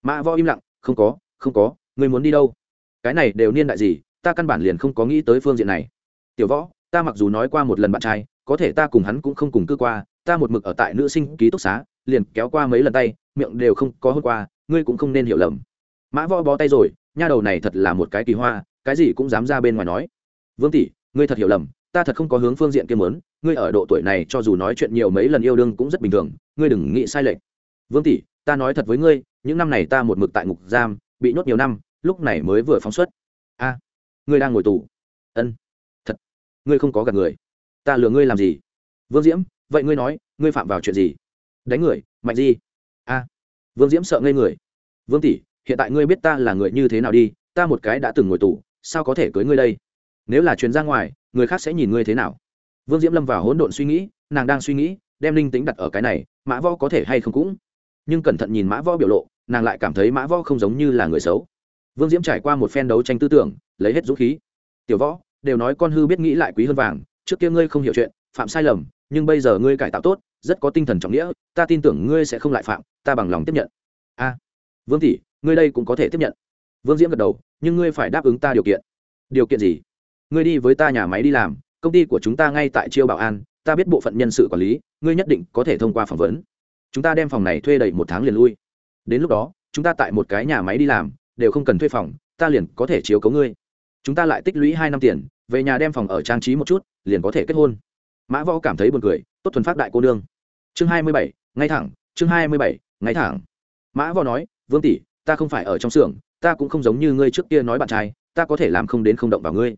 Mã võ im lặng, không có không có, ngươi muốn đi đâu? Cái này đều niên đại gì, ta căn bản liền không có nghĩ tới phương diện này. Tiểu võ, ta mặc dù nói qua một lần bạn trai, có thể ta cùng hắn cũng không cùng cư qua, ta một mực ở tại nữ sinh ký túc xá, liền kéo qua mấy lần tay, miệng đều không có hôm qua, ngươi cũng không nên hiểu lầm. Mã võ bó tay rồi, nha đầu này thật là một cái kỳ hoa, cái gì cũng dám ra bên ngoài nói. Vương tỷ, ngươi thật hiểu lầm, ta thật không có hướng phương diện kia mớn ngươi ở độ tuổi này cho dù nói chuyện nhiều mấy lần yêu đương cũng rất bình thường, ngươi đừng nghĩ sai lệch. Vương tỷ, ta nói thật với ngươi, những năm này ta một mực tại ngục giam bị nhốt nhiều năm, lúc này mới vừa phóng xuất. A, ngươi đang ngồi tù. Ân, thật, ngươi không có gặp người. Ta lừa ngươi làm gì? Vương diễm, vậy ngươi nói, ngươi phạm vào chuyện gì? Đánh người, mạnh gì? A, vương diễm sợ ngây người. Vương tỷ, hiện tại ngươi biết ta là người như thế nào đi, ta một cái đã từng ngồi tù, sao có thể cưới ngươi đây? Nếu là chuyến ra ngoài, người khác sẽ nhìn ngươi thế nào? Vương diễm lâm vào hỗn độn suy nghĩ, nàng đang suy nghĩ, đem linh tính đặt ở cái này, mã võ có thể hay không cũng. Nhưng cẩn thận nhìn mã võ biểu lộ nàng lại cảm thấy mã võ không giống như là người xấu. Vương diễm trải qua một phen đấu tranh tư tưởng, lấy hết dũng khí. Tiểu võ, đều nói con hư biết nghĩ lại quý hơn vàng, trước kia ngươi không hiểu chuyện, phạm sai lầm, nhưng bây giờ ngươi cải tạo tốt, rất có tinh thần trọng nghĩa, ta tin tưởng ngươi sẽ không lại phạm, ta bằng lòng tiếp nhận. A, vương tỷ, ngươi đây cũng có thể tiếp nhận. Vương diễm gật đầu, nhưng ngươi phải đáp ứng ta điều kiện. Điều kiện gì? Ngươi đi với ta nhà máy đi làm, công ty của chúng ta ngay tại chiêu bảo an, ta biết bộ phận nhân sự quản lý, ngươi nhất định có thể thông qua phỏng vấn. Chúng ta đem phòng này thuê đầy một tháng liền lui đến lúc đó, chúng ta tại một cái nhà máy đi làm, đều không cần thuê phòng, ta liền có thể chiếu cấu ngươi. Chúng ta lại tích lũy hai năm tiền, về nhà đem phòng ở trang trí một chút, liền có thể kết hôn. Mã võ cảm thấy buồn cười, tốt thuần phát đại cô nương. Chương hai mươi bảy, ngay thẳng, chương hai mươi bảy, ngay thẳng. Mã võ nói, vương tỷ, ta không phải ở trong xưởng, ta cũng không giống như ngươi trước kia nói bạn trai, ta có thể làm không đến không động vào ngươi.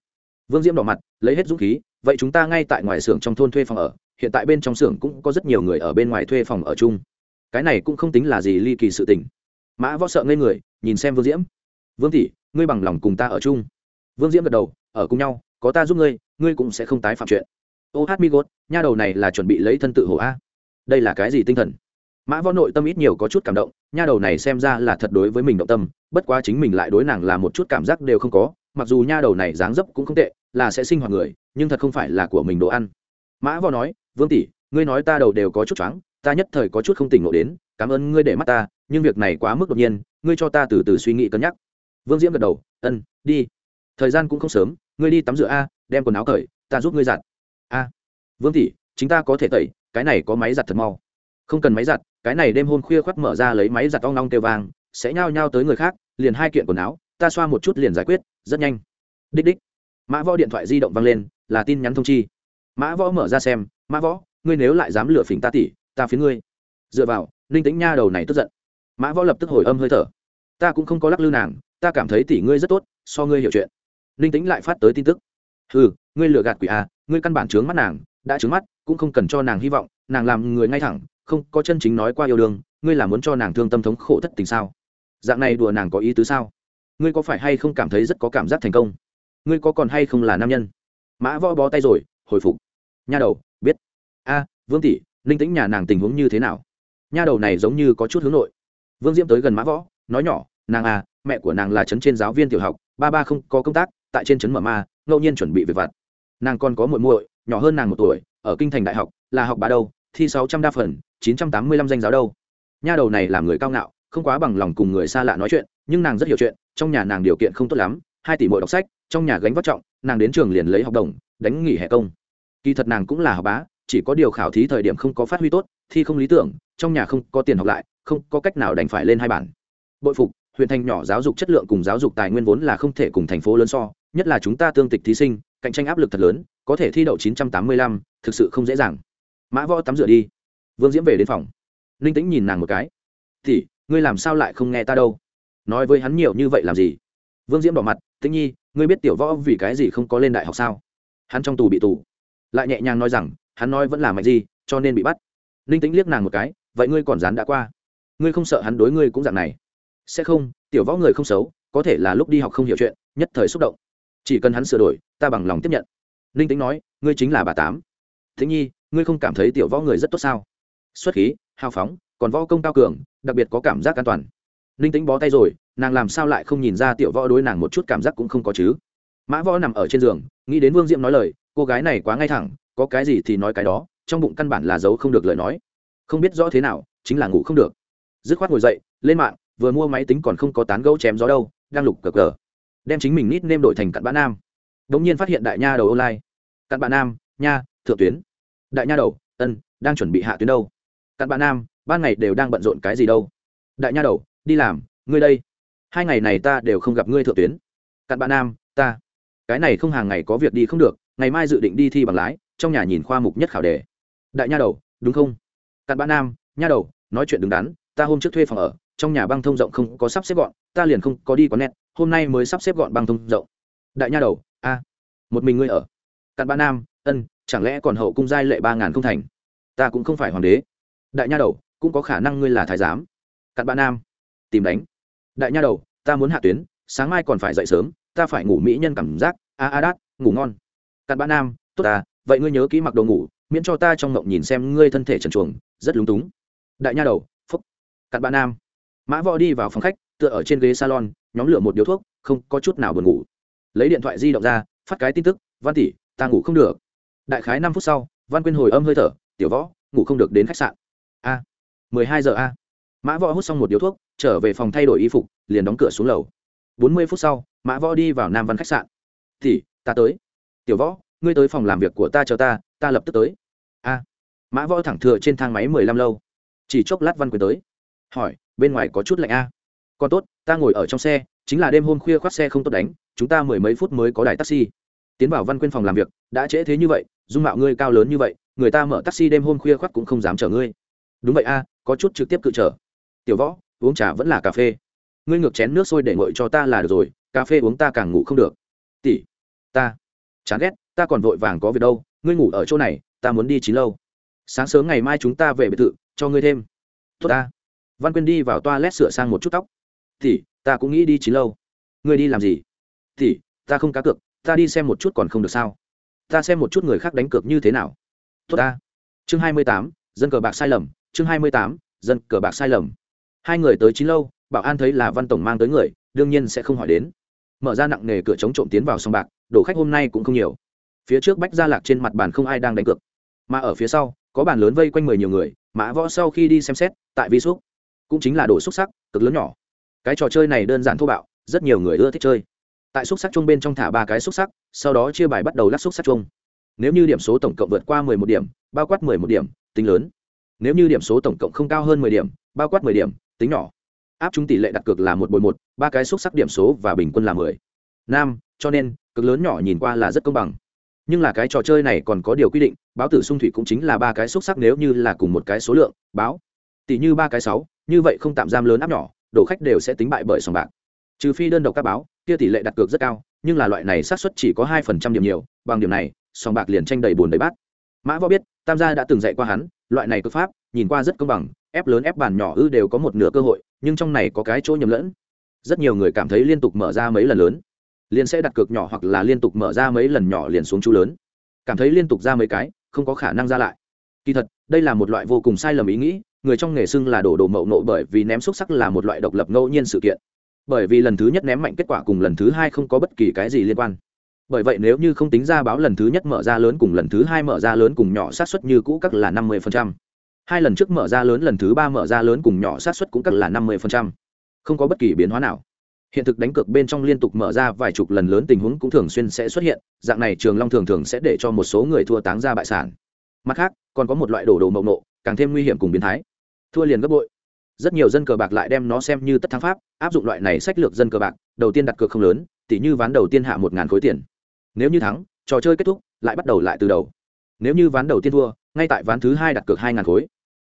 Vương diễm đỏ mặt, lấy hết dũng khí, vậy chúng ta ngay tại ngoài xưởng trong thôn thuê phòng ở, hiện tại bên trong xưởng cũng có rất nhiều người ở bên ngoài thuê phòng ở chung cái này cũng không tính là gì ly kỳ sự tình. Mã võ sợ ngây người, nhìn xem vương diễm. Vương tỷ, ngươi bằng lòng cùng ta ở chung. Vương diễm gật đầu, ở cùng nhau, có ta giúp ngươi ngươi cũng sẽ không tái phạm chuyện. Ô hát mi gốt nha đầu này là chuẩn bị lấy thân tự hổ a. Đây là cái gì tinh thần? Mã võ nội tâm ít nhiều có chút cảm động, nha đầu này xem ra là thật đối với mình động tâm, bất quá chính mình lại đối nàng là một chút cảm giác đều không có, mặc dù nha đầu này dáng dấp cũng không tệ, là sẽ sinh hoạt người, nhưng thật không phải là của mình đồ ăn. Mã võ nói, vương tỷ, ngươi nói ta đầu đều có chút choáng ta nhất thời có chút không tỉnh ngộ đến, cảm ơn ngươi để mắt ta, nhưng việc này quá mức đột nhiên, ngươi cho ta từ từ suy nghĩ cân nhắc. Vương diễm gật đầu, ân, đi. Thời gian cũng không sớm, ngươi đi tắm rửa a, đem quần áo cởi, ta giúp ngươi giặt. A, vương tỷ chúng ta có thể tẩy, cái này có máy giặt thật mau. Không cần máy giặt, cái này đêm hôm khuya khoác mở ra lấy máy giặt ong long kêu vàng sẽ nhao nhao tới người khác, liền hai kiện quần áo, ta xoa một chút liền giải quyết, rất nhanh. Đích đích. Mã võ điện thoại di động vang lên, là tin nhắn thông chi. Mã võ mở ra xem, mã võ, ngươi nếu lại dám lừa phỉnh ta tỷ ta phía ngươi. Dựa vào, ninh tĩnh nha đầu này tức giận. Mã võ lập tức hồi âm hơi thở. Ta cũng không có lắc lư nàng, ta cảm thấy tỷ ngươi rất tốt, so ngươi hiểu chuyện. Ninh tĩnh lại phát tới tin tức. Ừ ngươi lừa gạt quỷ à ngươi căn bản trướng mắt nàng, đã trướng mắt, cũng không cần cho nàng hy vọng, nàng làm người ngay thẳng, không có chân chính nói qua yêu đương, ngươi là muốn cho nàng thương tâm thống khổ thất tình sao? Dạng này đùa nàng có ý tứ sao? Ngươi có phải hay không cảm thấy rất có cảm giác thành công? Ngươi có còn hay không là nam nhân? Mã võ bó tay rồi, hồi phục. Nha đầu, biết. A, vương tỷ linh tĩnh nhà nàng tình huống như thế nào? Nha đầu này giống như có chút hướng nội. Vương diễm tới gần mã võ, nói nhỏ, nàng à mẹ của nàng là trấn trên giáo viên tiểu học, ba ba không có công tác, tại trên trấn mở ma, ngẫu nhiên chuẩn bị về vặt. Nàng còn có muội muội, nhỏ hơn nàng một tuổi, ở kinh thành đại học, là học bà đâu, thi sáu trăm đa phần, chín trăm tám mươi lăm danh giáo đâu. Nha đầu này làm người cao ngạo, không quá bằng lòng cùng người xa lạ nói chuyện, nhưng nàng rất hiểu chuyện, trong nhà nàng điều kiện không tốt lắm, hai tỷ mỗi đọc sách, trong nhà gánh vác trọng, nàng đến trường liền lấy học đồng, đánh nghỉ hè công. Kỳ thật nàng cũng là học bá chỉ có điều khảo thí thời điểm không có phát huy tốt thi không lý tưởng trong nhà không có tiền học lại không có cách nào đành phải lên hai bản. Bội phục huyện thành nhỏ giáo dục chất lượng cùng giáo dục tài nguyên vốn là không thể cùng thành phố lớn so nhất là chúng ta tương tịch thí sinh cạnh tranh áp lực thật lớn có thể thi đậu 985, thực sự không dễ dàng. Mã võ tắm rửa đi. Vương diễm về đến phòng. Ninh tĩnh nhìn nàng một cái. Thì ngươi làm sao lại không nghe ta đâu? Nói với hắn nhiều như vậy làm gì? Vương diễm đỏ mặt tĩnh nhi ngươi biết tiểu võ vì cái gì không có lên đại học sao? Hắn trong tù bị tù. Lại nhẹ nhàng nói rằng hắn nói vẫn là mạnh gì, cho nên bị bắt. Linh tĩnh liếc nàng một cái, vậy ngươi còn dán đã qua? Ngươi không sợ hắn đối ngươi cũng dạng này? Sẽ không, tiểu võ người không xấu, có thể là lúc đi học không hiểu chuyện, nhất thời xúc động. Chỉ cần hắn sửa đổi, ta bằng lòng tiếp nhận. Linh tính nói, ngươi chính là bà tám. Thế nhi, ngươi không cảm thấy tiểu võ người rất tốt sao? Xuất khí, hào phóng, còn võ công cao cường, đặc biệt có cảm giác an toàn. Linh tính bó tay rồi, nàng làm sao lại không nhìn ra tiểu võ đối nàng một chút cảm giác cũng không có chứ? Mã võ nằm ở trên giường, nghĩ đến vương diệm nói lời, cô gái này quá ngay thẳng có cái gì thì nói cái đó, trong bụng căn bản là giấu không được lời nói. Không biết rõ thế nào, chính là ngủ không được. Dứt khoát ngồi dậy, lên mạng, vừa mua máy tính còn không có tán gấu chém gió đâu, đang lục cờ cờ. Đem chính mình nít nêm đổi thành cặn bã nam. Đ ỗ n g nhiên phát hiện đại nha đầu online. Cặn bã nam, nha, thượng tuyến. Đại nha đầu, ân, đang chuẩn bị hạ tuyến đâu. Cặn bã nam, ban ngày đều đang bận rộn cái gì đâu. Đại nha đầu, đi làm, ngươi đây. Hai ngày này ta đều không gặp ngươi thượng tuyến. Cặn bã nam, ta. Cái này không hàng ngày có việc đi không được ngày mai dự định đi thi bằng lái, trong nhà nhìn khoa mục nhất khảo đề. Đại nha đầu, đúng không? Cặn bã nam, nha đầu, nói chuyện đứng đắn, ta hôm trước thuê phòng ở, trong nhà băng thông rộng không có sắp xếp gọn, ta liền không có đi quán nét hôm nay mới sắp xếp gọn băng thông rộng. Đại nha đầu, a, một mình ngươi ở. Cặn bã nam, ân, chẳng lẽ còn hậu cung giai lệ ba ngàn không thành? Ta cũng không phải hoàng đế. Đại nha đầu, cũng có khả năng ngươi là thái giám. Cặn bã nam, tìm đánh. Đại nha đầu, ta muốn hạ tuyến, sáng mai còn phải dậy sớm, ta phải ngủ mỹ nhân cảm giác. A a, đát, ngủ ngon cặn bạn nam, tốt ta, vậy ngươi nhớ kỹ mặc đồ ngủ, miễn cho ta trong ngộng nhìn xem ngươi thân thể trần chuồng rất lúng túng. Đại nha đầu, phúc. Cặn bạn nam. Mã võ đi vào phòng khách, tựa ở trên ghế salon, nhóm lửa một điếu thuốc, không có chút nào buồn ngủ. Lấy điện thoại di động ra, phát cái tin tức, văn tỷ, ta ngủ không được. Đại khái năm phút sau, văn quyên hồi âm hơi thở, tiểu võ, ngủ không được đến khách sạn. A, mười hai giờ a. Mã võ hút xong một điếu thuốc, trở về phòng thay đổi y phục, liền đóng cửa xuống lầu. Bốn mươi phút sau, mã võ đi vào nam văn khách sạn. Thì ta tới tiểu võ, ngươi tới phòng làm việc của ta chờ ta ta lập tức tới. A. Mã võ thẳng thừa trên thang máy mười lăm lâu. Chỉ chốc lát văn quyền tới. Hỏi, bên ngoài có chút lạnh a? Còn tốt, ta ngồi ở trong xe, chính là đêm hôm khuya khoác xe không tốt đánh, chúng ta mười mấy phút mới có đài taxi. Tiến vào văn quyên phòng làm việc, đã trễ thế như vậy, dung mạo ngươi cao lớn như vậy, người ta mở taxi đêm hôm khuya khoác cũng không dám chở ngươi. Đúng vậy a, có chút trực tiếp cự trở. Tiểu võ, uống trà vẫn là cà phê. Ngươi ngược chén nước sôi để nguội cho ta là được rồi, cà phê uống ta càng ngủ không được. Tỷ, ta chán ghét, ta còn vội vàng có việc đâu, ngươi ngủ ở chỗ này, ta muốn đi chín lâu. Sáng sớm ngày mai chúng ta về biệt thự, cho ngươi thêm. Tốt ta. Văn quyên đi vào toa lét sửa sang một chút tóc. Thì ta cũng nghĩ đi chín lâu. Ngươi đi làm gì? Thì ta không cá cược, ta đi xem một chút còn không được sao? Ta xem một chút người khác đánh cược như thế nào. Tốt ta. Chương hai mươi tám, dân cờ bạc sai lầm. Chương hai mươi tám, dân cờ bạc sai lầm. Hai người tới chín lâu, bảo an thấy là văn tổng mang tới người, đương nhiên sẽ không hỏi đến. Mở ra nặng nề cửa chống trộm tiến vào sòng bạc đổ khách hôm nay cũng không nhiều. Phía trước bách gia lạc trên mặt bàn không ai đang đánh cược. Mà ở phía sau, có bàn lớn vây quanh mười nhiều người, mã võ sau khi đi xem xét, tại vi xúc cũng chính là đồ xúc sắc, cực lớn nhỏ. Cái trò chơi này đơn giản thô bạo, rất nhiều người ưa thích chơi. Tại xúc sắc chung bên trong thả ba cái xúc sắc, sau đó chia bài bắt đầu lắc xúc sắc chung. Nếu như điểm số tổng cộng vượt qua mười một điểm, bao quát mười một điểm, tính lớn. Nếu như điểm số tổng cộng không cao hơn mười điểm, bao quát mười điểm, tính nhỏ. Áp chúng tỷ lệ đặt cược là một bồi một, ba cái xúc sắc điểm số và bình quân là mười. Nam, cho nên cực lớn nhỏ nhìn qua là rất công bằng. Nhưng là cái trò chơi này còn có điều quy định, báo tử sung thủy cũng chính là ba cái xúc sắc nếu như là cùng một cái số lượng, báo. Tỷ như ba cái sáu, như vậy không tạm giam lớn áp nhỏ đổ khách đều sẽ tính bại bởi sòng bạc. Trừ phi đơn độc các báo, kia tỷ lệ đặt cược rất cao, nhưng là loại này xác suất chỉ có hai phần trăm điểm nhiều, bằng điểm này, sòng bạc liền tranh đầy bùn đầy bát. Mã võ biết, tam gia đã từng dạy qua hắn, loại này cực pháp, nhìn qua rất công bằng, ép lớn ép bàn nhỏ ư đều có một nửa cơ hội, nhưng trong này có cái chỗ nhầm lẫn. Rất nhiều người cảm thấy liên tục mở ra mấy lần lớn liền sẽ đặt cược nhỏ hoặc là liên tục mở ra mấy lần nhỏ liền xuống chú lớn. Cảm thấy liên tục ra mấy cái, không có khả năng ra lại. Kỳ thật, đây là một loại vô cùng sai lầm ý nghĩ, người trong nghề xưng là đổ đồ mậu nộ bởi vì ném xúc sắc là một loại độc lập ngẫu nhiên sự kiện. Bởi vì lần thứ nhất ném mạnh kết quả cùng lần thứ hai không có bất kỳ cái gì liên quan. Bởi vậy nếu như không tính ra báo lần thứ nhất mở ra lớn cùng lần thứ hai mở ra lớn cùng nhỏ sát xuất như cũ các là năm mươi hai lần trước mở ra lớn lần thứ ba mở ra lớn cùng nhỏ sát xuất cũng các là năm mươi không có bất kỳ biến hóa nào hiện thực đánh cược bên trong liên tục mở ra vài chục lần lớn tình huống cũng thường xuyên sẽ xuất hiện, dạng này trường long thường thường sẽ để cho một số người thua táng ra bại sản. Mặt khác, còn có một loại đổ đồ mộng nộ, càng thêm nguy hiểm cùng biến thái. Thua liền gấp bội. Rất nhiều dân cờ bạc lại đem nó xem như tất thắng pháp, áp dụng loại này sách lược dân cờ bạc, đầu tiên đặt cược không lớn, tỉ như ván đầu tiên hạ một ngàn khối tiền. Nếu như thắng, trò chơi kết thúc, lại bắt đầu lại từ đầu. Nếu như ván đầu tiên thua, ngay tại ván thứ hai đặt cược hai ngàn khối.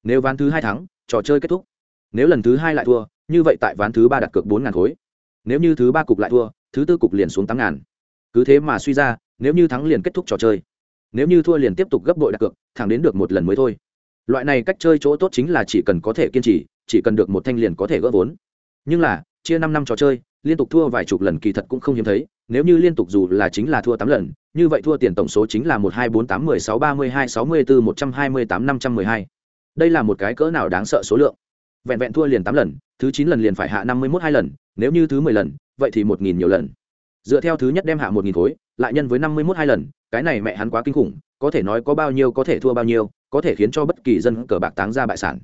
Nếu ván thứ hai thắng, trò chơi kết thúc. Nếu lần thứ hai lại thua, như vậy tại ván thứ ba đặt cược bốn ngàn khối nếu như thứ ba cục lại thua, thứ tư cục liền xuống tám ngàn. Cứ thế mà suy ra, nếu như thắng liền kết thúc trò chơi. Nếu như thua liền tiếp tục gấp đội đặt cược, thẳng đến được một lần mới thôi. Loại này cách chơi chỗ tốt chính là chỉ cần có thể kiên trì, chỉ cần được một thanh liền có thể gỡ vốn. Nhưng là, chia năm năm trò chơi, liên tục thua vài chục lần kỳ thật cũng không hiếm thấy, nếu như liên tục dù là chính là thua tám lần, như vậy thua tiền tổng số chính là một hai bốn tám mười sáu ba mươi hai sáu mươi bốn một trăm hai mươi tám năm trăm mười hai. Đây là một cái cỡ nào đáng sợ số lượng vẹn vẹn thua liền tám lần, thứ chín lần liền phải hạ năm mươi mốt hai lần, nếu như thứ mười lần, vậy thì một nghìn nhiều lần. Dựa theo thứ nhất đem hạ một nghìn khối, lại nhân với năm mươi mốt hai lần, cái này mẹ hắn quá kinh khủng, có thể nói có bao nhiêu có thể thua bao nhiêu, có thể khiến cho bất kỳ dân cờ bạc táng ra bại sản.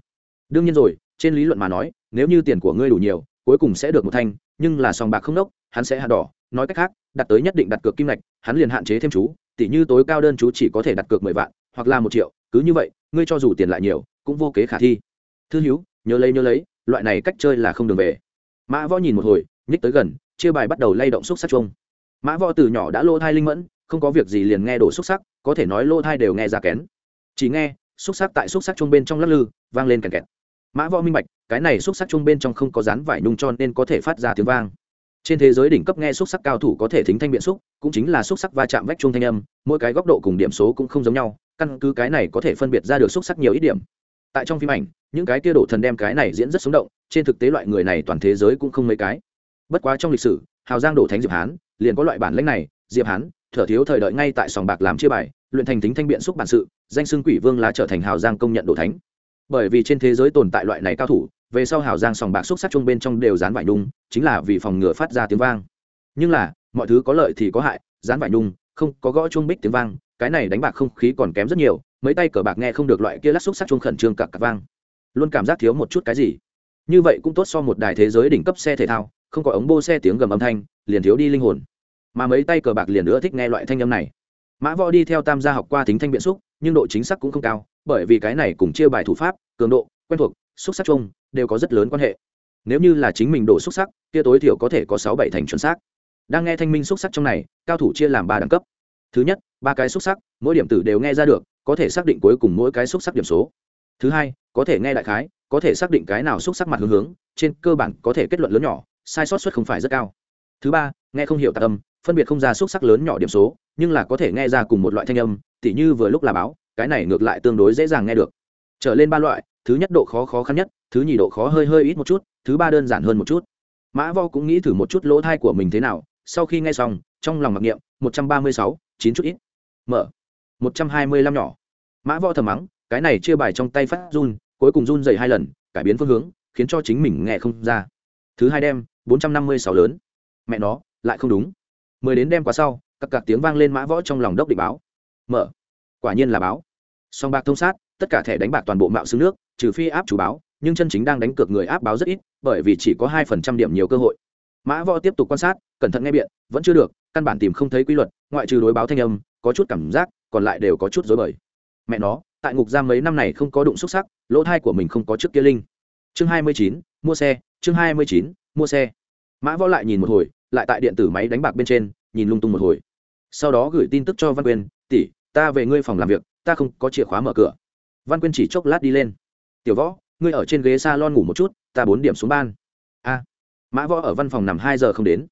Đương nhiên rồi, trên lý luận mà nói, nếu như tiền của ngươi đủ nhiều, cuối cùng sẽ được một thanh, nhưng là sòng bạc không đốc hắn sẽ hạ đỏ. Nói cách khác, đặt tới nhất định đặt cược kim ngạch, hắn liền hạn chế thêm chú tỷ như tối cao đơn chú chỉ có thể đặt cược mười vạn, hoặc là một triệu, cứ như vậy, ngươi cho dù tiền lại nhiều, cũng vô kế khả thi. Thư hiếu nhớ lấy nhớ lấy, loại này cách chơi là không đường về. Mã võ nhìn một hồi, nhích tới gần, chia bài bắt đầu lay động xúc sắc chung mã võ từ nhỏ đã lô thai linh mẫn, không có việc gì liền nghe đổ xúc sắc, có thể nói lô thai đều nghe ra kén. Chỉ nghe, xúc sắc tại xúc sắc chung bên trong lắc lư, vang lên kèn kẹt. Mã võ minh bạch, cái này xúc sắc chung bên trong không có dán vải nhung cho nên có thể phát ra tiếng vang. Trên thế giới đỉnh cấp nghe xúc sắc cao thủ có thể thính thanh biện xúc, cũng chính là xúc sắc va chạm vách chung thanh âm, mỗi cái góc độ cùng điểm số cũng không giống nhau, căn cứ cái này có thể phân biệt ra được xúc sắc nhiều ít điểm tại trong phim ảnh, những cái kia đổ thần đem cái này diễn rất sống động, trên thực tế loại người này toàn thế giới cũng không mấy cái. Bất quá trong lịch sử, hào giang đổ thánh diệp hán, liền có loại bản lãnh này, diệp hán, thở thiếu thời đợi ngay tại sòng bạc làm chia bài, luyện thành tính thanh biện xúc bản sự, danh xưng quỷ vương lá trở thành hào giang công nhận đổ thánh. Bởi vì trên thế giới tồn tại loại này cao thủ, về sau hào giang sòng bạc xúc sắc chung bên trong đều dán vải nhung, chính là vì phòng ngừa phát ra tiếng vang. Nhưng là, mọi thứ có lợi thì có hại, dán vải nhung, không có gõ chuông bích tiếng vang, cái này đánh bạc không khí còn kém rất nhiều mấy tay cờ bạc nghe không được loại kia lắc xúc sắc chung khẩn trương cặp cặp vang. Luôn cảm giác thiếu một chút cái gì. Như vậy cũng tốt so một đài thế giới đỉnh cấp xe thể thao, không có ống bô xe tiếng gầm âm thanh, liền thiếu đi linh hồn. Mà mấy tay cờ bạc liền nữa thích nghe loại thanh âm này. Mã võ đi theo tam gia học qua tính thanh biện xúc, nhưng độ chính xác cũng không cao, bởi vì cái này cùng chia bài thủ pháp, cường độ, quen thuộc, xúc sắc chung đều có rất lớn quan hệ. Nếu như là chính mình đổ xúc sắc, kia tối thiểu có thể có sáu bảy thành chuẩn xác. Đang nghe thanh minh xúc sắc trong này, cao thủ chia làm ba đẳng cấp. Thứ nhất, ba cái xúc sắc, mỗi điểm tử đều nghe ra được có thể xác định cuối cùng mỗi cái xúc sắc điểm số. Thứ hai, có thể nghe đại khái, có thể xác định cái nào xúc sắc mặt hướng hướng, trên cơ bản có thể kết luận lớn nhỏ, sai sót suất không phải rất cao. Thứ ba, nghe không hiểu tạc âm, phân biệt không ra xúc sắc lớn nhỏ điểm số, nhưng là có thể nghe ra cùng một loại thanh âm, tỉ như vừa lúc là báo, cái này ngược lại tương đối dễ dàng nghe được. Trở lên ba loại, thứ nhất độ khó khó khăn nhất, thứ nhì độ khó hơi hơi ít một chút, thứ ba đơn giản hơn một chút. Mã vo cũng nghĩ thử một chút lỗ thai của mình thế nào, sau khi nghe xong, trong lòng mặc niệm, một trăm ba mươi sáu, chín chút ít. Mở một trăm hai mươi lăm nhỏ. Mã võ thầm mắng, cái này chia bài trong tay phát run, cuối cùng run dày hai lần, cải biến phương hướng, khiến cho chính mình nghe không ra. Thứ hai đem, bốn trăm năm mươi sáu lớn. Mẹ nó, lại không đúng. Mười đến đem quá sau các cạc tiếng vang lên mã võ trong lòng đốc định báo. Mở. Quả nhiên là báo. Song bạc thông sát, tất cả thẻ đánh bạc toàn bộ mạo xứ nước, trừ phi áp chủ báo, nhưng chân chính đang đánh cược người áp báo rất ít, bởi vì chỉ có hai phần trăm điểm nhiều cơ hội. Mã võ tiếp tục quan sát, cẩn thận nghe biện, vẫn chưa được, căn bản tìm không thấy quy luật, ngoại trừ đối báo thanh âm, có chút cảm giác còn lại đều có chút dối bời. Mẹ nó, tại ngục giam mấy năm này không có đụng xúc sắc, lỗ thai của mình không có trước kia linh. Chương hai mươi chín, mua xe, chương hai mươi chín, mua xe. Mã võ lại nhìn một hồi, lại tại điện tử máy đánh bạc bên trên, nhìn lung tung một hồi. Sau đó gửi tin tức cho văn quyên, tỷ, ta về ngươi phòng làm việc, ta không có chìa khóa mở cửa. Văn quyên chỉ chốc lát đi lên. Tiểu võ, ngươi ở trên ghế s a lon ngủ một chút, ta bốn điểm xuống ban. A. Mã võ ở văn phòng nằm hai giờ không đến.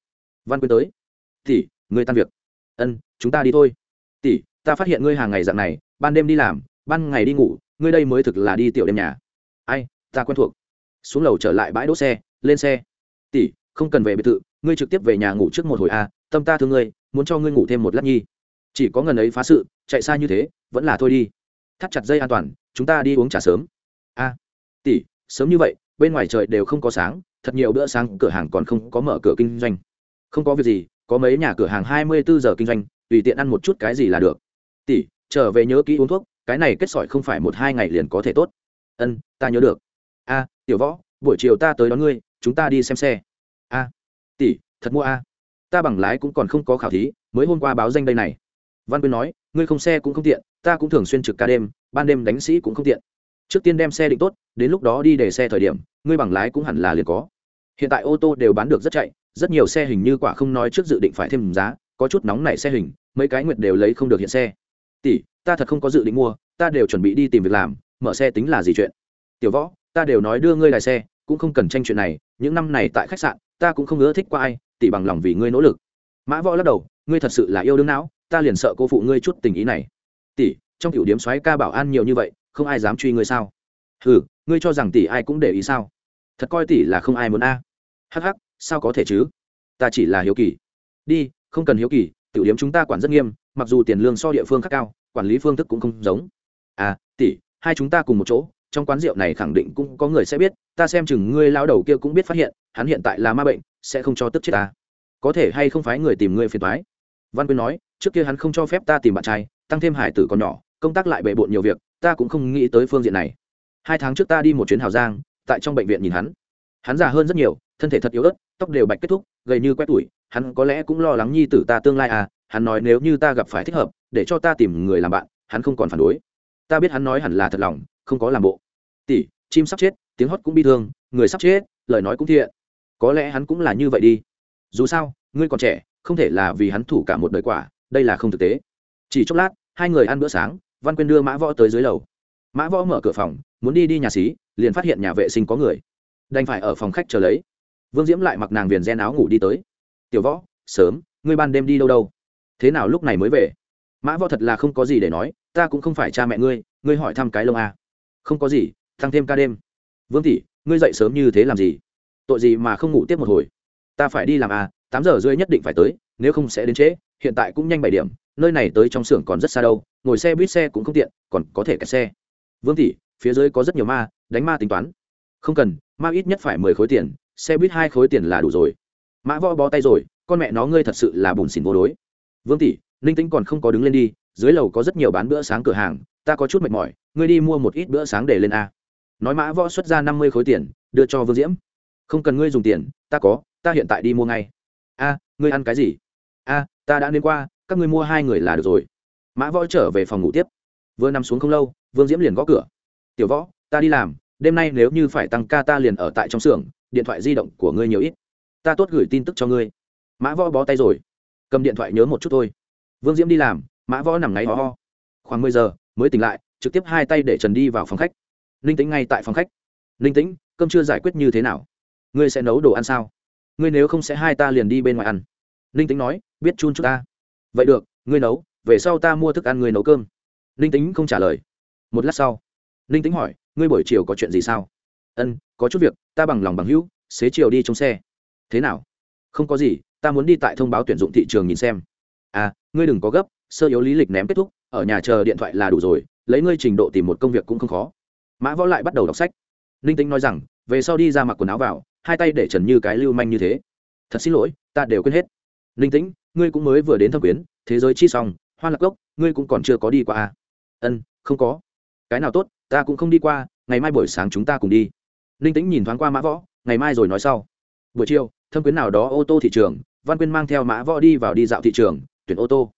Văn quyên tới. Tỷ, ngươi tan việc. Ân, chúng ta đi thôi. Tỷ ta phát hiện ngươi hàng ngày dạng này, ban đêm đi làm, ban ngày đi ngủ, ngươi đây mới thực là đi tiểu đêm nhà. Ai, ta quen thuộc. Xuống lầu trở lại bãi đỗ xe, lên xe. Tỷ, không cần về biệt thự, ngươi trực tiếp về nhà ngủ trước một hồi a tâm ta thương ngươi, muốn cho ngươi ngủ thêm một lát nhi. Chỉ có ngần ấy phá sự, chạy xa như thế, vẫn là thôi đi. Thắt chặt dây an toàn, chúng ta đi uống trà sớm. A. Tỷ, sớm như vậy, bên ngoài trời đều không có sáng, thật nhiều bữa sáng cửa hàng còn không có mở cửa kinh doanh. Không có việc gì, có mấy nhà cửa hàng hai mươi bốn giờ kinh doanh, tùy tiện ăn một chút cái gì là được tỷ, trở về nhớ kỹ uống thuốc, cái này kết sỏi không phải một hai ngày liền có thể tốt. Ân, ta nhớ được. A, tiểu võ, buổi chiều ta tới đón ngươi, chúng ta đi xem xe. A, tỷ, thật mua a. Ta bằng lái cũng còn không có khảo thí, mới hôm qua báo danh đây này. Văn quyên nói, ngươi không xe cũng không tiện, ta cũng thường xuyên trực ca đêm, ban đêm đánh sĩ cũng không tiện. Trước tiên đem xe định tốt, đến lúc đó đi để xe thời điểm, ngươi bằng lái cũng hẳn là liền có. Hiện tại ô tô đều bán được rất chạy, rất nhiều xe hình như quả không nói trước dự định phải thêm giá, có chút nóng nảy xe hình, mấy cái nguyệt đều lấy không được hiện xe tỷ, ta thật không có dự định mua, ta đều chuẩn bị đi tìm việc làm, mở xe tính là gì chuyện? Tiểu võ, ta đều nói đưa ngươi đài xe, cũng không cần tranh chuyện này, những năm này tại khách sạn, ta cũng không ưa thích qua ai, tỷ bằng lòng vì ngươi nỗ lực. Mã võ lắc đầu, ngươi thật sự là yêu đương não, ta liền sợ cô phụ ngươi chút tình ý này. Tỷ, trong kiểu điếm xoáy ca bảo an nhiều như vậy, không ai dám truy ngươi sao? Ừ ngươi cho rằng tỷ ai cũng để ý sao? Thật coi tỷ là không ai muốn a. À. hắc hắc, sao có thể chứ? Ta chỉ là hiếu kỳ. Đi, không cần hiếu kỳ, tiểu điếm chúng ta quản rất nghiêm mặc dù tiền lương so địa phương khác cao, quản lý phương thức cũng không giống. À tỷ, hai chúng ta cùng một chỗ, trong quán rượu này khẳng định cũng có người sẽ biết, ta xem chừng ngươi lao đầu kia cũng biết phát hiện, hắn hiện tại là ma bệnh, sẽ không cho tức chết ta. Có thể hay không phải người tìm ngươi phiền thoái văn quyên nói, trước kia hắn không cho phép ta tìm bạn trai, tăng thêm hải tử còn nhỏ, công tác lại bề bộn nhiều việc, ta cũng không nghĩ tới phương diện này. Hai tháng trước ta đi một chuyến hào giang, tại trong bệnh viện nhìn hắn. Hắn già hơn rất nhiều, thân thể thật yếu ớt, tóc đều bạch kết thúc, gầy như quét tủi hắn có lẽ cũng lo lắng nhi tử ta tương lai à hắn nói nếu như ta gặp phải thích hợp, để cho ta tìm người làm bạn, hắn không còn phản đối. Ta biết hắn nói hẳn là thật lòng, không có làm bộ. Tỷ, chim sắp chết, tiếng hót cũng bi thương, người sắp chết, lời nói cũng thiện. Có lẽ hắn cũng là như vậy đi. Dù sao, ngươi còn trẻ, không thể là vì hắn thủ cả một đời quả, đây là không thực tế. Chỉ chốc lát, hai người ăn bữa sáng, văn quyên đưa mã võ tới dưới lầu. Mã võ mở cửa phòng, muốn đi đi nhà xí, liền phát hiện nhà vệ sinh có người. Đành phải ở phòng khách chờ lấy. Vương diễm lại mặc nàng viền gen áo ngủ đi tới tiểu võ, sớm, ngươi ban đêm đi đâu đâu? Thế nào lúc này mới về? Mã võ thật là không có gì để nói, ta cũng không phải cha mẹ ngươi ngươi hỏi thăm cái lông à. không có gì, thăng thêm ca đêm. Vương tỷ, ngươi dậy sớm như thế làm gì? Tội gì mà không ngủ tiếp một hồi? Ta phải đi làm à tám giờ rưỡi nhất định phải tới, nếu không sẽ đến trễ, hiện tại cũng nhanh bảy điểm, nơi này tới trong xưởng còn rất xa đâu, ngồi xe buýt xe cũng không tiện, còn có thể kẹt xe. Vương tỷ, phía dưới có rất nhiều ma, đánh ma tính toán. Không cần, ma ít nhất phải mười khối tiền, xe buýt hai khối tiền là đủ rồi mã võ bó tay rồi, con mẹ nó ngươi thật sự là bùn xỉn vô đối. Vương tỷ, ninh tĩnh còn không có đứng lên đi, dưới lầu có rất nhiều bán bữa sáng cửa hàng, ta có chút mệt mỏi, ngươi đi mua một ít bữa sáng để lên a. Nói mã võ xuất ra năm mươi khối tiền, đưa cho vương diễm. Không cần ngươi dùng tiền, ta có, ta hiện tại đi mua ngay. A, ngươi ăn cái gì? A, ta đã đến qua, các ngươi mua hai người là được rồi. Mã võ trở về phòng ngủ tiếp. Vừa nằm xuống không lâu, vương diễm liền gõ cửa. Tiểu võ, ta đi làm, đêm nay nếu như phải tăng ca ta liền ở tại trong xưởng, điện thoại di động của ngươi nhiều ít ta tốt gửi tin tức cho ngươi. Mã võ bó tay rồi. Cầm điện thoại nhớ một chút thôi. Vương diễm đi làm, mã võ nằm ngáy ho ho. Khoảng mười giờ, mới tỉnh lại, trực tiếp hai tay để trần đi vào phòng khách. Ninh tĩnh ngay tại phòng khách. Ninh tĩnh, cơm chưa giải quyết như thế nào? Ngươi sẽ nấu đồ ăn sao? Ngươi nếu không sẽ hai ta liền đi bên ngoài ăn. Ninh tĩnh nói, biết chun chút ta. Vậy được, ngươi nấu, về sau ta mua thức ăn ngươi nấu cơm. Ninh tĩnh không trả lời. Một lát sau, ninh tĩnh hỏi, ngươi buổi chiều có chuyện gì sao? Ân, có chút việc, ta bằng lòng bằng hữu, xế chiều đi trong xe thế nào? Không có gì, ta muốn đi tại thông báo tuyển dụng thị trường nhìn xem. À ngươi đừng có gấp, sơ yếu lý lịch ném kết thúc, ở nhà chờ điện thoại là đủ rồi, lấy ngươi trình độ tìm một công việc cũng không khó. Mã võ lại bắt đầu đọc sách. Ninh tĩnh nói rằng, về sau đi ra mặc quần áo vào, hai tay để trần như cái lưu manh như thế. Thật xin lỗi, ta đều quên hết. Ninh tĩnh, ngươi cũng mới vừa đến thâm quyến, thế giới chi xong, hoa lạc gốc ngươi cũng còn chưa có đi qua à? ân, không có. Cái nào tốt, ta cũng không đi qua, ngày mai buổi sáng chúng ta cùng đi. Ninh tĩnh nhìn thoáng qua mã võ, ngày mai rồi nói sau buổi chiều, thâm quyến nào đó ô tô thị trường, văn quyên mang theo mã võ đi vào đi dạo thị trường, tuyển ô tô.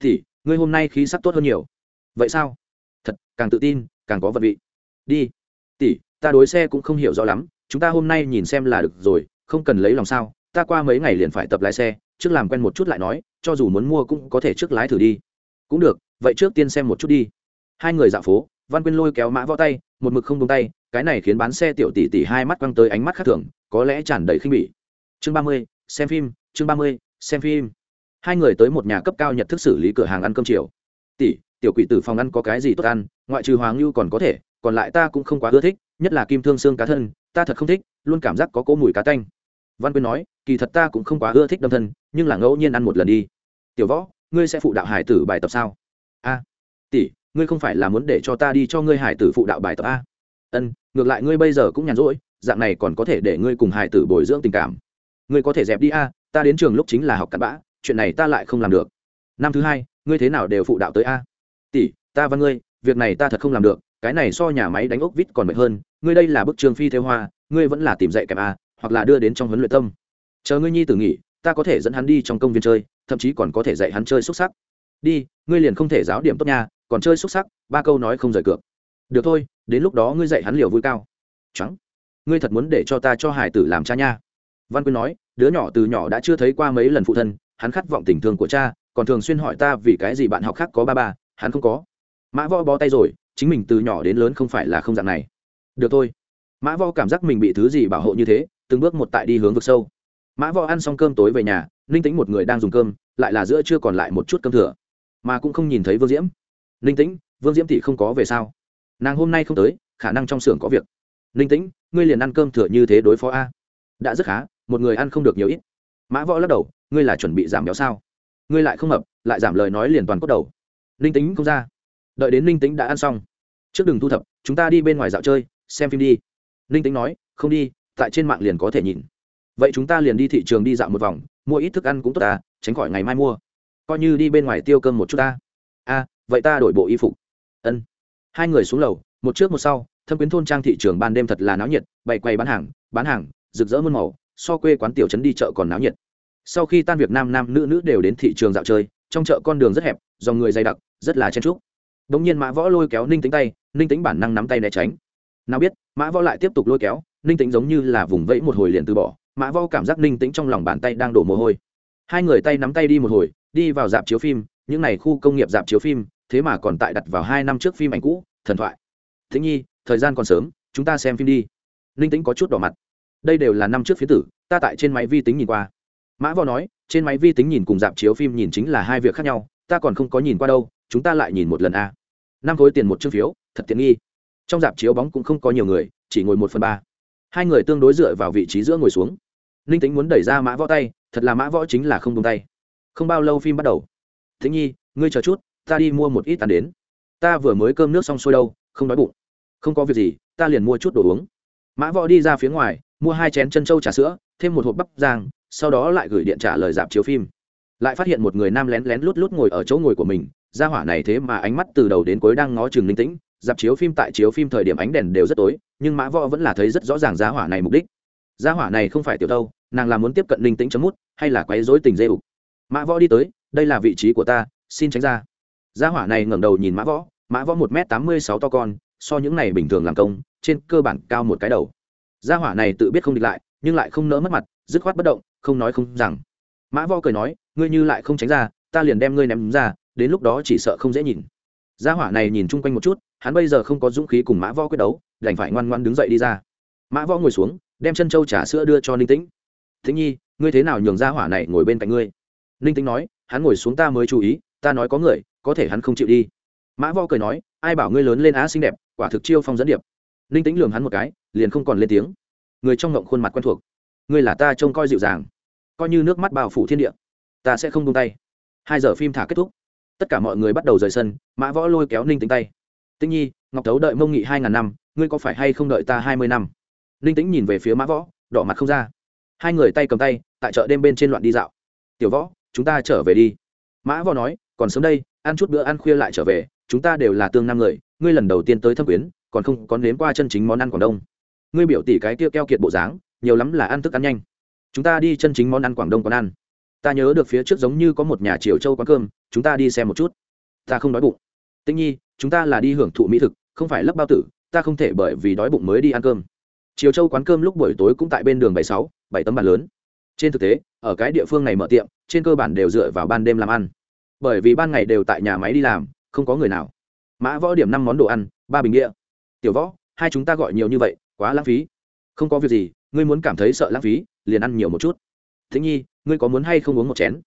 Thì ngươi hôm nay khí sắc tốt hơn nhiều. Vậy sao? Thật, càng tự tin, càng có vật vị. Đi. Tỷ, ta đối xe cũng không hiểu rõ lắm, chúng ta hôm nay nhìn xem là được rồi, không cần lấy lòng sao, ta qua mấy ngày liền phải tập lái xe, trước làm quen một chút lại nói, cho dù muốn mua cũng có thể trước lái thử đi. Cũng được, vậy trước tiên xem một chút đi. Hai người dạo phố văn quyên lôi kéo mã võ tay, một mực không tung tay, cái này khiến bán xe tiểu tỷ tỷ hai mắt quăng tới ánh mắt khác thường, có lẽ tràn đầy khinh bỉ. Chương ba mươi, xem phim, chương ba mươi, xem phim. Hai người tới một nhà cấp cao nhận thức xử lý cửa hàng ăn cơm chiều. Tỷ, tiểu quỷ tử phòng ăn có cái gì tốt ăn, ngoại trừ hoàng lưu còn có thể, còn lại ta cũng không quá ưa thích, nhất là kim thương xương cá thân, ta thật không thích, luôn cảm giác có cỗ mùi cá tanh. Văn quyên nói, kỳ thật ta cũng không quá ưa thích đâm thân, nhưng là ngẫu nhiên ăn một lần đi. Tiểu võ, ngươi sẽ phụ đạo hải tử bài tập sao? A, tỷ ngươi không phải là muốn để cho ta đi cho ngươi hải tử phụ đạo bài tập a? Ân, ngược lại ngươi bây giờ cũng nhàn rỗi, dạng này còn có thể để ngươi cùng hải tử bồi dưỡng tình cảm. Ngươi có thể dẹp đi a, ta đến trường lúc chính là học cặn bã, chuyện này ta lại không làm được. Năm thứ hai, ngươi thế nào đều phụ đạo tới a? Tỷ, ta và ngươi, việc này ta thật không làm được, cái này so nhà máy đánh ốc vít còn mệt hơn, ngươi đây là bức trường phi theo hoa, ngươi vẫn là tìm dạy kèm a, hoặc là đưa đến trong huấn luyện tâm. Chờ ngươi nhi tử nghỉ, ta có thể dẫn hắn đi trong công viên chơi, thậm chí còn có thể dạy hắn chơi xúc sắc. Đi, ngươi liền không thể giáo điểm tốt nha còn chơi xúc sắc, ba câu nói không rời cược. Được thôi, đến lúc đó ngươi dạy hắn liều vui cao. Trắng, ngươi thật muốn để cho ta cho hải tử làm cha nha. Văn quyên nói, đứa nhỏ từ nhỏ đã chưa thấy qua mấy lần phụ thân, hắn khát vọng tình thương của cha, còn thường xuyên hỏi ta vì cái gì bạn học khác có ba ba, hắn không có. Mã võ bó tay rồi, chính mình từ nhỏ đến lớn không phải là không dạng này. Được thôi. Mã võ cảm giác mình bị thứ gì bảo hộ như thế, từng bước một tại đi hướng vực sâu. Mã võ ăn xong cơm tối về nhà, ninh tĩnh một người đang dùng cơm, lại là giữa chưa còn lại một chút cơm thừa. Mà cũng không nhìn thấy vương diễm ninh tĩnh, vương diễm thị không có về sao? Nàng hôm nay không tới, khả năng trong xưởng có việc. Ninh tĩnh, ngươi liền ăn cơm thừa như thế đối phó a? Đã rất khá, một người ăn không được nhiều ít. Mã võ lắc đầu, ngươi là chuẩn bị giảm béo sao? Ngươi lại không hợp, lại giảm lời nói liền toàn cốt đầu. Ninh tính không ra. Đợi đến ninh tính đã ăn xong. Trước đừng thu thập, chúng ta đi bên ngoài dạo chơi, xem phim đi. Ninh tính nói, không đi, tại trên mạng liền có thể nhìn. Vậy chúng ta liền đi thị trường đi dạo một vòng, mua ít thức ăn cũng tốt ta tránh khỏi ngày mai mua. Coi như đi bên ngoài tiêu cơm một chút ta. A vậy ta đổi bộ y phục. Ân. Hai người xuống lầu, một trước một sau, thâm quyến thôn trang thị trường ban đêm thật là náo nhiệt, bày quay bán hàng bán hàng, rực rỡ muôn màu, so quê quán tiểu trấn đi chợ còn náo nhiệt. Sau khi tan việc nam nam nữ nữ đều đến thị trường dạo chơi, trong chợ con đường rất hẹp, dòng người dày đặc, rất là chen trúc đ ỗ n g nhiên mã võ lôi kéo ninh tính tay, ninh tính bản năng nắm tay né tránh. Nào biết, mã võ lại tiếp tục lôi kéo, ninh tính giống như là vùng vẫy một hồi liền từ bỏ, mã võ cảm giác ninh tính trong lòng bàn tay đang đổ mồ hôi. Hai người tay nắm tay đi một hồi, đi vào dạp chiếu phim, những n à y khu công nghiệp dạp chiếu phim thế mà còn tại đặt vào hai năm trước phim ảnh cũ, thần thoại. Thính nhi, thời gian còn sớm, chúng ta xem phim đi. Ninh Tĩnh có chút đỏ mặt. Đây đều là năm trước phía tử, ta tại trên máy vi tính nhìn qua. Mã võ nói, trên máy vi tính nhìn cùng dạp chiếu phim nhìn chính là hai việc khác nhau, ta còn không có nhìn qua đâu, chúng ta lại nhìn một lần a. Năm khối tiền một chương phiếu, thật tiện nghi. Trong dạp chiếu bóng cũng không có nhiều người, chỉ ngồi một phần ba. Hai người tương đối dựa vào vị trí giữa ngồi xuống. Ninh tính muốn đẩy ra mã võ tay, thật là mã võ chính là không tung tay. Không bao lâu phim bắt đầu. Thính nhi, ngươi chờ chút ta đi mua một ít tàn đến. Ta vừa mới cơm nước xong xuôi đâu, không đói bụng. Không có việc gì, ta liền mua chút đồ uống. Mã võ đi ra phía ngoài, mua hai chén chân trâu trà sữa, thêm một hộp bắp giang sau đó lại gửi điện trả lời dạp chiếu phim. Lại phát hiện một người nam lén lén lút lút ngồi ở chỗ ngồi của mình ra hỏa này thế mà ánh mắt từ đầu đến cuối đang ngó chừng linh tĩnh. Dạp chiếu phim tại chiếu phim thời điểm ánh đèn đều rất tối, nhưng mã võ vẫn là thấy rất rõ ràng giá hỏa này mục đích. Ra hỏa này không phải tiểu đâu nàng là muốn tiếp cận linh tĩnh chấm mút, hay là quấy rối tình dê ục? Mã võ đi tới, đây là vị trí của ta, xin tránh ra gia hỏa này ngẩng đầu nhìn mã võ mã võ một m tám mươi sáu to con, so những này bình thường làm công, trên cơ bản cao một cái đầu. Gia hỏa này tự biết không địch lại, nhưng lại không nỡ mất mặt, dứt khoát bất động, không nói không rằng. Mã võ cười nói, ngươi như lại không tránh ra, ta liền đem ngươi ném ra, đến lúc đó chỉ sợ không dễ nhìn. Gia hỏa này nhìn chung quanh một chút, hắn bây giờ không có dũng khí cùng mã võ quyết đấu, đành phải ngoan ngoan đứng dậy đi ra. Mã võ ngồi xuống, đem chân trâu trà sữa đưa cho ninh tĩnh. Thính nhi, ngươi thế nào nhường gia hỏa này ngồi bên cạnh ngươi? Ninh tĩnh nói, hắn ngồi xuống ta mới chú ý, ta nói có người có thể hắn không chịu đi. Mã võ cười nói, ai bảo ngươi lớn lên á xinh đẹp, quả thực chiêu phong dẫn điệp. Ninh tĩnh lường hắn một cái, liền không còn lên tiếng. Người trong ngộng khuôn mặt quen thuộc. Ngươi là ta trông coi dịu dàng, coi như nước mắt bao phủ thiên địa, ta sẽ không tung tay. Hai giờ phim thả kết thúc. Tất cả mọi người bắt đầu rời sân, mã võ lôi kéo ninh tính tay. Tĩnh nhi, ngọc tấu đợi mông nghị hai ngàn năm, ngươi có phải hay không đợi ta hai mươi năm? Ninh tĩnh nhìn về phía mã võ, đỏ mặt không ra. Hai người tay cầm tay, tại chợ đêm bên trên loạn đi dạo. Tiểu võ, chúng ta trở về đi. Mã võ nói, còn sớm đây ăn chút bữa ăn khuya lại trở về, chúng ta đều là tương nam người, ngươi lần đầu tiên tới thâm quyến, còn không có nếm qua chân chính món ăn quảng đông. Ngươi biểu tỷ cái kia keo kiệt bộ dáng, nhiều lắm là ăn thức ăn nhanh. Chúng ta đi chân chính món ăn quảng đông còn ăn. Ta nhớ được phía trước giống như có một nhà triều châu quán cơm, chúng ta đi xem một chút. Ta không đói bụng. Tĩnh nhi, chúng ta là đi hưởng thụ mỹ thực, không phải lấp bao tử, ta không thể bởi vì đói bụng mới đi ăn cơm. Triều châu quán cơm lúc buổi tối cũng tại bên đường bảy sáu, bảy tấm bàn lớn. Trên thực tế, ở cái địa phương này mở tiệm, trên cơ bản đều dựa vào ban đêm làm ăn bởi vì ban ngày đều tại nhà máy đi làm, không có người nào. Mã võ điểm năm món đồ ăn, ba bình đĩa tiểu võ, hai chúng ta gọi nhiều như vậy, quá lãng phí. Không có việc gì, ngươi muốn cảm thấy sợ lãng phí, liền ăn nhiều một chút. Thế nhi, ngươi có muốn hay không uống một chén?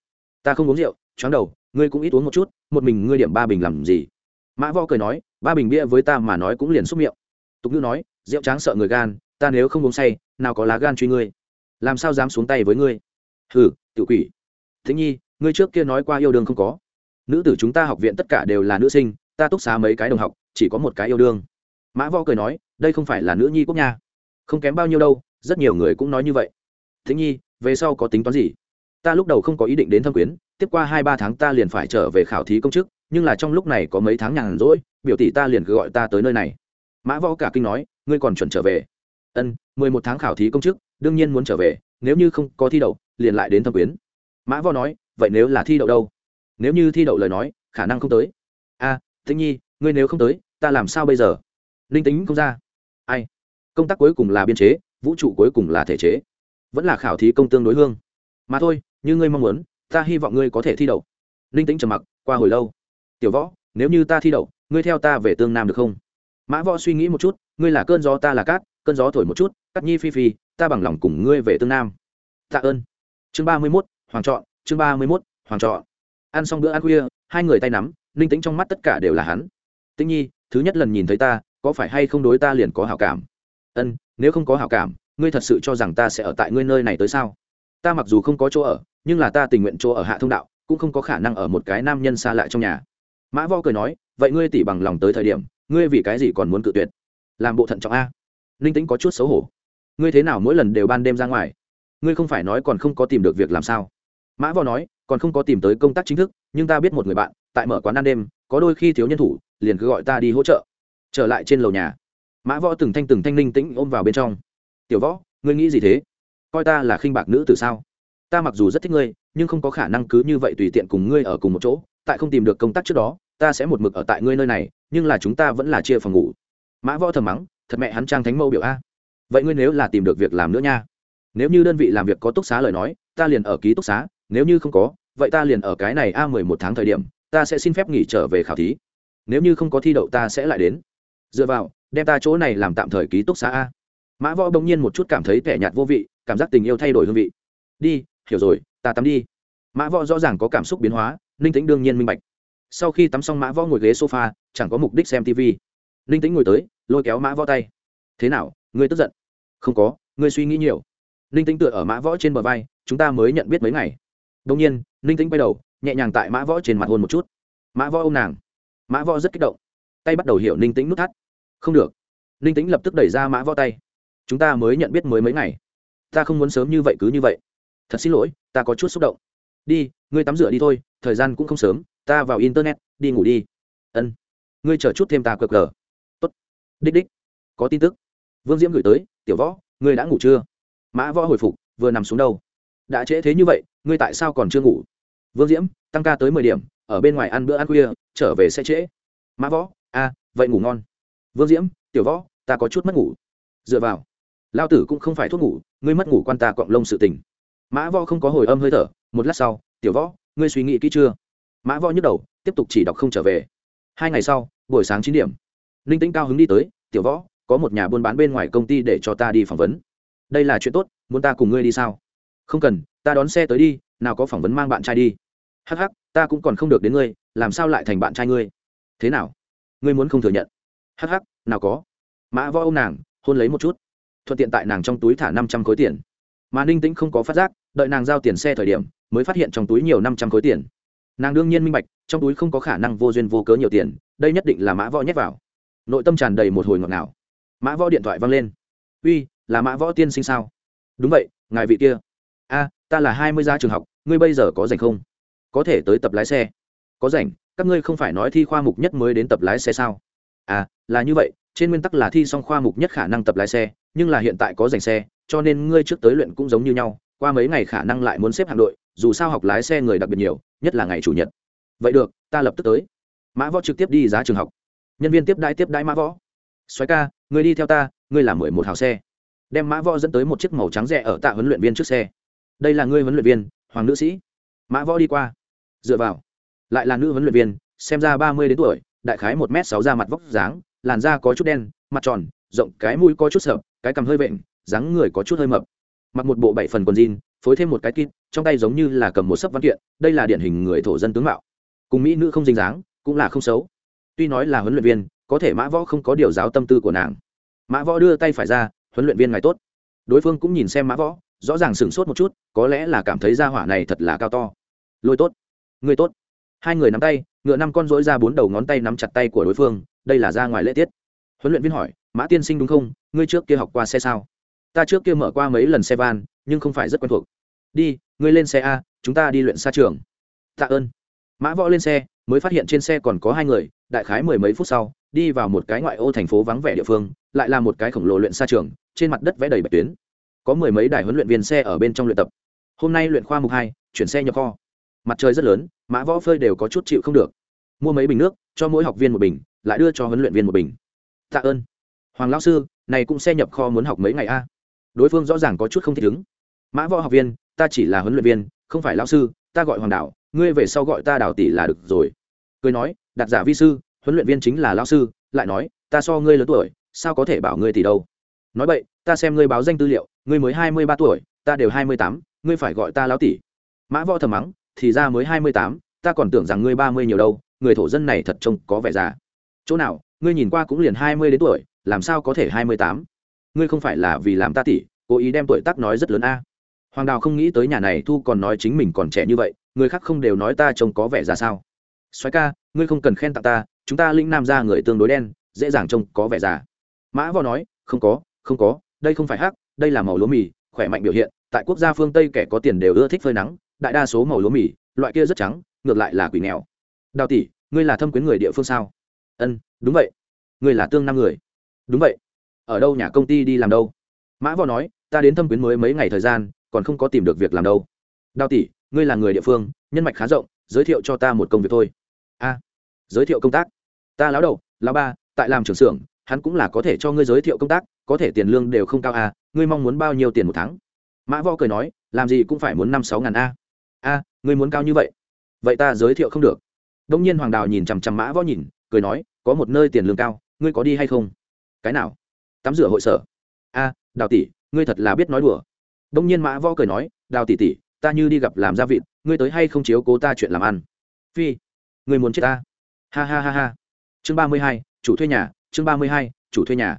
Ta không uống rượu chóng đầu, ngươi cũng ít uống một chút, một mình ngươi điểm ba bình làm gì? Mã võ cười nói, ba bình bia với ta mà nói cũng liền xúc miệng. Tục ngữ nói, rượu tráng sợ người gan, ta nếu không uống say, nào có lá gan truy ngươi. Làm sao dám xuống tay với ngươi? Hừ tự quỷ. Thính nhi ngươi trước kia nói qua yêu đương không có. Nữ tử chúng ta học viện tất cả đều là nữ sinh, ta túc xá mấy cái đồng học, chỉ có một cái yêu đương. Mã võ cười nói, đây không phải là nữ nhi quốc nha. Không kém bao nhiêu đâu, rất nhiều người cũng nói như vậy. Thế nhi, về sau có tính toán gì? Ta lúc đầu không có ý định đến thâm quyến, tiếp qua hai ba tháng ta liền phải trở về khảo thí công chức, nhưng là trong lúc này có mấy tháng nhàn rỗi, biểu tỷ ta liền cứ gọi ta tới nơi này. Mã võ cả kinh nói, ngươi còn chuẩn trở về. Ân, mười một tháng khảo thí công chức, đương nhiên muốn trở về, nếu như không có thi đậu, liền lại đến thâm quyến. Mã võ nói vậy nếu là thi đậu đâu? Nếu như thi đậu lời nói khả năng không tới. A à, tĩnh nhi ngươi nếu không tới ta làm sao bây giờ? Linh tính không ra. Ai? Công tác cuối cùng là biên chế vũ trụ cuối cùng là thể chế. Vẫn là khảo thí công tương đối hương. Mà thôi như ngươi mong muốn ta hy vọng ngươi có thể thi đậu. Linh tính trầm mặc qua hồi lâu. Tiểu võ nếu như ta thi đậu ngươi theo ta về tương nam được không? Mã võ suy nghĩ một chút ngươi là cơn gió ta là cát cơn gió thổi một chút cắt nhi phi phi ta bằng lòng cùng ngươi về tương nam. Tạ ơn. Chương ba mươi mốt hoàng trọn chương ba mươi mốt, hoàng trọ. Ăn xong bữa ăn khuya, hai người tay nắm, linh tính trong mắt tất cả đều là hắn. Tĩnh nhi, thứ nhất lần nhìn thấy ta, có phải hay không đối ta liền có hảo cảm? Ân, nếu không có hảo cảm, ngươi thật sự cho rằng ta sẽ ở tại ngươi nơi này tới sao? Ta mặc dù không có chỗ ở, nhưng là ta tình nguyện chỗ ở hạ thông đạo, cũng không có khả năng ở một cái nam nhân xa lạ trong nhà. Mã vo cười nói, vậy ngươi tỉ bằng lòng tới thời điểm, ngươi vì cái gì còn muốn cự tuyệt? Làm bộ thận trọng a. Linh tĩnh có chút xấu hổ. Ngươi thế nào mỗi lần đều ban đêm ra ngoài? Ngươi không phải nói còn không có tìm được việc làm sao? Mã võ nói, còn không có tìm tới công tác chính thức, nhưng ta biết một người bạn, tại mở quán ăn đêm, có đôi khi thiếu nhân thủ, liền cứ gọi ta đi hỗ trợ. Trở lại trên lầu nhà, mã võ từng thanh từng thanh linh tĩnh ôm vào bên trong. Tiểu võ, ngươi nghĩ gì thế? Coi ta là khinh bạc nữ từ sao? Ta mặc dù rất thích ngươi, nhưng không có khả năng cứ như vậy tùy tiện cùng ngươi ở cùng một chỗ. Tại không tìm được công tác trước đó, ta sẽ một mực ở tại ngươi nơi này, nhưng là chúng ta vẫn là chia phòng ngủ. Mã võ thầm mắng, thật mẹ hắn trang thánh mâu biểu a. Vậy ngươi nếu là tìm được việc làm nữa nha. Nếu như đơn vị làm việc có túc xá lời nói, ta liền ở ký túc xá nếu như không có, vậy ta liền ở cái này a mười một tháng thời điểm, ta sẽ xin phép nghỉ trở về khảo thí. Nếu như không có thi đậu ta sẽ lại đến. Dựa vào, đem ta chỗ này làm tạm thời ký túc xá a. Mã võ bỗng nhiên một chút cảm thấy tẻ nhạt vô vị, cảm giác tình yêu thay đổi hương vị. Đi, hiểu rồi, ta tắm đi. Mã võ rõ ràng có cảm xúc biến hóa, ninh tĩnh đương nhiên minh bạch. Sau khi tắm xong mã võ ngồi ghế sofa, chẳng có mục đích xem tv ninh tĩnh ngồi tới, lôi kéo mã võ tay. Thế nào, ngươi tức giận? Không có, ngươi suy nghĩ nhiều. Ninh tĩnh tựa ở mã võ trên bờ vai, chúng ta mới nhận biết mấy ngày đông nhiên, ninh tĩnh quay đầu, nhẹ nhàng tại mã võ trên mặt hôn một chút. Mã võ ô m nàng. Mã võ rất kích động. Tay bắt đầu hiểu ninh tĩnh nút thắt. Không được. Ninh tĩnh lập tức đẩy ra mã võ tay. Chúng ta mới nhận biết mới mấy ngày. Ta không muốn sớm như vậy cứ như vậy. Thật xin lỗi, ta có chút xúc động. Đi, ngươi tắm rửa đi thôi, thời gian cũng không sớm, ta vào internet, đi ngủ đi. Ân. Ngươi chờ chút thêm ta cờ cờ. Tốt. Đích đích. Có tin tức. Vương diễm gửi tới, tiểu võ, ngươi đã ngủ chưa? Mã võ hồi phục, vừa nằm xuống đâu? Đã trễ thế như vậy, ngươi tại sao còn chưa ngủ? Vương diễm, tăng ca tới mười điểm, ở bên ngoài ăn bữa ăn khuya, trở về sẽ trễ. Mã võ, a, vậy ngủ ngon. Vương diễm, tiểu võ, ta có chút mất ngủ. Dựa vào. Lao tử cũng không phải thuốc ngủ, ngươi mất ngủ quan ta cọng lông sự tình. Mã võ không có hồi âm hơi thở, một lát sau, tiểu võ, ngươi suy nghĩ kỹ chưa? Mã võ nhức đầu, tiếp tục chỉ đọc không trở về. Hai ngày sau, buổi sáng chín điểm. Ninh tĩnh cao hứng đi tới, tiểu võ, có một nhà buôn bán bên ngoài công ty để cho ta đi phỏng vấn. Đây là chuyện tốt, muốn ta cùng ngươi đi sao? Không cần, ta đón xe tới đi, nào có phỏng vấn mang bạn trai đi. Hh ta cũng còn không được đến ngươi, làm sao lại thành bạn trai ngươi? Thế nào? Ngươi muốn không thừa nhận? Hh nào có. Mã võ ô m nàng, hôn lấy một chút. Thuận tiện tại nàng trong túi thả năm trăm khối tiền. Mà ninh tĩnh không có phát giác, đợi nàng giao tiền xe thời điểm, mới phát hiện trong túi nhiều năm trăm khối tiền. Nàng đương nhiên minh bạch, trong túi không có khả năng vô duyên vô cớ nhiều tiền, đây nhất định là mã võ nhét vào. Nội tâm tràn đầy một hồi ngọt ngào. Mã võ điện thoại văng lên. Uy, là mã võ tiên sinh sao? Đúng vậy, ngài vị kia a, ta là hai mươi gia trường học, ngươi bây giờ có rảnh không? Có thể tới tập lái xe. Có rảnh, các ngươi không phải nói thi khoa mục nhất mới đến tập lái xe sao? À là như vậy, trên nguyên tắc là thi xong khoa mục nhất khả năng tập lái xe, nhưng là hiện tại có dành xe, cho nên ngươi trước tới luyện cũng giống như nhau, qua mấy ngày khả năng lại muốn xếp hạm đội, dù sao học lái xe người đặc biệt nhiều, nhất là ngày chủ nhật. Vậy được, ta lập tức tới. Mã võ trực tiếp đi giá trường học. Nhân viên tiếp đãi tiếp đãi mã võ. Xoáy ca người đi theo ta, ngươi là mười một hào xe. Đem mã võ dẫn tới một chiếc màu trắng rẻ ở tạ huấn luyện viên trước xe đây là ngươi huấn luyện viên, hoàng nữ sĩ. Mã võ đi qua. Dựa vào. Lại là nữ huấn luyện viên, xem ra ba mươi đến tuổi, đại khái một m sáu da mặt vóc dáng, làn da có chút đen, mặt tròn, rộng cái mũi có chút sợ cái cằm hơi vện, dáng người có chút hơi mập. Mặc một bộ bảy phần quần jean, phối thêm một cái kit, trong tay giống như là cầm một sấp văn kiện, đây là điển hình người thổ dân tướng mạo. Cùng mỹ nữ không dính dáng, cũng là không xấu. Tuy nói là huấn luyện viên, có thể mã võ không có điều giáo tâm tư của nàng. Mã võ đưa tay phải ra, huấn luyện viên ngài tốt. Đối phương cũng nhìn xem mã võ rõ ràng sửng sốt một chút, có lẽ là cảm thấy ra hỏa này thật là cao to. Lôi tốt, người tốt. Hai người nắm tay, ngựa năm con rỗi ra bốn đầu ngón tay nắm chặt tay của đối phương, đây là ra ngoài lễ tiết. Huấn luyện viên hỏi, mã tiên sinh đúng không? Ngươi trước kia học qua xe sao? Ta trước kia mở qua mấy lần xe van, nhưng không phải rất quen thuộc. Đi, ngươi lên xe a, chúng ta đi luyện xa trường. Tạ ơn. Mã võ lên xe, mới phát hiện trên xe còn có hai người, đại khái mười mấy phút sau, đi vào một cái ngoại ô thành phố vắng vẻ địa phương, lại là một cái khổng lồ luyện xa trường, trên mặt đất vẽ đầy bạch tuyến có mười mấy đài huấn luyện viên xe ở bên trong luyện tập. Hôm nay luyện khoa mục hai, chuyển xe nhập kho. Mặt trời rất lớn, mã võ phơi đều có chút chịu không được. Mua mấy bình nước, cho mỗi học viên một bình, lại đưa cho huấn luyện viên một bình. Tạ ơn. Hoàng lão sư, này cũng xe nhập kho muốn học mấy ngày a? Đối phương rõ ràng có chút không thích ứng. Mã võ học viên, ta chỉ là huấn luyện viên, không phải lão sư, ta gọi hoàng đạo, ngươi về sau gọi ta đào tỷ là được rồi. Cười nói, đặt giả vi sư, huấn luyện viên chính là lão sư, lại nói, ta so ngươi lớn tuổi, sao có thể bảo ngươi tỷ đâu? Nói vậy, ta xem ngươi báo danh tư liệu ngươi mới hai mươi ba tuổi, ta đều hai mươi tám, ngươi phải gọi ta lão tỷ. Mã võ thầm mắng, thì ra mới hai mươi tám, ta còn tưởng rằng ngươi ba mươi nhiều đâu, người thổ dân này thật trông có vẻ già. Chỗ nào, ngươi nhìn qua cũng liền hai mươi đến tuổi, làm sao có thể hai mươi tám? Ngươi không phải là vì làm ta tỷ, cố ý đem tuổi tác nói rất lớn a. Hoàng đào không nghĩ tới nhà này thu còn nói chính mình còn trẻ như vậy, người khác không đều nói ta trông có vẻ ra sao. Xoáy ca, ngươi không cần khen tặng ta, chúng ta linh nam ra người tương đối đen, dễ dàng trông có vẻ già. Mã võ nói, không có không có, đây không phải hắc đây là màu lúa mì, khỏe mạnh biểu hiện, tại quốc gia phương tây kẻ có tiền đều ưa thích phơi nắng, đại đa số màu lúa mì, loại kia rất trắng, ngược lại là quỷ nghèo. Đào tỷ, ngươi là thâm quyến người địa phương sao? Ân, đúng vậy. Ngươi là tương nam người. Đúng vậy. Ở đâu nhà công ty đi làm đâu? Mã võ nói, ta đến thâm quyến mới mấy ngày thời gian, còn không có tìm được việc làm đâu. Đào tỷ, ngươi là người địa phương, nhân mạch khá rộng, giới thiệu cho ta một công việc thôi. A, giới thiệu công tác. Ta lão đầu, lão ba, tại làm trưởng xưởng hắn cũng là có thể cho ngươi giới thiệu công tác, có thể tiền lương đều không cao à? ngươi mong muốn bao nhiêu tiền một tháng? Mã võ cười nói, làm gì cũng phải muốn năm sáu ngàn a. A, ngươi muốn cao như vậy? Vậy ta giới thiệu không được. Đông nhiên hoàng đào nhìn chằm chằm mã võ nhìn, cười nói, có một nơi tiền lương cao, ngươi có đi hay không? Cái nào? Tắm rửa hội sở. A, đào tỷ, ngươi thật là biết nói đùa. Đông nhiên mã võ cười nói, đào tỷ tỷ, ta như đi gặp làm gia vịt ngươi tới hay không chiếu cố ta chuyện làm ăn? Phi, ngươi muốn chết ta? Ha ha ha ha. Chương ba mươi hai, chủ thuê nhà chương ba mươi hai, chủ thuê nhà.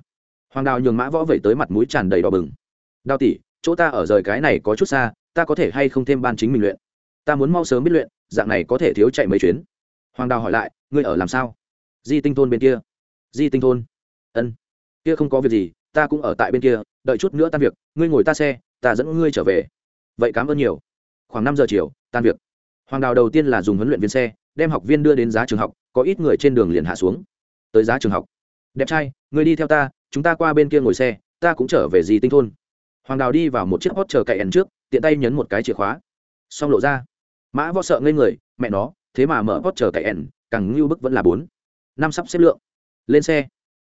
Hoàng đào nhường mã võ vẩy tới mặt mũi tràn đầy đỏ bừng. Đào tỷ, chỗ ta ở rời cái này có chút xa, ta có thể hay không thêm ban chính mình luyện? Ta muốn mau sớm biết luyện, dạng này có thể thiếu chạy mấy chuyến. Hoàng đào hỏi lại, ngươi ở làm sao? Di tinh thôn bên kia. Di tinh thôn. Ân. Kia không có việc gì, ta cũng ở tại bên kia, đợi chút nữa tan việc, ngươi ngồi ta xe, ta dẫn ngươi trở về. Vậy cảm ơn nhiều. Khoảng năm giờ chiều, tan việc. Hoàng đào đầu tiên là dùng huấn luyện viên xe, đem học viên đưa đến giá trường học, có ít người trên đường liền hạ xuống. Tới giá trường học đẹp trai người đi theo ta, chúng ta qua bên kia ngồi xe, ta cũng trở về dì tinh thôn. Hoàng đào đi vào một chiếc hot chờ cậy ẩn trước, tiện tay nhấn một cái chìa khóa. Xong lộ ra. Mã võ sợ ngây người, mẹ nó, thế mà mở hot chờ cậy ẩn, càng ngưu bức vẫn là bốn. Năm sắp xếp lượng. Lên xe.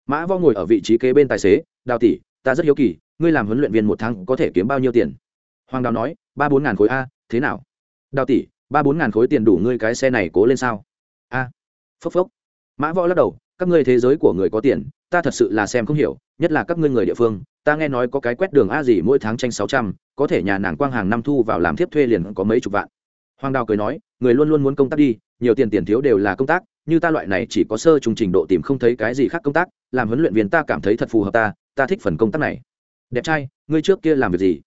Mã võ ngồi ở vị trí kế bên tài xế, đào tỷ, ta rất hiếu kỳ, ngươi làm huấn luyện viên một tháng có thể kiếm bao nhiêu tiền? Hoàng đào nói, ba bốn ngàn khối a, thế nào? Đào tỷ, ba bốn ngàn khối tiền đủ ngươi cái xe này cố lên sao? A. Phốc phốc. Mã võ lắc đầu các ngươi thế giới của người có tiền, ta thật sự là xem không hiểu, nhất là các ngươi người địa phương, ta nghe nói có cái quét đường a gì mỗi tháng tranh sáu trăm, có thể nhà nàng quang hàng năm thu vào làm thiếp thuê liền có mấy chục vạn. Hoàng đào cười nói, người luôn luôn muốn công tác đi, nhiều tiền tiền thiếu đều là công tác, như ta loại này chỉ có sơ trung trình độ tìm không thấy cái gì khác công tác, làm huấn luyện viên ta cảm thấy thật phù hợp ta ta thích phần công tác này. Đẹp trai, ngươi trước kia làm việc gì?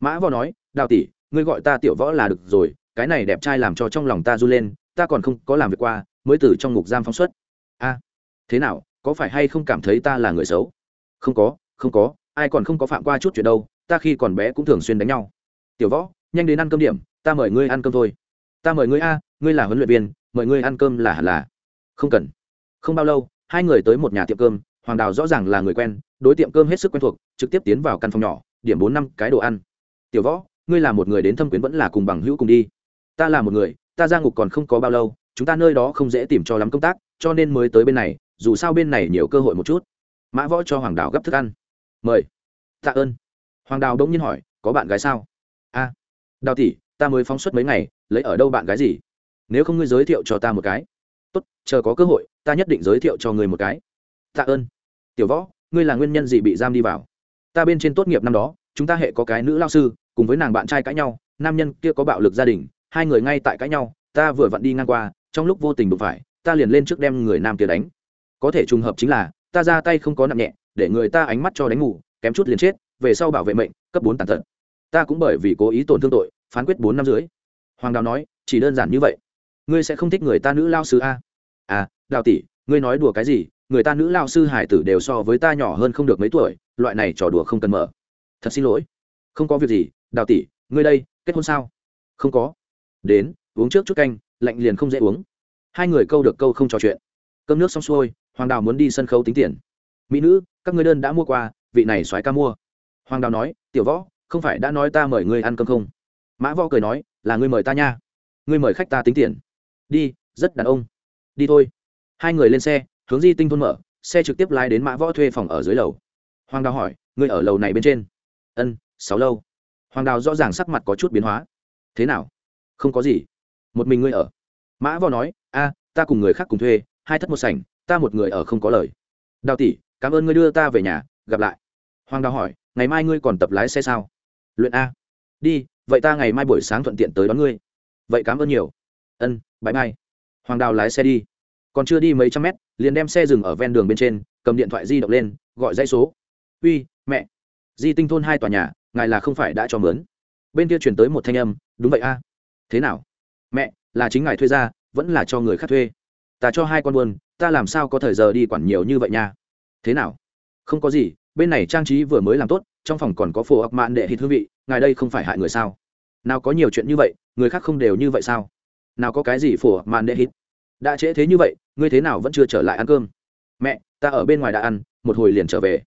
Mã võ nói, đào tỷ, ngươi gọi ta tiểu võ là được rồi, cái này đẹp trai làm cho trong lòng ta run lên, ta còn không có làm việc qua, mới từ trong ngục giam phóng xuất. A thế nào, có phải hay không cảm thấy ta là người xấu? Không có không có, ai còn không có phạm qua chút chuyện đâu, ta khi còn bé cũng thường xuyên đánh nhau. Tiểu võ, nhanh đến ăn cơm điểm, ta mời ngươi ăn cơm thôi. Ta mời ngươi a, ngươi là huấn luyện viên, mời ngươi ăn cơm là hẳn là. Không cần. Không bao lâu, hai người tới một nhà tiệm cơm, hoàng đào rõ ràng là người quen, đối tiệm cơm hết sức quen thuộc, trực tiếp tiến vào căn phòng nhỏ, điểm bốn năm cái đồ ăn. Tiểu võ, ngươi là một người đến thâm quyến vẫn là cùng bằng hữu cùng đi. Ta là một người, ta ra ngục còn không có bao lâu, chúng ta nơi đó không dễ tìm cho lắm công tác, cho nên mới tới bên này dù sao bên này nhiều cơ hội một chút. Mã võ cho hoàng đào gấp thức ăn. Mời. Tạ ơn. Hoàng đào đông nhiên hỏi, có bạn gái sao? A. Đào tỷ, ta mới phóng xuất mấy ngày, lấy ở đâu bạn gái gì? Nếu không ngươi giới thiệu cho ta một cái. Tốt, chờ có cơ hội, ta nhất định giới thiệu cho ngươi một cái. Tạ ơn. Tiểu võ, ngươi là nguyên nhân gì bị giam đi vào? Ta bên trên tốt nghiệp năm đó, chúng ta hệ có cái nữ lao sư, cùng với nàng bạn trai cãi nhau, nam nhân kia có bạo lực gia đình, hai người ngay tại cãi nhau, ta vừa vặn đi ngang qua, trong lúc vô tình đụng phải, ta liền lên trước đem người nam kia đánh có thể trùng hợp chính là, ta ra tay không có nặng nhẹ, để người ta ánh mắt cho đánh ngủ kém chút liền chết, về sau bảo vệ mệnh, cấp bốn tàn tật. Ta cũng bởi vì cố ý tổn thương tội, phán quyết bốn năm dưới hoàng đào nói, chỉ đơn giản như vậy. Ngươi sẽ không thích người ta nữ lao sư a? À đào tỷ, ngươi nói đùa cái gì? Người ta nữ lao sư hải tử đều so với ta nhỏ hơn không được mấy tuổi, loại này trò đùa không cần mở. Thật xin lỗi. Không có việc gì đào tỷ, ngươi đây, kết hôn sao? Không có. Đến, uống trước chút canh, lạnh liền không dễ uống. Hai người câu được câu không trò chuyện. Cơm nước xong xuôi hoàng đào muốn đi sân khấu tính tiền. Mỹ nữ, các ngươi đơn đã mua qua vị này soái ca mua. Hoàng đào nói, tiểu võ, không phải đã nói ta mời ngươi ăn cơm không? Mã võ cười nói, là ngươi mời ta nha. Ngươi mời khách ta tính tiền. Đi, rất đàn ông. Đi thôi. Hai người lên xe, hướng di tinh thôn mở, xe trực tiếp lái đến mã võ thuê phòng ở dưới lầu. Hoàng đào hỏi, ngươi ở lầu này bên trên? Ân, sáu lâu. Hoàng đào rõ ràng sắc mặt có chút biến hóa. Thế nào? Không có gì. Một mình ngươi ở. Mã võ nói, a, ta cùng người khác cùng thuê, hai thất một sảnh ta một người ở không có lời. Đào tỷ, cảm ơn ngươi đưa ta về nhà, gặp lại. Hoàng đào hỏi, ngày mai ngươi còn tập lái xe sao? Luyện a. Đi, vậy ta ngày mai buổi sáng thuận tiện tới đón ngươi. Vậy cảm ơn nhiều. Ân bãi mai hoàng đào lái xe đi. Còn chưa đi mấy trăm mét, liền đem xe dừng ở ven đường bên trên, cầm điện thoại di động lên, gọi dãy số. Uy, mẹ. Di tinh thôn hai tòa nhà, ngài là không phải đã cho mướn. Bên kia chuyển tới một thanh âm, đúng vậy a. Thế nào? Mẹ, là chính ngài thuê ra, vẫn là cho người khác thuê? Ta cho hai con buôn ta làm sao có thời giờ đi quản nhiều như vậy nha? Thế nào? Không có gì, bên này trang trí vừa mới làm tốt, trong phòng còn có phổ ọc mạn đệ thịt hương vị, ngài đây không phải hại người sao? Nào có nhiều chuyện như vậy, người khác không đều như vậy sao? Nào có cái gì phổ ọc mạn đệ thịt? Đã trễ thế như vậy, ngươi thế nào vẫn chưa trở lại ăn cơm? Mẹ, ta ở bên ngoài đã ăn, một hồi liền trở về.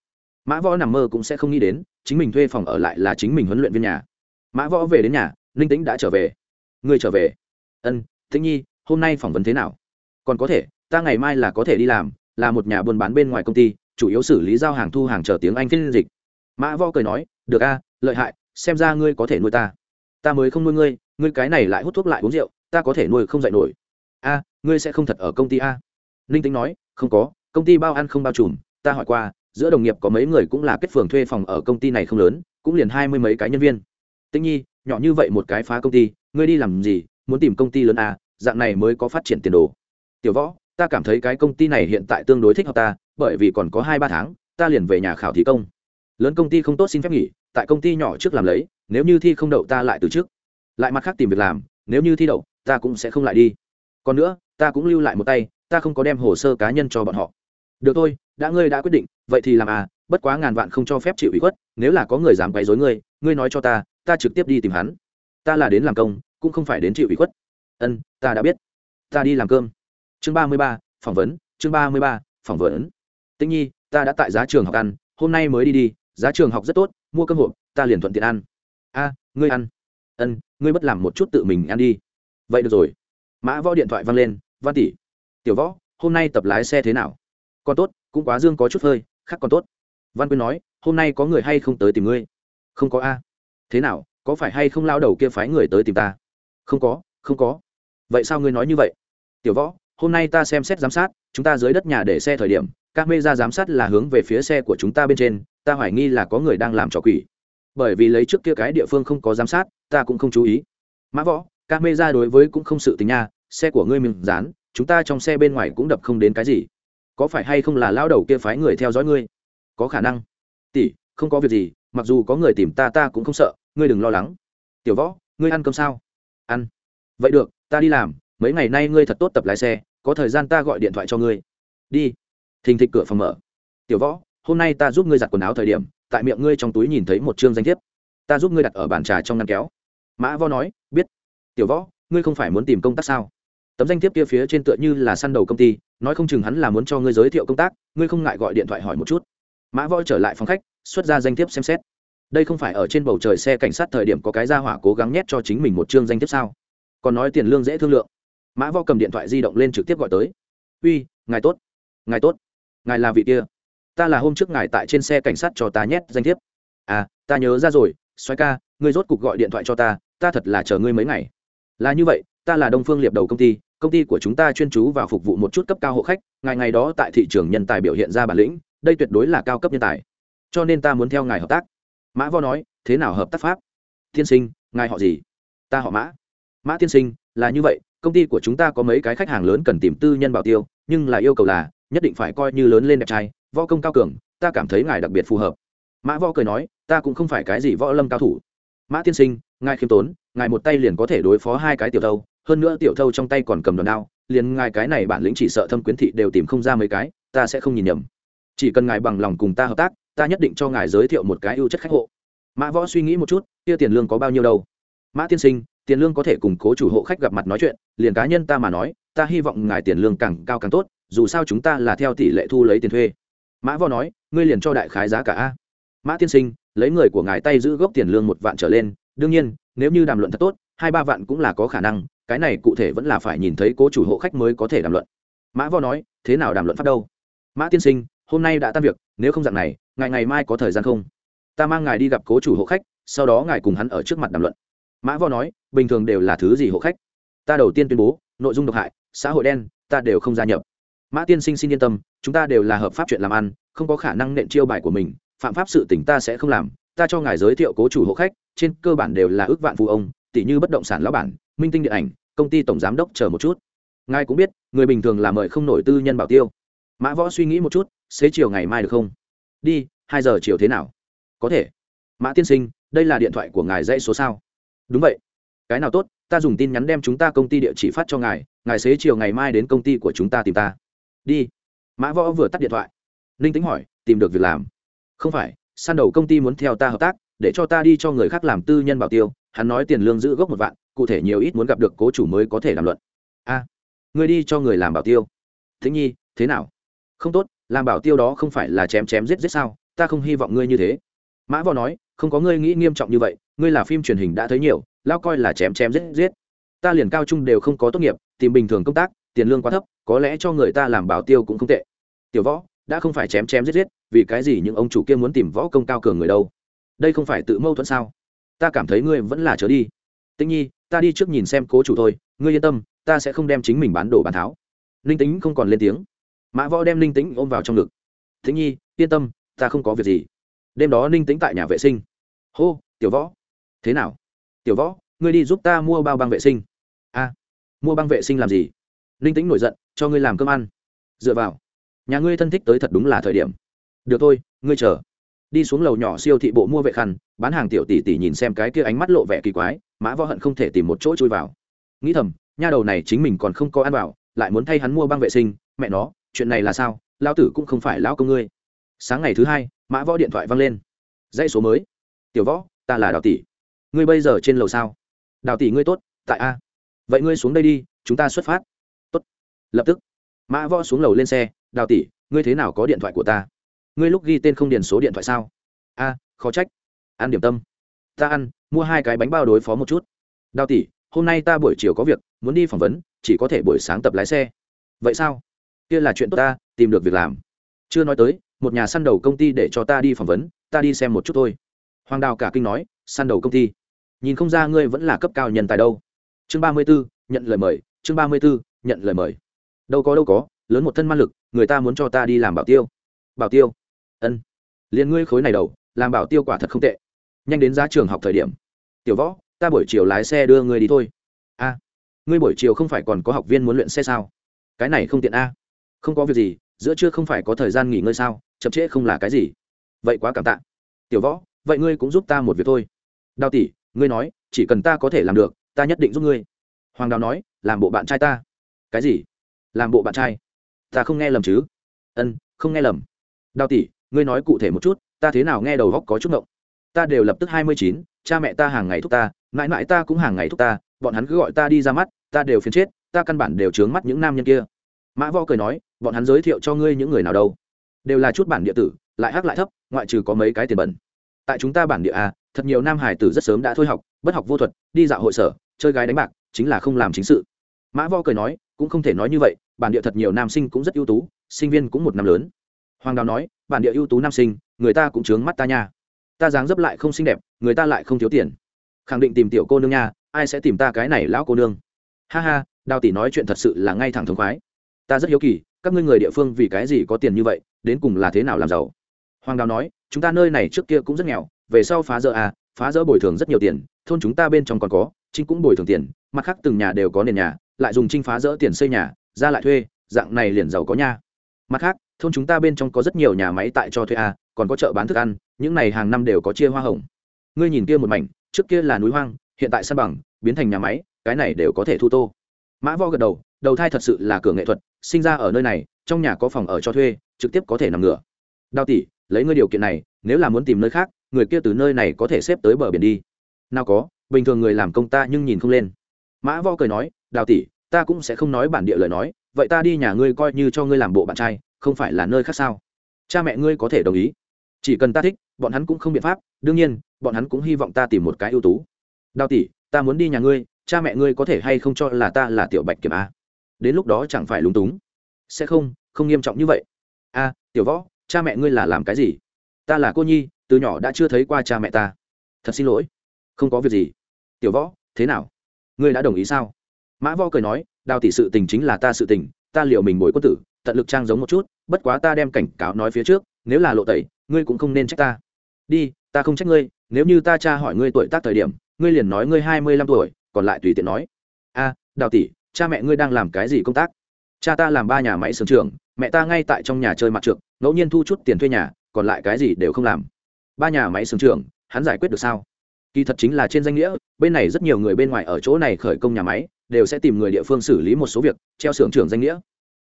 Mã võ nằm mơ cũng sẽ không nghĩ đến, chính mình thuê phòng ở lại là chính mình huấn luyện viên nhà. Mã võ về đến nhà, ninh tĩnh đã trở về. Ngươi trở về. Ân, tĩnh nhi, hôm nay phỏng vấn thế nào? Còn có thể ta ngày mai là có thể đi làm, là một nhà buôn bán bên ngoài công ty, chủ yếu xử lý giao hàng thu hàng chờ tiếng anh phiên dịch. Mã vo cười nói, được a, lợi hại, xem ra ngươi có thể nuôi ta. Ta mới không nuôi ngươi ngươi cái này lại hút thuốc lại uống rượu, ta có thể nuôi không dạy nổi. A, ngươi sẽ không thật ở công ty a? Ninh tính nói, không có, công ty bao ăn không bao trùm, ta hỏi qua, giữa đồng nghiệp có mấy người cũng là kết phường thuê phòng ở công ty này không lớn, cũng liền hai mươi mấy cái nhân viên. Tĩnh nhi, nhỏ như vậy một cái phá công ty, ngươi đi làm gì, muốn tìm công ty lớn a, dạng này mới có phát triển tiền đồ. Tiểu võ ta cảm thấy cái công ty này hiện tại tương đối thích hợp ta, bởi vì còn có hai ba tháng, ta liền về nhà khảo thí công. Lớn công ty không tốt xin phép nghỉ, tại công ty nhỏ trước làm lấy, nếu như thi không đậu ta lại từ trước. Lại mặt khác tìm việc làm, nếu như thi đậu, ta cũng sẽ không lại đi. Còn nữa, ta cũng lưu lại một tay, ta không có đem hồ sơ cá nhân cho bọn họ. Được thôi, đã ngươi đã quyết định, vậy thì làm à bất quá ngàn vạn không cho phép chịu ủy khuất, nếu là có người dám quấy dối ngươi ngươi nói cho ta ta trực tiếp đi tìm hắn. Ta là đến làm công, cũng không phải đến chịu ủy khuất. Ân, ta đã biết. Ta đi làm cơm chương ba mươi ba, phỏng vấn, chương ba mươi ba, phỏng vấn. Tĩnh nhi, ta đã tại giá trường học ăn, hôm nay mới đi đi, giá trường học rất tốt, mua cơm hộp, ta liền thuận tiện ăn. A, ngươi ăn. Ân, ngươi bất làm một chút tự mình ăn đi. Vậy được rồi. Mã võ điện thoại văng lên, văn tỷ, tiểu võ, hôm nay tập lái xe thế nào? Còn tốt, cũng quá dương có chút hơi, khác còn tốt. Văn quyên nói, hôm nay có người hay không tới tìm ngươi? Không có a. Thế nào, có phải hay không lao đầu kia phái người tới tìm ta? Không có không có. Vậy sao ngươi nói như vậy? Tiểu võ hôm nay ta xem xét giám sát, chúng ta dưới đất nhà để xe thời điểm, các mê ra giám sát là hướng về phía xe của chúng ta bên trên, ta hoài nghi là có người đang làm trò quỷ. Bởi vì lấy trước kia cái địa phương không có giám sát, ta cũng không chú ý. Mã võ, các mê ra đối với cũng không sự tình nha, xe của ngươi miệng dán, chúng ta trong xe bên ngoài cũng đập không đến cái gì. Có phải hay không là lao đầu kia phái người theo dõi ngươi? Có khả năng. Tỷ, không có việc gì, mặc dù có người tìm ta ta cũng không sợ, ngươi đừng lo lắng. Tiểu võ, ngươi ăn cơm sao? Ăn. Vậy được, ta đi làm, mấy ngày nay ngươi thật tốt tập lái xe có thời gian ta gọi điện thoại cho ngươi. Đi. Thình thịch cửa phòng mở. Tiểu võ, hôm nay ta giúp ngươi giặt quần áo thời điểm, tại miệng ngươi trong túi nhìn thấy một chương danh thiếp. Ta giúp ngươi đặt ở bàn trà trong ngăn kéo. Mã võ nói, biết. Tiểu võ, ngươi không phải muốn tìm công tác sao? Tấm danh thiếp kia phía trên tựa như là săn đầu công ty, nói không chừng hắn là muốn cho ngươi giới thiệu công tác, ngươi không ngại gọi điện thoại hỏi một chút. Mã võ trở lại phòng khách, xuất ra danh thiếp xem xét. Đây không phải ở trên bầu trời xe cảnh sát thời điểm có cái ra hỏa cố gắng nhét cho chính mình một chương danh thiếp sao? Còn nói tiền lương dễ thương lượng mã võ cầm điện thoại di động lên trực tiếp gọi tới. Uy, ngài tốt ngài tốt, ngài là vị kia. Ta là hôm trước ngài tại trên xe cảnh sát cho ta nhét danh thiếp. À ta nhớ ra rồi xoáy ca, ngươi rốt cục gọi điện thoại cho ta ta thật là chờ ngươi mấy ngày. Là như vậy, ta là đông phương liệp đầu công ty công ty của chúng ta chuyên chú vào phục vụ một chút cấp cao hộ khách, ngài ngày đó tại thị trường nhân tài biểu hiện ra bản lĩnh, đây tuyệt đối là cao cấp nhân tài. Cho nên ta muốn theo ngài hợp tác. Mã vo nói, thế nào hợp tác pháp? Tiên sinh, ngài họ gì? Ta họ mã. Mã tiên sinh, là như vậy công ty của chúng ta có mấy cái khách hàng lớn cần tìm tư nhân bảo tiêu, nhưng là yêu cầu là, nhất định phải coi như lớn lên đẹp trai, võ công cao cường, ta cảm thấy ngài đặc biệt phù hợp. Mã võ cười nói, ta cũng không phải cái gì võ lâm cao thủ. Mã tiên sinh, ngài khiêm tốn, ngài một tay liền có thể đối phó hai cái tiểu thâu, hơn nữa tiểu thâu trong tay còn cầm đòn đao, liền ngài cái này bản lĩnh chỉ sợ thâm quyến thị đều tìm không ra mấy cái, ta sẽ không nhìn nhầm. Chỉ cần ngài bằng lòng cùng ta hợp tác, ta nhất định cho ngài giới thiệu một cái ưu chất khách hộ. Mã võ suy nghĩ một chút, kia tiền lương có bao nhiêu đâu? Mã tiên sinh tiền lương có thể cùng cố chủ hộ khách gặp mặt nói chuyện, liền cá nhân ta mà nói, ta hy vọng ngài tiền lương càng cao càng tốt, dù sao chúng ta là theo tỷ lệ thu lấy tiền thuê. Mã võ nói, ngươi liền cho đại khái giá cả a. Mã tiên sinh, lấy người của ngài tay giữ gốc tiền lương một vạn trở lên, đương nhiên, nếu như đàm luận thật tốt, hai ba vạn cũng là có khả năng, cái này cụ thể vẫn là phải nhìn thấy cố chủ hộ khách mới có thể đàm luận. Mã võ nói, thế nào đàm luận pháp đâu? Mã tiên sinh, hôm nay đã tan việc, nếu không dạng này ngài ngày mai có thời gian không? Ta mang ngài đi gặp cố chủ hộ khách, sau đó ngài cùng hắn ở trước mặt đàm luận mã võ nói, bình thường đều là thứ gì hộ khách? Ta đầu tiên tuyên bố, nội dung độc hại, xã hội đen, ta đều không gia nhập. Mã tiên sinh xin yên tâm, chúng ta đều là hợp pháp chuyện làm ăn, không có khả năng nện chiêu bài của mình, phạm pháp sự tỉnh ta sẽ không làm. Ta cho ngài giới thiệu cố chủ hộ khách, trên cơ bản đều là ước vạn phụ ông tỷ như bất động sản lão bản, minh tinh điện ảnh, công ty tổng giám đốc chờ một chút. Ngài cũng biết, người bình thường là mời không nổi tư nhân bảo tiêu. Mã võ suy nghĩ một chút, xế chiều ngày mai được không? Đi, hai giờ chiều thế nào? Có thể. Mã tiên sinh, đây là điện thoại của ngài dãy số sao? Đúng vậy. Cái nào tốt ta dùng tin nhắn đem chúng ta công ty địa chỉ phát cho ngài ngài xế chiều ngày mai đến công ty của chúng ta tìm ta. Đi. Mã võ vừa tắt điện thoại. Ninh tính hỏi tìm được việc làm. Không phải san đầu công ty muốn theo ta hợp tác để cho ta đi cho người khác làm tư nhân bảo tiêu hắn nói tiền lương giữ gốc một vạn cụ thể nhiều ít muốn gặp được cố chủ mới có thể làm luận. A à, người đi cho người làm bảo tiêu. Thính nhi thế nào? Không tốt làm bảo tiêu đó không phải là chém chém giết giết sao ta không hy vọng ngươi như thế mã võ nói, không có ngươi nghĩ nghiêm trọng như vậy, ngươi là phim truyền hình đã thấy nhiều lao coi là chém chém giết giết. Ta liền cao trung đều không có tốt nghiệp, tìm bình thường công tác, tiền lương quá thấp, có lẽ cho người ta làm bảo tiêu cũng không tệ. Tiểu võ, đã không phải chém chém giết giết, vì cái gì những ông chủ kia muốn tìm võ công cao cường người đâu? Đây không phải tự mâu thuẫn sao? Ta cảm thấy ngươi vẫn là trở đi. Tĩnh nhi, ta đi trước nhìn xem cố chủ thôi, ngươi yên tâm, ta sẽ không đem chính mình bán đồ bán tháo. Linh tính không còn lên tiếng. Mã võ đem linh tính ôm vào trong ngực. Tĩnh nhi, yên tâm, ta không có việc gì đêm đó ninh Tĩnh tại nhà vệ sinh. Hô, tiểu võ. Thế nào? Tiểu võ, ngươi đi giúp ta mua bao băng vệ sinh. A, mua băng vệ sinh làm gì? Ninh Tĩnh nổi giận, cho ngươi làm cơm ăn. Dựa vào. Nhà ngươi thân thích tới thật đúng là thời điểm. Được thôi, ngươi chờ. Đi xuống lầu nhỏ siêu thị bộ mua vệ khăn, bán hàng tiểu tỷ tỷ nhìn xem cái kia ánh mắt lộ vẻ kỳ quái, mã võ hận không thể tìm một chỗ chui vào. Nghĩ thầm, nha đầu này chính mình còn không có ăn vào, lại muốn thay hắn mua băng vệ sinh, mẹ nó, chuyện này là sao? Lao tử cũng không phải lão công ngươi. Sáng ngày thứ hai mã võ điện thoại văng lên. Dãy số mới. Tiểu võ, ta là đào tỷ. Ngươi bây giờ trên lầu sao? Đào tỷ ngươi tốt, tại a. Vậy ngươi xuống đây đi, chúng ta xuất phát. Tốt. Lập tức. Mã võ xuống lầu lên xe, đào tỷ, ngươi thế nào có điện thoại của ta? Ngươi lúc ghi tên không điền số điện thoại sao? A, khó trách. Ăn điểm tâm. Ta ăn, mua hai cái bánh bao đối phó một chút. Đào tỷ, hôm nay ta buổi chiều có việc, muốn đi phỏng vấn, chỉ có thể buổi sáng tập lái xe. Vậy sao? Kia là chuyện tốt ta, tìm được việc làm. Chưa nói tới một nhà săn đầu công ty để cho ta đi phỏng vấn, ta đi xem một chút thôi. Hoàng đào cả kinh nói, săn đầu công ty? Nhìn không ra ngươi vẫn là cấp cao nhân tài đâu. Chương ba mươi b ố nhận lời mời, chương ba mươi b ố nhận lời mời. Đâu có đâu có, lớn một thân man lực, người ta muốn cho ta đi làm bảo tiêu. Bảo tiêu? Ân. Liền ngươi khối này đầu, làm bảo tiêu quả thật không tệ. Nhanh đến giá trường học thời điểm. Tiểu võ, ta buổi chiều lái xe đưa ngươi đi thôi. A, ngươi buổi chiều không phải còn có học viên muốn luyện xe sao? Cái này không tiện a. Không có việc gì giữa trưa không phải có thời gian nghỉ ngơi sao, chậm trễ không là cái gì. Vậy quá cảm tạ. Tiểu võ, vậy ngươi cũng giúp ta một việc thôi. Đào tỷ, ngươi nói, chỉ cần ta có thể làm được, ta nhất định giúp ngươi. Hoàng đào nói, làm bộ bạn trai ta. Cái gì? Làm bộ bạn trai? Ta không nghe lầm chứ? Ân, không nghe lầm. Đào tỷ, ngươi nói cụ thể một chút, ta thế nào nghe đầu góc có chút ngộng? Ta đều lập tức hai mươi chín, cha mẹ ta hàng ngày thúc ta, mãi mãi ta cũng hàng ngày thúc ta, bọn hắn cứ gọi ta đi ra mắt, ta đều phiền chết, ta căn bản đều trướng mắt những nam nhân kia. Mã võ cười nói bọn hắn giới thiệu cho ngươi những người nào đâu. Đều là chút bản địa tử, lại hắc lại thấp, ngoại trừ có mấy cái tiền bẩn. Tại chúng ta bản địa a thật nhiều nam hải tử rất sớm đã thôi học, bất học vô thuật, đi dạo hội sở, chơi gái đánh bạc, chính là không làm chính sự. Mã vo cười nói, cũng không thể nói như vậy, bản địa thật nhiều nam sinh cũng rất ưu tú, sinh viên cũng một năm lớn. Hoàng đào nói, bản địa ưu tú nam sinh, người ta cũng chướng mắt ta nha. Ta dáng dấp lại không xinh đẹp, người ta lại không thiếu tiền. Khẳng định tìm tiểu cô nương nha, ai sẽ tìm ta cái này lão cô nương? Ha ha, đào tỷ nói chuyện thật sự là ngay thẳng thống khoái. Ta rất hiếu kỳ các ngươi người địa phương vì cái gì có tiền như vậy, đến cùng là thế nào làm giàu? Hoàng đào nói, chúng ta nơi này trước kia cũng rất nghèo, về sau phá rỡ à phá rỡ bồi thường rất nhiều tiền, thôn chúng ta bên trong còn có trinh cũng bồi thường tiền, mặt khác từng nhà đều có nền nhà, lại dùng trinh phá rỡ tiền xây nhà, ra lại thuê, dạng này liền giàu có nha. Mặt khác, thôn chúng ta bên trong có rất nhiều nhà máy tại cho thuê à còn có chợ bán thức ăn, những này hàng năm đều có chia hoa hồng. Ngươi nhìn kia một mảnh, trước kia là núi hoang, hiện tại sân bằng, biến thành nhà máy, cái này đều có thể thu tô. Mã vo gật đầu đầu thai thật sự là cửa nghệ thuật, sinh ra ở nơi này, trong nhà có phòng ở cho thuê, trực tiếp có thể nằm ngửa. Đào tỷ, lấy ngươi điều kiện này, nếu là muốn tìm nơi khác, người kia từ nơi này có thể xếp tới bờ biển đi. Nào có, bình thường người làm công ta nhưng nhìn không lên. Mã vo cười nói, đào tỷ, ta cũng sẽ không nói bản địa lời nói, vậy ta đi nhà ngươi coi như cho ngươi làm bộ bạn trai, không phải là nơi khác sao? Cha mẹ ngươi có thể đồng ý. Chỉ cần ta thích, bọn hắn cũng không biện pháp, đương nhiên, bọn hắn cũng hy vọng ta tìm một cái ưu tú. Đào tỷ, ta muốn đi nhà ngươi, cha mẹ ngươi có thể hay không cho là ta là tiểu bạch kiểm a? Đến lúc đó chẳng phải lúng túng. Sẽ không không nghiêm trọng như vậy. A, tiểu võ, cha mẹ ngươi là làm cái gì? Ta là cô nhi, từ nhỏ đã chưa thấy qua cha mẹ ta. Thật xin lỗi. Không có việc gì. Tiểu võ, thế nào? Ngươi đã đồng ý sao? Mã võ cười nói, đào tỷ sự tình chính là ta sự tình, ta liệu mình bồi quân tử, tận lực trang giống một chút, bất quá ta đem cảnh cáo nói phía trước, nếu là lộ tẩy, ngươi cũng không nên trách ta. Đi, ta không trách ngươi, nếu như ta cha hỏi ngươi tuổi tác thời điểm, ngươi liền nói ngươi hai mươi lăm tuổi, còn lại tùy tiện nói. A, đào tỷ cha mẹ ngươi đang làm cái gì công tác? Cha ta làm ba nhà máy sưởng trường mẹ ta ngay tại trong nhà chơi mặt trượt, ngẫu nhiên thu chút tiền thuê nhà, còn lại cái gì đều không làm. Ba nhà máy sưởng trường hắn giải quyết được sao? Kỳ thật chính là trên danh nghĩa, bên này rất nhiều người bên ngoài ở chỗ này khởi công nhà máy, đều sẽ tìm người địa phương xử lý một số việc, treo xưởng trưởng danh nghĩa.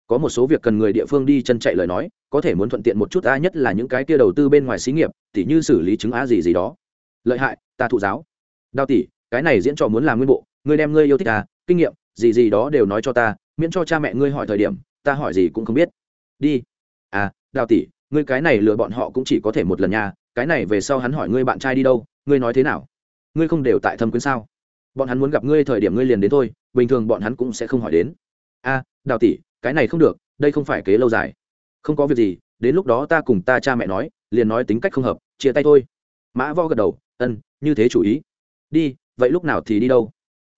Có một số việc cần người địa phương đi chân chạy lời nói, có thể muốn thuận tiện một chút, a, nhất là những cái kia đầu tư bên ngoài xí nghiệp, tỉ như xử lý chứng á gì gì đó. Lợi hại, ta thụ giáo. Đào tỷ, cái này diễn trò muốn làm nguyên bộ, ngươi đem ngươi yêu thích à kinh nghiệm, gì gì đó đều nói cho ta, miễn cho cha mẹ ngươi hỏi thời điểm, ta hỏi gì cũng không biết. Đi. À đào tỷ, ngươi cái này lừa bọn họ cũng chỉ có thể một lần nha, cái này về sau hắn hỏi ngươi bạn trai đi đâu, ngươi nói thế nào? Ngươi không đều tại thâm quyến sao? Bọn hắn muốn gặp ngươi thời điểm ngươi liền đến thôi, bình thường bọn hắn cũng sẽ không hỏi đến. A đào tỷ, cái này không được, đây không phải kế lâu dài. Không có việc gì, đến lúc đó ta cùng ta cha mẹ nói, liền nói tính cách không hợp, chia tay thôi. Mã vo gật đầu ân như thế chủ ý. Đi, vậy lúc nào thì đi đâu?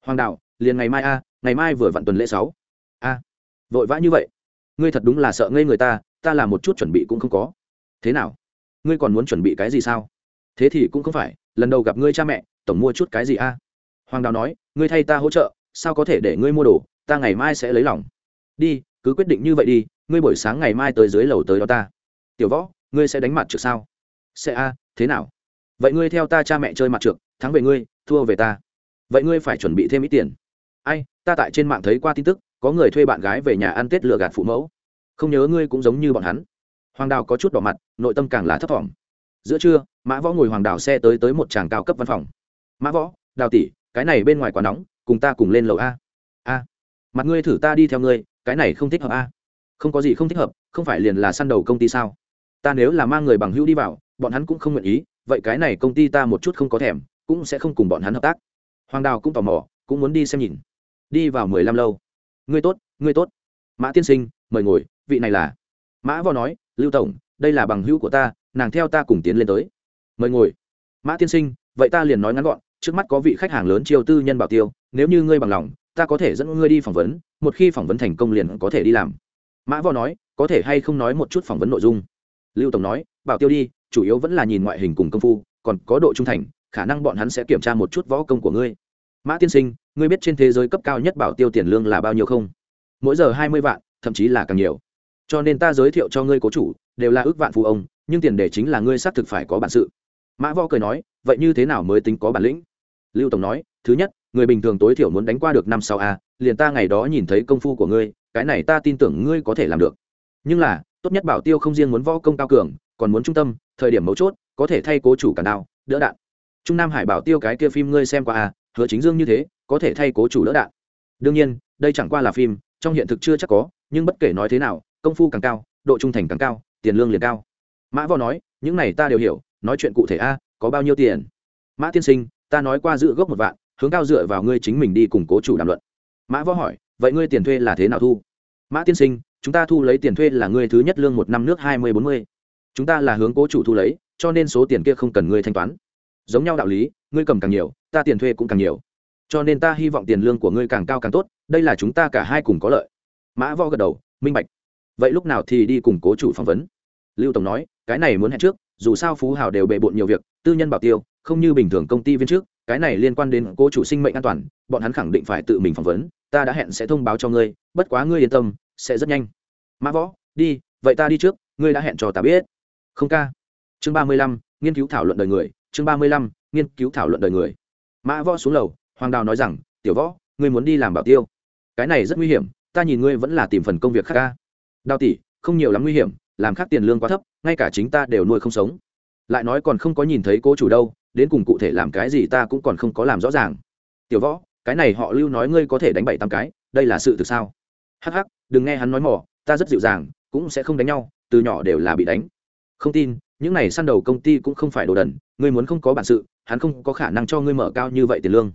Hoàng đạo liền ngày mai a, ngày mai vừa vặn tuần lễ sáu. A, vội vã như vậy? Ngươi thật đúng là sợ ngây người ta ta làm một chút chuẩn bị cũng không có. Thế nào? Ngươi còn muốn chuẩn bị cái gì sao? Thế thì cũng không phải, lần đầu gặp ngươi cha mẹ, tổng mua chút cái gì a? Hoàng đào nói, ngươi thay ta hỗ trợ, sao có thể để ngươi mua đồ, ta ngày mai sẽ lấy lòng. Đi, cứ quyết định như vậy đi, ngươi buổi sáng ngày mai tới dưới lầu tới đó ta. Tiểu võ, ngươi sẽ đánh mặt trượt sao? Sẽ a, thế nào? Vậy ngươi theo ta cha mẹ chơi mặt trượt thắng về ngươi, thua về ta. Vậy ngươi phải chuẩn bị thêm ít tiền ai, ta tại trên mạng thấy qua tin tức, có người thuê bạn gái về nhà ăn tết lừa gạt phụ mẫu. Không nhớ ngươi cũng giống như bọn hắn. Hoàng đào có chút đỏ mặt, nội tâm càng là thấp t giữa trưa, mã võ ngồi hoàng đào xe tới tới một tràng cao cấp văn phòng. Mã võ, đào tỷ, cái này bên ngoài quá nóng, cùng ta cùng lên lầu a. A. Mặt ngươi thử ta đi theo ngươi, cái này không thích hợp a. Không có gì không thích hợp, không phải liền là săn đầu công ty sao? Ta nếu là mang người bằng hữu đi vào, bọn hắn cũng không nguyện ý, vậy cái này công ty ta một chút không có thèm, cũng sẽ không cùng bọn hắn hợp tác. Hoàng đào cũng tò mò, cũng muốn đi xem nhìn đi vào mười lăm lâu. Ngươi tốt ngươi tốt. Mã tiên sinh, mời ngồi, vị này là? Mã võ nói, lưu tổng, đây là bằng hữu của ta, nàng theo ta cùng tiến lên tới. Mời ngồi. Mã tiên sinh, vậy ta liền nói ngắn gọn, trước mắt có vị khách hàng lớn chiêu tư nhân bảo tiêu, nếu như ngươi bằng lòng, ta có thể dẫn ngươi đi phỏng vấn, một khi phỏng vấn thành công liền có thể đi làm. Mã võ nói, có thể hay không nói một chút phỏng vấn nội dung? Lưu tổng nói, bảo tiêu đi, chủ yếu vẫn là nhìn ngoại hình cùng công phu, còn có độ trung thành, khả năng bọn hắn sẽ kiểm tra một chút võ công của ngươi. Mã tiên sinh ngươi biết trên thế giới cấp cao nhất bảo tiêu tiền lương là bao nhiêu không? Mỗi giờ hai mươi vạn, thậm chí là càng nhiều. Cho nên ta giới thiệu cho ngươi cố chủ, đều là ước vạn phụ ông, nhưng tiền đề chính là ngươi xác thực phải có bản sự. Mã võ cười nói, vậy như thế nào mới tính có bản lĩnh? Lưu tổng nói, thứ nhất, người bình thường tối thiểu muốn đánh qua được năm sáu a, liền ta ngày đó nhìn thấy công phu của ngươi, cái này ta tin tưởng ngươi có thể làm được. Nhưng là, tốt nhất bảo tiêu không riêng muốn võ công cao cường, còn muốn trung tâm, thời điểm mấu chốt, có thể thay cố chủ cả đao, đỡ đạn. Trung nam hải bảo tiêu cái kia phim ngươi xem qua a, hứa chính dương như thế có thể thay cố chủ đỡ đạn. Đương nhiên, đây chẳng qua là phim, trong hiện thực chưa chắc có, nhưng bất kể nói thế nào, công phu càng cao, độ trung thành càng cao, tiền lương liền cao. Mã võ nói, những này ta đều hiểu, nói chuyện cụ thể a, có bao nhiêu tiền? Mã tiên sinh, ta nói qua giữ gốc một vạn, hướng cao dựa vào ngươi chính mình đi củng cố chủ đàm luận. Mã võ hỏi, vậy ngươi tiền thuê là thế nào thu? Mã tiên sinh, chúng ta thu lấy tiền thuê là ngươi thứ nhất lương một năm nước hai mươi bốn mươi. Chúng ta là hướng cố chủ thu lấy, cho nên số tiền kia không cần ngươi thanh toán. Giống nhau đạo lý, ngươi cầm càng nhiều, ta tiền thuê cũng càng nhiều cho nên ta hy vọng tiền lương của ngươi càng cao càng tốt, đây là chúng ta cả hai cùng có lợi. Mã võ gật đầu, minh bạch. Vậy lúc nào thì đi cùng cố chủ phỏng vấn? Lưu tổng nói, cái này muốn hẹn trước, dù sao phú hào đều bề bộn nhiều việc, tư nhân bảo tiêu, không như bình thường công ty viên trước, cái này liên quan đến cố chủ sinh mệnh an toàn, bọn hắn khẳng định phải tự mình phỏng vấn, ta đã hẹn sẽ thông báo cho ngươi, bất quá ngươi yên tâm, sẽ rất nhanh. Mã võ, đi, vậy ta đi trước, ngươi đã hẹn cho ta biết. Không ca. Chương ba mươi lăm, nghiên cứu thảo luận đời người, chương ba mươi lăm, nghiên cứu thảo luận đời người. Mã võ xuống lầu hoàng đào nói rằng, tiểu võ, ngươi muốn đi làm bảo tiêu. Cái này rất nguy hiểm, ta nhìn ngươi vẫn là tìm phần công việc khác ca đào tỷ, không nhiều lắm nguy hiểm, làm khác tiền lương quá thấp, ngay cả chính ta đều nuôi không sống. Lại nói còn không có nhìn thấy cô chủ đâu, đến cùng cụ thể làm cái gì ta cũng còn không có làm rõ ràng. Tiểu võ, cái này họ lưu nói ngươi có thể đánh bảy tám cái, đây là sự thực sao? Hắc hắc, đừng nghe hắn nói mỏ, ta rất dịu dàng, cũng sẽ không đánh nhau, từ nhỏ đều là bị đánh. Không tin, những này săn đầu công ty cũng không phải đồ đần, ngươi muốn không có bản sự, hắn không có khả năng cho ngươi mở cao như vậy tiền lương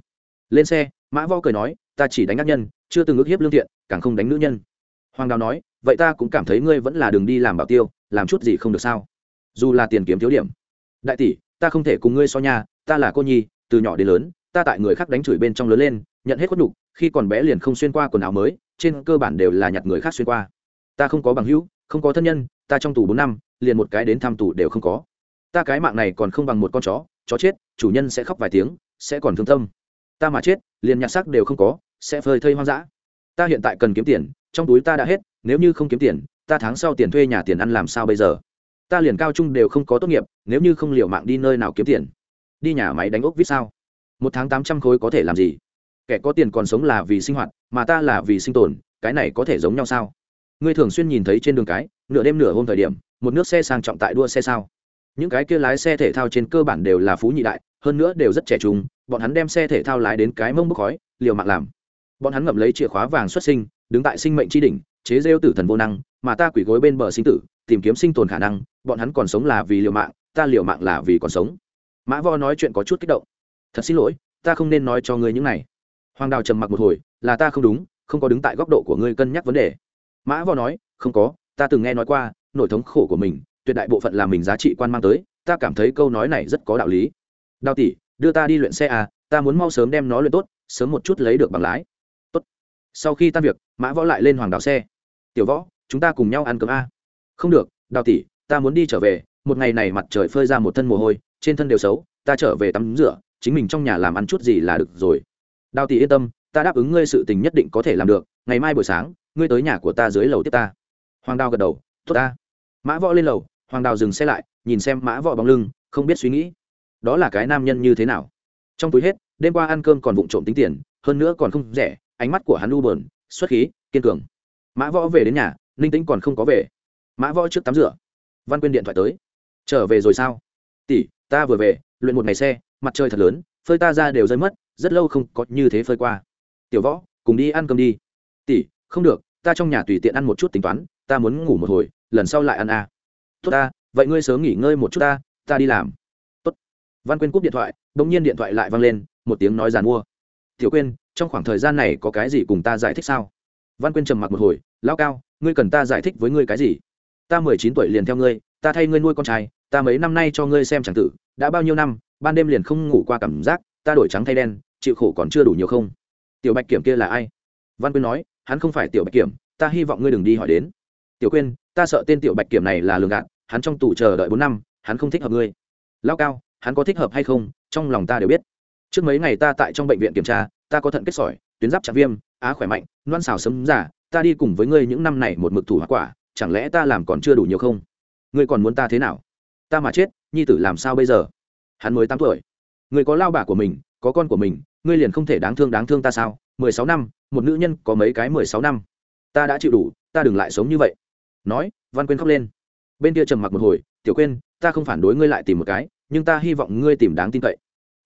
lên xe mã võ cười nói ta chỉ đánh ác nhân chưa từng ước hiếp lương thiện càng không đánh nữ nhân. Hoàng đào nói vậy ta cũng cảm thấy ngươi vẫn là đường đi làm bảo tiêu làm chút gì không được sao? Dù là tiền kiếm thiếu điểm. Đại tỷ ta không thể cùng ngươi so nhà, ta là cô nhi từ nhỏ đến lớn ta tại người khác đánh chửi bên trong lớn lên nhận hết khuất nhục khi còn bé liền không xuyên qua quần áo mới trên cơ bản đều là nhặt người khác xuyên qua. Ta không có bằng hữu không có thân nhân ta trong tù bốn năm liền một cái đến thăm tù đều không có. Ta cái mạng này còn không bằng một con chó chó chết chủ nhân sẽ khóc vài tiếng sẽ còn thương tâm ta mà chết, liền nhặt xác đều không có, sẽ phơi thây hoang dã. Ta hiện tại cần kiếm tiền, trong túi ta đã hết, nếu như không kiếm tiền, ta tháng sau tiền thuê nhà tiền ăn làm sao bây giờ? Ta liền cao trung đều không có tốt nghiệp, nếu như không liều mạng đi nơi nào kiếm tiền? Đi nhà máy đánh ốc vít sao? Một tháng tám trăm khối có thể làm gì? Kẻ có tiền còn sống là vì sinh hoạt, mà ta là vì sinh tồn, cái này có thể giống nhau sao? Ngươi thường xuyên nhìn thấy trên đường cái, nửa đêm nửa hôm thời điểm, một nước xe sang trọng tại đua xe sao? Những cái kia lái xe thể thao trên cơ bản đều là phú nhị đại, hơn nữa đều rất trẻ trung bọn hắn đem xe thể thao lái đến cái mông bốc khói, liều mạng làm. Bọn hắn ngậm lấy chìa khóa vàng xuất sinh, đứng tại sinh mệnh tri đỉnh, chế rêu tử thần vô năng, mà ta quỷ gối bên bờ sinh tử, tìm kiếm sinh tồn khả năng, bọn hắn còn sống là vì liều mạng, ta liều mạng là vì còn sống. Mã vo nói chuyện có chút kích động. Thật xin lỗi, ta không nên nói cho ngươi những này. Hoàng đào trầm mặc một hồi, là ta không đúng, không có đứng tại góc độ của ngươi cân nhắc vấn đề. Mã vo nói, không có, ta từng nghe nói qua nỗi thống khổ của mình, tuyệt đại bộ phận là mình giá trị quan mang tới, ta cảm thấy câu nói này rất có đạo lý. Đào tỷ đưa ta đi luyện xe à ta muốn mau sớm đem nó luyện tốt, sớm một chút lấy được bằng lái. Tốt. Sau khi tan việc, mã võ lại lên hoàng đào xe. Tiểu võ, chúng ta cùng nhau ăn cơm a. Không được, đào tỷ, ta muốn đi trở về, một ngày này mặt trời phơi ra một thân mồ hôi, trên thân đều xấu, ta trở về tắm rửa, chính mình trong nhà làm ăn chút gì là được rồi. Đào tỷ yên tâm, ta đáp ứng ngươi sự tình nhất định có thể làm được, ngày mai buổi sáng, ngươi tới nhà của ta dưới lầu tiếp ta. Hoàng đào gật đầu, tốt ta. Mã võ lên lầu, hoàng đào dừng xe lại, nhìn xem mã võ bóng lưng, không biết suy nghĩ đó là cái nam nhân như thế nào? Trong túi hết, đêm qua ăn cơm còn vụng trộm tính tiền, hơn nữa còn không rẻ, ánh mắt của hắn u bờn xuất khí, kiên cường. Mã võ về đến nhà, ninh tĩnh còn không có về. Mã võ trước tắm rửa. Văn quyên điện thoại tới. Trở về rồi sao? Tỷ, ta vừa về, luyện một ngày xe, mặt trời thật lớn, phơi ta ra đều rơi mất, rất lâu không có như thế phơi qua. Tiểu võ, cùng đi ăn cơm đi. Tỷ, không được, ta trong nhà tùy tiện ăn một chút tính toán, ta muốn ngủ một hồi, lần sau lại ăn à. tốt ta, vậy ngươi sớm nghỉ ngơi một chút ta ta đi làm văn quyên cúp điện thoại đ ỗ n g nhiên điện thoại lại vang lên, một tiếng nói giàn mua. Tiểu quyên, trong khoảng thời gian này có cái gì cùng ta giải thích sao? Văn quyên trầm mặc một hồi lao cao, ngươi cần ta giải thích với ngươi cái gì? Ta mười chín tuổi liền theo ngươi, ta thay ngươi nuôi con trai, ta mấy năm nay cho ngươi xem c tử, đã bao nhiêu năm, ban đêm liền không ngủ qua cảm giác, ta đổi trắng thay đen, chịu khổ còn chưa đủ nhiều không? Tiểu bạch kiểm kia là ai? Văn quyên nói, hắn không phải tiểu bạch kiểm, ta hy vọng ngươi đừng đi hỏi đến. Tiểu quyên, ta sợ tên tiểu bạch kiểm này là lường gạt, hắn trong tù chờ đợi bốn năm, hắn không thích hợp ngươi. Lao cao hắn có thích hợp hay không trong lòng ta đều biết. Trước mấy ngày ta tại trong bệnh viện kiểm tra ta có thận kết sỏi tuyến giáp chạm viêm á khỏe mạnh loan xào sấm giả ta đi cùng với ngươi những năm này một mực thủ hoa quả chẳng lẽ ta làm còn chưa đủ nhiều không? Ngươi còn muốn ta thế nào? Ta mà chết nhi tử làm sao bây giờ? Hắn mới tám tuổi. Ngươi có lao bà của mình có con của mình ngươi liền không thể đáng thương đáng thương ta sao? Mười sáu năm một nữ nhân có mấy cái mười sáu năm? Ta đã chịu đủ ta đừng lại sống như vậy. Nói văn quyên khóc lên. Bên kia trầm mặc một hồi tiểu quên, ta không phản đối ngươi lại tìm một cái nhưng ta hy vọng ngươi tìm đáng tin cậy.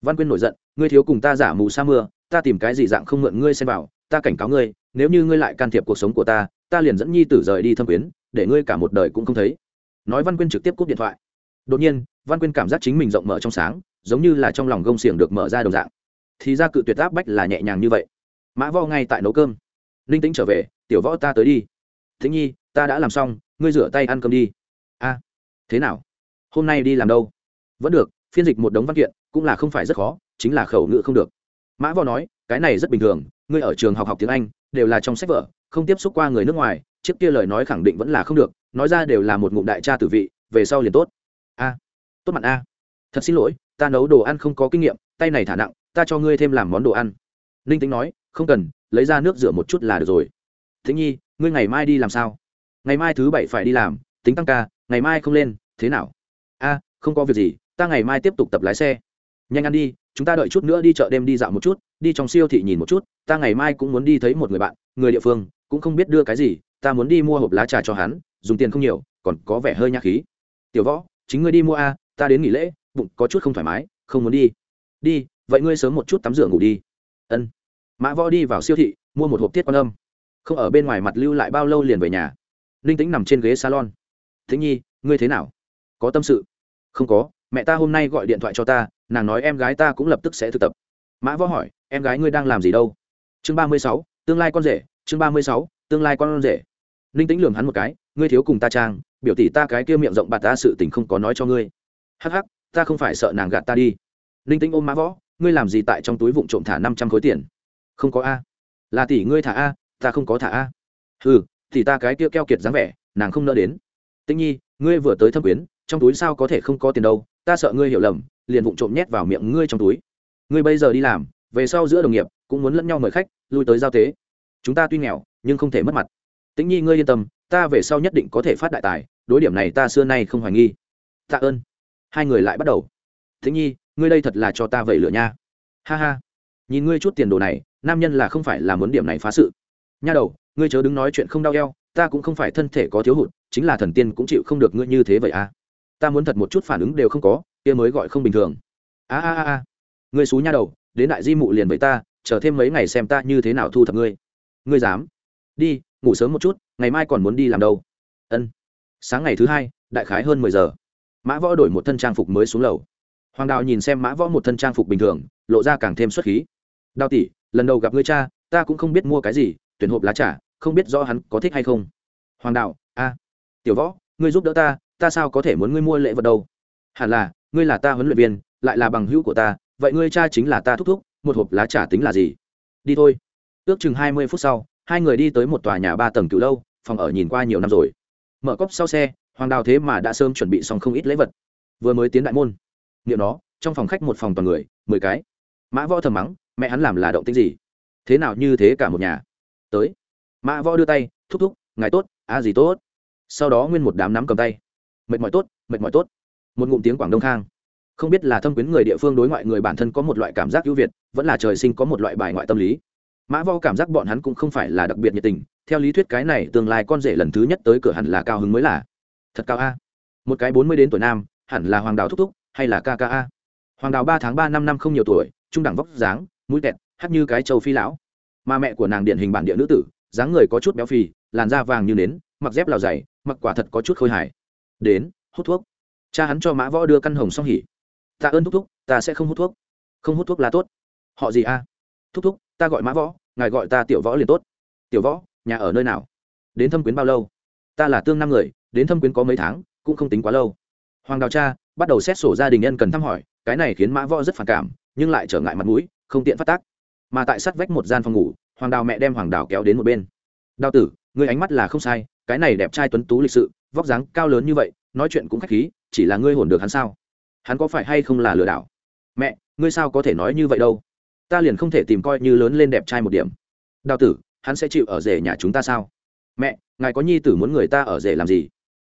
Văn quyên nổi giận, ngươi thiếu cùng ta giả mù sa mưa, ta tìm cái gì dạng không mượn ngươi xem vào, ta cảnh cáo ngươi, nếu như ngươi lại can thiệp cuộc sống của ta ta liền dẫn nhi tử rời đi thâm quyến, để ngươi cả một đời cũng không thấy. Nói văn quyên trực tiếp cúp điện thoại. Đột nhiên, văn quyên cảm giác chính mình rộng mở trong sáng, giống như là trong lòng gông xiềng được mở ra đồng dạng. Thì ra cự tuyệt áp bách là nhẹ nhàng như vậy. Mã vo ngay tại nấu cơm. Linh tĩnh trở về, tiểu võ ta tới đi. Thính nhi, ta đã làm xong, ngươi rửa tay ăn cơm đi. A, thế nào? Hôm nay đi làm đâu? Vẫn được, phiên dịch một đống văn kiện cũng là không phải rất khó, chính là khẩu ngữ không được. Mã võ nói, cái này rất bình thường, ngươi ở trường học học tiếng anh đều là trong sách vở, không tiếp xúc qua người nước ngoài trước kia lời nói khẳng định vẫn là không được, nói ra đều là một ngụm đại cha tử vị, về sau liền tốt. A, tốt mặt a. Thật xin lỗi, ta nấu đồ ăn không có kinh nghiệm, tay này thả nặng, ta cho ngươi thêm làm món đồ ăn. Ninh tính nói, không cần, lấy ra nước rửa một chút là được rồi. Thính nhi, ngươi ngày mai đi làm sao? Ngày mai thứ bảy phải đi làm, tính tăng ca, ngày mai không lên, thế nào? A, không có việc gì ta ngày mai tiếp tục tập lái xe. Nhanh ăn đi, chúng ta đợi chút nữa đi chợ đêm đi dạo một chút, đi trong siêu thị nhìn một chút, ta ngày mai cũng muốn đi thấy một người bạn, người địa phương, cũng không biết đưa cái gì, ta muốn đi mua hộp lá trà cho hắn, dùng tiền không nhiều, còn có vẻ hơi nhạc khí. Tiểu võ, chính ngươi đi mua a, ta đến nghỉ lễ, bụng có chút không thoải mái, không muốn đi. Đi, vậy ngươi sớm một chút tắm rửa ngủ đi. Ân. Mã võ đi vào siêu thị, mua một hộp tiết quan âm. Không ở bên ngoài mặt lưu lại bao lâu liền về nhà. Ninh tĩnh nằm trên ghế salon. Thính nhi, ngươi thế nào? Có tâm sự? Không có mẹ ta hôm nay gọi điện thoại cho ta, nàng nói em gái ta cũng lập tức sẽ thực tập. Mã võ hỏi, em gái ngươi đang làm gì đâu? Chương ba mươi sáu, tương lai con rể, chương ba mươi sáu, tương lai con rể. Ninh tĩnh lường hắn một cái, ngươi thiếu cùng ta trang, biểu tỷ ta cái kia miệng rộng bạt ta sự tình không có nói cho ngươi. Hắc hắc, ta không phải sợ nàng gạt ta đi. Ninh tĩnh ôm mã võ, ngươi làm gì tại trong túi vụn trộm thả năm trăm khối tiền? Không có a. Là tỷ ngươi thả a, ta không có thả a. Ừ thì ta cái kia keo kiệt dáng vẻ, nàng không nỡ đến. Tĩnh nhi, ngươi vừa tới thâm quyến, trong túi sao có thể không có tiền đâu? Ta sợ ngươi hiểu lầm, liền vụng trộm nhét vào miệng ngươi trong túi. Ngươi bây giờ đi làm, về sau giữa đồng nghiệp cũng muốn lẫn nhau mời khách, lui tới giao tế. Chúng ta tuy nghèo, nhưng không thể mất mặt. Tĩnh nhi, ngươi yên tâm, ta về sau nhất định có thể phát đại tài, đối điểm này ta xưa nay không hoài nghi. Tạ ơn. Hai người lại bắt đầu. Tĩnh nhi, ngươi đây thật là cho ta vậy lửa nha. Ha ha. Nhìn ngươi chút tiền đồ này, nam nhân là không phải là muốn điểm này phá sự. Nha đầu, ngươi chớ đứng nói chuyện không đau eo, ta cũng không phải thân thể có thiếu hụt, chính là thần tiên cũng chịu không được ngươi như thế vậy à ta muốn thật một chút phản ứng đều không có, kia mới gọi không bình thường. A a a người ngươi xú nha đầu, đến đại di mụ liền với ta, chờ thêm mấy ngày xem ta như thế nào thu thập ngươi. Ngươi dám? Đi, ngủ sớm một chút, ngày mai còn muốn đi làm đâu? Ân. Sáng ngày thứ hai, đại khái hơn mười giờ. Mã võ đổi một thân trang phục mới xuống lầu. Hoàng đào nhìn xem mã võ một thân trang phục bình thường, lộ ra càng thêm xuất khí. Đào tỷ, lần đầu gặp ngươi cha, ta cũng không biết mua cái gì, tuyển hộp lá trà, không biết do hắn có thích hay không. Hoàng đạo a. Tiểu võ, ngươi giúp đỡ ta ta sao có thể muốn ngươi mua lễ vật đâu? Hẳn là, ngươi là ta huấn luyện viên, lại là bằng hữu của ta, vậy ngươi cha chính là ta thúc thúc, một hộp lá trà tính là gì? Đi thôi. Ước chừng hai mươi phút sau, hai người đi tới một tòa nhà ba tầng cựu lâu, phòng ở nhìn qua nhiều năm rồi. Mở cốc sau xe, hoàng đào thế mà đã sớm chuẩn bị xong không ít lễ vật. Vừa mới tiến đại môn. Nghiệm nó, trong phòng khách một phòng toàn người, mười cái. Mã võ thầm mắng, mẹ hắn làm là động tích gì? Thế nào như thế cả một nhà? Tới. Mã võ đưa tay, thúc thúc, ngài tốt, a gì tốt? Sau đó nguyên một đám nắm cầm tay mệt mỏi tốt, mệt mỏi tốt. Một ngụm tiếng quảng đông khang. Không biết là thâm quyến người địa phương đối ngoại người bản thân có một loại cảm giác ưu việt, vẫn là trời sinh có một loại bài ngoại tâm lý. Mã vo cảm giác bọn hắn cũng không phải là đặc biệt nhiệt tình, theo lý thuyết cái này tương lai con rể lần thứ nhất tới cửa hẳn là cao hứng mới là. Thật cao a. Một cái bốn mươi đến tuổi nam, hẳn là hoàng đào thúc thúc, hay là ca ca a? Hoàng đào ba tháng ba năm năm không nhiều tuổi, trung đẳng vóc dáng, mũi tẹt hắt như cái châu phi lão. Mà mẹ của nàng điển hình bản địa nữ tử, dáng người có chút béo phì, làn da vàng như nến, mặc dép lào dày, mặc quả thật có chút khôi hài đến, hút thuốc. Cha hắn cho mã võ đưa căn hồng xong hỉ. Tạ ơn thúc thúc, ta sẽ không hút thuốc. Không hút thuốc là tốt. Họ gì a? Thúc thúc, ta gọi mã võ, ngài gọi ta tiểu võ liền tốt. Tiểu võ, nhà ở nơi nào? Đến thâm quyến bao lâu? Ta là tương năm người, đến thâm quyến có mấy tháng, cũng không tính quá lâu. Hoàng đào cha, bắt đầu xét sổ gia đình nhân cần thăm hỏi, cái này khiến mã võ rất phản cảm, nhưng lại trở ngại mặt mũi, không tiện phát tác. Mà tại sát vách một gian phòng ngủ, hoàng đào mẹ đem hoàng đào kéo đến một bên. Đào tử người ánh mắt là không sai, cái này đẹp trai tuấn tú lịch sự vóc dáng cao lớn như vậy, nói chuyện cũng khách khí, chỉ là ngươi hồn được hắn sao? Hắn có phải hay không là lừa đảo? Mẹ, ngươi sao có thể nói như vậy đâu? Ta liền không thể tìm coi như lớn lên đẹp trai một điểm. Đào tử, hắn sẽ chịu ở rể nhà chúng ta sao? Mẹ, ngài có nhi tử muốn người ta ở rể làm gì?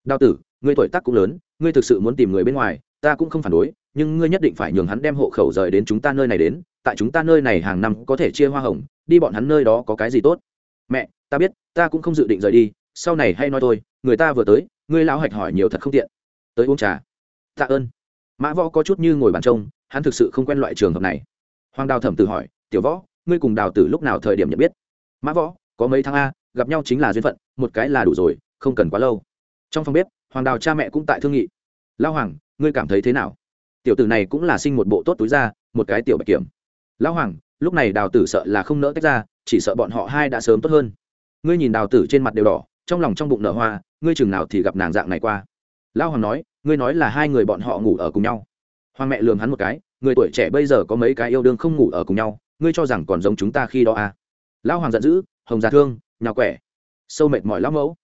Đào tử, ngươi tuổi tác cũng lớn, ngươi thực sự muốn tìm người bên ngoài, ta cũng không phản đối, nhưng ngươi nhất định phải nhường hắn đem hộ khẩu rời đến chúng ta nơi này đến, tại chúng ta nơi này hàng năm có thể chia hoa hồng, đi bọn hắn nơi đó có cái gì tốt? Mẹ, ta biết, ta cũng không dự định rời đi, sau này hay nói thôi người ta vừa tới, ngươi lão hạch hỏi nhiều thật không tiện. Tới uống trà. Tạ ơn. Mã võ có chút như ngồi bàn trông, hắn thực sự không quen loại trường hợp này. Hoàng đào thẩm tự hỏi, tiểu võ, ngươi cùng đào tử lúc nào thời điểm nhận biết? Mã võ, có mấy tháng a, gặp nhau chính là duyên phận, một cái là đủ rồi, không cần quá lâu. Trong phòng bếp, hoàng đào cha mẹ cũng tại thương nghị. Lao hoàng, ngươi cảm thấy thế nào? Tiểu tử này cũng là sinh một bộ tốt túi ra một cái tiểu bạch kiểm. Lão hoàng, lúc này đào tử sợ là không nỡ tách ra, chỉ sợ bọn họ hai đã sớm tốt hơn. Ngươi nhìn đào tử trên mặt đều đỏ trong lòng trong bụng nở hoa, ngươi chừng nào thì gặp nàng dạng này qua. Lão hoàng nói, ngươi nói là hai người bọn họ ngủ ở cùng nhau. Hoàng mẹ lường hắn một cái, người tuổi trẻ bây giờ có mấy cái yêu đương không ngủ ở cùng nhau, ngươi cho rằng còn giống chúng ta khi đó à? Lão hoàng giận dữ, hồng già thương nhà quẻ, sâu mệt mỏi lão mẫu.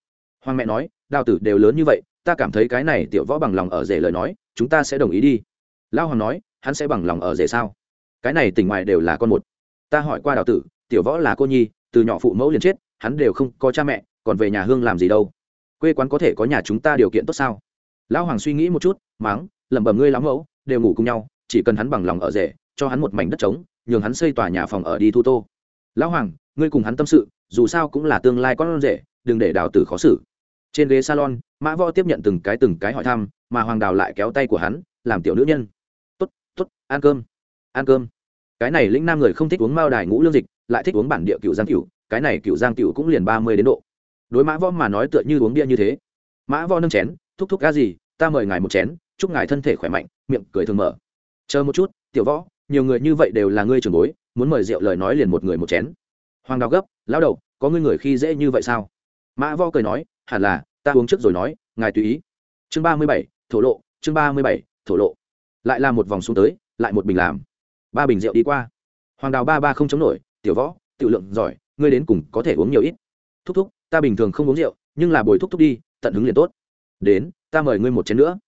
Hoàng mẹ nói, đào tử đều lớn như vậy, ta cảm thấy cái này tiểu võ bằng lòng ở rể lời nói, chúng ta sẽ đồng ý đi. Lão hoàng nói, hắn sẽ bằng lòng ở rể sao? Cái này tỉnh ngoài đều là con một. Ta hỏi qua đào tử, tiểu võ là cô nhi, từ nhỏ phụ mẫu liền chết, hắn đều không có cha mẹ còn về nhà hương làm gì đâu? Quê quán có thể có nhà chúng ta điều kiện tốt sao? Lão hoàng suy nghĩ một chút máng lẩm bẩm ngươi lão mẫu, đều ngủ cùng nhau, chỉ cần hắn bằng lòng ở rể, cho hắn một mảnh đất trống, nhường hắn xây tòa nhà phòng ở đi thu tô. Lão hoàng, ngươi cùng hắn tâm sự, dù sao cũng là tương lai con rể, đừng để đào tử khó xử. Trên ghế salon, mã võ tiếp nhận từng cái từng cái hỏi thăm, mà hoàng đào lại kéo tay của hắn, làm tiểu nữ nhân. T ố t t ố t ăn cơm ăn cơm. Cái này lĩnh nam người không thích uống mao đài ngũ lương dịch, lại thích uống bản địa cựu giang cựu, cái này cựu giang cựu cũng liền ba mươi đến độ đối mã võ mà nói tựa như uống bia như thế. Mã võ nâng chén, thúc thúc ga gì, ta mời ngài một chén, chúc ngài thân thể khỏe mạnh, miệng cười thường mở. Chờ một chút, tiểu võ, nhiều người như vậy đều là ngươi trường bối, muốn mời rượu lời nói liền một người một chén. Hoàng đào gấp lao đầu, có ngươi người khi dễ như vậy sao? Mã võ cười nói, hẳn là, ta uống trước rồi nói, ngài tùy ý. Chương ba mươi bảy, thổ lộ, chương ba mươi bảy, thổ lộ. Lại là một vòng xuống tới, lại một bình làm. Ba bình rượu đi qua. Hoàng đào ba ba không chống nổi, tiểu võ, tiểu lượng giỏi, ngươi đến cùng có thể uống nhiều ít. Thúc thúc ta bình thường không uống rượu, nhưng là bồi thúc thúc đi, tận hứng liền tốt. Đến, ta mời ngươi một chén nữa.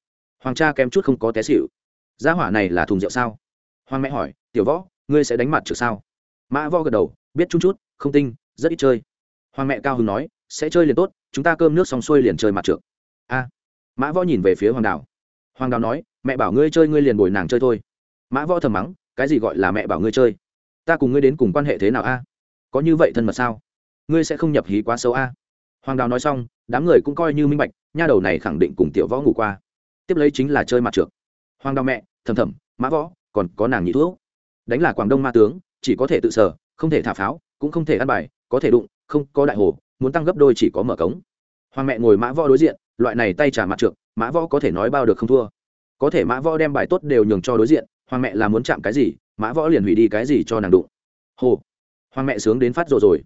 Hoàng cha kém chút không có té xịu gia hỏa này là thùng rượu sao? Hoàng mẹ hỏi, tiểu võ, ngươi sẽ đánh mặt trực sao? Mã võ gật đầu, biết chút chút, không tinh rất ít chơi. Hoàng mẹ cao hứng nói, sẽ chơi liền tốt, chúng ta cơm nước xong xuôi liền chơi mặt trượt a. Mã võ nhìn về phía hoàng đào. Hoàng đào nói, mẹ bảo ngươi chơi ngươi liền bồi nàng chơi thôi. Mã võ thầm mắng, cái gì gọi là mẹ bảo ngươi chơi? Ta cùng ngươi đến cùng quan hệ thế nào a? Có như vậy thân mật sao? Ngươi sẽ không nhập hí quá xấu a. Hoàng đào nói xong, đám người cũng coi như minh bạch, nha đầu này khẳng định cùng tiểu võ ngủ qua. Tiếp lấy chính là chơi mặt trượt hoàng đào mẹ, thầm thầm, mã võ, còn có nàng nhị thuốc đánh là quảng đông ma tướng, chỉ có thể tự sở, không thể thả pháo, cũng không thể ăn bài, có thể đụng, không có đại hồ, muốn tăng gấp đôi chỉ có mở cống. Hoàng mẹ ngồi mã võ đối diện, loại này tay trả mặt trượt mã võ có thể nói bao được không thua. Có thể mã võ đem bài tốt đều nhường cho đối diện, hoàng mẹ là muốn chạm cái gì, mã võ liền hủy đi cái gì cho nàng đụng. Hồ. Hoàng mẹ sướng đến phát rồi rồi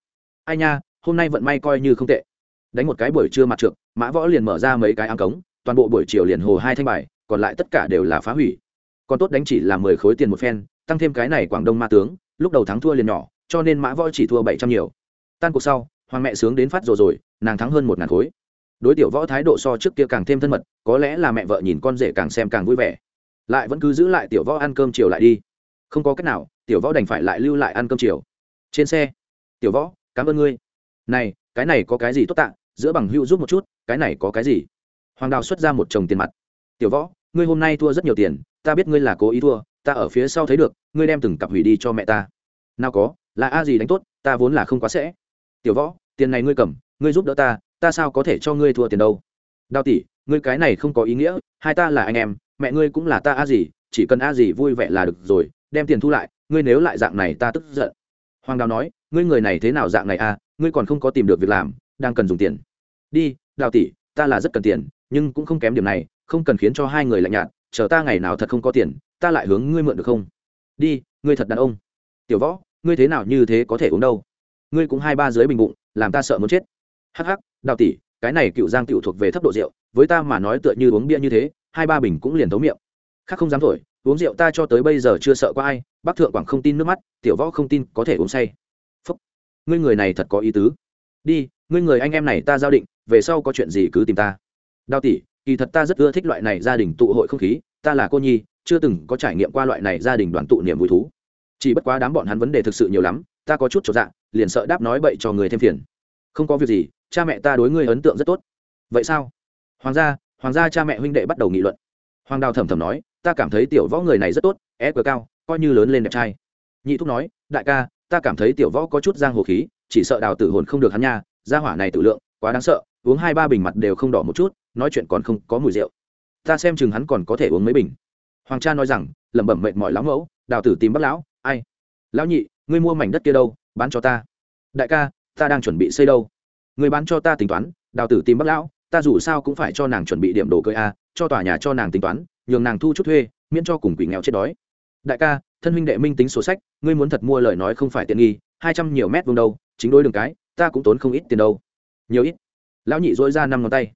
ai nha, hôm nay vận may coi như không tệ. Đánh một cái buổi trưa mặt trượt mã võ liền mở ra mấy cái áng cống, toàn bộ buổi chiều liền hồ hai thanh bài, còn lại tất cả đều là phá hủy. Còn tốt đánh chỉ là mười khối tiền một phen, tăng thêm cái này quảng đông ma tướng, lúc đầu thắng thua liền nhỏ, cho nên mã võ chỉ thua bảy trăm nhiều. Tan cuộc sau, hoàng mẹ sướng đến phát rồi rồi, nàng thắng hơn một ngàn khối. Đối tiểu võ thái độ so trước kia càng thêm thân mật, có lẽ là mẹ vợ nhìn con rể càng xem càng vui vẻ. Lại vẫn cứ giữ lại tiểu võ ăn cơm chiều lại đi. Không có cách nào, tiểu võ đành phải lại lưu lại ăn cơm chiều. Trên xe, tiểu võ cảm ơn ngươi. Này, cái này có cái gì tốt tạ, giữa bằng hữu giúp một chút, cái này có cái gì? Hoàng đào xuất ra một chồng tiền mặt. Tiểu võ, ngươi hôm nay thua rất nhiều tiền, ta biết ngươi là cố ý thua, ta ở phía sau thấy được, ngươi đem từng cặp hủy đi cho mẹ ta. Nào có, là a gì đánh tốt, ta vốn là không quá sẽ. Tiểu võ, tiền này ngươi cầm, ngươi giúp đỡ ta ta sao có thể cho ngươi thua tiền đâu? Đào tỷ, ngươi cái này không có ý nghĩa, hai ta là anh em, mẹ ngươi cũng là ta a gì, chỉ cần a gì vui vẻ là được rồi, đem tiền thu lại, ngươi nếu lại dạng này ta tức giận hoàng đào nói, ngươi người này thế nào dạng này a ngươi còn không có tìm được việc làm, đang cần dùng tiền. Đi, đào tỷ, ta là rất cần tiền, nhưng cũng không kém điểm này, không cần khiến cho hai người lạnh nhạt, chờ ta ngày nào thật không có tiền, ta lại hướng ngươi mượn được không? Đi, ngươi thật đàn ông. Tiểu võ, ngươi thế nào như thế có thể uống đâu? Ngươi cũng hai ba dưới bình bụng, làm ta sợ muốn chết. Hắc hắc, đào tỷ, cái này cựu giang cựu thuộc về thấp độ rượu, với ta mà nói tựa như uống bia như thế, hai ba bình cũng liền thấu miệng. Khác không dám thổi uống rượu ta cho tới bây giờ chưa sợ có ai, bác thượng quảng không tin nước mắt, tiểu võ không tin có thể uống say. Phúc. Ngươi người này thật có ý tứ. Đi, ngươi người anh em này ta giao định, về sau có chuyện gì cứ tìm ta. Đao tỷ, kỳ thật ta rất ưa thích loại này gia đình tụ hội không khí, ta là cô nhi, chưa từng có trải nghiệm qua loại này gia đình đoàn tụ niềm vui thú. Chỉ bất quá đám bọn hắn vấn đề thực sự nhiều lắm, ta có chút cho dạng liền sợ đáp nói bậy cho người thêm phiền. Không có việc gì, cha mẹ ta đối ngươi ấn tượng rất tốt. Vậy sao? Hoàng gia hoàng gia cha mẹ huynh đệ bắt đầu nghị luận. Hoàng đào thầm thầm nói ta cảm thấy tiểu võ người này rất tốt e cờ cao, coi như lớn lên đẹp trai. Nhị thúc nói, đại ca, ta cảm thấy tiểu võ có chút giang hồ khí, chỉ sợ đào tử hồn không được hắn nha, gia hỏa này tự lượng, quá đáng sợ, uống hai ba bình mặt đều không đỏ một chút, nói chuyện còn không có mùi rượu. Ta xem chừng hắn còn có thể uống mấy bình. Hoàng cha nói rằng, lẩm bẩm mệt mỏi lắm mẫu, đào tử tìm bắt lão, ai? Lão nhị, ngươi mua mảnh đất kia đâu, bán cho ta. Đại ca, ta đang chuẩn bị xây đâu? Người bán cho ta tính toán, đào tử tìm bắt lão, ta dù sao cũng phải cho nàng chuẩn bị điểm đồ cưới a, cho tòa nhà cho nàng tính toán nhường nàng thu chút thuê, miễn cho cùng quỷ nghèo chết đói. Đại ca, thân huynh đệ minh tính sổ sách, ngươi muốn thật mua lời nói không phải tiện nghi, hai trăm nhiều mét vuông đâu, chính đối đường cái, ta cũng tốn không ít tiền đâu. Nhiều ít. Lão nhị dỗi ra năm ngón tay.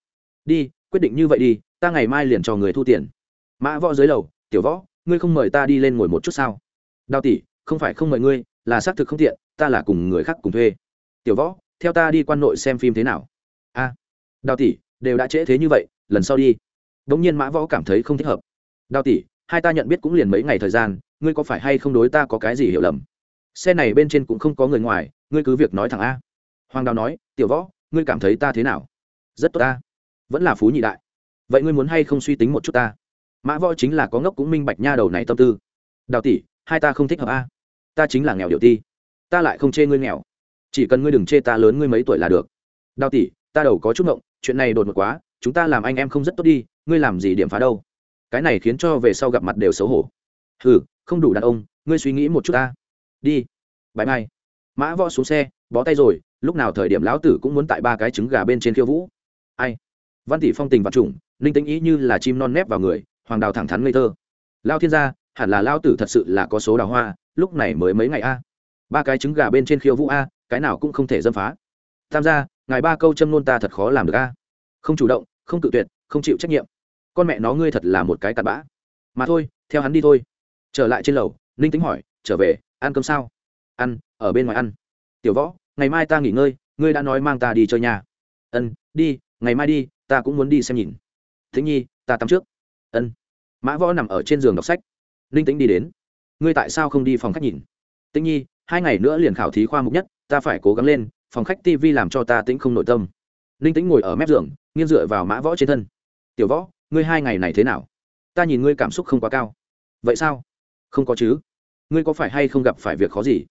Đi, quyết định như vậy đi, ta ngày mai liền cho người thu tiền. Mã võ dưới lầu, tiểu võ, ngươi không mời ta đi lên ngồi một chút sao? Đào tỷ, không phải không mời ngươi, là xác thực không tiện, ta là cùng người khác cùng thuê. Tiểu võ, theo ta đi quan nội xem phim thế nào? A. Đào tỷ, đều đã trễ thế như vậy, lần sau đi đống nhiên mã võ cảm thấy không thích hợp. Đào tỷ, hai ta nhận biết cũng liền mấy ngày thời gian, ngươi có phải hay không đối ta có cái gì hiểu lầm? Xe này bên trên cũng không có người ngoài, ngươi cứ việc nói thẳng a. Hoàng đào nói, tiểu võ, ngươi cảm thấy ta thế nào? Rất tốt ta, vẫn là phú nhị đại. Vậy ngươi muốn hay không suy tính một chút ta? Mã võ chính là có ngốc cũng minh bạch nha đầu này tâm tư. Đào tỷ, hai ta không thích hợp a. Ta chính là nghèo điệu ti. Ta lại không chê ngươi nghèo. Chỉ cần ngươi đừng chê ta lớn ngươi mấy tuổi là được. Đào tỷ, ta đầu có chút ngộng, chuyện này đột ngột quá chúng ta làm anh em không rất tốt đi, ngươi làm gì điểm phá đâu. Cái này khiến cho về sau gặp mặt đều xấu hổ. Hừ, không đủ đàn ông, ngươi suy nghĩ một chút ta. Đi. Bãi mai. Mã võ xuống xe, bó tay rồi, lúc nào thời điểm lão tử cũng muốn tại ba cái trứng gà bên trên khiêu vũ. Ai? Văn tỷ phong tình vật chủng linh tĩnh ý như là chim non nép vào người, hoàng đào thẳng thắn ngây thơ. Lao thiên gia, hẳn là lao tử thật sự là có số đào hoa, lúc này mới mấy ngày a. Ba cái trứng gà bên trên khiêu vũ a, cái nào cũng không thể dâm phá. Tham gia, ngài ba câu châm nôn ta thật khó làm được a. Không chủ động không tự tuyệt, không chịu trách nhiệm. Con mẹ nó ngươi thật là một cái cặn bã. Mà thôi, theo hắn đi thôi. Trở lại trên lầu, ninh tính hỏi, trở về, ăn cơm sao? Ăn, ở bên ngoài ăn. Tiểu võ, ngày mai ta nghỉ ngơi, ngươi đã nói mang ta đi chơi nhà. Ân, đi, ngày mai đi, ta cũng muốn đi xem nhìn. Thính nhi, ta tắm trước. Ân. Mã võ nằm ở trên giường đọc sách. Ninh tĩnh đi đến. Ngươi tại sao không đi phòng khách nhìn? Tĩnh nhi, hai ngày nữa liền khảo thí khoa mục nhất, ta phải cố gắng lên, phòng khách tv làm cho ta tĩnh không nội tâm ninh tĩnh ngồi ở mép giường, nghiêng dựa vào mã võ trên thân. Tiểu võ, ngươi hai ngày này thế nào? Ta nhìn ngươi cảm xúc không quá cao. Vậy sao? Không có chứ. Ngươi có phải hay không gặp phải việc khó gì?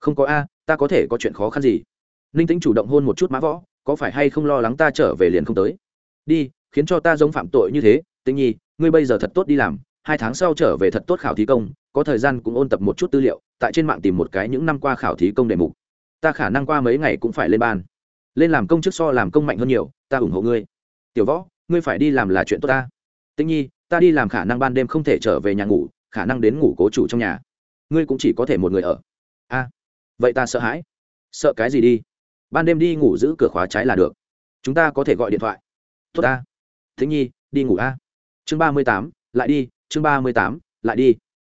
Không có a, ta có thể có chuyện khó khăn gì? Ninh tĩnh chủ động hôn một chút mã võ, có phải hay không lo lắng ta trở về liền không tới? Đi, khiến cho ta giống phạm tội như thế, tĩnh nhi, ngươi bây giờ thật tốt đi làm, hai tháng sau trở về thật tốt khảo thí công, có thời gian cũng ôn tập một chút tư liệu, tại trên mạng tìm một cái những năm qua khảo thí công đề mục. Ta khả năng qua mấy ngày cũng phải lên ban lên làm công chức so làm công mạnh hơn nhiều, ta ủng hộ ngươi. Tiểu võ, ngươi phải đi làm là chuyện tốt ta. Tĩnh nhi, ta đi làm khả năng ban đêm không thể trở về nhà ngủ, khả năng đến ngủ cố chủ trong nhà. Ngươi cũng chỉ có thể một người ở. A, vậy ta sợ hãi. Sợ cái gì đi? Ban đêm đi ngủ giữ cửa khóa trái là được. Chúng ta có thể gọi điện thoại. Tốt ta. Thính nhi, đi ngủ a. Chương ba mươi tám, lại đi, chương ba mươi tám, lại đi.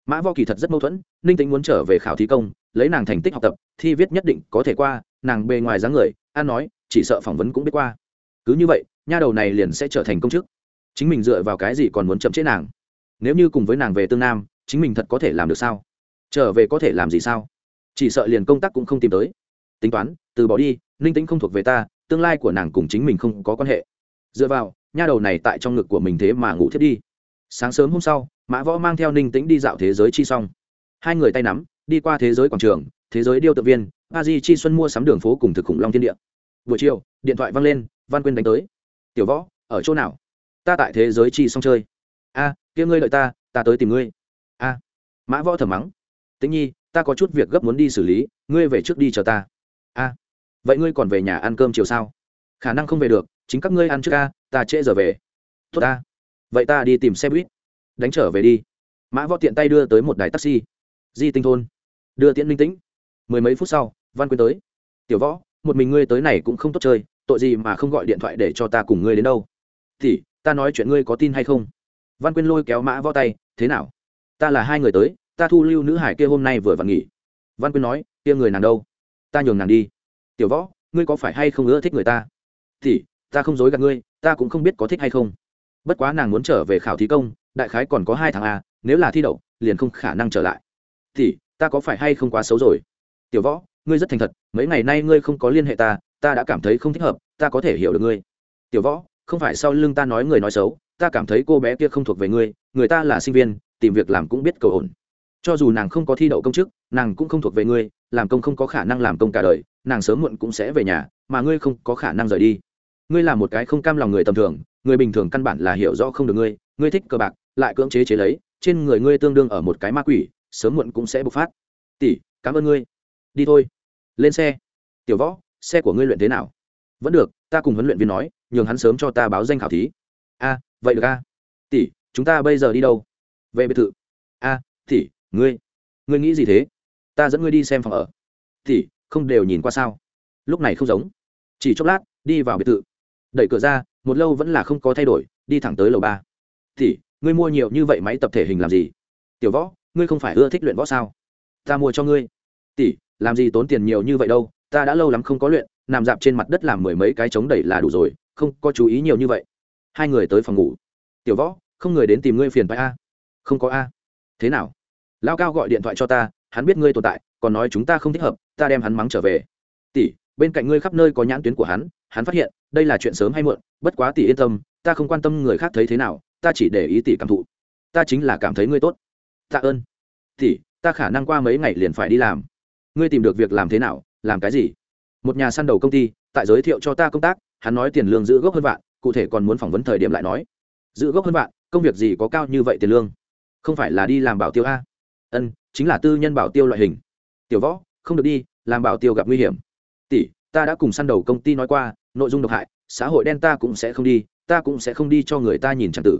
Mã vo kỳ thật rất mâu thuẫn, ninh tính muốn trở về khảo thí công lấy nàng thành tích học tập, thi viết nhất định có thể qua, nàng bề ngoài dáng người an nói, chỉ sợ phỏng vấn cũng biết qua. Cứ như vậy, nha đầu này liền sẽ trở thành công chức. Chính mình dựa vào cái gì còn muốn chậm chế nàng? Nếu như cùng với nàng về tương nam, chính mình thật có thể làm được sao? Trở về có thể làm gì sao? Chỉ sợ liền công tác cũng không tìm tới. Tính toán, từ bỏ đi, ninh tĩnh không thuộc về ta, tương lai của nàng cùng chính mình không có quan hệ. Dựa vào, nha đầu này tại trong ngực của mình thế mà ngủ thiết đi. Sáng sớm hôm sau, mã võ mang theo ninh tĩnh đi dạo thế giới chi xong hai người tay nắm đi qua thế giới quảng trường, thế giới điêu tự viên, a di chi xuân mua sắm đường phố cùng thực khủng long thiên địa. Buổi chiều, điện thoại văng lên, văn quyên đánh tới. Tiểu võ, ở chỗ nào? Ta tại thế giới chi xong chơi. A, kia ngươi đợi ta ta tới tìm ngươi. A. Mã võ thầm mắng. Tĩnh nhi, ta có chút việc gấp muốn đi xử lý, ngươi về trước đi chờ ta. A. Vậy ngươi còn về nhà ăn cơm chiều sao? Khả năng không về được, chính các ngươi ăn trước a, ta trễ giờ về. Tốt ta. Vậy ta đi tìm xe buýt. Đánh trở về đi. Mã võ tiện tay đưa tới một đài taxi. Di tinh thôn đưa tiễn linh tĩnh. Mười mấy phút sau, văn quyên tới. Tiểu võ, một mình ngươi tới này cũng không tốt chơi, tội gì mà không gọi điện thoại để cho ta cùng ngươi đến đâu? Thì, ta nói chuyện ngươi có tin hay không? Văn quyên lôi kéo mã võ tay, thế nào? Ta là hai người tới, ta thu lưu nữ hải kia hôm nay vừa vặn nghỉ. Văn quyên nói, kia người nàng đâu? Ta nhường nàng đi. Tiểu võ, ngươi có phải hay không ưa thích người ta? Thì, ta không dối gạt ngươi, ta cũng không biết có thích hay không. Bất quá nàng muốn trở về khảo thí công, đại khái còn có hai tháng a nếu là thi đậu, liền không khả năng trở lại. Thì ta có phải hay không quá xấu rồi? Tiểu võ, ngươi rất thành thật, mấy ngày nay ngươi không có liên hệ ta ta đã cảm thấy không thích hợp, ta có thể hiểu được ngươi. Tiểu võ, không phải sau lưng ta nói người nói xấu, ta cảm thấy cô bé kia không thuộc về ngươi, người ta là sinh viên, tìm việc làm cũng biết cầu ổn. Cho dù nàng không có thi đậu công chức, nàng cũng không thuộc về ngươi, làm công không có khả năng làm công cả đời, nàng sớm muộn cũng sẽ về nhà, mà ngươi không có khả năng rời đi. Ngươi là một cái không cam lòng người tầm thường, người bình thường căn bản là hiểu rõ không được ngươi ngươi thích cờ bạc, lại cưỡng chế chế lấy, trên người ngươi tương đương ở một cái ma quỷ sớm muộn cũng sẽ bộc phát. Tỷ, cảm ơn ngươi. Đi thôi. Lên xe. Tiểu võ, xe của ngươi luyện thế nào? Vẫn được, ta cùng huấn luyện viên nói, nhường hắn sớm cho ta báo danh khảo thí. A, vậy được a. Tỷ, chúng ta bây giờ đi đâu? Về biệt thự. A, tỷ, ngươi. Ngươi nghĩ gì thế? Ta dẫn ngươi đi xem phòng ở. Tỷ, không đều nhìn qua sao? Lúc này không giống. Chỉ chốc lát, đi vào biệt thự. Đẩy cửa ra, một lâu vẫn là không có thay đổi, đi thẳng tới lầu ba. Tỷ, ngươi mua nhiều như vậy máy tập thể hình làm gì? Tiểu võ ngươi không phải ưa thích luyện võ sao? Ta mua cho ngươi. Tỷ, làm gì tốn tiền nhiều như vậy đâu, ta đã lâu lắm không có luyện, nằm dạp trên mặt đất làm mười mấy cái chống đẩy là đủ rồi, không có chú ý nhiều như vậy. Hai người tới phòng ngủ. Tiểu võ, không người đến tìm ngươi phiền phải a? Không có a. Thế nào? Lao cao gọi điện thoại cho ta, hắn biết ngươi tồn tại, còn nói chúng ta không thích hợp, ta đem hắn mắng trở về. Tỷ, bên cạnh ngươi khắp nơi có nhãn tuyến của hắn hắn phát hiện, đây là chuyện sớm hay muộn, bất quá tỷ yên tâm, ta không quan tâm người khác thấy thế nào, ta chỉ để ý tỷ cảm thụ. Ta chính là cảm thấy ngươi tốt tạ ơn. Tỷ, ta khả năng qua mấy ngày liền phải đi làm. Ngươi tìm được việc làm thế nào, làm cái gì? Một nhà săn đầu công ty, tại giới thiệu cho ta công tác, hắn nói tiền lương giữ gốc hơn vạn, cụ thể còn muốn phỏng vấn thời điểm lại nói. Giữ gốc hơn vạn, công việc gì có cao như vậy tiền lương? Không phải là đi làm bảo tiêu a? Ân, chính là tư nhân bảo tiêu loại hình. Tiểu võ, không được đi, làm bảo tiêu gặp nguy hiểm. Tỷ, ta đã cùng săn đầu công ty nói qua, nội dung độc hại, xã hội đen ta cũng sẽ không đi, ta cũng sẽ không đi cho người ta nhìn chẳng tử.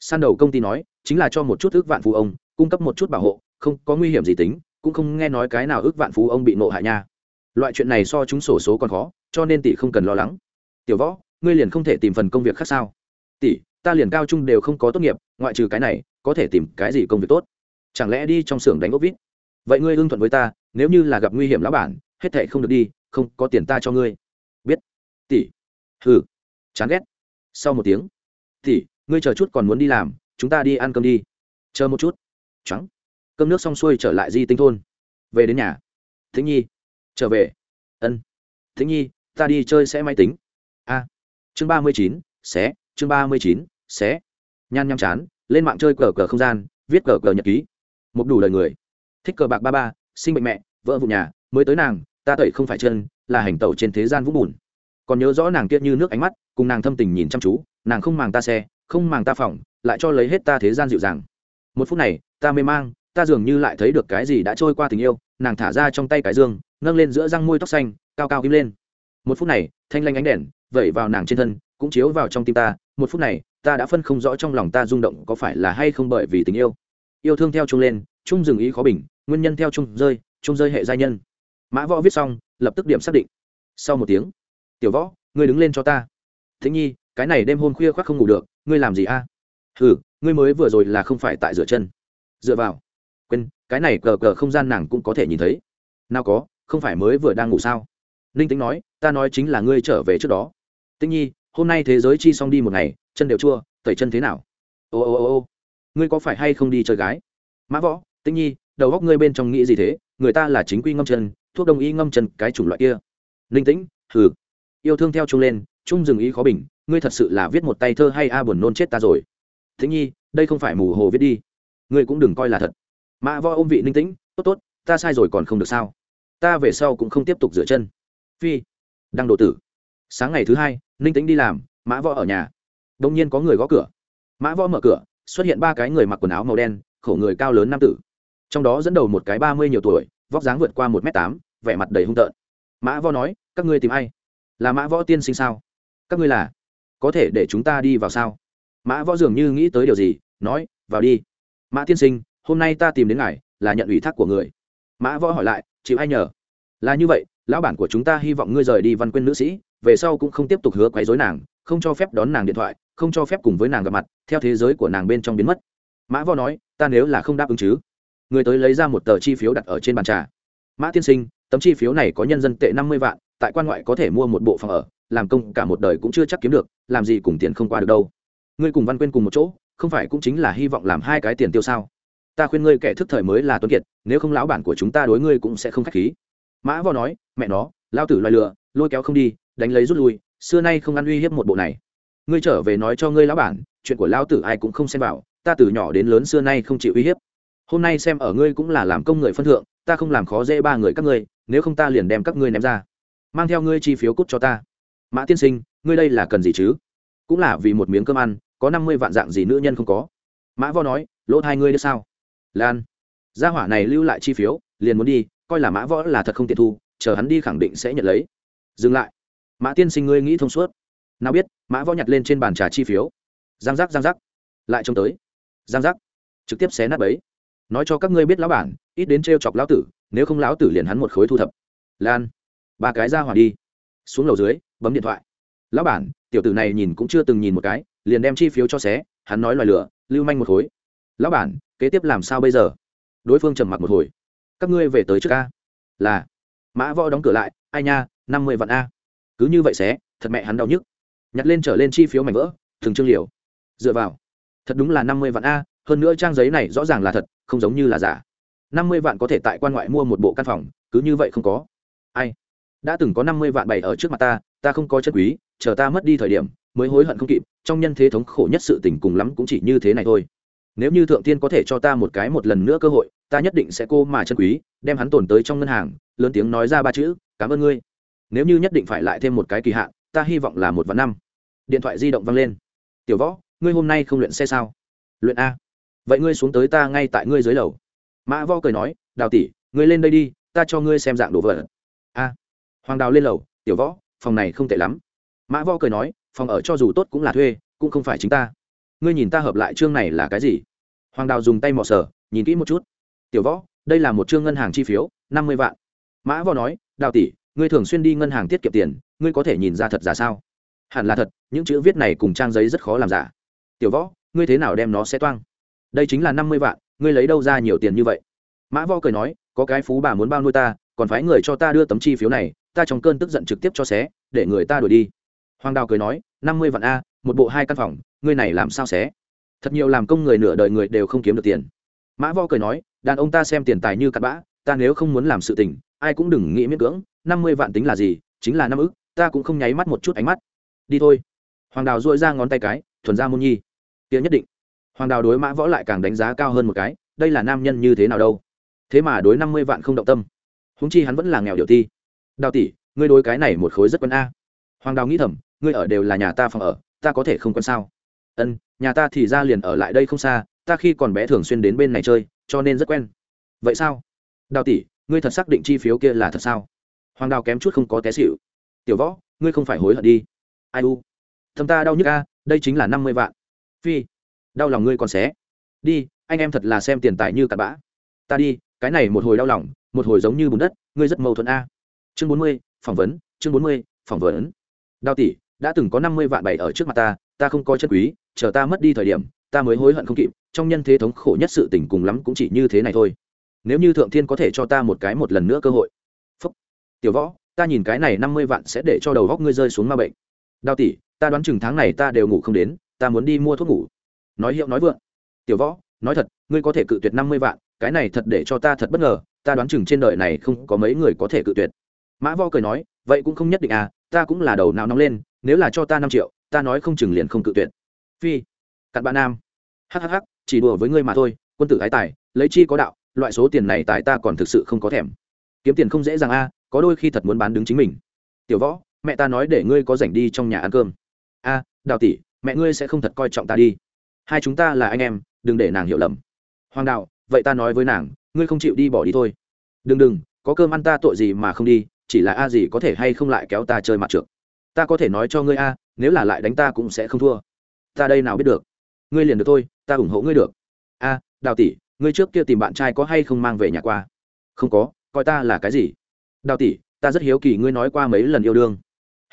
Săn đầu công ty nói, chính là cho một chút ước vạn phụ ông cung cấp một chút bảo hộ, không có nguy hiểm gì tính, cũng không nghe nói cái nào ước vạn phú ông bị nộ hại nha. Loại chuyện này so chúng sổ số còn khó, cho nên tỷ không cần lo lắng. Tiểu võ, ngươi liền không thể tìm phần công việc khác sao? Tỷ, ta liền cao trung đều không có tốt nghiệp, ngoại trừ cái này, có thể tìm cái gì công việc tốt? Chẳng lẽ đi trong xưởng đánh ốc vít? Vậy ngươi hưng thuận với ta, nếu như là gặp nguy hiểm lão bản, hết thệ không được đi, không có tiền ta cho ngươi. Biết. Tỷ. Hừ. Chán ghét. Sau một tiếng. Tỷ, ngươi chờ chút còn muốn đi làm, chúng ta đi ăn cơm đi. Chờ một chút trắng. Cơm nước xong xuôi trở lại di tinh thôn. Về đến nhà. Thính nhi. Trở về. Ân. Thính nhi, ta đi chơi sẽ máy tính. A. Chương ba mươi chín, xé. Chương ba mươi chín, xé. Nhăn nhăm chán, lên mạng chơi cờ cờ không gian, viết cờ cờ nhật ký. Một đủ lời người. Thích cờ bạc ba ba, sinh bệnh mẹ, vợ vụ nhà, mới tới nàng, ta tẩy không phải chân, là hành tẩu trên thế gian vũng bùn. Còn nhớ rõ nàng tiết như nước ánh mắt, cùng nàng thâm tình nhìn chăm chú, nàng không màng ta xe, không màng ta phòng, lại cho lấy hết ta thế gian dịu dàng. Một phút này ta mê mang, ta dường như lại thấy được cái gì đã trôi qua tình yêu. Nàng thả ra trong tay cái dương, nâng lên giữa răng môi tóc xanh, cao cao kim lên. Một phút này, thanh lanh ánh đèn vẩy vào nàng trên thân, cũng chiếu vào trong tim ta. Một phút này, ta đã phân không rõ trong lòng ta rung động có phải là hay không bởi vì tình yêu. Yêu thương theo chung lên, chung dừng ý khó bình, nguyên nhân theo chung rơi chung rơi hệ giai nhân. Mã võ viết xong, lập tức điểm xác định. Sau một tiếng, tiểu võ, ngươi đứng lên cho ta. Thế nhi, cái này đêm hôm khuya khoác không ngủ được, ngươi làm gì a? À? ừ ngươi mới vừa rồi là không phải tại rửa chân dựa vào. Quên, cái này cờ cờ không gian nàng cũng có thể nhìn thấy. Nào có, không phải mới vừa đang ngủ sao? Ninh tính nói, ta nói chính là ngươi trở về trước đó. Tĩnh nhi, hôm nay thế giới chi xong đi một ngày, chân đều chua, tẩy chân thế nào? Ô ô ô ô. Ngươi có phải hay không đi chơi gái? Mã võ, tĩnh nhi, đầu góc ngươi bên trong nghĩ gì thế? Người ta là chính quy ngâm chân, thuốc đông y ngâm chân, cái chủng loại kia. Ninh tĩnh, hừ. Yêu thương theo chung lên, chung dừng ý khó bình, ngươi thật sự là viết một tay thơ hay a buồn nôn chết ta rồi. Thính nhi, đây không phải mù hồ viết đi ngươi cũng đừng coi là thật. Mã võ ôm vị ninh tĩnh, tốt tốt, ta sai rồi còn không được sao? Ta về sau cũng không tiếp tục rửa chân. Phi, đăng độ tử. Sáng ngày thứ hai, ninh tĩnh đi làm, mã võ ở nhà. Đông nhiên có người gõ cửa. Mã võ mở cửa, xuất hiện ba cái người mặc quần áo màu đen, khổ người cao lớn nam tử. Trong đó dẫn đầu một cái ba mươi nhiều tuổi, vóc dáng vượt qua một m tám, vẻ mặt đầy hung tợn. Mã võ nói, các ngươi tìm ai? Là mã võ tiên sinh sao? Các ngươi là? Có thể để chúng ta đi vào sao? Mã võ dường như nghĩ tới điều gì, nói, vào đi mã tiên sinh, hôm nay ta tìm đến ngài là nhận ủy thác của người. Mã võ hỏi lại, chịu ai nhờ? Là như vậy, lão bản của chúng ta hy vọng ngươi rời đi văn quyên nữ sĩ, về sau cũng không tiếp tục hứa quấy dối nàng, không cho phép đón nàng điện thoại, không cho phép cùng với nàng gặp mặt, theo thế giới của nàng bên trong biến mất. Mã võ nói, ta nếu là không đáp ứng chứ? Người tới lấy ra một tờ chi phiếu đặt ở trên bàn trà. Mã tiên sinh, tấm chi phiếu này có nhân dân tệ năm mươi vạn, tại quan ngoại có thể mua một bộ phòng ở, làm công cả một đời cũng chưa chắc kiếm được, làm gì cùng tiền không qua được đâu. Ngươi cùng văn quyên cùng một chỗ không phải cũng chính là hy vọng làm hai cái tiền tiêu sao? Ta khuyên ngươi kẻ thức thời mới là tuấn kiệt, nếu không lão bản của chúng ta đối ngươi cũng sẽ không k h á c h khí. Mã võ nói, mẹ nó, lao tử loài lựa lôi kéo không đi, đánh lấy rút lui, xưa nay không ăn uy hiếp một bộ này. Ngươi trở về nói cho ngươi lão bản, chuyện của lão tử ai cũng không xem vào, ta từ nhỏ đến lớn xưa nay không chịu uy hiếp. Hôm nay xem ở ngươi cũng là làm công người phân thượng, ta không làm khó dễ ba người các ngươi, nếu không ta liền đem các ngươi ném ra. Mang theo ngươi chi phiếu cút cho ta. Mã tiên sinh, ngươi đây là cần gì chứ? Cũng là vì một miếng cơm ăn có năm mươi vạn dạng gì nữ nhân không có. Mã võ nói, lỗ hai ngươi đ sao? Lan, gia hỏa này lưu lại chi phiếu, liền muốn đi, coi là mã võ là thật không tiện thu, chờ hắn đi khẳng định sẽ nhận lấy. Dừng lại. Mã tiên sinh ngươi nghĩ thông suốt. Nào biết, mã võ nhặt lên trên bàn trà chi phiếu. Giang giác giang giác. Lại trông tới. Giang giác. Trực tiếp xé nát bấy. Nói cho các ngươi biết lão bản, ít đến t chọc lão tử, nếu không lão tử liền hắn một khối thu thập. Lan, ba cái ra hỏa đi. Xuống lầu dưới, bấm điện thoại. Lão bản, tiểu tử này nhìn cũng chưa từng nhìn một cái liền đem chi phiếu cho xé, hắn nói loài lửa, lưu manh một khối. Lão bản, kế tiếp làm sao bây giờ? Đối phương trầm mặc một hồi. Các ngươi về tới trước a. Là. Mã võ đóng cửa lại, ai nha, năm mươi vạn a. Cứ như vậy xé, thật mẹ hắn đau nhức. Nhặt lên trở lên chi phiếu mảnh vỡ thường trương liều. Dựa vào. Thật đúng là năm mươi vạn a, hơn nữa trang giấy này rõ ràng là thật, không giống như là giả. năm mươi vạn có thể tại quan ngoại mua một bộ căn phòng, cứ như vậy không có. Ai? Đã từng có năm mươi vạn bày ở trước mặt ta ta không có chất quý, chờ ta mất đi thời điểm mới hối hận không kịp, trong nhân thế thống khổ nhất sự tình cùng lắm cũng chỉ như thế này thôi. Nếu như thượng tiên có thể cho ta một cái một lần nữa cơ hội, ta nhất định sẽ cô mà chân quý, đem hắn tồn tới trong ngân hàng, lớn tiếng nói ra ba chữ, cảm ơn ngươi. Nếu như nhất định phải lại thêm một cái kỳ hạn, ta hy vọng là một vạn năm. Điện thoại di động vang lên. Tiểu võ, ngươi hôm nay không luyện xe sao? Luyện a. Vậy ngươi xuống tới ta ngay tại ngươi dưới lầu. Mã võ cười nói, đào tỷ, ngươi lên đây đi, ta cho ngươi xem dạng đồ vật. A. Hoàng đào lên lầu, tiểu võ, phòng này không tệ lắm. Mã võ cười nói phòng ở cho dù tốt cũng là thuê, cũng không phải chính ta. Ngươi nhìn ta hợp lại chương này là cái gì? Hoàng đào dùng tay mò sờ, nhìn kỹ một chút. Tiểu võ, đây là một chương ngân hàng chi phiếu, năm mươi vạn. Mã võ nói, đào tỷ, ngươi thường xuyên đi ngân hàng tiết kiệm tiền, ngươi có thể nhìn ra thật giả sao? Hẳn là thật, những chữ viết này cùng trang giấy rất khó làm giả. Tiểu võ, ngươi thế nào đem nó sẽ toang? Đây chính là năm mươi vạn, ngươi lấy đâu ra nhiều tiền như vậy? Mã võ cười nói, có cái phú bà muốn bao nuôi ta, còn phái người cho ta đưa tấm chi phiếu này, ta trong cơn tức giận trực tiếp cho xé, để người ta đuổi đi hoàng đào cười nói, năm mươi vạn a, một bộ hai căn phòng, ngươi này làm sao xé? Thật nhiều làm công người nửa đời người đều không kiếm được tiền. Mã võ cười nói, đàn ông ta xem tiền tài như cặn bã, ta nếu không muốn làm sự tình, ai cũng đừng nghĩ miễn cưỡng, năm mươi vạn tính là gì, chính là năm ức, ta cũng không nháy mắt một chút ánh mắt. Đi thôi. Hoàng đào dội ra ngón tay cái, thuần ra môn nhi. Tiếng nhất định. Hoàng đào đối mã võ lại càng đánh giá cao hơn một cái, đây là nam nhân như thế nào đâu? Thế mà đối năm mươi vạn không động tâm. Húng chi hắn vẫn là nghèo điều ti. Đào tỷ, ngươi đối cái này một khối rất quân a. Hoàng đào nghĩ thầm ngươi ở đều là nhà ta phòng ở, ta có thể không quen sao? Ân, nhà ta thì ra liền ở lại đây không xa, ta khi còn bé thường xuyên đến bên này chơi, cho nên rất quen. Vậy sao? Đào tỷ, ngươi thật xác định chi phiếu kia là thật sao? Hoàng đào kém chút không có té xịu tiểu võ, ngươi không phải hối hận đi. Ai u? Thầm ta đau nhức a, đây chính là năm mươi vạn. Phi, đau lòng ngươi còn xé. Đi, anh em thật là xem tiền tài như cặn bã. Ta đi, cái này một hồi đau lòng, một hồi giống như bùn đất, ngươi rất mâu thuẫn a. Chương bốn mươi, phỏng vấn, chương bốn mươi, phỏng vấn. Đào tỷ đã từng có năm mươi vạn bảy ở trước mặt ta ta không có chân quý, chờ ta mất đi thời điểm, ta mới hối hận không kịp, trong nhân thế thống khổ nhất sự tình cùng lắm cũng chỉ như thế này thôi. Nếu như thượng thiên có thể cho ta một cái một lần nữa cơ hội. Phúc. Tiểu võ, ta nhìn cái này năm mươi vạn sẽ để cho đầu góc ngươi rơi xuống ma bệnh. Đào tỷ, ta đoán chừng tháng này ta đều ngủ không đến, ta muốn đi mua thuốc ngủ. Nói hiệu nói vượng. Tiểu võ, nói thật, ngươi có thể cự tuyệt năm mươi vạn, cái này thật để cho ta thật bất ngờ, ta đoán chừng trên đời này không có mấy người có thể cự tuyệt. Mã võ cười nói, vậy cũng không nhất định à ta cũng là đầu nào nóng lên nếu là cho ta năm triệu, ta nói không chừng liền không cự tuyệt. Phi, cặn bạn nam. Hhh chỉ đùa với ngươi mà thôi, quân tử ái tài, lấy chi có đạo, loại số tiền này tại ta còn thực sự không có thèm. Kiếm tiền không dễ dàng a, có đôi khi thật muốn bán đứng chính mình. Tiểu võ, mẹ ta nói để ngươi có rảnh đi trong nhà ăn cơm. A, đào tỷ, mẹ ngươi sẽ không thật coi trọng ta đi. Hai chúng ta là anh em, đừng để nàng hiểu lầm. Hoàng đạo, vậy ta nói với nàng, ngươi không chịu đi bỏ đi thôi. Đừng đừng, có cơm ăn ta tội gì mà không đi, chỉ là a gì có thể hay không lại kéo ta chơi mặt trượt ta có thể nói cho ngươi a, nếu là lại đánh ta cũng sẽ không thua. Ta đây nào biết được? Ngươi liền được thôi, ta ủng hộ ngươi được. A, đào tỷ, ngươi trước kia tìm bạn trai có hay không mang về nhà qua? Không có, coi ta là cái gì? Đào tỷ, ta rất hiếu kỳ ngươi nói qua mấy lần yêu đương.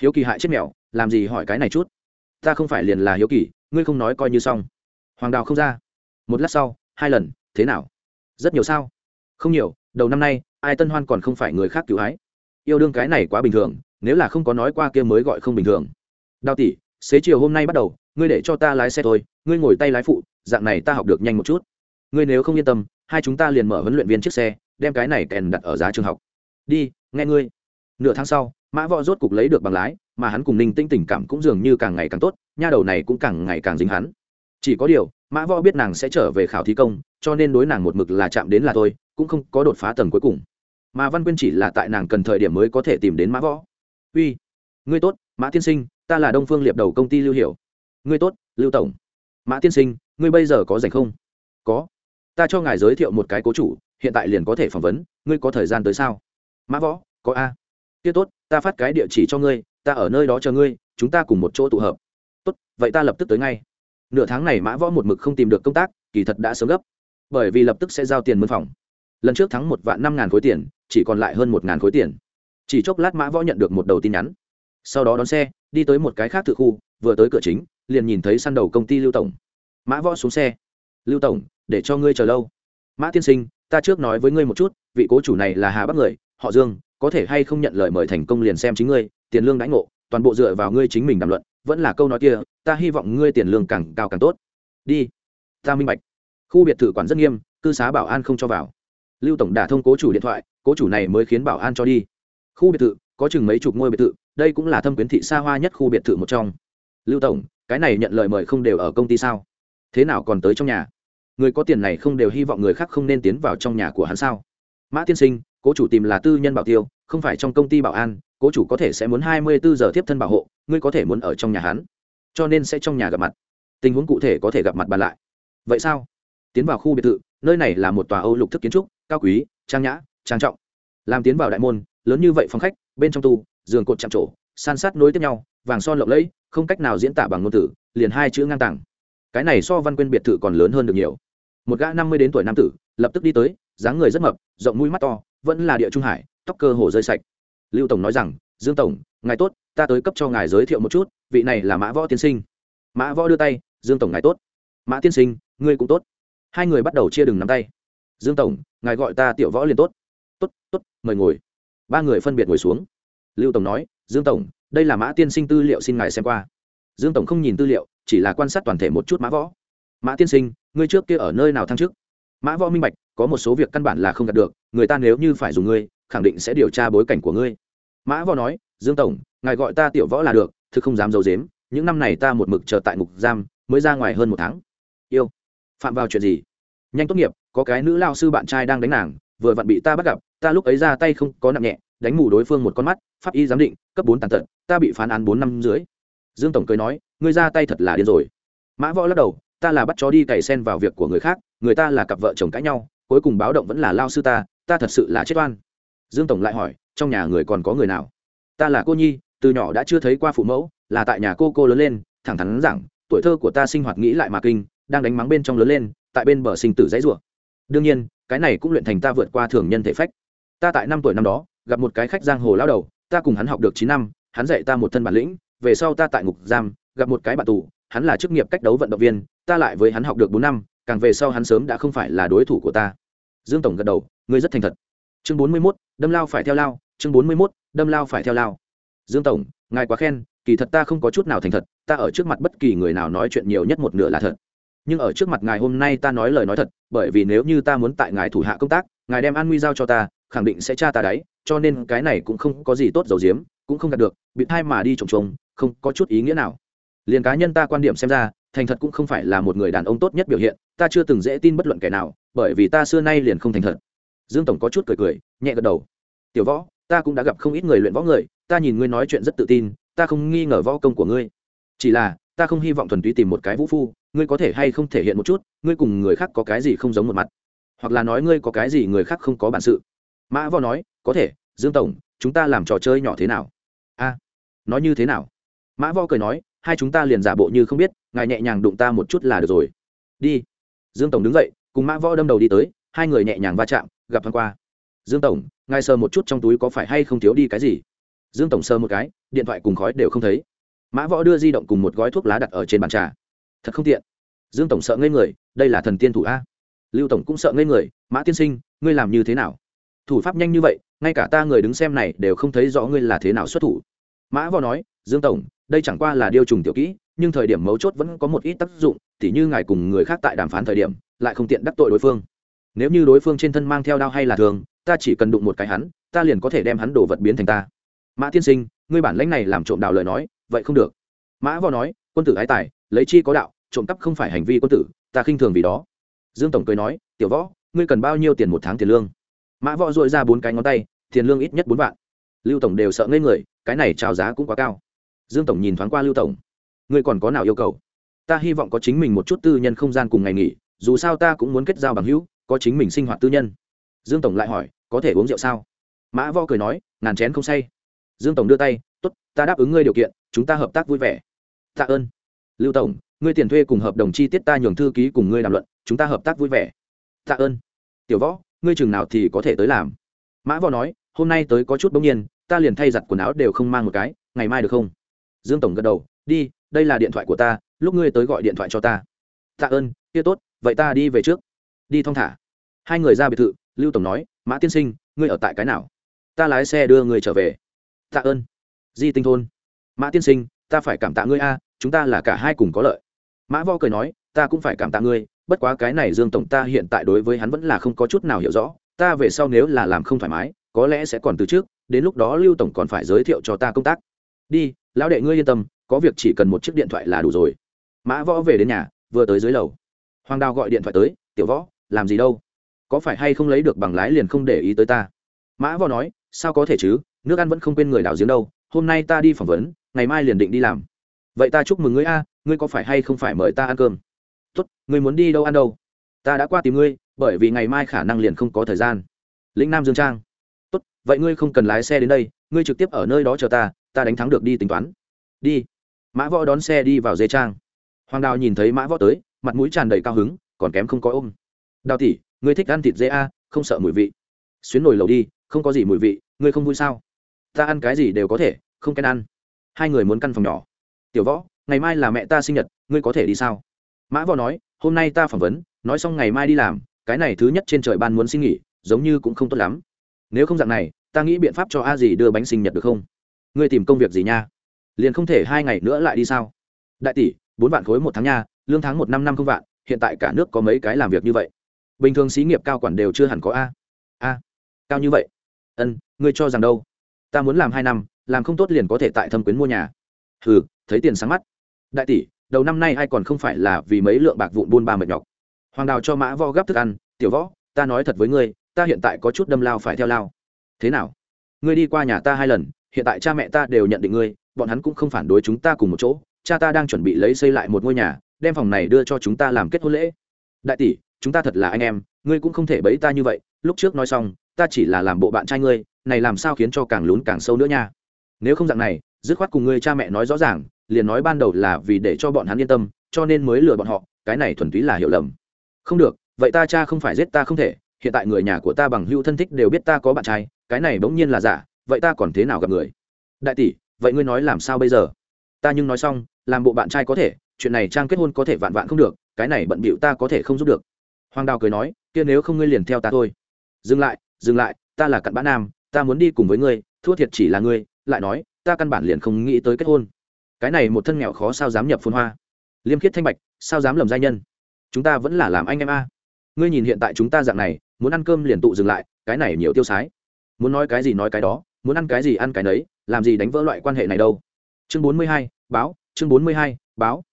Hiếu kỳ hại chết mẹo làm gì hỏi cái này chút? Ta không phải liền là hiếu kỳ, ngươi không nói coi như xong. Hoàng đào không ra. Một lát sau, hai lần, thế nào? Rất nhiều sao? Không nhiều, đầu năm nay, ai tân hoan còn không phải người khác cứu hái yêu đương cái này quá bình thường nếu là không có nói qua kia mới gọi không bình thường. Đào tỷ, xế chiều hôm nay bắt đầu, ngươi để cho ta lái xe thôi, ngươi ngồi tay lái phụ, dạng này ta học được nhanh một chút. Ngươi nếu không yên tâm, hai chúng ta liền mở huấn luyện viên chiếc xe, đem cái này kèn đặt ở giá trường học. Đi, nghe ngươi. Nửa tháng sau, mã võ rốt cục lấy được bằng lái, mà hắn cùng ninh tinh tình cảm cũng dường như càng ngày càng tốt, nha đầu này cũng càng ngày càng dính hắn. Chỉ có điều, mã võ biết nàng sẽ trở về khảo thí công, cho nên đối nàng một mực là chạm đến là thôi, cũng không có đột phá tầng cuối cùng. Mà văn quyên chỉ là tại nàng cần thời điểm mới có thể tìm đến mã võ uy, ngươi tốt, mã tiên sinh, ta là đông phương liệp đầu công ty lưu hiểu. Ngươi tốt, lưu tổng. Mã tiên sinh, ngươi bây giờ có rảnh không? Có. Ta cho ngài giới thiệu một cái cố chủ, hiện tại liền có thể phỏng vấn, ngươi có thời gian tới sao? Mã võ, có a. Tiết tốt, ta phát cái địa chỉ cho ngươi, ta ở nơi đó chờ ngươi, chúng ta cùng một chỗ tụ hợp. Tốt, vậy ta lập tức tới ngay. Nửa tháng này mã võ một mực không tìm được công tác, kỳ thật đã sớm gấp. Bởi vì lập tức sẽ giao tiền mân phòng. Lần trước thắng một vạn năm ngàn khối tiền, chỉ còn lại hơn một ngàn khối tiền chỉ chốc lát mã võ nhận được một đầu tin nhắn. Sau đó đón xe, đi tới một cái khác thự khu, vừa tới cửa chính, liền nhìn thấy săn đầu công ty lưu tổng. Mã võ xuống xe. Lưu tổng, để cho ngươi chờ lâu. Mã tiên sinh, ta trước nói với ngươi một chút, vị cố chủ này là hà bắc người, họ dương, có thể hay không nhận lời mời thành công liền xem chính ngươi, tiền lương đãi ngộ, toàn bộ dựa vào ngươi chính mình đàm luận, vẫn là câu nói kia, ta hy vọng ngươi tiền lương càng cao càng tốt. Đi. Ta minh bạch. Khu biệt thự quản rất nghiêm, cư xá bảo an không cho vào. Lưu tổng đả thông cố chủ điện thoại, cố chủ này mới khiến bảo an cho đi khu biệt thự, có chừng mấy chục ngôi biệt thự, đây cũng là thâm quyến thị xa hoa nhất khu biệt thự một trong. Lưu tổng, cái này nhận lời mời không đều ở công ty sao? Thế nào còn tới trong nhà? Người có tiền này không đều hy vọng người khác không nên tiến vào trong nhà của hắn sao? Mã tiên sinh, cố chủ tìm là tư nhân bảo tiêu, không phải trong công ty bảo an, cố chủ có thể sẽ muốn hai mươi bốn giờ tiếp thân bảo hộ, ngươi có thể muốn ở trong nhà hắn. Cho nên sẽ trong nhà gặp mặt. Tình huống cụ thể có thể gặp mặt bàn lại. Vậy sao? Tiến vào khu biệt thự, nơi này là một tòa âu lục thức kiến trúc, cao quý, trang nhã, trang trọng. Làm tiến vào đại môn lớn như vậy phòng khách, bên trong tu, giường cột chạm trổ, san sát nối tiếp nhau, vàng son lộng lẫy, không cách nào diễn tả bằng ngôn từ, liền hai chữ ngang tàng. Cái này so văn quên biệt thự còn lớn hơn được nhiều. Một gã năm mươi đến tuổi nam tử, lập tức đi tới, dáng người rất mập, rộng mũi mắt to, vẫn là địa trung hải, tóc cơ hồ rơi sạch. Lưu tổng nói rằng, dương tổng, ngài tốt, ta tới cấp cho ngài giới thiệu một chút, vị này là mã võ tiên sinh. Mã võ đưa tay, dương tổng ngài tốt. Mã tiên sinh, ngươi cũng tốt. Hai người bắt đầu chia đừng nắm tay. Dương tổng, ngài gọi ta tiểu võ liền tốt. Tốt tốt, mời ngồi ba người phân biệt ngồi xuống. Lưu tổng nói, dương tổng, đây là mã tiên sinh tư liệu xin ngài xem qua. Dương tổng không nhìn tư liệu, chỉ là quan sát toàn thể một chút mã võ. Mã tiên sinh, ngươi trước kia ở nơi nào thăng chức? Mã võ minh bạch, có một số việc căn bản là không đạt được, người ta nếu như phải dùng ngươi, khẳng định sẽ điều tra bối cảnh của ngươi. Mã võ nói, dương tổng, ngài gọi ta tiểu võ là được, thực không dám d i ấ u dếm những năm này ta một mực chờ tại ngục giam, mới ra ngoài hơn một tháng. Yêu, phạm vào chuyện gì? Nhanh tốt nghiệp, có cái nữ lao sư bạn trai đang đánh nàng, vừa vặn bị ta bắt gặp ta lúc ấy ra tay không có nặng nhẹ, đánh mù đối phương một con mắt, pháp y giám định, cấp bốn tàn tật, ta bị phán án bốn năm dưới. Dương tổng cười nói, ngươi ra tay thật là điên rồi. Mã võ lắc đầu, ta là bắt chó đi cày sen vào việc của người khác, người ta là cặp vợ chồng cãi nhau, cuối cùng báo động vẫn là lao sư ta ta thật sự là chết oan. Dương tổng lại hỏi, trong nhà người còn có người nào? Ta là cô nhi, từ nhỏ đã chưa thấy qua phụ mẫu, là tại nhà cô cô lớn lên, thẳng thắn rằng, tuổi thơ của ta sinh hoạt nghĩ lại mà kinh, đang đánh mắng bên trong lớn lên, tại bên bờ sinh tử dãy rủa. Đương nhiên, cái này cũng luyện thành ta vượt qua thường nhân thể phách ta tại năm tuổi năm đó, gặp một cái khách giang hồ lao đầu, ta cùng hắn học được chín năm, hắn dạy ta một thân bản lĩnh, về sau ta tại ngục giam, gặp một cái bạn tù, hắn là chức nghiệp cách đấu vận động viên, ta lại với hắn học được bốn năm, càng về sau hắn sớm đã không phải là đối thủ của ta. Dương tổng gật đầu, ngươi rất thành thật. Chương bốn mươi mốt, đâm lao phải theo lao, chương bốn mươi mốt, đâm lao phải theo lao. Dương tổng, ngài quá khen, kỳ thật ta không có chút nào thành thật, ta ở trước mặt bất kỳ người nào nói chuyện nhiều nhất một nửa là thật. Nhưng ở trước mặt ngài hôm nay ta nói lời nói thật, bởi vì nếu như ta muốn tại ngài thủ hạ công tác, ngài đem an nguy giao cho ta khẳng định sẽ tra ta đấy cho nên cái này cũng không có gì tốt dầu diếm cũng không đạt được, bị thai mà đi trồng trồng không có chút ý nghĩa nào. Liền cá nhân ta quan điểm xem ra, thành thật cũng không phải là một người đàn ông tốt nhất biểu hiện, ta chưa từng dễ tin bất luận kẻ nào, bởi vì ta xưa nay liền không thành thật. Dương tổng có chút cười cười, nhẹ gật đầu. Tiểu võ, ta cũng đã gặp không ít người luyện võ người, ta nhìn ngươi nói chuyện rất tự tin, ta không nghi ngờ võ công của ngươi. Chỉ là, ta không hy vọng thuần túy tìm một cái vũ phu, ngươi có thể hay không thể hiện một chút, ngươi cùng người khác có cái gì không giống một mặt? Hoặc là nói ngươi có cái gì người khác không có bản sự? Mã võ nói, có thể, dương tổng, chúng ta làm trò chơi nhỏ thế nào? A, nói như thế nào? Mã võ cười nói, hai chúng ta liền giả bộ như không biết, ngài nhẹ nhàng đụng ta một chút là được rồi. Đi. Dương tổng đứng dậy, cùng mã võ đâm đầu đi tới, hai người nhẹ nhàng va chạm, gặp thoáng qua. Dương tổng, ngài sờ một chút trong túi có phải hay không thiếu đi cái gì? Dương tổng sờ một cái, điện thoại cùng khói đều không thấy. Mã võ đưa di động cùng một gói thuốc lá đặt ở trên bàn trà. Thật không tiện. Dương tổng sợ ngây người, đây là thần tiên thủ a. Lưu tổng cũng sợ ngây người, mã tiên sinh, ngươi làm như thế nào? Thủ pháp nhanh như vậy, ngay cả ta người đứng xem này đều không thấy rõ ngươi là thế nào xuất thủ. Mã võ nói, dương tổng, đây chẳng qua là điều trùng tiểu kỹ, nhưng thời điểm mấu chốt vẫn có một ít tác dụng, tỉ như ngài cùng người khác tại đàm phán thời điểm, lại không tiện đắc tội đối phương. Nếu như đối phương trên thân mang theo đao hay là thường, ta chỉ cần đụng một cái hắn, ta liền có thể đem hắn đổ vật biến thành ta. Mã tiên sinh, ngươi bản lãnh này làm trộm đào lời nói, vậy không được. Mã võ nói, quân tử ái tài, lấy chi có đạo, trộm cắp không phải hành vi quân tử, ta khinh thường vì đó. Dương tổng cười nói, tiểu võ, ngươi cần bao nhiêu tiền một tháng tiền lương? Mã võ dội ra bốn cái ngón tay, tiền lương ít nhất bốn vạn. Lưu tổng đều sợ ngây người, cái này trào giá cũng quá cao. Dương tổng nhìn thoáng qua lưu tổng. Ngươi còn có nào yêu cầu? Ta hy vọng có chính mình một chút tư nhân không gian cùng ngày nghỉ, dù sao ta cũng muốn kết giao bằng hữu, có chính mình sinh hoạt tư nhân. Dương tổng lại hỏi, có thể uống rượu sao? Mã võ cười nói, ngàn chén không say. Dương tổng đưa tay t ố t ta đáp ứng ngươi điều kiện, chúng ta hợp tác vui vẻ. Tạ ơn. Lưu tổng, ngươi tiền thuê cùng hợp đồng chi tiết ta nhường thư ký cùng ngươi làm luận, chúng ta hợp tác vui vẻ. Tạ ơn. Tiểu võ ngươi chừng nào thì có thể tới làm. Mã võ nói, hôm nay tới có chút bỗng nhiên, ta liền thay giặt quần áo đều không mang một cái, ngày mai được không? Dương tổng gật đầu, đi, đây là điện thoại của ta, lúc ngươi tới gọi điện thoại cho ta. Tạ ơn, kia tốt, vậy ta đi về trước. Đi thong thả. Hai người ra biệt thự, lưu tổng nói, mã tiên sinh, ngươi ở tại cái nào? Ta lái xe đưa người trở về. Tạ ơn. Di tinh thôn. Mã tiên sinh, ta phải cảm tạ ngươi a, chúng ta là cả hai cùng có lợi. Mã Võ cười nói, ta cũng phải cảm tạ ngươi bất quá cái này dương tổng ta hiện tại đối với hắn vẫn là không có chút nào hiểu rõ, ta về sau nếu là làm không thoải mái, có lẽ sẽ còn từ trước, đến lúc đó lưu tổng còn phải giới thiệu cho ta công tác. Đi, lão đệ ngươi yên tâm, có việc chỉ cần một chiếc điện thoại là đủ rồi. Mã võ về đến nhà, vừa tới dưới lầu. Hoàng đào gọi điện thoại tới, tiểu võ, làm gì đâu? Có phải hay không lấy được bằng lái liền không để ý tới ta? Mã võ nói, sao có thể chứ, nước ăn vẫn không quên người đào giếng đâu, hôm nay ta đi phỏng vấn, ngày mai liền định đi làm. Vậy ta chúc mừng ngươi a, ngươi có phải hay không phải mời ta ăn cơm? Tốt, ngươi muốn đi đâu ăn đâu. Ta đã qua tìm ngươi, bởi vì ngày mai khả năng liền không có thời gian. Lĩnh nam dương trang. Tốt, vậy ngươi không cần lái xe đến đây, ngươi trực tiếp ở nơi đó chờ ta ta đánh thắng được đi tính toán. Đi. Mã võ đón xe đi vào dê trang. Hoàng đào nhìn thấy mã võ tới, mặt mũi tràn đầy cao hứng, còn kém không có ôm. Đào tỷ, ngươi thích ăn thịt dê a, không sợ mùi vị. Xuyến nồi lầu đi, không có gì mùi vị, ngươi không vui sao? Ta ăn cái gì đều có thể, không kén ăn. Hai người muốn căn phòng nhỏ. Tiểu võ, ngày mai là mẹ ta sinh nhật, ngươi có thể đi sao? Mã võ nói, hôm nay ta phỏng vấn, nói xong ngày mai đi làm, cái này thứ nhất trên trời ban muốn xin nghỉ, giống như cũng không tốt lắm. Nếu không dạng này, ta nghĩ biện pháp cho a gì đưa bánh sinh nhật được không? Ngươi tìm công việc gì nha? Liền không thể hai ngày nữa lại đi sao? Đại tỷ, bốn vạn khối một tháng nha, lương tháng một năm năm không vạn, hiện tại cả nước có mấy cái làm việc như vậy? Bình thường xí nghiệp cao quản đều chưa hẳn có a. A, cao như vậy? Ân, ngươi cho rằng đâu? Ta muốn làm hai năm, làm không tốt liền có thể tại thâm quyến mua nhà. Hừ, thấy tiền sáng mắt. Đại tỷ đầu năm nay ai còn không phải là vì mấy lượng bạc vụn buôn ba mệt nhọc. Hoàng đào cho mã võ gấp thức ăn, tiểu võ, ta nói thật với ngươi, ta hiện tại có chút đâm lao phải theo lao. Thế nào? Ngươi đi qua nhà ta hai lần, hiện tại cha mẹ ta đều nhận định ngươi, bọn hắn cũng không phản đối chúng ta cùng một chỗ, cha ta đang chuẩn bị lấy xây lại một ngôi nhà, đem phòng này đưa cho chúng ta làm kết hôn lễ. Đại tỷ, chúng ta thật là anh em, ngươi cũng không thể bẫy ta như vậy, lúc trước nói xong, ta chỉ là làm bộ bạn trai ngươi, này làm sao khiến cho càng lún càng sâu nữa nha? Nếu không dạng này, dứt khoát cùng ngươi cha mẹ nói rõ ràng liền nói ban đầu là vì để cho bọn hắn yên tâm, cho nên mới lừa bọn họ, cái này thuần túy là hiểu lầm. Không được, vậy ta cha không phải giết ta không thể, hiện tại người nhà của ta bằng hữu thân thích đều biết ta có bạn trai, cái này bỗng nhiên là giả, vậy ta còn thế nào gặp người? Đại tỷ, vậy ngươi nói làm sao bây giờ? Ta nhưng nói xong, làm bộ bạn trai có thể, chuyện này trang kết hôn có thể vạn vạn không được, cái này bận bịu ta có thể không giúp được. Hoàng đào cười nói, kia nếu không ngươi liền theo ta thôi. Dừng lại dừng lại, ta là cặn bã nam, ta muốn đi cùng với ngươi, thua thiệt chỉ là ngươi, lại nói, ta căn bản liền không nghĩ tới kết hôn cái này một thân nghèo khó sao dám nhập phun hoa? Liêm khiết thanh bạch, sao dám lầm giai nhân? Chúng ta vẫn là làm anh em a. Ngươi nhìn hiện tại chúng ta dạng này, muốn ăn cơm liền tụ dừng lại, cái này nhiều tiêu sái. Muốn nói cái gì nói cái đó, muốn ăn cái gì ăn cái nấy, làm gì đánh vỡ loại quan hệ này đâu. Chương bốn mươi hai, báo, chương bốn mươi hai, báo.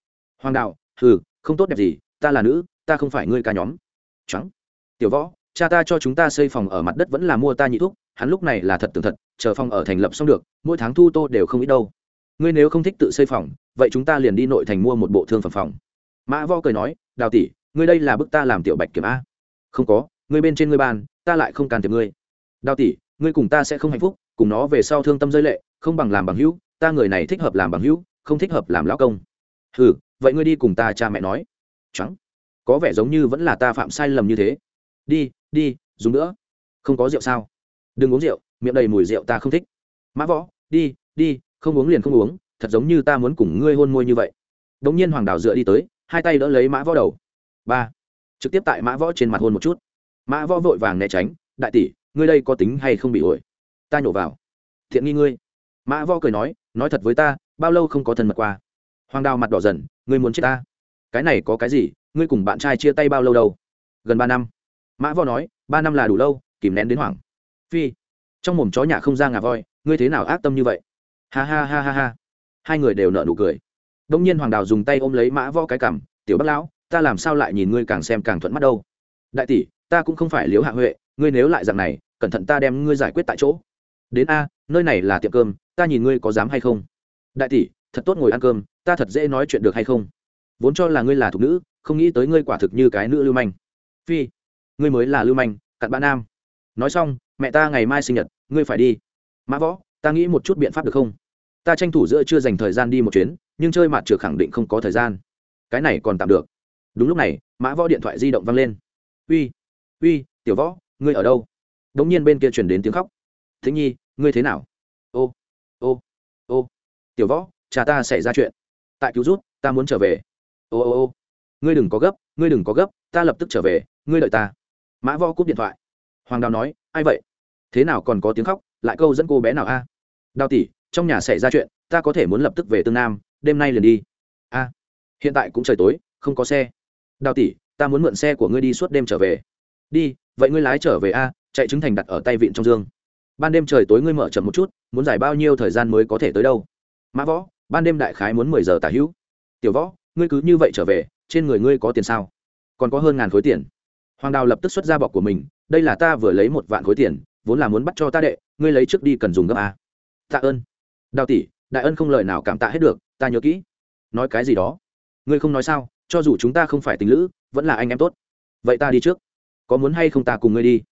Hoàng đạo, hừ, không tốt đẹp gì, ta là nữ, ta không phải ngươi ca nhóm. Trắng. Tiểu võ, cha ta cho chúng ta xây phòng ở mặt đất vẫn là mua ta nhị thuốc hắn lúc này là thật tường thật, chờ phòng ở thành lập xong được, mỗi tháng thu tô đều không ít đâu ngươi nếu không thích tự xây phòng, vậy chúng ta liền đi nội thành mua một bộ thương phẩm phòng. Mã võ cười nói, đào tỷ, ngươi đây là bức ta làm tiểu bạch kiểm a. Không có, ngươi bên trên ngươi bàn, ta lại không can thiệp ngươi. Đào tỷ, ngươi cùng ta sẽ không hạnh phúc, cùng nó về sau thương tâm rơi lệ, không bằng làm bằng hữu, ta người này thích hợp làm bằng hữu, không thích hợp làm lão công. Ừ vậy ngươi đi cùng ta cha mẹ nói. Trắng có vẻ giống như vẫn là ta phạm sai lầm như thế. Đi đi, dùng nữa. Không có rượu sao? Đừng uống rượu, miệng đầy mùi rượu ta không thích. Mã võ, đi đi không uống liền không uống, thật giống như ta muốn cùng ngươi hôn môi như vậy. Đ ỗ n g nhiên hoàng đào dựa đi tới, hai tay đỡ lấy mã võ đầu. Ba. Trực tiếp tại mã võ trên mặt hôn một chút. Mã võ vội vàng né tránh, đại tỷ, ngươi đây có tính hay không bị ổi? Ta nhổ vào. Thiện nghi ngươi. Mã võ cười nói nói thật với ta, bao lâu không có thân mật qua? Hoàng đào mặt đỏ dần, ngươi muốn chết ta? Cái này có cái gì? Ngươi cùng bạn trai chia tay bao lâu đâu? Gần ba năm. Mã võ nói, ba năm là đủ lâu, kìm nén đến hoảng. Phi. Trong mồm chó nhà không ra ngà voi, ngươi thế nào ác tâm như vậy? Ha ha ha ha ha. Hai người đều nợ nụ cười. Đông nhiên hoàng đào dùng tay ôm lấy mã võ cái cằm, tiểu bác lão, ta làm sao lại nhìn ngươi càng xem càng thuận mắt đâu? Đại tỷ, ta cũng không phải liếu hạ huệ, ngươi nếu lại dạng này, cẩn thận ta đem ngươi giải quyết tại chỗ. Đến a, nơi này là tiệm cơm, ta nhìn ngươi có dám hay không? Đại tỷ, thật tốt ngồi ăn cơm, ta thật dễ nói chuyện được hay không? Vốn cho là ngươi là thục nữ, không nghĩ tới ngươi quả thực như cái nữ lưu manh. Phi, ngươi mới là lưu manh, cặn bã nam. Nói xong, mẹ ta ngày mai sinh nhật, ngươi phải đi. Mã võ ta nghĩ một chút biện pháp được không? Ta tranh thủ giữa chưa dành thời gian đi một chuyến, nhưng chơi mặt trượt khẳng định không có thời gian. Cái này còn tạm được. Đúng lúc này, mã võ điện thoại di động văng lên. Uy uy, tiểu võ, ngươi ở đâu? Đ ỗ n g nhiên bên kia chuyển đến tiếng khóc. Thính nhi, ngươi thế nào? Ô ô ô. Tiểu võ, cha ta xảy ra chuyện. Tại cứu rút, ta muốn trở về. Ô ô ô. Ngươi đừng có gấp, ngươi đừng có gấp, ta lập tức trở về, ngươi đợi ta. Mã võ cúp điện thoại. Hoàng đào nói, ai vậy? Thế nào còn có tiếng khóc? Lại câu dẫn cô bé nào a? Đào tỷ, trong nhà xảy ra chuyện, ta có thể muốn lập tức về tương nam, đêm nay liền đi. A, hiện tại cũng trời tối, không có xe. Đào tỷ, ta muốn mượn xe của ngươi đi suốt đêm trở về. Đi, vậy ngươi lái trở về a, chạy trứng thành đặt ở tay vịn trong dương. Ban đêm trời tối ngươi mở chậm một chút, muốn giải bao nhiêu thời gian mới có thể tới đâu? Mã võ, ban đêm đại khái muốn mười giờ tả hữu. Tiểu võ, ngươi cứ như vậy trở về, trên người ngươi có tiền sao? Còn có hơn ngàn khối tiền. Hoàng đào lập tức xuất ra bọc của mình, đây là ta vừa lấy một vạn khối tiền, vốn là muốn bắt cho ta đệ ngươi lấy trước đi cần dùng gấp a. Tạ ơn. Đào tỷ, đại ân không lời nào cảm tạ hết được, ta nhớ kỹ. Nói cái gì đó? Ngươi không nói sao, cho dù chúng ta không phải tình lữ, vẫn là anh em tốt. Vậy ta đi trước. Có muốn hay không ta cùng ngươi đi?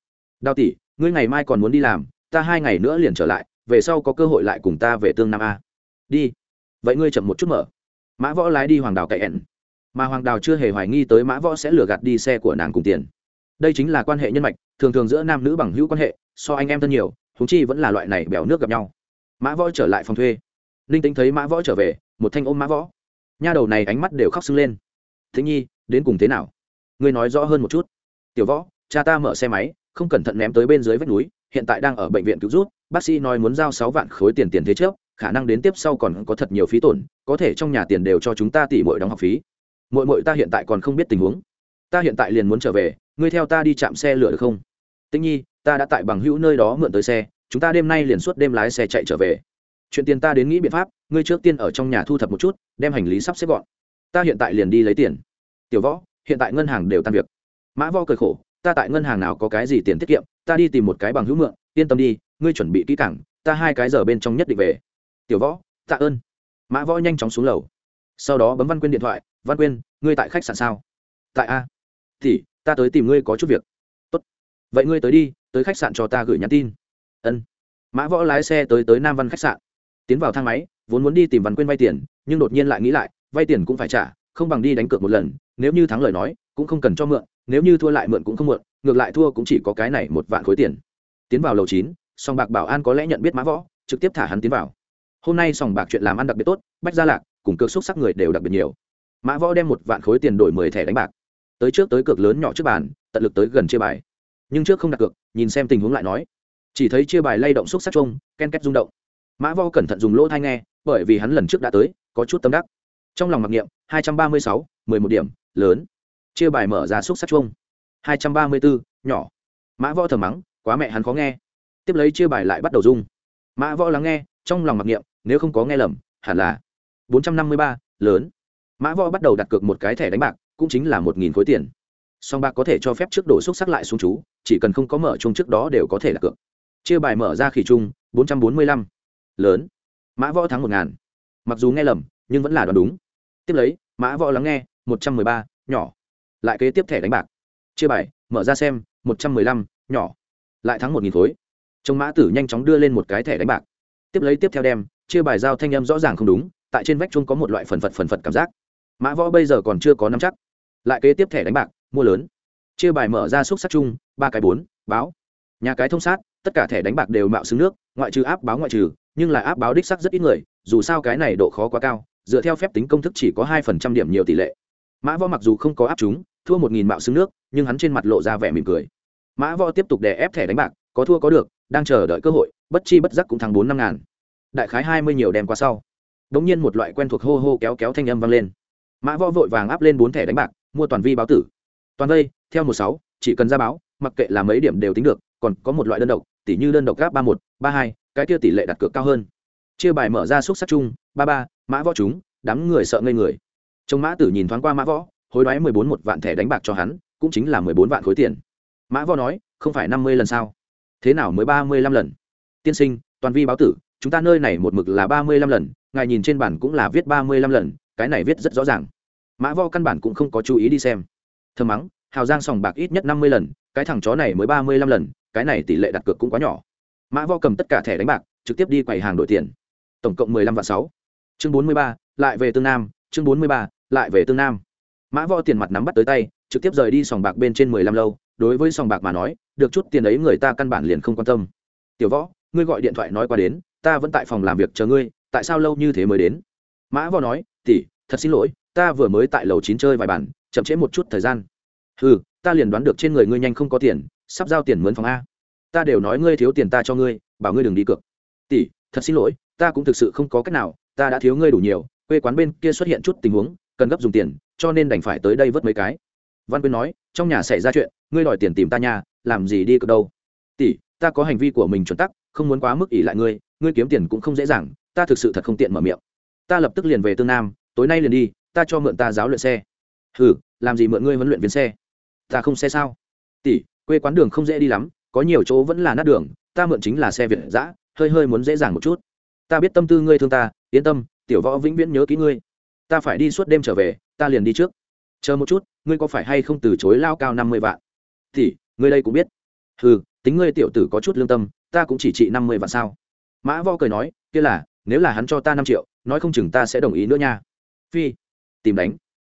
Đào tỷ, ngươi ngày mai còn muốn đi làm, ta hai ngày nữa liền trở lại, về sau có cơ hội lại cùng ta về tương nam a. Đi. Vậy ngươi chậm một chút mở. Mã võ lái đi hoàng đào cậy ẻn mà hoàng đào chưa hề hoài nghi tới mã võ sẽ lừa gạt đi xe của nàng cùng tiền. Đây chính là quan hệ nhân mạch, thường thường giữa nam nữ bằng hữu quan hệ, so anh em thân nhiều thúng chi vẫn là loại này bèo nước gặp nhau. Mã võ trở lại phòng thuê. Ninh tính thấy mã võ trở về, một thanh ôm mã võ. Nha đầu này ánh mắt đều khóc sưng lên. Thế nhi, đến cùng thế nào? Ngươi nói rõ hơn một chút. Tiểu võ, cha ta mở xe máy, không cẩn thận ném tới bên dưới vách núi, hiện tại đang ở bệnh viện cứu rút bác sĩ nói muốn giao sáu vạn khối tiền tiền thế trước, khả năng đến tiếp sau còn có thật nhiều phí tổn, có thể trong nhà tiền đều cho chúng ta tỉ mội đóng học phí. Mội mội ta hiện tại còn không biết tình huống. Ta hiện tại liền muốn trở về, ngươi theo ta đi chạm xe lửa được không? Tĩnh nhi ta đã tại bằng hữu nơi đó mượn tới xe, chúng ta đêm nay liền suốt đêm lái xe chạy trở về. Chuyện tiền ta đến nghĩ biện pháp, ngươi trước tiên ở trong nhà thu thập một chút, đem hành lý sắp xếp gọn. Ta hiện tại liền đi lấy tiền. Tiểu võ, hiện tại ngân hàng đều tan việc. Mã võ cười khổ, ta tại ngân hàng nào có cái gì tiền tiết kiệm, ta đi tìm một cái bằng hữu mượn, yên tâm đi, ngươi chuẩn bị kỹ cảng ta hai cái giờ bên trong nhất định về. Tiểu võ, tạ ơn. Mã võ nhanh chóng xuống lầu. Sau đó bấm văn quyên điện thoại, văn quyên, ngươi tại khách sạn sao? Tại a. Thì ta tới tìm ngươi có chút việc. Tốt. Vậy ngươi tới đi tới khách sạn cho ta gửi nhắn tin. Ân. Mã võ lái xe tới tới nam văn khách sạn. Tiến vào thang máy, vốn muốn đi tìm văn quyên vay tiền, nhưng đột nhiên lại nghĩ lại, vay tiền cũng phải trả, không bằng đi đánh cược một lần, nếu như thắng lời nói, cũng không cần cho mượn, nếu như thua lại mượn cũng không mượn, ngược lại thua cũng chỉ có cái này một vạn khối tiền. Tiến vào lầu chín sòng bạc bảo an có lẽ nhận biết mã võ, trực tiếp thả hắn tiến vào. Hôm nay sòng bạc chuyện làm ăn đặc biệt tốt, bách gia lạc cùng cược xúc sắc người đều đặc biệt nhiều. Mã võ đem một vạn khối tiền đổi mười thẻ đánh bạc. Tới trước tới cược lớn nhỏ trước bàn, tận lực tới gần chia bài nhưng trước không đặt cược, nhìn xem tình huống lại nói. Chỉ thấy chia bài lay động xúc sắc chung, ken két rung động. Mã vo cẩn thận dùng lỗ thai nghe, bởi vì hắn lần trước đã tới, có chút tâm đắc. Trong lòng mặc niệm, hai trăm ba mươi sáu, mười một điểm, lớn. Chia bài mở ra xúc sắc chung. hai trăm ba mươi bốn nhỏ. Mã võ thầm mắng, quá mẹ hắn khó nghe. Tiếp lấy chia bài lại bắt đầu rung. Mã võ lắng nghe, trong lòng mặc niệm, nếu không có nghe lầm, hẳn là bốn trăm năm mươi ba, lớn. Mã võ bắt đầu đặt cược một cái thẻ đánh bạc, cũng chính là một nghìn khối tiền song bạc có thể cho phép trước đổ xúc sắc lại xuống chú, chỉ cần không có mở chung trước đó đều có thể là cược. Chia bài mở ra khỉ chung, bốn trăm bốn mươi lăm. Lớn. Mã võ thắng một ngàn. Mặc dù nghe lầm, nhưng vẫn là đoán đúng. Tiếp lấy, mã võ lắng nghe, một trăm mười ba, nhỏ. Lại kế tiếp thẻ đánh bạc. Chia bài, mở ra xem, một trăm mười lăm, nhỏ. Lại thắng một nghìn khối. Trông mã tử nhanh chóng đưa lên một cái thẻ đánh bạc. Tiếp lấy tiếp theo đem, chia bài giao thanh âm rõ ràng không đúng, tại trên vách chung có một loại phần phật phần phật cảm giác. Mã võ bây giờ còn chưa có nắm chắc. Lại kế tiếp thẻ đánh bạc mua lớn. Chia bài mở ra xúc sắc chung, ba cái bốn, báo. Nhà cái thông sát, tất cả thẻ đánh bạc đều mạo xứng nước, ngoại trừ áp báo ngoại trừ, nhưng là áp báo đích sắc rất ít người, dù sao cái này độ khó quá cao, dựa theo phép tính công thức chỉ có hai phần trăm điểm nhiều tỷ lệ. Mã võ mặc dù không có áp chúng, thua một nghìn mạo xứng nước, nhưng hắn trên mặt lộ ra vẻ mỉm cười. Mã võ tiếp tục đè ép thẻ đánh bạc, có thua có được, đang chờ đợi cơ hội, bất chi bất giác cũng thắng bốn năm ngàn. Đại khái hai mươi nhiều đem qua sau. Đ ỗ n g nhiên một loại quen thuộc hô hô kéo kéo thanh âm vang lên. Mã võ vội vàng áp lên bốn thẻ đánh bạc, mua toàn vi báo tử toàn vây theo một sáu, chỉ cần ra báo, mặc kệ là mấy điểm đều tính được, còn có một loại đơn độc tỷ như đơn độc gáp ba một, ba hai, cái kia tỷ lệ đặt cược cao hơn. Chia bài mở ra xúc sắc chung, ba ba, mã võ chúng, đám người sợ ngây người. Trông mã tử nhìn thoáng qua mã võ, hối đoái mười bốn một vạn thẻ đánh bạc cho hắn, cũng chính là mười bốn vạn khối tiền. Mã võ nói, không phải năm mươi lần sao? Thế nào mới ba mươi lăm lần? Tiên sinh, toàn vi báo tử, chúng ta nơi này một mực là ba mươi lăm lần, ngài nhìn trên bản cũng là viết ba mươi lăm lần, cái này viết rất rõ ràng. Mã võ căn bản cũng không có chú ý đi xem thơm mắng, hào giang sòng bạc ít nhất năm mươi lần, cái thằng chó này mới ba mươi lăm lần, cái này tỷ lệ đặt cược cũng quá nhỏ. Mã võ cầm tất cả thẻ đánh bạc, trực tiếp đi quầy hàng đổi tiền. Tổng cộng mười lăm vạn sáu. Chương bốn mươi ba, lại về tương nam, chương bốn mươi ba, lại về tương nam. Mã võ tiền mặt nắm bắt tới tay, trực tiếp rời đi sòng bạc bên trên mười lăm lâu, đối với sòng bạc mà nói, được chút tiền ấy người ta căn bản liền không quan tâm. Tiểu võ, ngươi gọi điện thoại nói qua đến, ta vẫn tại phòng làm việc chờ ngươi, tại sao lâu như thế mới đến? Mã võ nói tỉ thật xin lỗi, ta vừa mới tại lầu chín chơi vài bản chậm trễ một chút thời gian. Ừ ta liền đoán được trên người ngươi nhanh không có tiền, sắp giao tiền mướn phòng a. Ta đều nói ngươi thiếu tiền ta cho ngươi, bảo ngươi đừng đi cược. Tỷ, thật xin lỗi, ta cũng thực sự không có cách nào, ta đã thiếu ngươi đủ nhiều, quê quán bên kia xuất hiện chút tình huống, cần gấp dùng tiền, cho nên đành phải tới đây vớt mấy cái. Văn quyên nói, trong nhà xảy ra chuyện, ngươi đòi tiền tìm ta nhà làm gì đi cược đâu. Tỷ, ta có hành vi của mình chuẩn tắc, không muốn quá mức ỷ lại ngươi ngươi kiếm tiền cũng không dễ dàng, ta thực sự thật không tiện mở miệng. Ta lập tức liền về tương nam, tối nay liền đi, ta cho mượn ta giáo luyện xe hừ, làm gì mượn ngươi huấn luyện viên xe? Ta không xe sao? Tỷ, quê quán đường không dễ đi lắm, có nhiều chỗ vẫn là nát đường, ta mượn chính là xe việt giã hơi hơi muốn dễ dàng một chút. Ta biết tâm tư ngươi thương ta, yên tâm, tiểu võ vĩnh viễn nhớ kỹ ngươi. Ta phải đi suốt đêm trở về, ta liền đi trước. Chờ một chút, ngươi có phải hay không từ chối lao cao năm mươi vạn? Thì ngươi đây cũng biết. Ừ tính ngươi tiểu tử có chút lương tâm, ta cũng chỉ trị năm mươi vạn sao? Mã vo cười nói, kia là, nếu là hắn cho ta năm triệu, nói không chừng ta sẽ đồng ý nữa nha. Phi, tìm đánh.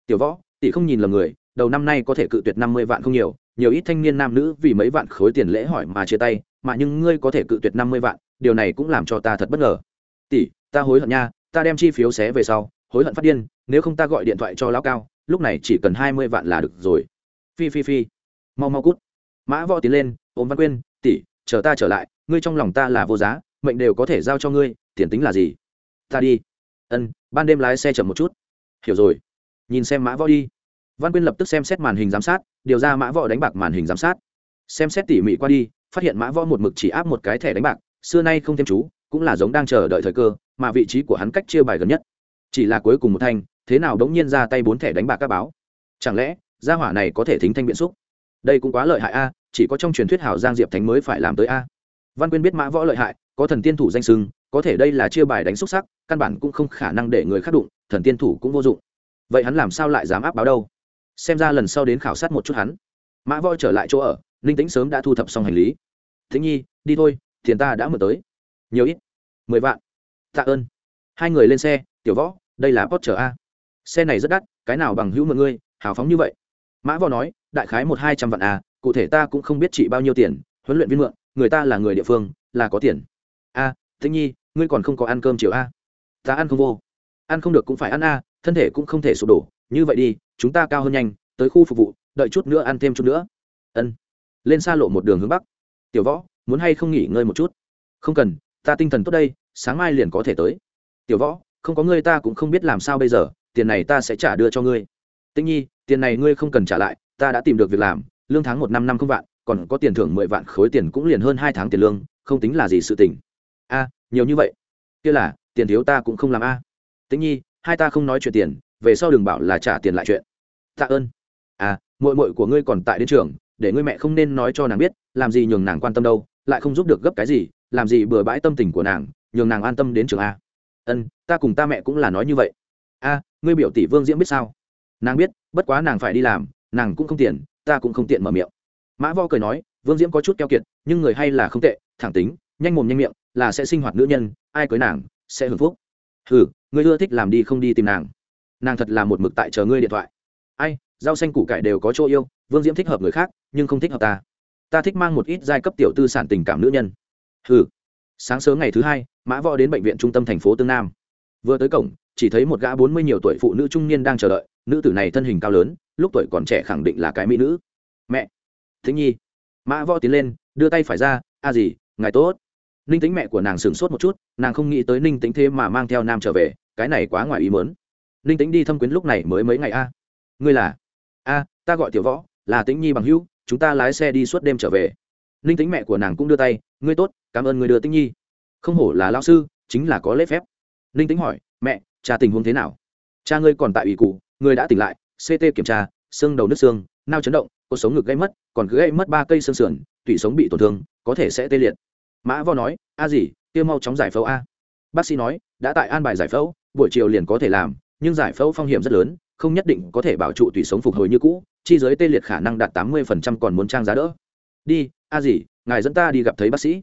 Tiểu võ tỷ không nhìn lầm người, đầu năm nay có thể cự tuyệt năm mươi vạn không nhiều nhiều ít thanh niên nam nữ vì mấy vạn khối tiền lễ hỏi mà chia tay, mà nhưng ngươi có thể cự tuyệt năm mươi vạn, điều này cũng làm cho ta thật bất ngờ. Tỷ, ta hối hận nha, ta đem chi phiếu xé về sau, hối hận phát điên, nếu không ta gọi điện thoại cho lão cao, lúc này chỉ cần hai mươi vạn là được rồi. Phi phi phi. Mau mau cút. Mã võ tiến lên, ôm văn quyên, tỷ, chờ ta trở lại, ngươi trong lòng ta là vô giá, mệnh đều có thể giao cho ngươi, tiền tính là gì? Ta đi. Ân, ban đêm lái xe chậm một chút. Hiểu rồi. Nhìn xem mã võ đi văn quyên lập tức xem xét màn hình giám sát, điều ra mã võ đánh bạc màn hình giám sát. Xem xét tỉ mỉ qua đi, phát hiện mã võ một mực chỉ áp một cái thẻ đánh bạc, xưa nay không thêm chú, cũng là giống đang chờ đợi thời cơ, mà vị trí của hắn cách chia bài gần nhất. Chỉ là cuối cùng một thanh, thế nào đống nhiên ra tay bốn thẻ đánh bạc các báo. Chẳng lẽ, gia hỏa này có thể thính thanh biện xúc? Đây cũng quá lợi hại a, chỉ có trong truyền thuyết hảo giang diệp thánh mới phải làm tới a. Văn quyên biết mã võ lợi hại, có thần tiên thủ danh sưng có thể đây là chia bài đánh xúc sắc, căn bản cũng không khả năng để người khác đụng, thần tiên thủ cũng vô dụng. Vậy hắn làm sao lại dám áp báo đâu? Xem ra lần sau đến khảo sát một chút hắn. Mã võ trở lại chỗ ở ninh tĩnh sớm đã thu thập xong hành lý. Thính nhi đi thôi tiền ta đã mở tới. Nhiều ít. Mười vạn. Tạ ơn. Hai người lên xe tiểu võ đây là porsche a. Xe này rất đắt cái nào bằng hữu mượn ngươi hào phóng như vậy. Mã võ nói đại khái một hai trăm vạn a cụ thể ta cũng không biết trị bao nhiêu tiền huấn luyện viên mượn người ta là người địa phương là có tiền. A à, nhi ngươi còn không có ăn cơm chiều a. Ta ăn không vô. Ăn không được cũng phải ăn a thân thể cũng không thể sụp đổ như vậy đi chúng ta cao hơn nhanh, tới khu phục vụ, đợi chút nữa ăn thêm chút nữa. Ân. Lên xa lộ một đường hướng bắc. Tiểu võ, muốn hay không nghỉ ngơi một chút? Không cần, ta tinh thần tốt đây, sáng mai liền có thể tới. Tiểu võ, không có ngươi ta cũng không biết làm sao bây giờ, tiền này ta sẽ trả đưa cho ngươi. Tĩnh nhi, tiền này ngươi không cần trả lại, ta đã tìm được việc làm, lương tháng một năm năm không vạn, còn có tiền thưởng mười vạn khối tiền cũng liền hơn hai tháng tiền lương, không tính là gì sự tình. A, nhiều như vậy. Kia là, tiền thiếu ta cũng không làm a. Tĩnh nhi, hai ta không nói chuyện tiền về sau đừng bảo là trả tiền lại chuyện. Tạ ơn. À muội muội của ngươi còn tại đến trường, để ngươi mẹ không nên nói cho nàng biết, làm gì nhường nàng quan tâm đâu, lại không giúp được gấp cái gì, làm gì bừa bãi tâm tình của nàng, nhường nàng an tâm đến trường a. Ân, ta cùng ta mẹ cũng là nói như vậy. A, ngươi biểu tỷ vương diễm biết sao? Nàng biết, bất quá nàng phải đi làm, nàng cũng không tiền ta cũng không tiện mở miệng. Mã vo cười nói, vương diễm có chút keo kiệt, nhưng người hay là không tệ, thẳng tính, nhanh mồm nhanh miệng, là sẽ sinh hoạt nữ nhân, ai cưới nàng, sẽ hưởng phúc. Hừ ngươi ưa thích làm đi không đi tìm nàng nàng thật là một mực tại chờ ngươi điện thoại. Ai, rau xanh củ cải đều có chỗ yêu, vương diễm thích hợp người khác, nhưng không thích hợp ta. Ta thích mang một ít giai cấp tiểu tư sản tình cảm nữ nhân. Hừ. Sáng sớm ngày thứ hai, mã võ đến bệnh viện trung tâm thành phố tương nam. Vừa tới cổng, chỉ thấy một gã bốn mươi nhiều tuổi phụ nữ trung niên đang chờ đợi. Nữ tử này thân hình cao lớn, lúc tuổi còn trẻ khẳng định là cái mỹ nữ. Mẹ. Thính nhi. Mã võ tiến lên, đưa tay phải ra, a gì ngài tốt. Ninh tính mẹ của nàng sửng sốt một chút, nàng không nghĩ tới ninh tính thế mà mang theo nam trở về, cái này quá ngoài ý mớn ninh Tĩnh đi thâm quyến lúc này mới mấy ngày a. Ngươi là? A, ta gọi tiểu võ, là tĩnh nhi bằng hữu, chúng ta lái xe đi suốt đêm trở về. Ninh Tĩnh mẹ của nàng cũng đưa tay, ngươi tốt, cảm ơn người đưa tĩnh nhi. Không hổ là lao sư, chính là có lễ phép. Ninh Tĩnh hỏi, mẹ, cha tình huống thế nào? Cha ngươi còn tại ủy cụ người đã tỉnh lại ct kiểm tra, xương đầu nước xương, nao chấn động cuộc sống ngực gây mất, còn cứ gây mất ba cây xương sườn, tủy sống bị tổn thương, có thể sẽ tê liệt. Mã vo nói, a gì tiêu mau chóng giải phẫu a. Bác sĩ nói, đã tại an bài giải phẫu, buổi chiều liền có thể làm nhưng giải phẫu phong hiểm rất lớn, không nhất định có thể bảo trụ tùy sống phục hồi như cũ, chi giới tê liệt khả năng đạt tám mươi còn muốn trang giá đỡ. Đi, a gì ngài dẫn ta đi gặp thấy bác sĩ.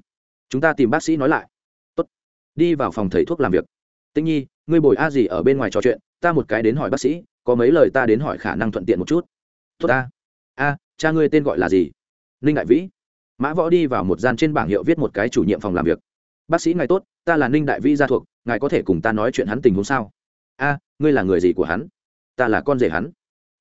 Chúng ta tìm bác sĩ nói lại. Tốt. đi vào phòng thầy thuốc làm việc. Tĩnh nhi, ngươi bồi a gì ở bên ngoài trò chuyện, ta một cái đến hỏi bác sĩ, có mấy lời ta đến hỏi khả năng thuận tiện một chút. Tốt ta. A, cha ngươi tên gọi là gì? Ninh đại vĩ. Mã võ đi vào một gian trên bảng hiệu viết một cái chủ nhiệm phòng làm việc. Bác sĩ ngài tốt, ta là ninh đại vĩ gia thuộc, ngài có thể cùng ta nói chuyện hắn tình huống sao? A ngươi là người gì của hắn? Ta là con rể hắn.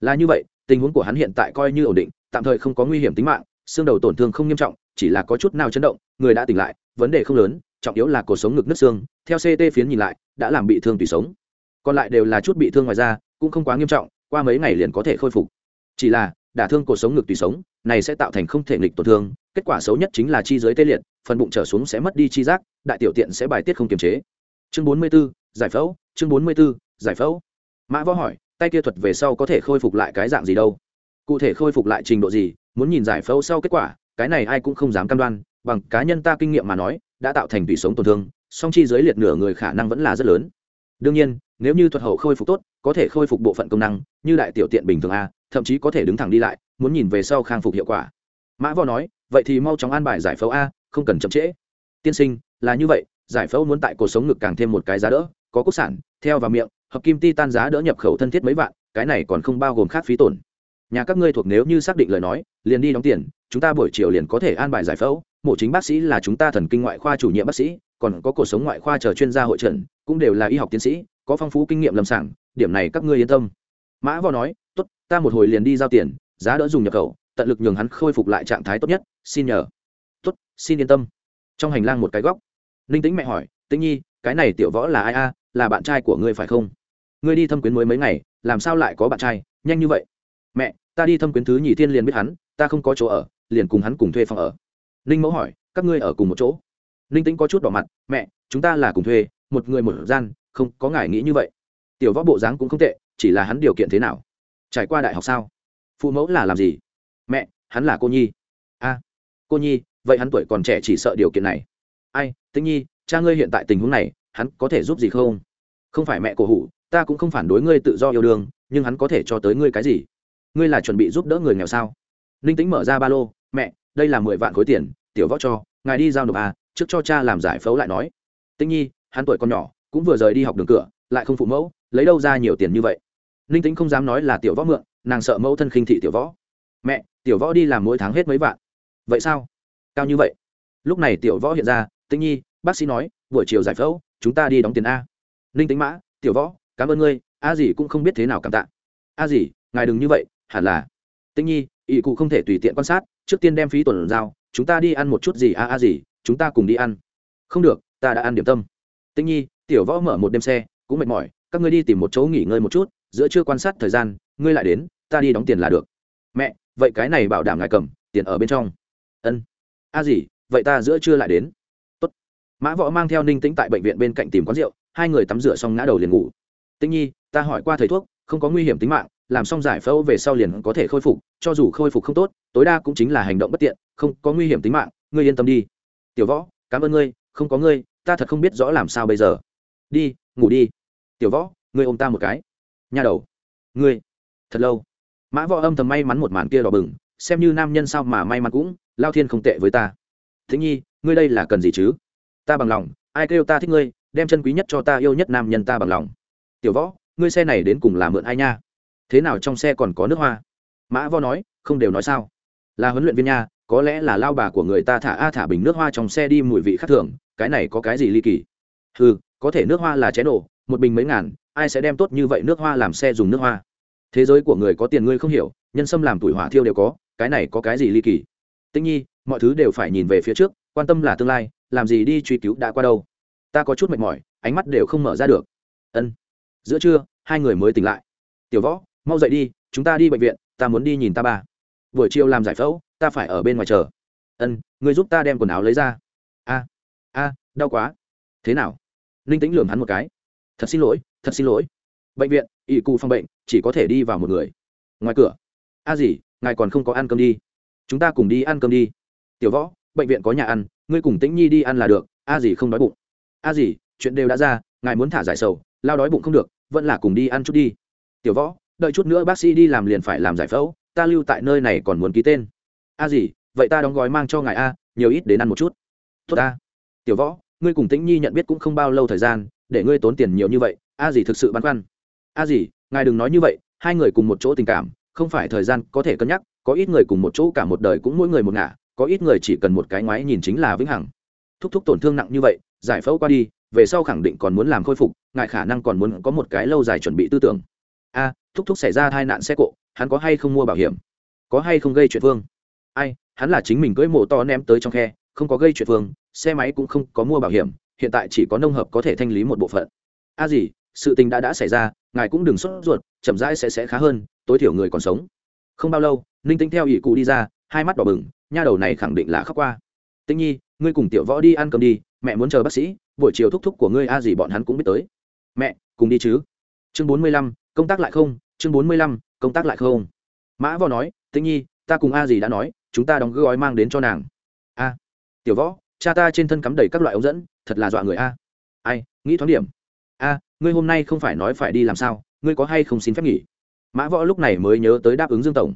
Là như vậy tình huống của hắn hiện tại coi như ổn định tạm thời không có nguy hiểm tính mạng xương đầu tổn thương không nghiêm trọng chỉ là có chút nào chấn động người đã tỉnh lại vấn đề không lớn trọng yếu là cuộc sống ngực nứt xương theo ct phiến nhìn lại đã làm bị thương tùy sống. Còn lại đều là chút bị thương ngoài da cũng không quá nghiêm trọng qua mấy ngày liền có thể khôi phục. Chỉ là đả thương cuộc sống ngực tùy sống này sẽ tạo thành không thể nghịch tổn thương kết quả xấu nhất chính là chi giới tê liệt phần bụng trở xuống sẽ mất đi chi giác đại tiểu tiện sẽ bài tiết không kiềm chế. Chương bốn mươi 44, giải phẫu chương bốn mươi 44, giải phẫu. Mã võ hỏi tay kia thuật về sau có thể khôi phục lại cái dạng gì đâu? Cụ thể khôi phục lại trình độ gì muốn nhìn giải phẫu sau kết quả cái này ai cũng không dám cam đoan bằng cá nhân ta kinh nghiệm mà nói đã tạo thành tủy sống tổn thương song chi giới liệt nửa người khả năng vẫn là rất lớn. Đương nhiên nếu như thuật hậu khôi phục tốt có thể khôi phục bộ phận công năng như đại tiểu tiện bình thường a thậm chí có thể đứng thẳng đi lại muốn nhìn về sau khang phục hiệu quả. Mã võ nói vậy thì mau chóng an bài giải phẫu a không cần chậm trễ. Tiên sinh là như vậy giải phẫu muốn tại cuộc sống ngực càng thêm một cái giá đỡ có cốt sản, theo vào miệng, hợp kim ti tan giá đỡ nhập khẩu thân thiết mấy vạn, cái này còn không bao gồm khác phí tổn. Nhà các ngươi thuộc nếu như xác định lời nói, liền đi đóng tiền, chúng ta buổi chiều liền có thể an bài giải phẫu, mổ chính bác sĩ là chúng ta thần kinh ngoại khoa chủ nhiệm bác sĩ, còn có cuộc sống ngoại khoa chờ chuyên gia hội trần cũng đều là y học tiến sĩ, có phong phú kinh nghiệm lâm sàng, điểm này các ngươi yên tâm. Mã võ nói, tốt, ta một hồi liền đi giao tiền, giá đỡ dùng nhập khẩu, tận lực nhường hắn khôi phục lại trạng thái tốt nhất, xin nhờ. Tốt, xin yên tâm. Trong hành lang một cái góc, ninh tĩnh mẹ hỏi, tĩnh nhi, cái này tiểu võ là ai a? Là bạn trai của ngươi phải không? Ngươi đi thâm quyến mới mấy ngày, làm sao lại có bạn trai? Nhanh như vậy. Mẹ, ta đi thâm quyến thứ nhì thiên liền biết hắn, ta không có chỗ ở, liền cùng hắn cùng thuê phòng ở. Ninh mẫu hỏi, các ngươi ở cùng một chỗ? Ninh tĩnh có chút đỏ mặt, mẹ, chúng ta là cùng thuê, một người một gian, không có ngài nghĩ như vậy. Tiểu võ bộ dáng cũng không tệ, chỉ là hắn điều kiện thế nào? Trải qua đại học sao? Phụ mẫu là làm gì? Mẹ, hắn là cô nhi. A, cô nhi, vậy hắn tuổi còn trẻ chỉ sợ điều kiện này. Ai, tĩnh nhi, cha ngươi hiện tại tình huống này hắn có thể giúp gì không? Không phải mẹ cổ hủ, ta cũng không phản đối ngươi tự do yêu đương, nhưng hắn có thể cho tới ngươi cái gì? Ngươi là chuẩn bị giúp đỡ người nghèo sao? Ninh tính mở ra ba lô, mẹ, đây là mười vạn khối tiền, tiểu võ cho, ngài đi giao nộp à trước cho cha làm giải phẫu lại nói. Tĩnh nhi, hắn tuổi còn nhỏ, cũng vừa rời đi học đường cửa, lại không phụ mẫu, lấy đâu ra nhiều tiền như vậy? Ninh tính không dám nói là tiểu võ mượn, nàng sợ mẫu thân khinh thị tiểu võ. Mẹ, tiểu võ đi làm mỗi tháng hết mấy vạn. Vậy sao? Cao như vậy? Lúc này tiểu võ hiện ra, tĩnh nhi bác sĩ nói, buổi chiều giải phẫu, chúng ta đi đóng tiền a. Ninh tính mã, tiểu võ, cảm ơn ngươi, a gì cũng không biết thế nào cảm tạ. A gì ngài đừng như vậy, hẳn là. Tĩnh nhi ỵ cụ không thể tùy tiện quan sát, trước tiên đem phí tuần giao, chúng ta đi ăn một chút gì a a gì chúng ta cùng đi ăn. Không được, ta đã ăn điểm tâm. Tĩnh nhi, tiểu võ mở một đêm xe, cũng mệt mỏi, các ngươi đi tìm một chỗ nghỉ ngơi một chút, giữa chưa quan sát thời gian, ngươi lại đến, ta đi đóng tiền là được. Mẹ, vậy cái này bảo đảm ngài cầm, tiền ở bên trong. Ân. A gì vậy ta giữa trưa lại đến mã võ mang theo ninh tĩnh tại bệnh viện bên cạnh tìm quán rượu, hai người tắm rửa xong ngã đầu liền ngủ. Tĩnh nhi, ta hỏi qua thầy thuốc, không có nguy hiểm tính mạng, làm xong giải phẫu về sau liền có thể khôi phục, cho dù khôi phục không tốt, tối đa cũng chính là hành động bất tiện, không có nguy hiểm tính mạng, ngươi yên tâm đi. Tiểu võ, cảm ơn ngươi, không có ngươi, ta thật không biết rõ làm sao bây giờ. Đi, ngủ đi. Tiểu võ, ngươi ôm ta một cái. Nhà đầu. Ngươi, thật lâu. Mã võ âm thầm may mắn một màn kia đỏ bừng, xem như nam nhân sao mà may mắn cũng, lao thiên không tệ với ta. Thế nhi, ngươi đây là cần gì chứ? Ta bằng lòng, ai kêu ta thích ngươi, đem chân quý nhất cho ta yêu nhất nam nhân ta bằng lòng. Tiểu võ, ngươi xe này đến cùng là mượn ai nha? Thế nào trong xe còn có nước hoa? Mã võ nói, không đều nói sao? Là huấn luyện viên nha, có lẽ là lao bà của người ta thả a thả bình nước hoa trong xe đi mùi vị khác thường, cái này có cái gì ly kỳ? Ừ có thể nước hoa là chế nổ một bình mấy ngàn, ai sẽ đem tốt như vậy nước hoa làm xe dùng nước hoa? Thế giới của người có tiền ngươi không hiểu, nhân sâm làm tuổi hỏa thiêu đều có, cái này có cái gì ly kỳ? Tinh nhi, mọi thứ đều phải nhìn về phía trước, quan tâm là tương lai làm gì đi truy cứu đã qua đâu? Ta có chút mệt mỏi, ánh mắt đều không mở ra được. Ân. Giữa trưa, hai người mới tỉnh lại. Tiểu võ, mau dậy đi, chúng ta đi bệnh viện, ta muốn đi nhìn ta ba. Buổi chiều làm giải phẫu, ta phải ở bên ngoài chờ. Ân, người giúp ta đem quần áo lấy ra. A a, đau quá. Thế nào? Ninh tĩnh lường hắn một cái. Thật xin lỗi, thật xin lỗi. Bệnh viện ỵ cụ phòng bệnh, chỉ có thể đi vào một người. Ngoài cửa. A gì, ngài còn không có ăn cơm đi. Chúng ta cùng đi ăn cơm đi. Tiểu võ, bệnh viện có nhà ăn ngươi cùng tĩnh nhi đi ăn là được, a gì không đói bụng. A gì chuyện đều đã ra, ngài muốn thả giải sầu, lao đói bụng không được, vẫn là cùng đi ăn chút đi. Tiểu võ, đợi chút nữa bác sĩ đi làm liền phải làm giải phẫu, ta lưu tại nơi này còn muốn ký tên. A gì vậy ta đóng gói mang cho ngài a, nhiều ít đến ăn một chút. Tốt ta. Tiểu võ, ngươi cùng tĩnh nhi nhận biết cũng không bao lâu thời gian, để ngươi tốn tiền nhiều như vậy, a gì thực sự băn khoăn. A gì ngài đừng nói như vậy, hai người cùng một chỗ tình cảm, không phải thời gian có thể cân nhắc, có ít người cùng một chỗ cả một đời cũng mỗi người một ngả có ít người chỉ cần một cái ngoái nhìn chính là vĩnh hằng. Thúc thúc tổn thương nặng như vậy, giải phẫu qua đi, về sau khẳng định còn muốn làm khôi phục, ngài khả năng còn muốn có một cái lâu dài chuẩn bị tư tưởng. A, thúc thúc xảy ra tai nạn xe cộ, hắn có hay không mua bảo hiểm? Có hay không gây chuyện vương? Ai, hắn là chính mình cưỡi mộ to ném tới trong khe, không có gây chuyện vương, xe máy cũng không có mua bảo hiểm, hiện tại chỉ có nông hợp có thể thanh lý một bộ phận. A gì, sự tình đã đã xảy ra, ngài cũng đừng sốt ruột, chậm rãi sẽ sẽ khá hơn, tối thiểu người còn sống. Không bao lâu, ninh tính theo ỷ cụ đi ra hai mắt đỏ bừng, nha đầu này khẳng định là khóc qua. Tĩnh nhi, ngươi cùng tiểu võ đi ăn cơm đi, mẹ muốn chờ bác sĩ, buổi chiều thúc thúc của ngươi a gì bọn hắn cũng biết tới. Mẹ, cùng đi chứ. Chương bốn mươi lăm, công tác lại không, chương bốn mươi lăm, công tác lại không. Mã võ nói Tĩnh nhi, ta cùng a gì đã nói, chúng ta đóng gói mang đến cho nàng. A, tiểu võ, cha ta trên thân cắm đầy các loại ống dẫn, thật là dọa người a. Ai, nghĩ thoáng điểm. A, ngươi hôm nay không phải nói phải đi làm sao, ngươi có hay không xin phép nghỉ? Mã võ lúc này mới nhớ tới đáp ứng dương tổng.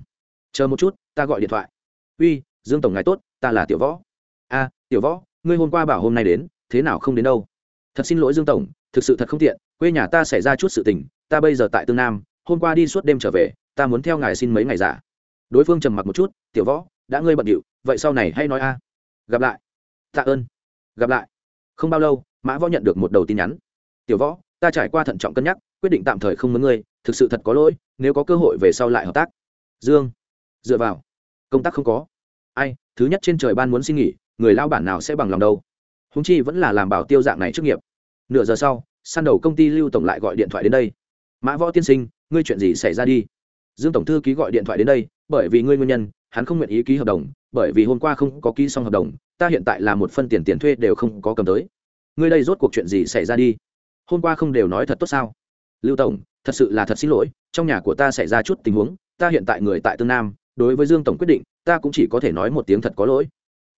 Chờ một chút, ta gọi điện thoại uy, dương tổng ngài tốt, ta là tiểu võ. A, tiểu võ, ngươi hôm qua bảo hôm nay đến, thế nào không đến đâu? Thật xin lỗi dương tổng, thực sự thật không tiện, quê nhà ta xảy ra chút sự tình, ta bây giờ tại tương nam, hôm qua đi suốt đêm trở về, ta muốn theo ngài xin mấy ngày giả. Đối phương trầm mặc một chút, tiểu võ, đã ngươi bận điệu, vậy sau này hay nói a. Gặp lại. Tạ ơn. Gặp lại. Không bao lâu, mã võ nhận được một đầu tin nhắn. Tiểu võ, ta trải qua thận trọng cân nhắc, quyết định tạm thời không mướn ngươi, thực sự thật có lỗi, nếu có cơ hội về sau lại hợp tác. Dương, dựa vào công tác không có. Ai, thứ nhất trên trời ban muốn xin nghỉ, người lao bản nào sẽ bằng lòng đâu? Húng chi vẫn là làm bảo tiêu dạng này trước nghiệp. Nửa giờ sau, săn đầu công ty lưu tổng lại gọi điện thoại đến đây. Mã võ tiên sinh, ngươi chuyện gì xảy ra đi? Dương tổng thư ký gọi điện thoại đến đây, bởi vì ngươi nguyên nhân, hắn không nguyện ý ký hợp đồng, bởi vì hôm qua không có ký xong hợp đồng, ta hiện tại là một phân tiền tiền thuê đều không có cầm tới. Ngươi đây rốt cuộc chuyện gì xảy ra đi? Hôm qua không đều nói thật tốt sao? Lưu tổng, thật sự là thật xin lỗi, trong nhà của ta xảy ra chút tình huống, ta hiện tại người tại tương nam đối với dương tổng quyết định, ta cũng chỉ có thể nói một tiếng thật có lỗi.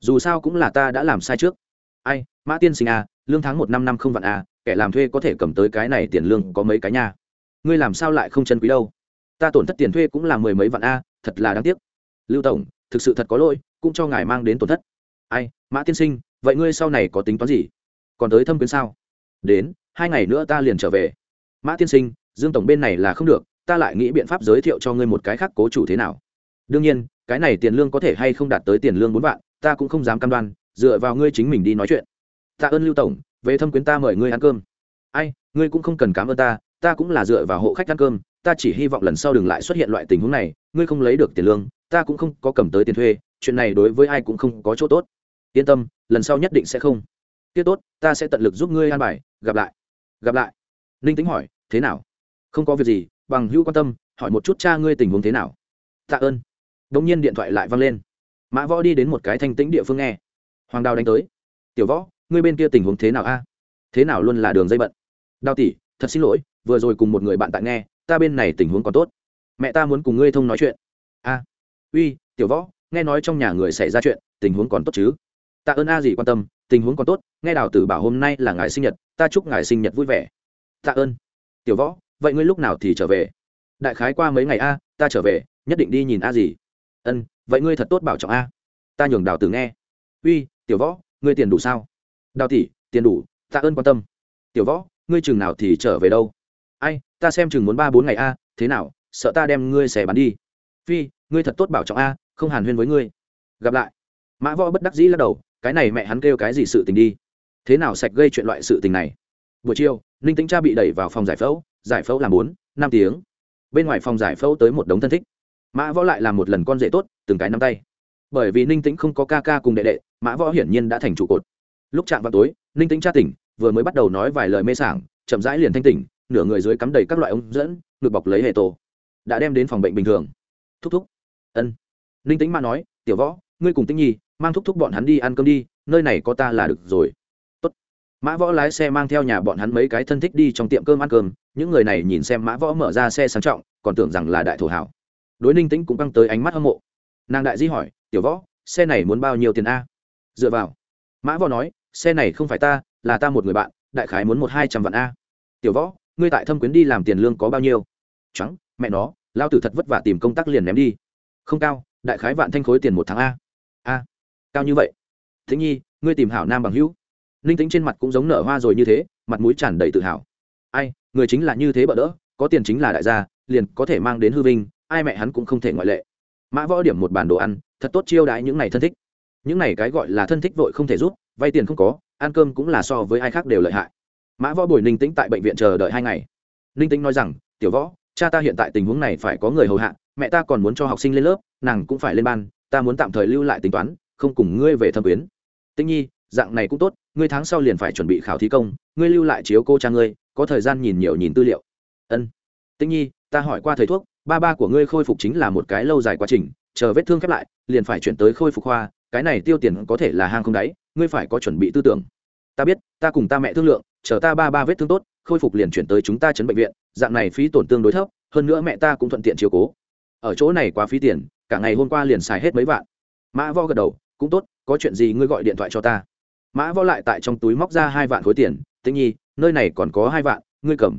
Dù sao cũng là ta đã làm sai trước. Ai, mã tiên sinh à lương tháng một năm năm không vạn à kẻ làm thuê có thể cầm tới cái này tiền lương có mấy cái nha? Ngươi làm sao lại không chân quý đâu? Ta tổn thất tiền thuê cũng là mười mấy vạn a thật là đáng tiếc. Lưu tổng, thực sự thật có lỗi, cũng cho ngài mang đến tổn thất. Ai, mã tiên sinh, vậy ngươi sau này có tính toán gì? Còn tới thâm quyến sao? Đến, hai ngày nữa ta liền trở về. Mã tiên sinh, dương tổng bên này là không được, ta lại nghĩ biện pháp giới thiệu cho ngươi một cái khác cố chủ thế nào đương nhiên, cái này tiền lương có thể hay không đạt tới tiền lương bốn vạn, ta cũng không dám cam đoan, dựa vào ngươi chính mình đi nói chuyện. Tạ ơn lưu tổng, về thâm quyến ta mời ngươi ăn cơm. Ai, ngươi cũng không cần cảm ơn ta ta cũng là dựa vào hộ khách ăn cơm, ta chỉ hy vọng lần sau đừng lại xuất hiện loại tình huống này, ngươi không lấy được tiền lương, ta cũng không có cầm tới tiền thuê, chuyện này đối với ai cũng không có chỗ tốt. Yên tâm, lần sau nhất định sẽ không. Tiết tốt, ta sẽ tận lực giúp ngươi an bài, gặp lại. Gặp lại. Ninh tính hỏi, thế nào? Không có việc gì, bằng hữu quan tâm, hỏi một chút cha ngươi tình huống thế nào. Tạ ơn đ ỗ n g nhiên điện thoại lại văng lên. Mã võ đi đến một cái thanh tĩnh địa phương nghe. Hoàng đào đánh tới. Tiểu võ, ngươi bên kia tình huống thế nào a? Thế nào luôn là đường dây bận? Đào tỷ, thật xin lỗi, vừa rồi cùng một người bạn tại nghe, ta bên này tình huống còn tốt. Mẹ ta muốn cùng ngươi thông nói chuyện. A, uy, tiểu võ, nghe nói trong nhà người xảy ra chuyện, tình huống còn tốt chứ? Tạ ơn a gì quan tâm, tình huống còn tốt, nghe đào tử bảo hôm nay là ngày sinh nhật, ta chúc ngài sinh nhật vui vẻ. Tạ ơn. Tiểu võ, vậy ngươi lúc nào thì trở về? Đại khái qua mấy ngày a, ta trở về, nhất định đi nhìn a gì ân, vậy ngươi thật tốt bảo trọng a. Ta nhường đào tử nghe. Uy, tiểu võ, ngươi tiền đủ sao? Đào tỷ, tiền đủ, tạ ơn quan tâm. Tiểu võ, ngươi chừng nào thì trở về đâu? Ai, ta xem chừng muốn ba bốn ngày a, thế nào, sợ ta đem ngươi xẻ bắn đi. Phi, ngươi thật tốt bảo trọng a, không hàn huyên với ngươi. Gặp lại. Mã võ bất đắc dĩ lắc đầu, cái này mẹ hắn kêu cái gì sự tình đi. Thế nào sạch gây chuyện loại sự tình này? Buổi chiều, ninh tính cha bị đẩy vào phòng giải phẫu giải phẫu làm bốn, năm tiếng. Bên ngoài phòng giải phẫu tới một đống thân thích mã võ lại làm một lần con rể tốt, từng cái nắm tay. Bởi vì ninh tĩnh không có ca ca cùng đệ đệ, mã võ hiển nhiên đã thành trụ cột. Lúc chạm vào tối, ninh tĩnh tra tỉnh, vừa mới bắt đầu nói vài lời mê sảng, chậm rãi liền thanh tỉnh, nửa người dưới cắm đầy các loại ống dẫn, ngực bọc lấy hệ tổ. Đã đem đến phòng bệnh bình thường. Thúc thúc. Ân. Ninh tĩnh mã nói, tiểu võ, ngươi cùng tĩnh nhi, mang thúc thúc bọn hắn đi ăn cơm đi, nơi này có ta là được rồi. Tốt. mã võ lái xe mang theo nhà bọn hắn mấy cái thân thích đi trong tiệm cơm ăn cơm, những người này nhìn xem mã võ mở ra xe sang trọng, còn tưởng rằng là đại thổ hảo đối ninh tĩnh cũng căng tới ánh mắt hâm mộ. Nàng đại di hỏi, tiểu võ, xe này muốn bao nhiêu tiền a? Dựa vào. Mã võ nói, xe này không phải ta, là ta một người bạn, đại khái muốn một hai trăm vạn a. Tiểu võ, ngươi tại thâm quyến đi làm tiền lương có bao nhiêu? Trắng, mẹ nó, lao tử thật vất vả tìm công tác liền ném đi. Không cao, đại khái vạn thanh khối tiền một tháng a. A, cao như vậy? Thính nhi, ngươi tìm hảo nam bằng hữu. Ninh tính trên mặt cũng giống nở hoa rồi như thế, mặt mũi tràn đầy tự hào. Ai, người chính là như thế bỡ đỡ, có tiền chính là đại gia, liền có thể mang đến hư vinh ai mẹ hắn cũng không thể ngoại lệ. Mã võ điểm một bản đồ ăn, thật tốt chiêu đãi những này thân thích. Những này cái gọi là thân thích vội không thể rút vay tiền không có, ăn cơm cũng là so với ai khác đều lợi hại. Mã võ bồi ninh tĩnh tại bệnh viện chờ đợi hai ngày. Ninh tĩnh nói rằng, tiểu võ, cha ta hiện tại tình huống này phải có người hầu hạ, mẹ ta còn muốn cho học sinh lên lớp, nàng cũng phải lên ban, ta muốn tạm thời lưu lại tính toán, không cùng ngươi về thâm quyến. Tĩnh nhi, dạng này cũng tốt, ngươi tháng sau liền phải chuẩn bị khảo thí công, ngươi lưu lại chiếu cô cha ngươi, có thời gian nhìn nhiều nhìn tư liệu. Ân. Tĩnh nhi, ta hỏi qua thầy thuốc ba ba của ngươi khôi phục chính là một cái lâu dài quá trình, chờ vết thương khép lại, liền phải chuyển tới khôi phục khoa, cái này tiêu tiền có thể là hang không đáy, ngươi phải có chuẩn bị tư tưởng. Ta biết, ta cùng ta mẹ thương lượng, chờ ta ba ba vết thương tốt, khôi phục liền chuyển tới chúng ta chấn bệnh viện, dạng này phí tổn tương đối thấp, hơn nữa mẹ ta cũng thuận tiện chiều cố. Ở chỗ này quá phí tiền, cả ngày hôm qua liền xài hết mấy vạn. Mã vo gật đầu, cũng tốt, có chuyện gì ngươi gọi điện thoại cho ta. Mã võ lại tại trong túi móc ra hai vạn khối tiền, tĩnh nhi, nơi này còn có hai vạn, ngươi cầm.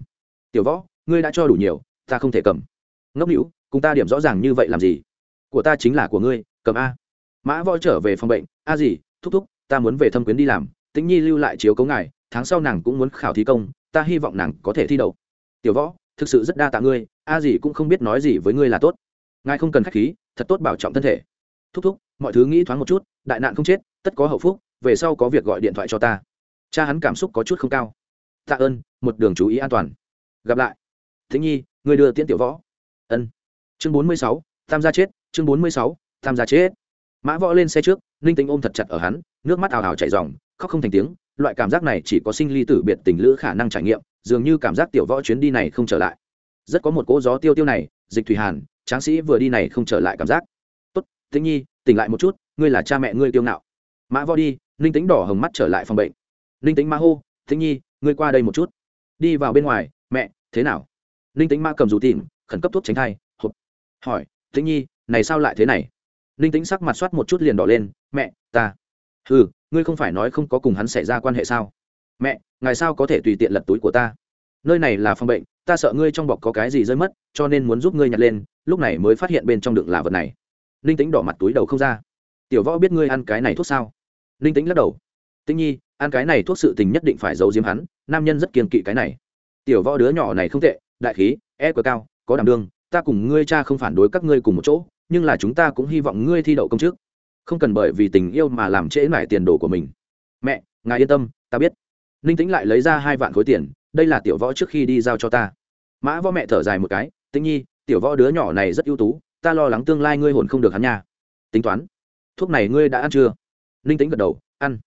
Tiểu võ, ngươi đã cho đủ nhiều, ta không thể cầm ngốc hữu cùng ta điểm rõ ràng như vậy làm gì? Của ta chính là của ngươi, cầm a. Mã võ trở về phòng bệnh, a gì thúc thúc, ta muốn về thâm quyến đi làm, tĩnh nhi lưu lại chiếu cấu ngài, tháng sau nàng cũng muốn khảo thí công, ta hy vọng nàng có thể thi đậu. Tiểu võ, thực sự rất đa tạ ngươi, a gì cũng không biết nói gì với ngươi là tốt. Ngài không cần khách khí, thật tốt bảo trọng thân thể. Thúc thúc, mọi thứ nghĩ thoáng một chút, đại nạn không chết, tất có hậu phúc, về sau có việc gọi điện thoại cho ta. Cha hắn cảm xúc có chút không cao. Tạ ơn, một đường chú ý an toàn. Gặp lại. Thính nhi người đưa tiễn tiểu võ ân. Chương bốn mươi sáu tham gia chết, chương bốn mươi sáu tham gia chết. Mã võ lên xe trước, ninh tính ôm thật chặt ở hắn, nước mắt ào ào chảy dòng khóc không thành tiếng, loại cảm giác này chỉ có sinh ly tử biệt tình lữ khả năng trải nghiệm, dường như cảm giác tiểu võ chuyến đi này không trở lại. Rất có một cỗ gió tiêu tiêu này, dịch thủy hàn, tráng sĩ vừa đi này không trở lại cảm giác. Tốt, tĩnh nhi, tỉnh lại một chút, ngươi là cha mẹ ngươi tiêu ngạo. Mã võ đi, ninh tính đỏ hồng mắt trở lại phòng bệnh. Ninh tính mã hô, tĩnh nhi, ngươi qua đây một chút. Đi vào bên ngoài, mẹ, thế nào? Ninh tính mã cầm dù tìm khẩn cấp thuốc tránh thai, hộp. Hỏi, tĩnh nhi, này sao lại thế này? Ninh tĩnh sắc mặt soát một chút liền đỏ lên, mẹ, ta. Ừ ngươi không phải nói không có cùng hắn xảy ra quan hệ sao? Mẹ, ngài sao có thể tùy tiện lật túi của ta? Nơi này là phòng bệnh, ta sợ ngươi trong bọc có cái gì rơi mất, cho nên muốn giúp ngươi nhặt lên, lúc này mới phát hiện bên trong đựng là vật này. Ninh tĩnh đỏ mặt túi đầu không ra. Tiểu võ biết ngươi ăn cái này thuốc sao? Ninh tĩnh lắc đầu. Tĩnh nhi, ăn cái này thuốc sự tình nhất định phải giấu diếm hắn, nam nhân rất kiên kỵ cái này. Tiểu võ đứa nhỏ này không tệ, đại khí e quá cao có đảm đương, ta cùng ngươi cha không phản đối các ngươi cùng một chỗ, nhưng là chúng ta cũng hy vọng ngươi thi đậu công chức. Không cần bởi vì tình yêu mà làm trễ mải tiền đồ của mình. Mẹ, ngài yên tâm, ta biết. Ninh tĩnh lại lấy ra hai vạn khối tiền, đây là tiểu võ trước khi đi giao cho ta. Mã võ mẹ thở dài một cái, tĩnh nhi, tiểu võ đứa nhỏ này rất ưu tú, ta lo lắng tương lai ngươi hồn không được hắn nha. Tính toán, thuốc này ngươi đã ăn chưa? Ninh tĩnh gật đầu, ăn.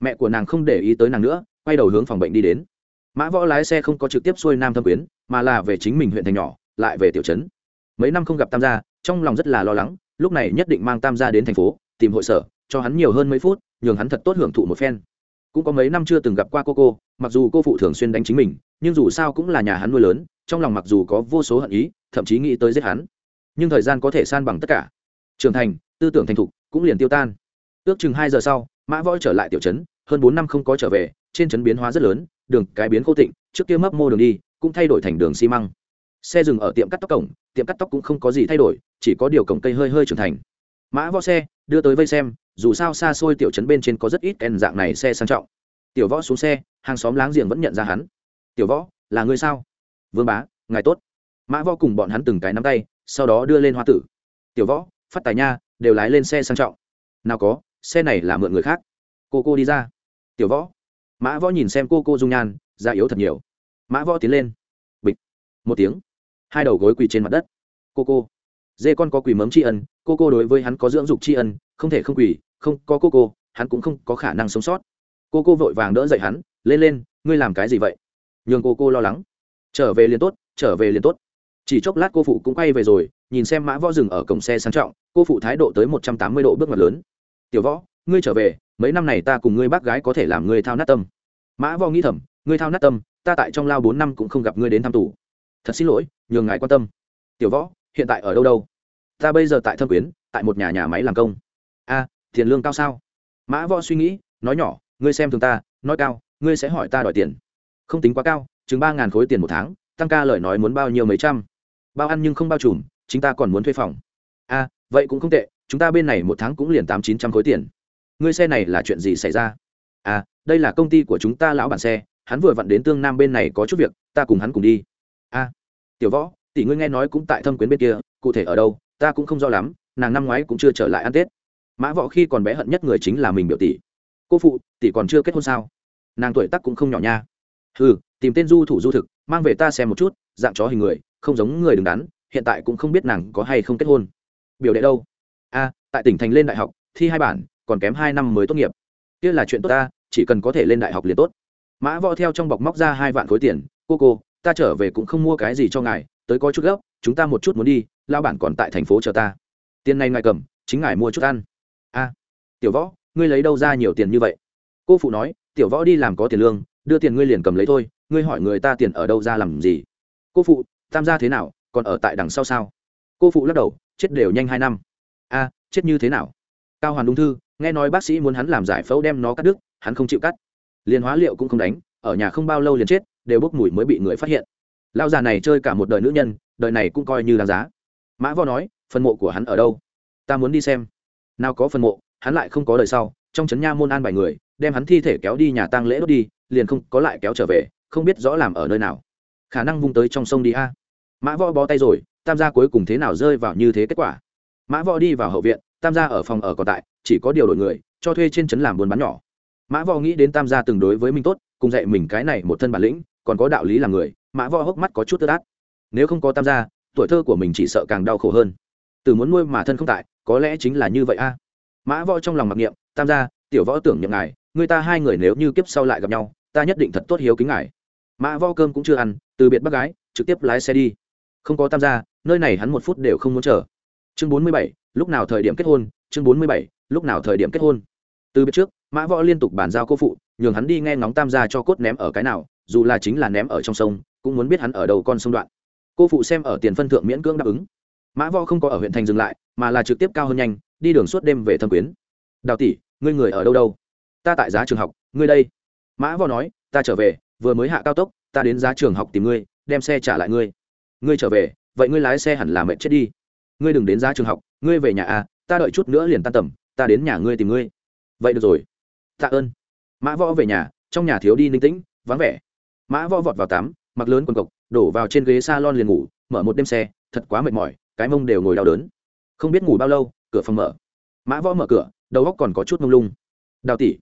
Mẹ của nàng không để ý tới nàng nữa, quay đầu hướng phòng bệnh đi đến. Mã võ lái xe không có trực tiếp xuôi nam thâm quyến, mà là về chính mình huyện thành nhỏ lại về tiểu trấn. Mấy năm không gặp tam gia, trong lòng rất là lo lắng, lúc này nhất định mang tam gia đến thành phố, tìm hội sở, cho hắn nhiều hơn mấy phút, nhường hắn thật tốt hưởng thụ một phen. Cũng có mấy năm chưa từng gặp qua cô cô, mặc dù cô phụ thường xuyên đánh chính mình, nhưng dù sao cũng là nhà hắn nuôi lớn, trong lòng mặc dù có vô số hận ý, thậm chí nghĩ tới giết hắn. Nhưng thời gian có thể san bằng tất cả. Trưởng thành, tư tưởng thành thục, cũng liền tiêu tan. Ước chừng hai giờ sau, mã võ trở lại tiểu trấn, hơn bốn năm không có trở về, trên trấn biến hóa rất lớn, đường cái biến khô tịnh, trước kia mấp mô đường đi, cũng thay đổi thành đường xi măng xe dừng ở tiệm cắt tóc cổng, tiệm cắt tóc cũng không có gì thay đổi, chỉ có điều cổng cây hơi hơi trưởng thành. Mã võ xe, đưa tới vây xem, dù sao xa xôi tiểu trấn bên trên có rất ít kèn dạng này xe sang trọng. Tiểu võ xuống xe, hàng xóm láng giềng vẫn nhận ra hắn. Tiểu võ, là người sao? Vương bá, ngài tốt. Mã võ cùng bọn hắn từng cái nắm tay, sau đó đưa lên hoa tử. Tiểu võ, phát tài nha, đều lái lên xe sang trọng. Nào có, xe này là mượn người khác. Cô cô đi ra. Tiểu võ. Mã võ nhìn xem cô cô dung nhan da yếu thật nhiều. Mã võ tiến lên. Bịch. Một tiếng hai đầu gối quỳ trên mặt đất. Cô cô. Dê con có quỳ mớm tri ân, cô cô đối với hắn có dưỡng dục tri ân, không thể không quỳ, không có cô cô, hắn cũng không có khả năng sống sót. Cô cô vội vàng đỡ dậy hắn, lên lên, ngươi làm cái gì vậy? Nhường cô cô lo lắng. Trở về liền tốt, trở về liền tốt. Chỉ chốc lát cô phụ cũng quay về rồi, nhìn xem mã võ dừng ở cổng xe sang trọng, cô phụ thái độ tới một trăm tám mươi độ bước ngoặt lớn. Tiểu võ, ngươi trở về, mấy năm này ta cùng ngươi bác gái có thể làm ngươi thao nát tâm. Mã võ nghĩ thầm, ngươi thao nát tâm, ta tại trong lao bốn năm cũng không gặp ngươi đến thăm tù thật xin lỗi, nhường ngài quan tâm. Tiểu võ, hiện tại ở đâu đâu? Ta bây giờ tại thâm quyến, tại một nhà nhà máy làm công. A, tiền lương cao sao? Mã võ suy nghĩ, nói nhỏ, ngươi xem thường ta, nói cao, ngươi sẽ hỏi ta đòi tiền. Không tính quá cao, chừng ba ngàn khối tiền một tháng, tăng ca lời nói muốn bao nhiêu mấy trăm. Bao ăn nhưng không bao trùm, chính ta còn muốn thuê phòng. A, vậy cũng không tệ, chúng ta bên này một tháng cũng liền tám chín trăm khối tiền. Ngươi xe này là chuyện gì xảy ra? À đây là công ty của chúng ta lão bản xe, hắn vừa vặn đến tương nam bên này có chút việc, ta cùng hắn cùng đi tiểu võ, tỷ ngươi nghe nói cũng tại thâm quyến bên kia, cụ thể ở đâu, ta cũng không rõ lắm, nàng năm ngoái cũng chưa trở lại ăn tết. Mã võ khi còn bé hận nhất người chính là mình biểu tỷ. Cô phụ, tỷ còn chưa kết hôn sao? Nàng tuổi tắc cũng không nhỏ nha. Ừ tìm tên du thủ du thực, mang về ta xem một chút, dạng chó hình người, không giống người đứng đắn, hiện tại cũng không biết nàng có hay không kết hôn. Biểu đệ đâu? A, tại tỉnh thành lên đại học, thi hai bản, còn kém hai năm mới tốt nghiệp. Kia là chuyện tốt ta, chỉ cần có thể lên đại học liền tốt. Mã võ theo trong bọc móc ra hai vạn khối tiền, cô cô ta trở về cũng không mua cái gì cho ngài, tới có chút gấp, chúng ta một chút muốn đi lao bản còn tại thành phố chờ ta. Tiền này ngài cầm, chính ngài mua chút ăn. A, tiểu võ, ngươi lấy đâu ra nhiều tiền như vậy? Cô phụ nói, tiểu võ đi làm có tiền lương, đưa tiền ngươi liền cầm lấy thôi, ngươi hỏi người ta tiền ở đâu ra làm gì? Cô phụ tam gia thế nào, còn ở tại đằng sau sao? Cô phụ lắc đầu, chết đều nhanh hai năm. A, chết như thế nào? Cao hoàn ung thư, nghe nói bác sĩ muốn hắn làm giải phẫu đem nó cắt đứt, hắn không chịu cắt. Liền hóa liệu cũng không đánh, ở nhà không bao lâu liền chết đều bốc mùi mới bị người phát hiện. Lao già này chơi cả một đời nữ nhân, đời này cũng coi như đáng giá. Mã vo nói, phần mộ của hắn ở đâu? Ta muốn đi xem. Nào có phần mộ, hắn lại không có đời sau, trong trấn nha môn an bài người, đem hắn thi thể kéo đi nhà tang lễ đốt đi, liền không có lại kéo trở về, không biết rõ làm ở nơi nào. Khả năng vung tới trong sông đi a. Mã võ bó tay rồi, tam gia cuối cùng thế nào rơi vào như thế kết quả? Mã võ đi vào hậu viện, tam gia ở phòng ở còn tại, chỉ có điều đổi người, cho thuê trên trấn làm buôn bán nhỏ. Mã võ nghĩ đến tam gia từng đối với mình tốt, cùng dạy mình cái này một thân bản lĩnh còn có đạo lý làm người, mã võ hốc mắt có chút tức át nếu không có tam gia, tuổi thơ của mình chỉ sợ càng đau khổ hơn. Từ muốn nuôi mà thân không tại, có lẽ chính là như vậy a. Mã võ trong lòng mặc niệm, tam gia, tiểu võ tưởng nhậm ngài, người ta hai người nếu như kiếp sau lại gặp nhau, ta nhất định thật tốt hiếu kính ngài. Mã võ cơm cũng chưa ăn, từ biệt bác gái, trực tiếp lái xe đi. Không có tam gia, nơi này hắn một phút đều không muốn chờ. Chương bốn mươi bảy, lúc nào thời điểm kết hôn? Chương bốn mươi bảy, lúc nào thời điểm kết hôn? Từ biết trước, mã võ liên tục bàn giao cô phụ, nhường hắn đi nghe ngóng tam gia cho cốt ném ở cái nào dù là chính là ném ở trong sông, cũng muốn biết hắn ở đầu con sông đoạn. Cô phụ xem ở tiền phân thượng miễn cưỡng đáp ứng. Mã võ không có ở huyện thành dừng lại, mà là trực tiếp cao hơn nhanh, đi đường suốt đêm về thâm quyến. Đào tỷ, ngươi người ở đâu đâu? Ta tại giá trường học, ngươi đây. Mã võ nói, ta trở về, vừa mới hạ cao tốc, ta đến giá trường học tìm ngươi, đem xe trả lại ngươi. Ngươi trở về, vậy ngươi lái xe hẳn là mệt chết đi. Ngươi đừng đến giá trường học, ngươi về nhà à ta đợi chút nữa liền tan tầm, ta đến nhà ngươi tìm ngươi. Vậy được rồi. Tạ ơn. Mã võ về nhà, trong nhà thiếu đi ninh tĩnh, vắng vẻ mã võ vọt vào tắm mặc lớn quần cộc, đổ vào trên ghế s a lon liền ngủ, mở một đêm xe, thật quá mệt mỏi, cái mông đều ngồi đau đớn. Không biết ngủ bao lâu, cửa phòng mở. Mã võ mở cửa, đầu góc còn có chút mông lung. Đào tỷ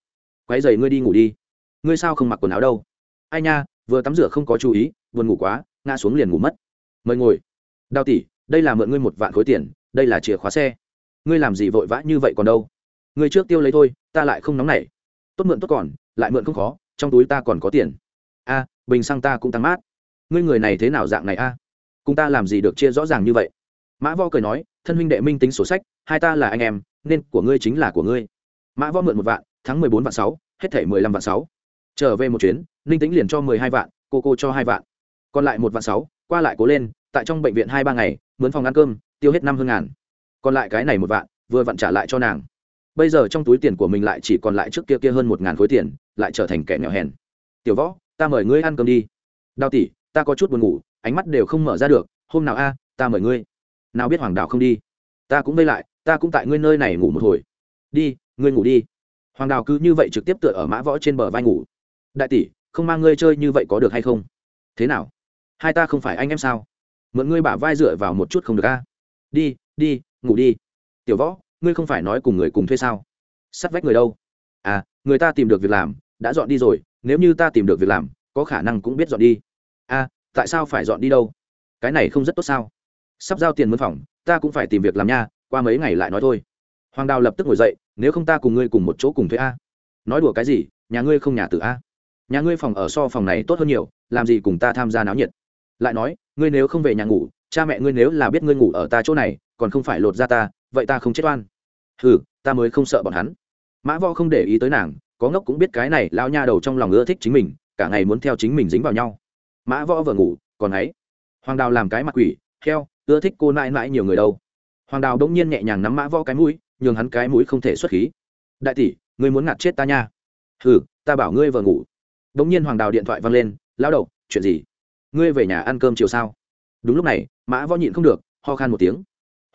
quái dày ngươi đi ngủ đi. Ngươi sao không mặc quần áo đâu? Ai nha, vừa tắm rửa không có chú ý, buồn ngủ quá, ngã xuống liền ngủ mất. Mời ngồi. Đào tỷ, đây là mượn ngươi một vạn khối tiền, đây là chìa khóa xe. Ngươi làm gì vội vã như vậy còn đâu? Ngươi trước tiêu lấy thôi, ta lại không nóng nảy. Tốt mượn tốt còn, lại mượn không khó, trong túi ta còn có tiền. A bình xăng ta cũng tăng mát. Ngươi người này thế nào dạng này a? À? cùng ta làm gì được chia rõ ràng như vậy? Mã vo cười nói, thân huynh đệ minh tính sổ sách, hai ta là anh em, nên của ngươi chính là của ngươi. Mã vo mượn một vạn tháng mười bốn vạn sáu, hết thể mười lăm vạn sáu. Trở về một chuyến, ninh tính liền cho mười hai vạn, cô cô cho hai vạn. Còn lại một vạn sáu, qua lại cố lên, tại trong bệnh viện hai ba ngày, mướn phòng ăn cơm, tiêu hết năm hơn ngàn. Còn lại cái này một vạn, vừa vặn trả lại cho nàng. Bây giờ trong túi tiền của mình lại chỉ còn lại trước kia kia hơn một ngàn khối tiền, lại trở thành kẻ nghèo hèn. Tiểu võ ta mời ngươi ăn cơm đi. Đào tỷ, ta có chút buồn ngủ, ánh mắt đều không mở ra được, hôm nào a, ta mời ngươi. Nào biết hoàng đạo không đi. Ta cũng vây lại, ta cũng tại ngươi nơi này ngủ một hồi. Đi, ngươi ngủ đi. Hoàng đào cứ như vậy trực tiếp tựa ở mã võ trên bờ vai ngủ. Đại tỷ, không mang ngươi chơi như vậy có được hay không? Thế nào? Hai ta không phải anh em sao? Mượn ngươi bả vai dựa vào một chút không được a. Đi đi, ngủ đi. Tiểu võ, ngươi không phải nói cùng người cùng thuê sao? Sắt vách người đâu? À người ta tìm được việc làm, đã dọn đi rồi nếu như ta tìm được việc làm, có khả năng cũng biết dọn đi. À tại sao phải dọn đi đâu? Cái này không rất tốt sao? Sắp giao tiền mân phòng, ta cũng phải tìm việc làm nha, qua mấy ngày lại nói thôi. Hoàng đào lập tức ngồi dậy, nếu không ta cùng ngươi cùng một chỗ cùng thuê a. Nói đùa cái gì, nhà ngươi không nhà tử a. Nhà ngươi phòng ở so phòng này tốt hơn nhiều, làm gì cùng ta tham gia náo nhiệt. Lại nói, ngươi nếu không về nhà ngủ, cha mẹ ngươi nếu là biết ngươi ngủ ở ta chỗ này, còn không phải lột ra ta, vậy ta không chết oan. Ừ ta mới không sợ bọn hắn. Mã võ không để ý tới nàng có ngốc cũng biết cái này lao nha đầu trong lòng ưa thích chính mình, cả ngày muốn theo chính mình dính vào nhau. Mã võ vừa ngủ, còn ấy. Hoàng đào làm cái mặt quỷ theo ưa thích cô nãi nãi nhiều người đâu. Hoàng đào đống nhiên nhẹ nhàng nắm mã võ cái mũi, nhường hắn cái mũi không thể xuất khí. Đại tỷ, ngươi muốn ngạt chết ta nha. Ừ ta bảo ngươi vừa ngủ. Đống nhiên hoàng đào điện thoại văng lên lao đầu, chuyện gì? Ngươi về nhà ăn cơm chiều sao? Đúng lúc này, mã võ nhịn không được, ho khan một tiếng.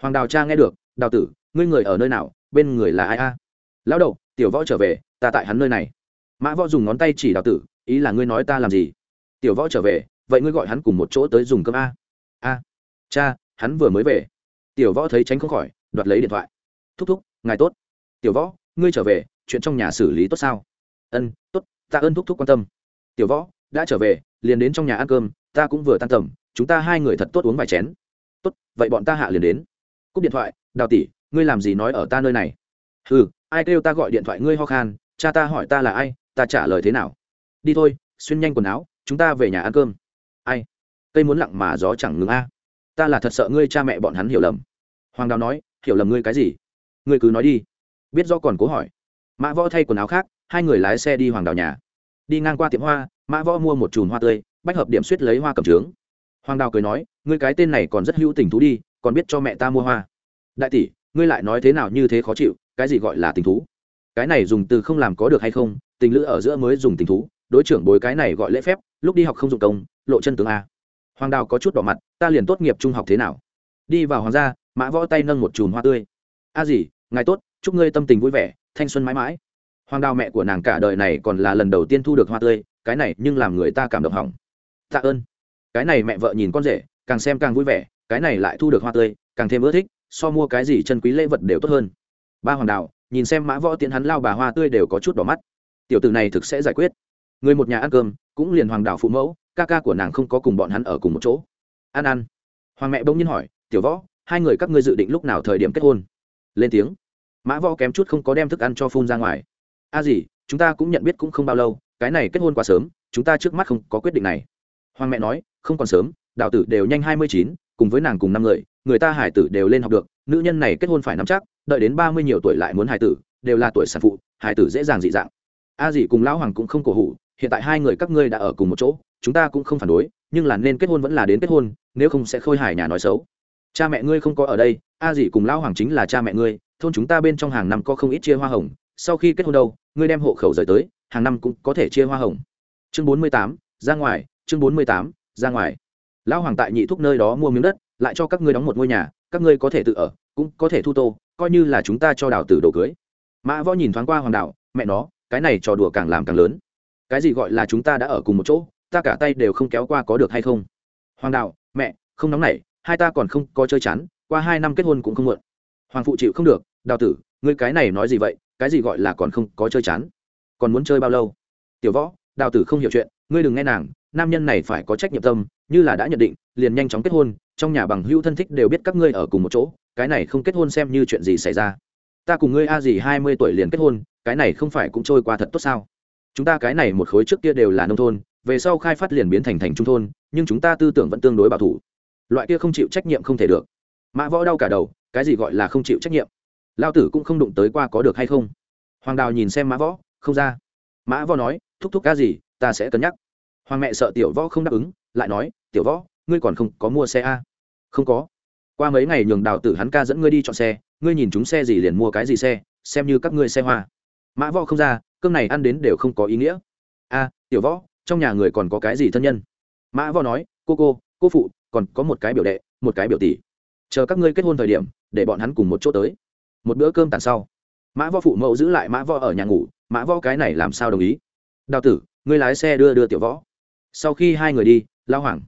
Hoàng đào cha nghe được, đào tử, ngươi người ở nơi nào? Bên người là ai a? Lão đầu tiểu võ trở về, ta tại hắn nơi này. Mã võ dùng ngón tay chỉ đào tử, ý là ngươi nói ta làm gì? Tiểu võ trở về, vậy ngươi gọi hắn cùng một chỗ tới dùng cơm a. A, cha, hắn vừa mới về. Tiểu võ thấy tránh không khỏi, đoạt lấy điện thoại. Thúc thúc, ngài tốt. Tiểu võ, ngươi trở về, chuyện trong nhà xử lý tốt sao? Ân, tốt, ta ơn thúc thúc quan tâm. Tiểu võ, đã trở về, liền đến trong nhà ăn cơm, ta cũng vừa tan tầm, chúng ta hai người thật tốt uống vài chén. Tốt, vậy bọn ta hạ liền đến. Cúp điện thoại, đào tỷ, ngươi làm gì nói ở ta nơi này? Ừ ai kêu ta gọi điện thoại ngươi ho khan, cha ta hỏi ta là ai, ta trả lời thế nào? Đi thôi, xuyên nhanh quần áo, chúng ta về nhà ăn cơm. Ai? Cây muốn lặng mà gió chẳng ngừng a. Ta là thật sợ ngươi cha mẹ bọn hắn hiểu lầm. Hoàng đào nói, hiểu lầm ngươi cái gì? Ngươi cứ nói đi. Biết do còn cố hỏi. Mã võ thay quần áo khác, hai người lái xe đi hoàng đào nhà. Đi ngang qua tiệm hoa, mã võ mua một chùm hoa tươi, bách hợp điểm suýt lấy hoa cầm trướng. Hoàng đào cười nói, ngươi cái tên này còn rất hữu tình thú đi, còn biết cho mẹ ta mua hoa. Đại tỷ, ngươi lại nói thế nào như thế khó chịu cái gì gọi là tình thú? Cái này dùng từ không làm có được hay không? Tình lữ ở giữa mới dùng tình thú. Đối trưởng bối cái này gọi lễ phép, lúc đi học không dụng công, lộ chân tướng a. Hoàng đào có chút đỏ mặt, ta liền tốt nghiệp trung học thế nào? Đi vào hoàng gia, mã võ tay nâng một chùm hoa tươi. A gì, ngài tốt, chúc ngươi tâm tình vui vẻ, thanh xuân mãi mãi. Hoàng đào mẹ của nàng cả đời này còn là lần đầu tiên thu được hoa tươi, cái này nhưng làm người ta cảm động hỏng. Tạ ơn. Cái này mẹ vợ nhìn con rể, càng xem càng vui vẻ, cái này lại thu được hoa tươi, càng thêm ưa thích, so mua cái gì chân quý lễ vật đều tốt hơn ba hoàng đạo, nhìn xem mã võ tiến hắn lao bà hoa tươi đều có chút đỏ mắt. Tiểu tử này thực sẽ giải quyết. Người một nhà ăn cơm, cũng liền hoàng đạo phụ mẫu, ca ca của nàng không có cùng bọn hắn ở cùng một chỗ. Ăn ăn hoàng mẹ bỗng nhiên hỏi, tiểu võ, hai người các ngươi dự định lúc nào thời điểm kết hôn? Lên tiếng. Mã võ kém chút không có đem thức ăn cho phun ra ngoài. A gì, chúng ta cũng nhận biết cũng không bao lâu, cái này kết hôn quá sớm, chúng ta trước mắt không có quyết định này. Hoàng mẹ nói, không còn sớm, đạo tử đều nhanh hai mươi chín, cùng với nàng cùng năm người người ta hải tử đều lên học được nữ nhân này kết hôn phải nắm chắc, đợi đến ba mươi nhiều tuổi lại muốn hải tử, đều là tuổi sản phụ hải tử dễ dàng dị dạng. A dì cùng lão hoàng cũng không cổ hủ, hiện tại hai người các ngươi đã ở cùng một chỗ, chúng ta cũng không phản đối, nhưng là nên kết hôn vẫn là đến kết hôn, nếu không sẽ khôi hài nhà nói xấu. Cha mẹ ngươi không có ở đây, a dì cùng lão hoàng chính là cha mẹ ngươi, thôn chúng ta bên trong hàng năm có không ít chia hoa hồng, sau khi kết hôn đâu, ngươi đem hộ khẩu rời tới, hàng năm cũng có thể chia hoa hồng. Chương bốn mươi tám, ra ngoài, chương bốn mươi tám, ra ngoài. Lão hoàng tại nhị thúc nơi đó mua miếng đất lại cho các ngươi đóng một ngôi nhà, các ngươi có thể tự ở, cũng có thể thu tô, coi như là chúng ta cho đào tử đồ cưới. Mã võ nhìn thoáng qua hoàng đạo, mẹ nó, cái này trò đùa càng làm càng lớn. Cái gì gọi là chúng ta đã ở cùng một chỗ, ta cả tay đều không kéo qua có được hay không? Hoàng đạo, mẹ, không nóng nảy, hai ta còn không có chơi chắn qua hai năm kết hôn cũng không muộn. Hoàng phụ chịu không được, đào tử, ngươi cái này nói gì vậy, cái gì gọi là còn không có chơi chán? Còn muốn chơi bao lâu? Tiểu võ, đào tử không hiểu chuyện, ngươi đừng nghe nàng, nam nhân này phải có trách nhiệm tâm, như là đã nhận định, liền nhanh chóng kết hôn trong nhà bằng hữu thân thích đều biết các ngươi ở cùng một chỗ, cái này không kết hôn xem như chuyện gì xảy ra. Ta cùng ngươi a gì hai mươi tuổi liền kết hôn, cái này không phải cũng trôi qua thật tốt sao? Chúng ta cái này một khối trước kia đều là nông thôn, về sau khai phát liền biến thành thành trung thôn, nhưng chúng ta tư tưởng vẫn tương đối bảo thủ. Loại kia không chịu trách nhiệm không thể được. Mã võ đau cả đầu, cái gì gọi là không chịu trách nhiệm? Lao tử cũng không đụng tới qua có được hay không? Hoàng đào nhìn xem mã võ, không ra. Mã võ nói, thúc thúc ca gì, ta sẽ cân nhắc. Hoàng mẹ sợ tiểu võ không đáp ứng, lại nói, tiểu võ, ngươi còn không có mua xe a? Không có. Qua mấy ngày nhường đào tử hắn ca dẫn ngươi đi chọn xe, ngươi nhìn chúng xe gì liền mua cái gì xe, xem như các ngươi xe hoa. Mã võ không ra, cơm này ăn đến đều không có ý nghĩa. A, tiểu võ, trong nhà người còn có cái gì thân nhân? Mã võ nói, cô cô cô phụ, còn có một cái biểu đệ, một cái biểu tỷ. Chờ các ngươi kết hôn thời điểm, để bọn hắn cùng một chỗ tới. Một bữa cơm tàn sau. Mã võ phụ mẫu giữ lại mã võ ở nhà ngủ, mã võ cái này làm sao đồng ý? Đào tử, ngươi lái xe đưa đưa tiểu võ. Sau khi hai người đi lao hoảng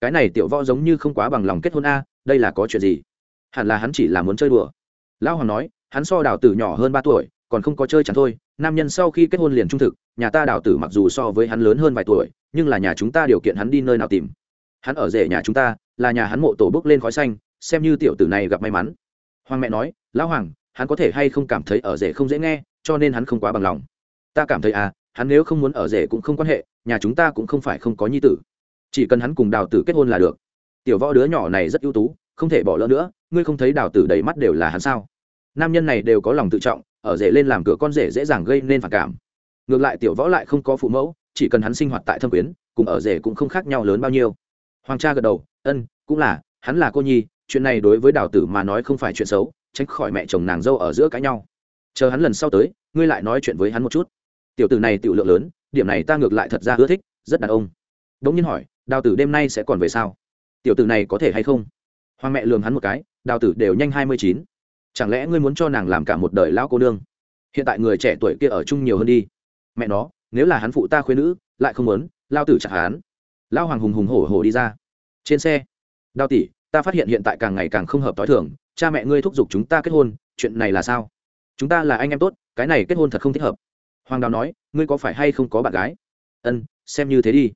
cái này tiểu võ giống như không quá bằng lòng kết hôn a, đây là có chuyện gì? Hẳn là hắn chỉ là muốn chơi đùa. Lão hoàng nói, hắn so đào tử nhỏ hơn ba tuổi, còn không có chơi chẳng thôi, nam nhân sau khi kết hôn liền trung thực, nhà ta đào tử mặc dù so với hắn lớn hơn vài tuổi, nhưng là nhà chúng ta điều kiện hắn đi nơi nào tìm. Hắn ở rể nhà chúng ta, là nhà hắn mộ tổ bước lên khói xanh, xem như tiểu tử này gặp may mắn. Hoàng mẹ nói, lão hoàng, hắn có thể hay không cảm thấy ở rể không dễ nghe, cho nên hắn không quá bằng lòng. Ta cảm thấy à hắn nếu không muốn ở rể cũng không quan hệ, nhà chúng ta cũng không phải không có nhi tử chỉ cần hắn cùng đào tử kết hôn là được. Tiểu võ đứa nhỏ này rất ưu tú, không thể bỏ lỡ nữa, ngươi không thấy đào tử đầy mắt đều là hắn sao? Nam nhân này đều có lòng tự trọng, ở rể lên làm cửa con rể dễ dàng gây nên phản cảm. Ngược lại tiểu võ lại không có phụ mẫu, chỉ cần hắn sinh hoạt tại thâm quyến, cùng ở rể cũng không khác nhau lớn bao nhiêu. Hoàng cha gật đầu, ân, cũng là, hắn là cô nhi, chuyện này đối với đào tử mà nói không phải chuyện xấu, tránh khỏi mẹ chồng nàng dâu ở giữa cãi nhau. Chờ hắn lần sau tới, ngươi lại nói chuyện với hắn một chút. Tiểu tử này tiểu lượng lớn, điểm này ta ngược lại thật ra ưa thích, rất đàn ông đ ỗ n g nhiên hỏi, đào tử đêm nay sẽ còn về sao? Tiểu tử này có thể hay không? Hoàng mẹ lường hắn một cái, đào tử đều nhanh hai mươi chín. Chẳng lẽ ngươi muốn cho nàng làm cả một đời lão cô nương? Hiện tại người trẻ tuổi kia ở chung nhiều hơn đi. Mẹ nó, nếu là hắn phụ ta khuyên nữ, lại không muốn, lao tử chặt hắn lao hoàng hùng hùng hổ hổ đi ra. Trên xe, đào tỷ, ta phát hiện hiện tại càng ngày càng không hợp t h i thường, cha mẹ ngươi thúc giục chúng ta kết hôn, chuyện này là sao? Chúng ta là anh em tốt, cái này kết hôn thật không thích hợp. Hoàng đào nói, ngươi có phải hay không có bạn gái? Ân, xem như thế đi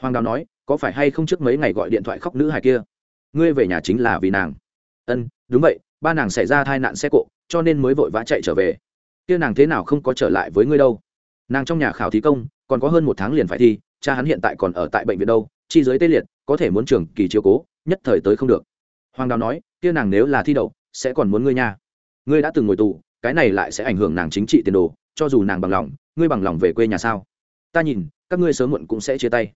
hoàng đào nói, có phải hay không trước mấy ngày gọi điện thoại khóc nữ hài kia? Ngươi về nhà chính là vì nàng. Ân, đúng vậy, ba nàng xảy ra tai nạn xe cộ, cho nên mới vội vã chạy trở về. Kia nàng thế nào không có trở lại với ngươi đâu? Nàng trong nhà khảo thí công, còn có hơn một tháng liền phải thi, cha hắn hiện tại còn ở tại bệnh viện đâu, chi giới tê liệt, có thể muốn trường kỳ chiếu cố, nhất thời tới không được. Hoàng đào nói, kia nàng nếu là thi đậu, sẽ còn muốn ngươi nha. Ngươi đã từng ngồi tù, cái này lại sẽ ảnh hưởng nàng chính trị tiền đồ, cho dù nàng bằng lòng, ngươi bằng lòng về quê nhà sao? Ta nhìn, các ngươi sớm muộn cũng sẽ chia tay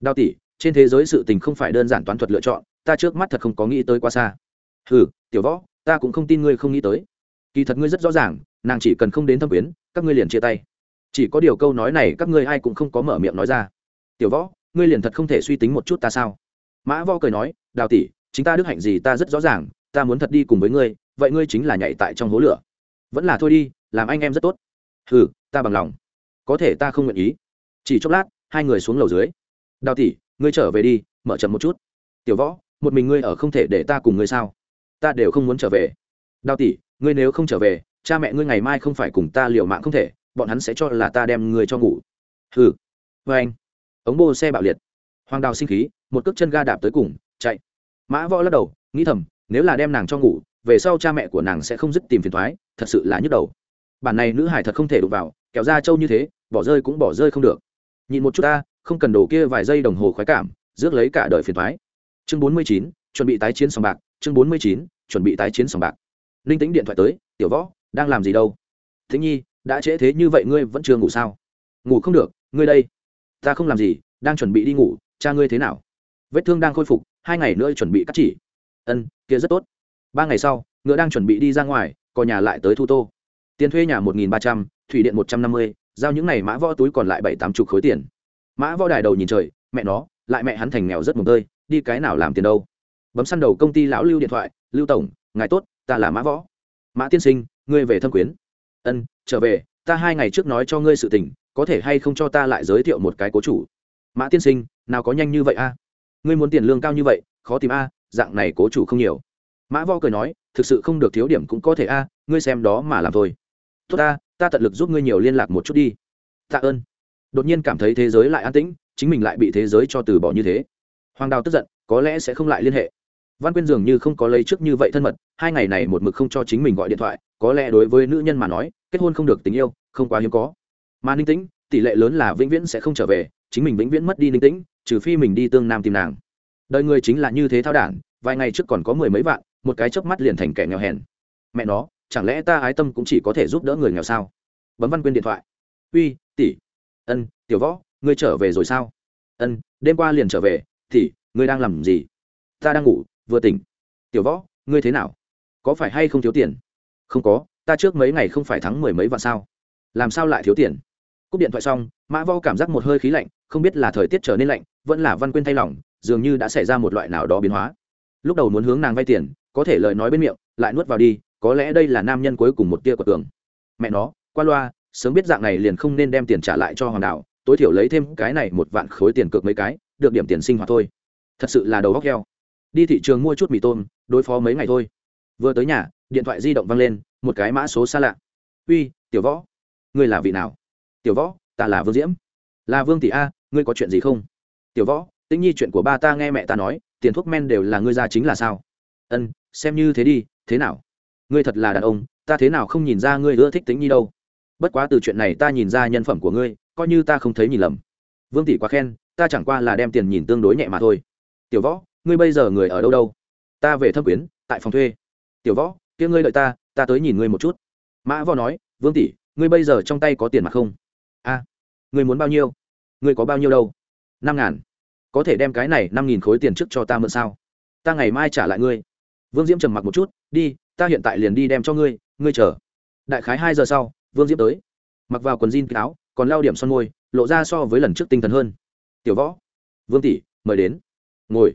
đào tỷ, trên thế giới sự tình không phải đơn giản toán thuật lựa chọn, ta trước mắt thật không có nghĩ tới quá xa. Ừ tiểu võ, ta cũng không tin ngươi không nghĩ tới. Kỳ thật ngươi rất rõ ràng, nàng chỉ cần không đến thâm quyến, các ngươi liền chia tay. Chỉ có điều câu nói này các ngươi ai cũng không có mở miệng nói ra. Tiểu võ, ngươi liền thật không thể suy tính một chút ta sao? Mã võ cười nói, đào tỷ, chính ta đức hạnh gì ta rất rõ ràng, ta muốn thật đi cùng với ngươi, vậy ngươi chính là nhảy tại trong hố lửa. Vẫn là thôi đi, làm anh em rất tốt. Ừ ta bằng lòng. Có thể ta không nguyện ý. Chỉ chốc lát, hai người xuống lầu dưới đào tỷ ngươi trở về đi mở chậm một chút. Tiểu võ một mình ngươi ở không thể để ta cùng ngươi sao? Ta đều không muốn trở về. Đào tỷ ngươi nếu không trở về cha mẹ ngươi ngày mai không phải cùng ta liều mạng không thể bọn hắn sẽ cho là ta đem ngươi cho ngủ. Hừ, vê anh. Ống bô xe bạo liệt. Hoàng đào sinh khí một cước chân ga đạp tới cùng chạy. Mã võ lắc đầu nghĩ thầm nếu là đem nàng cho ngủ về sau cha mẹ của nàng sẽ không dứt tìm phiền thoái thật sự là nhức đầu. Bản này nữ hải thật không thể đụng vào kéo ra trâu như thế bỏ rơi cũng bỏ rơi không được. Nhìn một chút ta không cần đồ kia vài giây đồng hồ khoái cảm, rước lấy cả đời phiền thoái chương bốn mươi chín, chuẩn bị tái chiến sòng bạc. Chương bốn mươi chín, chuẩn bị tái chiến sòng bạc. Linh tính điện thoại tới, tiểu võ, đang làm gì đâu? Thính nhi, đã trễ thế như vậy ngươi vẫn chưa ngủ sao? Ngủ không được, ngươi đây. Ta không làm gì, đang chuẩn bị đi ngủ, cha ngươi thế nào? Vết thương đang khôi phục, hai ngày nữa chuẩn bị cắt chỉ. Ân, kia rất tốt. Ba ngày sau, ngựa đang chuẩn bị đi ra ngoài có nhà lại tới thu tô. Tiền thuê nhà một nghìn ba trăm, thủy điện một trăm năm mươi, giao những ngày mã võ túi còn lại bảy tám chục khối tiền mã võ đài đầu nhìn trời, mẹ nó, lại mẹ hắn thành nghèo rất mồm tơi, đi cái nào làm tiền đâu? Bấm săn đầu công ty lão lưu điện thoại, lưu tổng, ngài tốt, ta là mã võ. Mã tiên sinh, ngươi về thâm quyến. Ân, trở về, ta hai ngày trước nói cho ngươi sự tình, có thể hay không cho ta lại giới thiệu một cái cố chủ? Mã tiên sinh, nào có nhanh như vậy a? Ngươi muốn tiền lương cao như vậy, khó tìm a, dạng này cố chủ không nhiều. Mã vo cười nói, thực sự không được thiếu điểm cũng có thể a, ngươi xem đó mà làm thôi. Tốt ta ta tận lực giúp ngươi nhiều liên lạc một chút đi. Tạ ơn đột nhiên cảm thấy thế giới lại an tĩnh, chính mình lại bị thế giới cho từ bỏ như thế. Hoàng đào tức giận, có lẽ sẽ không lại liên hệ. Văn quyên dường như không có lấy trước như vậy thân mật, hai ngày này một mực không cho chính mình gọi điện thoại, có lẽ đối với nữ nhân mà nói, kết hôn không được tình yêu, không quá hiếm có. Mà ninh tĩnh, tỷ lệ lớn là vĩnh viễn sẽ không trở về, chính mình vĩnh viễn mất đi ninh tĩnh, trừ phi mình đi tương nam tìm nàng. Đời người chính là như thế thao đản, vài ngày trước còn có mười mấy vạn, một cái chớp mắt liền thành kẻ nghèo hèn. Mẹ nó, chẳng lẽ ta ái tâm cũng chỉ có thể giúp đỡ người nghèo sao? Bấm văn quyên điện thoại. Uy, tỷ ân, tiểu võ, ngươi trở về rồi sao? Ân, đêm qua liền trở về, thì, ngươi đang làm gì? Ta đang ngủ, vừa tỉnh. Tiểu võ, ngươi thế nào? Có phải hay không thiếu tiền? Không có, ta trước mấy ngày không phải thắng mười mấy vạn sao. Làm sao lại thiếu tiền? Cúp điện thoại xong, mã vo cảm giác một hơi khí lạnh, không biết là thời tiết trở nên lạnh, vẫn là văn quyên thay lỏng dường như đã xảy ra một loại nào đó biến hóa. Lúc đầu muốn hướng nàng vay tiền, có thể lời nói bên miệng, lại nuốt vào đi, có lẽ đây là nam nhân cuối cùng một tia của tường. Mẹ nó, qua loa sớm biết dạng này liền không nên đem tiền trả lại cho hoàng đạo, tối thiểu lấy thêm cái này một vạn khối tiền cược mấy cái, được điểm tiền sinh hoạt thôi. Thật sự là đầu góc heo. Đi thị trường mua chút mì tôm, đối phó mấy ngày thôi. Vừa tới nhà, điện thoại di động văng lên, một cái mã số xa lạ. Uy, tiểu võ. Ngươi là vị nào? Tiểu võ, ta là vương diễm. Là vương tỷ a, ngươi có chuyện gì không? Tiểu võ, tĩnh nhi chuyện của ba ta nghe mẹ ta nói, tiền thuốc men đều là ngươi ra chính là sao? Ân, xem như thế đi, thế nào? Ngươi thật là đàn ông, ta thế nào không nhìn ra ngươi ưa thích tĩnh nhi đâu? Bất quá từ chuyện này ta nhìn ra nhân phẩm của ngươi, coi như ta không thấy nhìn lầm. Vương tỷ quá khen, ta chẳng qua là đem tiền nhìn tương đối nhẹ mà thôi. Tiểu võ, ngươi bây giờ người ở đâu đâu? Ta về thâm quyến, tại phòng thuê. Tiểu võ, kia ngươi đợi ta ta tới nhìn ngươi một chút. Mã võ nói, vương tỷ, ngươi bây giờ trong tay có tiền mặt không? A, ngươi muốn bao nhiêu? Ngươi có bao nhiêu đâu? Năm ngàn. Có thể đem cái này năm nghìn khối tiền trước cho ta mượn sao? Ta ngày mai trả lại ngươi. Vương diễm trầm mặc một chút, đi, ta hiện tại liền đi đem cho ngươi ngươi chờ. Đại khái hai giờ sau vương diễm tới. Mặc vào quần jean áo, còn lao điểm son môi, lộ ra so với lần trước tinh thần hơn. Tiểu võ, vương tỷ, mời đến. Ngồi.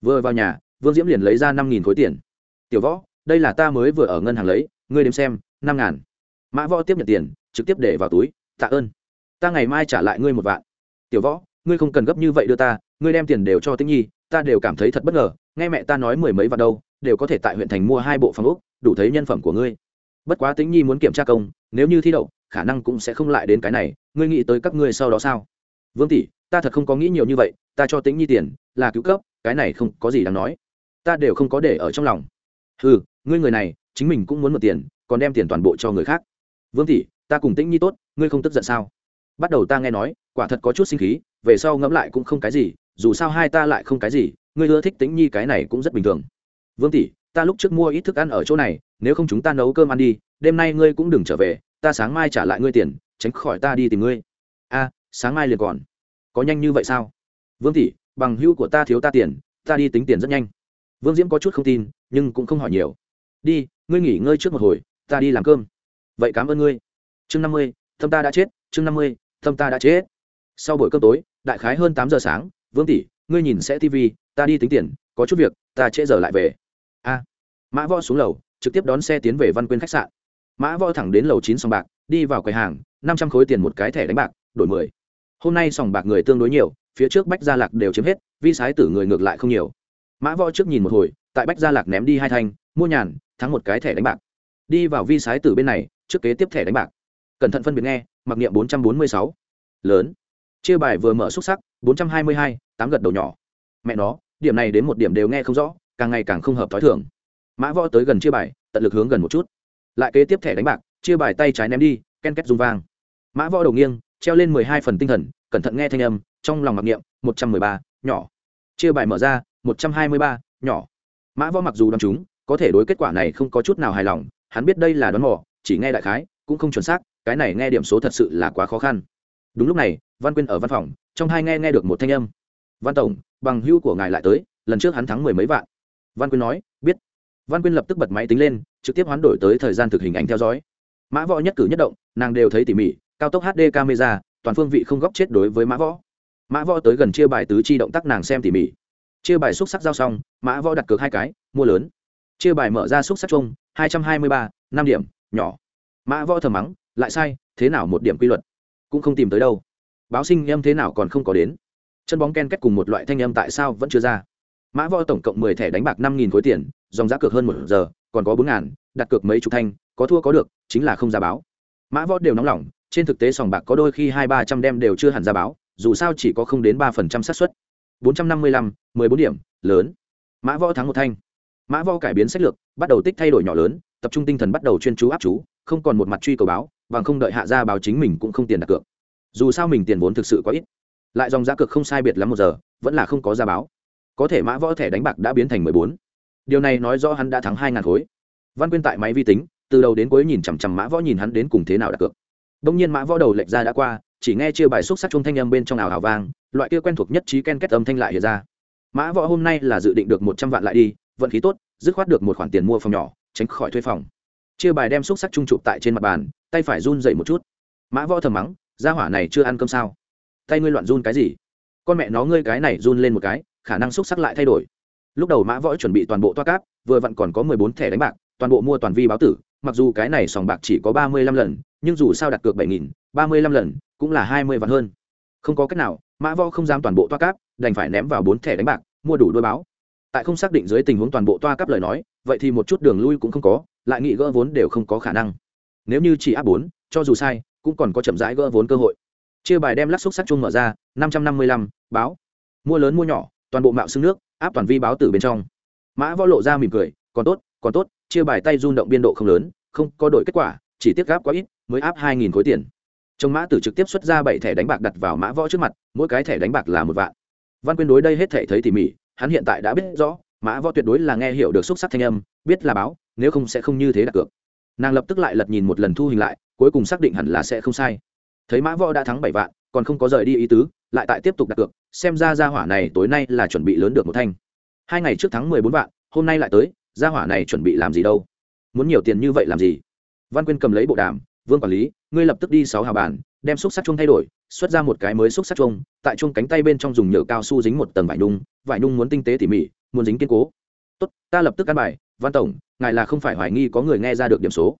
Vừa vào nhà, vương diễm liền lấy ra năm nghìn khối tiền. Tiểu võ, đây là ta mới vừa ở ngân hàng lấy, ngươi đếm xem, năm ngàn. Mã võ tiếp nhận tiền, trực tiếp để vào túi, tạ ơn. Ta ngày mai trả lại ngươi một vạn. Tiểu võ, ngươi không cần gấp như vậy đưa ta, ngươi đem tiền đều cho tĩnh nhi, ta đều cảm thấy thật bất ngờ, nghe mẹ ta nói mười mấy vạn đâu, đều có thể tại huyện thành mua hai bộ phòng úc đủ thấy nhân phẩm của ngươi bất quá tĩnh nhi muốn kiểm tra công, nếu như thi đậu, khả năng cũng sẽ không lại đến cái này, ngươi nghĩ tới các ngươi sau đó sao? Vương tỷ, ta thật không có nghĩ nhiều như vậy, ta cho tĩnh nhi tiền, là cứu cấp, cái này không có gì đáng nói. Ta đều không có để ở trong lòng. Ừ ngươi người này, chính mình cũng muốn một tiền, còn đem tiền toàn bộ cho người khác. Vương tỷ, ta cùng tĩnh nhi tốt, ngươi không tức giận sao? Bắt đầu ta nghe nói, quả thật có chút sinh khí, về sau ngẫm lại cũng không cái gì, dù sao hai ta lại không cái gì, ngươi ưa thích tĩnh nhi cái này cũng rất bình thường. Vương tỷ, ta lúc trước mua ít thức ăn ở chỗ này nếu không chúng ta nấu cơm ăn đi, đêm nay ngươi cũng đừng trở về, ta sáng mai trả lại ngươi tiền, tránh khỏi ta đi tìm ngươi. A, sáng mai liền còn. Có nhanh như vậy sao? Vương tỷ, bằng hữu của ta thiếu ta tiền, ta đi tính tiền rất nhanh. Vương diễm có chút không tin, nhưng cũng không hỏi nhiều. Đi, ngươi nghỉ ngơi trước một hồi, ta đi làm cơm. Vậy cảm ơn ngươi. Chương năm mươi, thâm ta đã chết. Chương năm mươi, thâm ta đã chết. Sau buổi cơm tối, đại khái hơn tám giờ sáng, vương tỷ, ngươi nhìn sẽ tv ta đi tính tiền, có chút việc, ta trễ giờ lại về. A. Mã võ xuống lầu trực tiếp đón xe tiến về văn quyên khách sạn. Mã võ thẳng đến lầu chín sòng bạc, đi vào quầy hàng, năm trăm khối tiền một cái thẻ đánh bạc, đổi mười. Hôm nay sòng bạc người tương đối nhiều, phía trước bách gia lạc đều chiếm hết, vi sái tử người ngược lại không nhiều. Mã võ trước nhìn một hồi, tại bách gia lạc ném đi hai thanh, mua nhàn, thắng một cái thẻ đánh bạc. Đi vào vi sái tử bên này, trước kế tiếp thẻ đánh bạc. Cẩn thận phân biệt nghe, mặc niệm bốn trăm bốn mươi sáu. Lớn. Chia bài vừa mở xúc sắc, bốn trăm hai mươi hai, tám gật đầu nhỏ. Mẹ nó, điểm này đến một điểm đều nghe không rõ, càng ngày càng không hợp t h ó i thường mã võ tới gần chia bài, tận lực hướng gần một chút. Lại kế tiếp thẻ đánh bạc, chia bài tay trái ném đi, ken két rung vang. Mã võ đầu nghiêng, treo lên mười hai phần tinh thần, cẩn thận nghe thanh âm, trong lòng mặc niệm, một trăm mười ba, nhỏ. Chia bài mở ra, một trăm hai mươi ba, nhỏ. Mã võ mặc dù đ o á n chúng, có thể đối kết quả này không có chút nào hài lòng, hắn biết đây là đoán mò, chỉ nghe đại khái, cũng không chuẩn xác, cái này nghe điểm số thật sự là quá khó khăn. Đúng lúc này, văn quyên ở văn phòng, trong hai nghe nghe được một thanh âm. Văn tổng, bằng hưu của ngài lại tới, lần trước hắn thắng mười mấy vạn. Văn quyên nói, biết văn quyên lập tức bật máy tính lên, trực tiếp hoán đổi tới thời gian thực hình ảnh theo dõi. Mã võ nhất cử nhất động, nàng đều thấy tỉ mỉ, cao tốc hd camera, toàn phương vị không góc chết đối với mã võ. Mã võ tới gần chia bài tứ chi động tác nàng xem tỉ mỉ. Chia bài xúc sắc giao xong, mã võ đặt cược hai cái, mua lớn. Chia bài mở ra xúc sắc chung, hai trăm hai mươi ba, năm điểm, nhỏ. Mã võ thờ mắng, lại sai, thế nào một điểm quy luật? Cũng không tìm tới đâu. Báo sinh âm thế nào còn không có đến. Chân bóng ken kết cùng một loại thanh âm tại sao vẫn chưa ra. Mã võ tổng cộng mười thẻ đánh bạc năm nghìn khối tiền dòng giá cược hơn một giờ, còn có bốn ngàn, đặt cược mấy chục thanh, có thua có được, chính là không ra báo. Mã võ đều nóng lòng, trên thực tế sòng bạc có đôi khi hai ba trăm đem đều chưa hẳn ra báo, dù sao chỉ có không đến ba phần trăm xác suất. Bốn trăm năm mươi lăm, mười bốn điểm, lớn. Mã võ thắng một thanh. Mã võ cải biến sách lược, bắt đầu tích thay đổi nhỏ lớn, tập trung tinh thần bắt đầu chuyên chú áp chú, không còn một mặt truy cầu báo và không đợi hạ ra báo chính mình cũng không tiền đặt cược. Dù sao mình tiền vốn thực sự quá ít. Lại dòng giá cược không sai biệt lắm một giờ, vẫn là không có ra báo. Có thể mã võ thẻ đánh bạc đã biến thành mười bốn điều này nói rõ hắn đã thắng hai ngàn khối. Văn quyên tại máy vi tính, từ đầu đến cuối nhìn chằm chằm mã võ nhìn hắn đến cùng thế nào đặt cược. Đông nhiên mã võ đầu lệch ra đã qua, chỉ nghe chia bài xúc sắc chung thanh âm bên trong ảo hào vang, loại kia quen thuộc nhất trí ken kết âm thanh lại hiện ra. Mã võ hôm nay là dự định được một trăm vạn lại đi, vận khí tốt, dứt khoát được một khoản tiền mua phòng nhỏ, tránh khỏi thuê phòng. Chia bài đem xúc sắc trung chụp tại trên mặt bàn, tay phải run dậy một chút. Mã võ thầm mắng, gia hỏa này chưa ăn cơm sao? Tay ngươi loạn run cái gì? Con mẹ nó ngươi cái này run lên một cái, khả năng xúc sắc lại thay đổi lúc đầu mã võ chuẩn bị toàn bộ toa cáp, vừa vặn còn có mười bốn thẻ đánh bạc, toàn bộ mua toàn vi báo tử, mặc dù cái này sòng bạc chỉ có ba mươi lăm lần, nhưng dù sao đặt cược bảy nghìn, ba mươi lăm lần cũng là hai mươi vạn hơn. Không có cách nào, mã võ không dám toàn bộ toa cáp, đành phải ném vào bốn thẻ đánh bạc, mua đủ đôi báo. Tại không xác định dưới tình huống toàn bộ toa cáp lời nói, vậy thì một chút đường lui cũng không có, lại nghĩ gỡ vốn đều không có khả năng. Nếu như chỉ áp bốn, cho dù sai, cũng còn có chậm rãi gỡ vốn cơ hội. Chia bài đem lắc xúc sắc chung mở ra, năm trăm năm mươi lăm, báo. Mua lớn mua nhỏ, toàn bộ mạo xương nước áp toàn vi báo tử bên trong. Mã võ lộ ra mỉm cười, còn tốt còn tốt, chia bài tay run động biên độ không lớn, không có đổi kết quả, chỉ tiếp gáp quá ít, mới áp hai nghìn khối tiền. Trong mã tử trực tiếp xuất ra bảy thẻ đánh bạc đặt vào mã võ trước mặt, mỗi cái thẻ đánh bạc là một vạn. Văn quyên đối đây hết thẻ thấy tỉ mỉ, hắn hiện tại đã biết rõ, mã võ tuyệt đối là nghe hiểu được xúc sắc thanh âm, biết là báo, nếu không sẽ không như thế đặt cược. Nàng lập tức lại lật nhìn một lần thu hình lại, cuối cùng xác định hẳn là sẽ không sai. Thấy mã võ đã thắng bảy vạn, còn không có rời đi ý tứ lại tại tiếp tục đặt cược xem ra gia hỏa này tối nay là chuẩn bị lớn được một thanh. Hai ngày trước tháng mười bốn vạn hôm nay lại tới gia hỏa này chuẩn bị làm gì đâu? Muốn nhiều tiền như vậy làm gì? Văn quyên cầm lấy bộ đàm vương quản lý ngươi lập tức đi sáu hào bàn đem xúc sắc chung thay đổi xuất ra một cái mới xúc sắc chung tại chung cánh tay bên trong dùng nhựa cao su dính một tầng vải nung, vải nung muốn tinh tế tỉ mỉ muốn dính kiên cố. Tốt ta lập tức căn bài văn tổng ngài là không phải hoài nghi có người nghe ra được điểm số.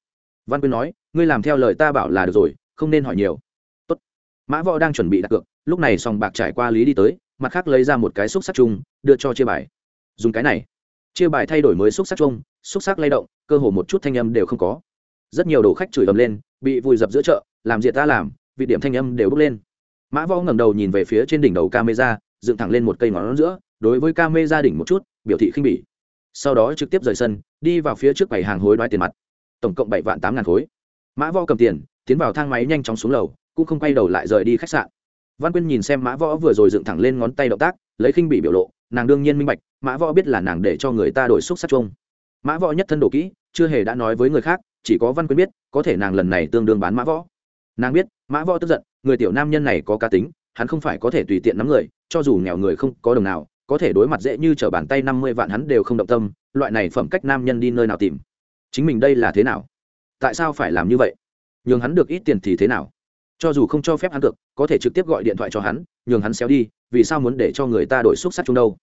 Văn quyên nói ngươi làm theo lời ta bảo là được rồi không nên hỏi nhiều. Tốt. mã võ đang chuẩn bị đặt cược lúc này sòng bạc trải qua lý đi tới, mặt khác lấy ra một cái xúc sắc chung, đưa cho chia bài. Dùng cái này. Chia bài thay đổi mới xúc sắc chung, xúc sắc lay động, cơ hồ một chút thanh âm đều không có. Rất nhiều đồ khách chửi ầm lên, bị vùi dập giữa chợ, làm diệt ta làm, vị điểm thanh âm đều bốc lên. Mã võ ngẩng đầu nhìn về phía trên đỉnh đầu camera, dựng thẳng lên một cây ngón giữa, đối với camera đỉnh một chút, biểu thị khinh bỉ. Sau đó trực tiếp rời sân, đi vào phía trước bảy hàng hối đoái tiền mặt. Tổng cộng bảy vạn tám ngàn khối. Mã võ cầm tiền, tiến vào thang máy nhanh chóng xuống lầu, cũng không quay đầu lại rời đi khách sạn văn quyên nhìn xem mã võ vừa rồi dựng thẳng lên ngón tay động tác, lấy khinh bị biểu lộ, nàng đương nhiên minh bạch, mã võ biết là nàng để cho người ta đổi xúc sắc chung mã võ nhất thân đồ kỹ, chưa hề đã nói với người khác, chỉ có văn quyên biết, có thể nàng lần này tương đương bán mã võ. Nàng biết, mã võ tức giận, người tiểu nam nhân này có cá tính, hắn không phải có thể tùy tiện nắm người, cho dù nghèo người không có đồng nào, có thể đối mặt dễ như t bàn tay năm mươi vạn hắn đều không động tâm, loại này phẩm cách nam nhân đi nơi nào tìm? Chính mình đây là thế nào? Tại sao phải làm như vậy? Nhường hắn được ít tiền thì thế nào? Cho dù không cho phép hắn cược, có thể trực tiếp gọi điện thoại cho hắn, nhường hắn xéo đi, vì sao muốn để cho người ta đổi xúc sắc chung đâu?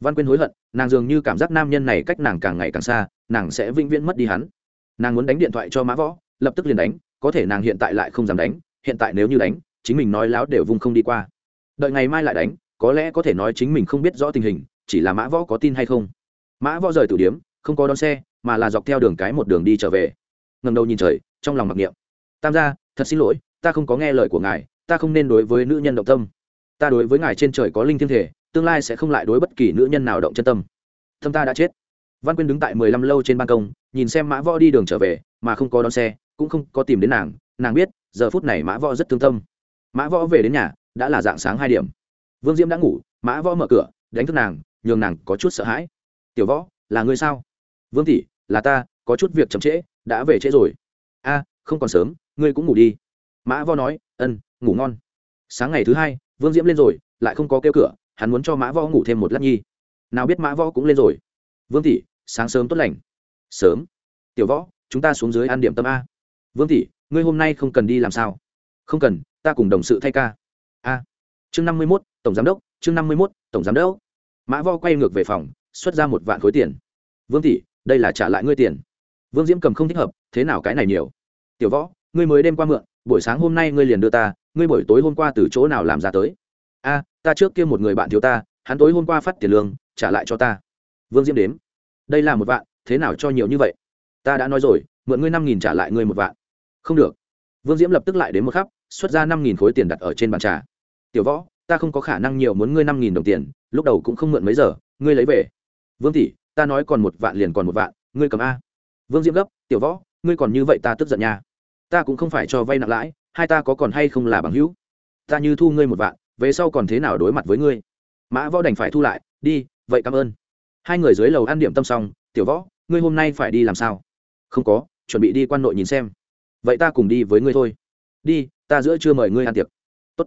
Văn quyên hối hận, nàng dường như cảm giác nam nhân này cách nàng càng ngày càng xa, nàng sẽ vĩnh viễn mất đi hắn. Nàng muốn đánh điện thoại cho mã võ, lập tức liền đánh, có thể nàng hiện tại lại không dám đánh, hiện tại nếu như đánh, chính mình nói láo đều vung không đi qua. Đợi ngày mai lại đánh, có lẽ có thể nói chính mình không biết rõ tình hình, chỉ là mã võ có tin hay không? Mã võ rời tử điếm, không có đón xe, mà là dọc theo đường cái một đường đi trở về. Ngầm đầu nhìn trời, trong lòng mặc niệm. Tam gia, thật xin lỗi ta không có nghe lời của ngài, ta không nên đối với nữ nhân động tâm. Ta đối với ngài trên trời có linh thiên thể, tương lai sẽ không lại đối bất kỳ nữ nhân nào động chân tâm. Thâm ta đã chết. Văn quyên đứng tại mười lăm lâu trên ban công, nhìn xem mã võ đi đường trở về, mà không có đón xe, cũng không có tìm đến nàng. Nàng biết, giờ phút này mã võ rất thương tâm. Mã võ về đến nhà, đã là dạng sáng hai điểm. Vương diễm đã ngủ, mã võ mở cửa, đánh thức nàng, nhường nàng có chút sợ hãi. Tiểu võ, là ngươi sao? Vương tỷ, là ta, có chút việc chậm trễ, đã về trễ rồi. A, không còn sớm, ngươi cũng ngủ đi mã võ nói, ân, ngủ ngon. Sáng ngày thứ hai, vương diễm lên rồi, lại không có kêu cửa, hắn muốn cho mã võ ngủ thêm một lát nhi. Nào biết mã võ cũng lên rồi. Vương tỷ, sáng sớm tốt lành. Sớm? Tiểu võ, chúng ta xuống dưới ăn điểm tâm a. Vương tỷ, ngươi hôm nay không cần đi làm sao? Không cần, ta cùng đồng sự thay ca. A. Chương năm mươi mốt, tổng giám đốc, chương năm mươi mốt, tổng giám đốc. Mã võ quay ngược về phòng, xuất ra một vạn khối tiền. Vương tỷ, đây là trả lại ngươi tiền. Vương diễm cầm không thích hợp, thế nào cái này nhiều? Tiểu võ, ngươi mới đêm qua mượn buổi sáng hôm nay ngươi liền đưa ta, ngươi buổi tối hôm qua từ chỗ nào làm ra tới? A, ta trước kia một người bạn thiếu ta, hắn tối hôm qua phát tiền lương, trả lại cho ta. Vương diễm đếm. Đây là một vạn, thế nào cho nhiều như vậy? Ta đã nói rồi, mượn ngươi năm nghìn trả lại ngươi một vạn. Không được. Vương diễm lập tức lại đến một khắp, xuất ra năm nghìn khối tiền đặt ở trên bàn trà. Tiểu võ, ta không có khả năng nhiều muốn ngươi năm nghìn đồng tiền, lúc đầu cũng không mượn mấy giờ, ngươi lấy về. Vương tỷ, ta nói còn một vạn liền còn một vạn, ngươi cầm a. Vương diễm gấp, tiểu võ, ngươi còn như vậy ta tức giận nha ta cũng không phải cho vay nặng lãi hai ta có còn hay không là bằng hữu? Ta như thu ngươi một vạn về sau còn thế nào đối mặt với ngươi? Mã võ đành phải thu lại đi vậy cảm ơn. Hai người dưới lầu ăn điểm tâm xong tiểu võ ngươi hôm nay phải đi làm sao? Không có chuẩn bị đi quan nội nhìn xem. Vậy ta cùng đi với ngươi thôi. Đi ta giữa chưa mời ngươi ăn tiệc. Tốt,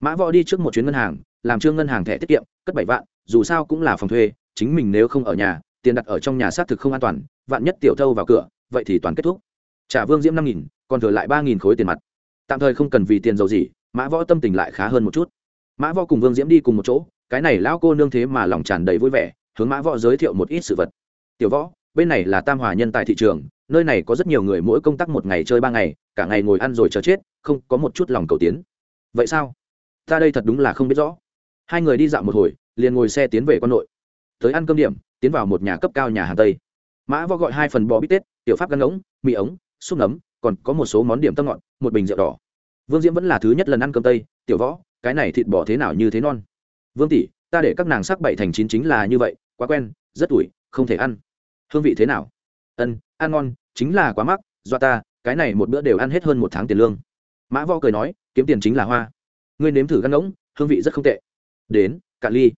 mã võ đi trước một chuyến ngân hàng làm trương ngân hàng thẻ tiết kiệm cất bảy vạn dù sao cũng là phòng thuê chính mình nếu không ở nhà tiền đặt ở trong nhà xác thực không an toàn vạn nhất tiểu thâu vào cửa vậy thì toàn kết thúc. Trả vương diễm năm nghìn còn thừa lại ba nghìn khối tiền mặt. Tạm thời không cần vì tiền giàu gì, mã võ tâm tình lại khá hơn một chút. Mã võ cùng vương diễm đi cùng một chỗ, cái này lão cô nương thế mà lòng tràn đầy vui vẻ, hướng mã võ giới thiệu một ít sự vật. Tiểu võ, bên này là tam hòa nhân tại thị trường, nơi này có rất nhiều người mỗi công tác một ngày chơi ba ngày, cả ngày ngồi ăn rồi chờ chết, không có một chút lòng cầu tiến. Vậy sao? Ta đây thật đúng là không biết rõ. Hai người đi dạo một hồi, liền ngồi xe tiến về quan nội. Tới ăn cơm điểm, tiến vào một nhà cấp cao nhà hàng tây. Mã võ gọi hai phần bò bít tết, tiểu pháp gắn ống, mì ống xúc nấm còn có một số món điểm tâm ngọt, một bình rượu đỏ. Vương diễm vẫn là thứ nhất lần ăn cơm tây, tiểu võ, cái này thịt bò thế nào như thế non? Vương tỷ, ta để các nàng sắc bảy thành chín chính là như vậy, quá quen, rất tuổi, không thể ăn. Hương vị thế nào? Ân, ăn ngon, chính là quá mắc, do ta, cái này một bữa đều ăn hết hơn một tháng tiền lương. Mã võ cười nói, kiếm tiền chính là hoa. Ngươi nếm thử gắn ngỗng hương vị rất không tệ. Đến cạn ly.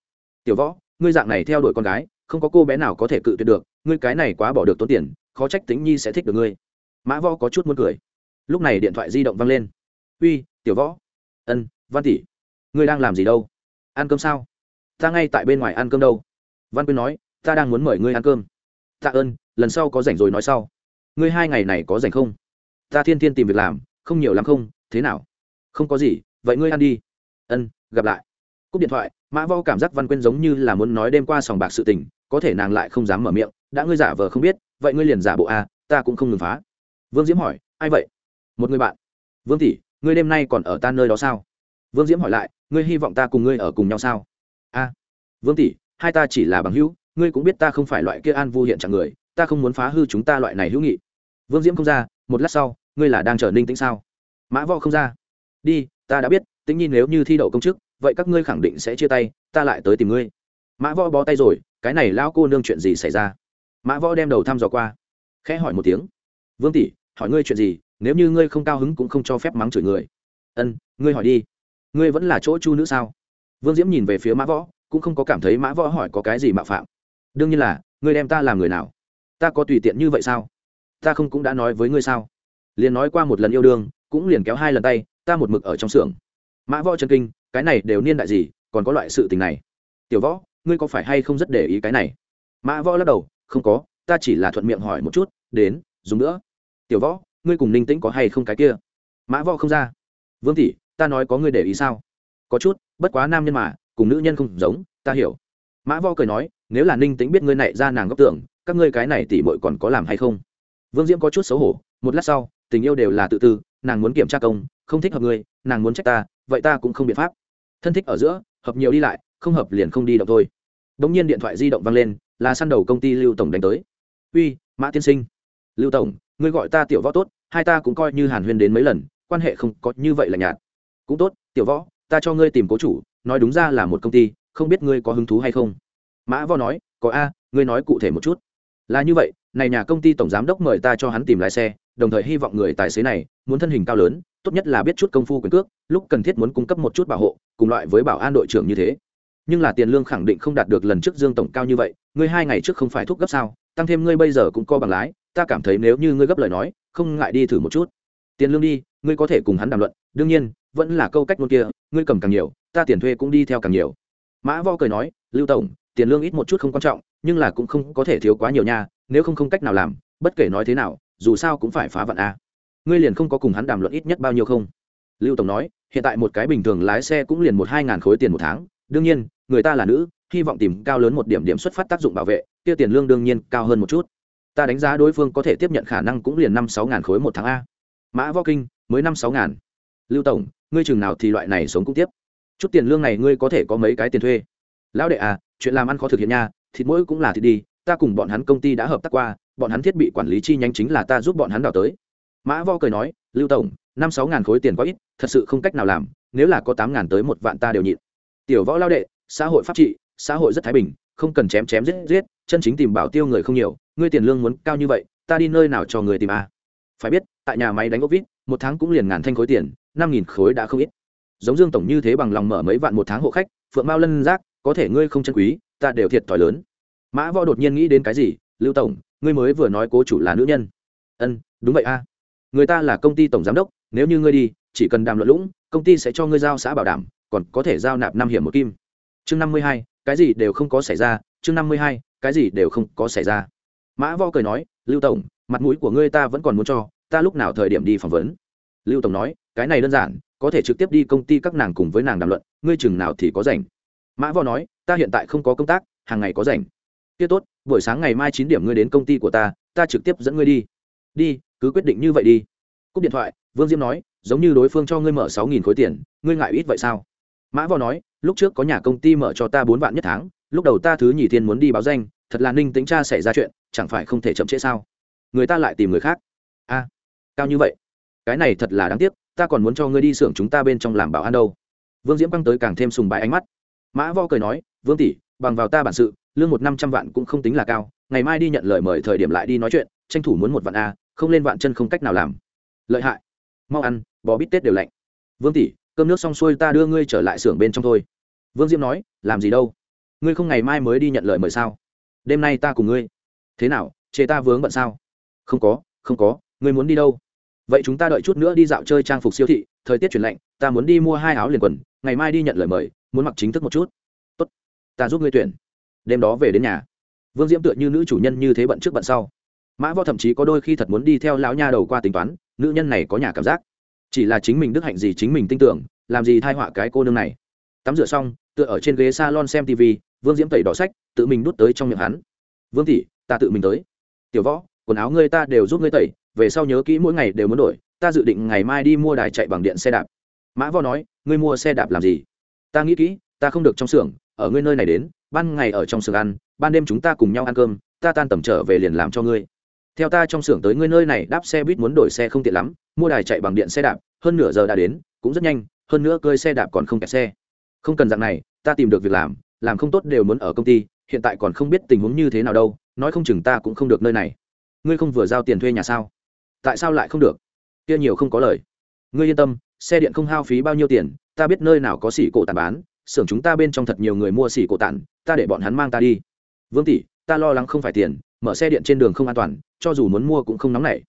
Tiểu võ, ngươi dạng này theo đuổi con gái, không có cô bé nào có thể cự tuyệt được, ngươi cái này quá bỏ được tốn tiền, khó trách tính nhi sẽ thích được ngươi mã võ có chút muốn cười. Lúc này điện thoại di động văng lên. Uy tiểu võ. Ân văn tỷ. Ngươi đang làm gì đâu? Ăn cơm sao? Ta ngay tại bên ngoài ăn cơm đâu. Văn quyên nói ta đang muốn mời ngươi ăn cơm. Tạ ơn lần sau có rảnh rồi nói sau. Ngươi hai ngày này có rảnh không? Ta thiên thiên tìm việc làm không nhiều lắm không thế nào? Không có gì vậy ngươi ăn đi. Ân gặp lại. Cúp điện thoại mã vo cảm giác văn quyên giống như là muốn nói đêm qua sòng bạc sự tình có thể nàng lại không dám mở miệng đã ngươi giả vờ không biết vậy ngươi liền giả bộ a à, ta cũng không ngừng phá vương diễm hỏi, ai vậy? Một người bạn. Vương tỷ, ngươi đêm nay còn ở ta nơi đó sao? Vương diễm hỏi lại, ngươi hy vọng ta cùng ngươi ở cùng nhau sao? A. Vương tỷ, hai ta chỉ là bằng hữu, ngươi cũng biết ta không phải loại kia an vu hiện trạng người, ta không muốn phá hư chúng ta loại này hữu nghị. Vương diễm không ra, một lát sau, ngươi là đang chờ ninh tĩnh sao? Mã võ không ra. Đi, ta đã biết Tính nhi nếu như thi đậu công chức, vậy các ngươi khẳng định sẽ chia tay, ta lại tới tìm ngươi. Mã võ bó tay rồi, cái này lão cô nương chuyện gì xảy ra? Mã võ đem đầu thăm dò qua, khẽ hỏi một tiếng, vương tỷ hỏi ngươi chuyện gì, nếu như ngươi không cao hứng cũng không cho phép mắng chửi người. Ân, ngươi hỏi đi. Ngươi vẫn là chỗ chu nữ sao? Vương diễm nhìn về phía mã võ, cũng không có cảm thấy mã võ hỏi có cái gì mạo phạm. Đương nhiên là, ngươi đem ta làm người nào? Ta có tùy tiện như vậy sao? Ta không cũng đã nói với ngươi sao? Liền nói qua một lần yêu đương, cũng liền kéo hai lần tay, ta một mực ở trong xưởng. Mã võ chân kinh, cái này đều niên đại gì, còn có loại sự tình này. Tiểu võ, ngươi có phải hay không rất để ý cái này? Mã võ lắc đầu, không có, ta chỉ là thuận miệng hỏi một chút, đến, dùng nữa tiểu võ, ngươi cùng ninh tĩnh có hay không cái kia? Mã võ không ra. Vương tỷ, ta nói có ngươi để ý sao? Có chút, bất quá nam nhân mà, cùng nữ nhân không giống, ta hiểu. Mã võ cười nói, nếu là ninh tĩnh biết ngươi này ra nàng góc tưởng, các ngươi cái này tỉ mội còn có làm hay không? Vương diễm có chút xấu hổ, một lát sau, tình yêu đều là tự tư, nàng muốn kiểm tra công, không thích hợp ngươi, nàng muốn trách ta, vậy ta cũng không biện pháp. Thân thích ở giữa, hợp nhiều đi lại, không hợp liền không đi động thôi. Đ ỗ n g nhiên điện thoại di động vang lên, là săn đầu công ty lưu tổng đánh tới. Uy, mã tiên sinh lưu tổng, ngươi gọi ta tiểu võ tốt, hai ta cũng coi như hàn huyên đến mấy lần, quan hệ không có như vậy là nhạt. Cũng tốt, tiểu võ, ta cho ngươi tìm cố chủ, nói đúng ra là một công ty, không biết ngươi có hứng thú hay không? Mã võ nói, có a, ngươi nói cụ thể một chút. Là như vậy, này nhà công ty tổng giám đốc mời ta cho hắn tìm lái xe, đồng thời hy vọng người tài xế này, muốn thân hình cao lớn, tốt nhất là biết chút công phu quyền cước, lúc cần thiết muốn cung cấp một chút bảo hộ, cùng loại với bảo an đội trưởng như thế. Nhưng là tiền lương khẳng định không đạt được lần trước dương tổng cao như vậy, ngươi hai ngày trước không phải thúc gấp sao, tăng thêm ngươi bây giờ cũng co bằng lái ta cảm thấy nếu như ngươi gấp lời nói, không ngại đi thử một chút. Tiền lương đi, ngươi có thể cùng hắn đàm luận, đương nhiên, vẫn là câu cách luôn kia, ngươi cầm càng nhiều, ta tiền thuê cũng đi theo càng nhiều. Mã vo cười nói, lưu tổng, tiền lương ít một chút không quan trọng, nhưng là cũng không có thể thiếu quá nhiều nha, nếu không không cách nào làm, bất kể nói thế nào, dù sao cũng phải phá vận a. Ngươi liền không có cùng hắn đàm luận ít nhất bao nhiêu không? Lưu tổng nói, hiện tại một cái bình thường lái xe cũng liền một hai ngàn khối tiền một tháng, đương nhiên, người ta là nữ, hy vọng tìm cao lớn một điểm điểm xuất phát tác dụng bảo vệ, kia tiền lương đương nhiên cao hơn một chút ta đánh giá đối phương có thể tiếp nhận khả năng cũng liền năm sáu ngàn khối một tháng a. Mã võ kinh, mới năm sáu ngàn. Lưu tổng, ngươi chừng nào thì loại này sống cũng tiếp. Chút tiền lương này ngươi có thể có mấy cái tiền thuê. Lão đệ à chuyện làm ăn khó thực hiện nha, thịt mỗi cũng là thịt đi, ta cùng bọn hắn công ty đã hợp tác qua, bọn hắn thiết bị quản lý chi nhánh chính là ta giúp bọn hắn đào tới. Mã vo cười nói, lưu tổng, năm sáu ngàn khối tiền quá ít, thật sự không cách nào làm, nếu là có tám ngàn tới một vạn ta đều nhịn. Tiểu võ lao đệ, xã hội pháp trị, xã hội rất thái bình, không cần chém chém giết giết chân chính tìm bảo tiêu người không nhiều, ngươi tiền lương muốn cao như vậy, ta đi nơi nào cho người tìm a phải biết, tại nhà máy đánh ốc vít, một tháng cũng liền ngàn thanh khối tiền, năm nghìn khối đã không ít. Giống dương tổng như thế bằng lòng mở mấy vạn một tháng hộ khách, phượng mao lân giác, có thể ngươi không chân quý, ta đều thiệt thòi lớn. Mã võ đột nhiên nghĩ đến cái gì? Lưu tổng, ngươi mới vừa nói cố chủ là nữ nhân. Ân, đúng vậy a. Người ta là công ty tổng giám đốc, nếu như ngươi đi, chỉ cần đàm luận lũng, công ty sẽ cho ngươi giao xã bảo đảm, còn có thể giao nạp năm hiểm một kim. Chương năm mươi hai, cái gì đều không có xảy ra, chương năm mươi hai cái gì đều không có xảy ra. Mã võ cười nói, lưu tổng, mặt mũi của ngươi ta vẫn còn muốn cho, ta lúc nào thời điểm đi phỏng vấn? Lưu tổng nói, cái này đơn giản, có thể trực tiếp đi công ty các nàng cùng với nàng đàm luận, ngươi chừng nào thì có rảnh. Mã võ nói, ta hiện tại không có công tác, hàng ngày có rảnh. Kia tốt, buổi sáng ngày mai chín điểm ngươi đến công ty của ta ta trực tiếp dẫn ngươi đi. Đi, cứ quyết định như vậy đi. Cúp điện thoại, vương diễm nói, giống như đối phương cho ngươi mở sáu nghìn khối tiền, ngươi ngại ít vậy sao? Mã võ nói, lúc trước có nhà công ty mở cho ta bốn vạn nhất tháng, lúc đầu ta thứ nhì thiên muốn đi báo danh thật là ninh tính cha xảy ra chuyện, chẳng phải không thể chậm trễ sao? Người ta lại tìm người khác. A, cao như vậy? Cái này thật là đáng tiếc, ta còn muốn cho ngươi đi xưởng chúng ta bên trong làm bảo an đâu. Vương diễm băng tới càng thêm sùng bái ánh mắt. Mã võ cười nói, vương tỷ, bằng vào ta bản sự, lương một năm trăm vạn cũng không tính là cao, ngày mai đi nhận lời mời thời điểm lại đi nói chuyện, tranh thủ muốn một vạn a, không lên vạn chân không cách nào làm. Lợi hại. Mau ăn, bò bít tết đều lạnh. Vương tỷ, cơm nước xong xuôi ta đưa ngươi trở lại xưởng bên trong thôi. Vương diễm nói, làm gì đâu? Ngươi không ngày mai mới đi nhận lời mời sao? Đêm nay ta cùng ngươi. Thế nào, chê ta vướng bận sao? Không có không có, ngươi muốn đi đâu? Vậy chúng ta đợi chút nữa đi dạo chơi trang phục siêu thị, thời tiết chuyển lạnh, ta muốn đi mua hai áo liền quần, ngày mai đi nhận lời mời, muốn mặc chính thức một chút. Tốt, ta giúp ngươi tuyển. Đêm đó về đến nhà. Vương diễm tựa như nữ chủ nhân như thế bận trước bận sau. Mã võ thậm chí có đôi khi thật muốn đi theo lão nha đầu qua tính toán, nữ nhân này có nhà cảm giác. Chỉ là chính mình đức hạnh gì chính mình tin tưởng, làm gì thai họa cái cô nương này. Tắm rửa xong, tựa ở trên ghế s a lon xem tv vương diễm tẩy đỏ sách, tự mình đút tới trong miệng hắn. Vương tỷ, ta tự mình tới. Tiểu võ, quần áo ngươi ta đều giúp ngươi tẩy, về sau nhớ kỹ mỗi ngày đều muốn đổi, ta dự định ngày mai đi mua đài chạy bằng điện xe đạp. Mã võ nói, ngươi mua xe đạp làm gì? Ta nghĩ kỹ, ta không được trong xưởng, ở ngươi nơi này đến, ban ngày ở trong xưởng ăn, ban đêm chúng ta cùng nhau ăn cơm, ta tan tầm trở về liền làm cho ngươi. Theo ta trong xưởng tới ngươi nơi này đáp xe buýt muốn đổi xe không tiện lắm, mua đài chạy bằng điện xe đạp, hơn nửa giờ đã đến, cũng rất nhanh, hơn nữa cơi xe đạp còn không kẹt xe. Không cần dạng này, ta tìm được việc làm làm không tốt đều muốn ở công ty, hiện tại còn không biết tình huống như thế nào đâu, nói không chừng ta cũng không được nơi này. Ngươi không vừa giao tiền thuê nhà sao? Tại sao lại không được? Kia nhiều không có lời. Ngươi yên tâm, xe điện không hao phí bao nhiêu tiền, ta biết nơi nào có xỉ cổ tàn bán, xưởng chúng ta bên trong thật nhiều người mua xỉ cổ tàn ta để bọn hắn mang ta đi. Vương tỷ, ta lo lắng không phải tiền, mở xe điện trên đường không an toàn, cho dù muốn mua cũng không nóng nảy.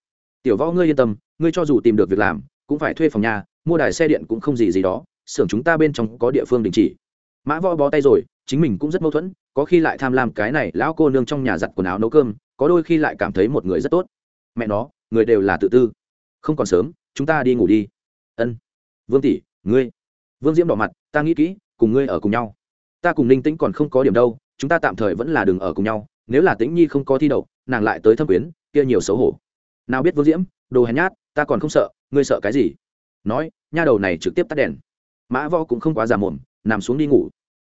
Tiểu võ ngươi yên tâm, ngươi cho dù tìm được việc làm, cũng phải thuê phòng nhà, mua đài xe điện cũng không gì gì đó, xưởng chúng ta bên trong có địa phương đình chỉ. Mã võ bó tay rồi chính mình cũng rất mâu thuẫn, có khi lại tham lam cái này lão cô nương trong nhà giặt quần áo nấu cơm, có đôi khi lại cảm thấy một người rất tốt. Mẹ nó, người đều là tự tư. Không còn sớm, chúng ta đi ngủ đi. Ân. Vương tỷ, ngươi. Vương diễm đỏ mặt, ta nghĩ kỹ, cùng ngươi ở cùng nhau. Ta cùng ninh tĩnh còn không có điểm đâu, chúng ta tạm thời vẫn là đừng ở cùng nhau, nếu là tĩnh nhi không có thi đậu, nàng lại tới thâm quyến, kia nhiều xấu hổ. Nào biết vương diễm, đồ hèn nhát, ta còn không sợ, ngươi sợ cái gì? Nói, nha đầu này trực tiếp tắt đèn. Mã võ cũng không quá già mồm nằm xuống đi ngủ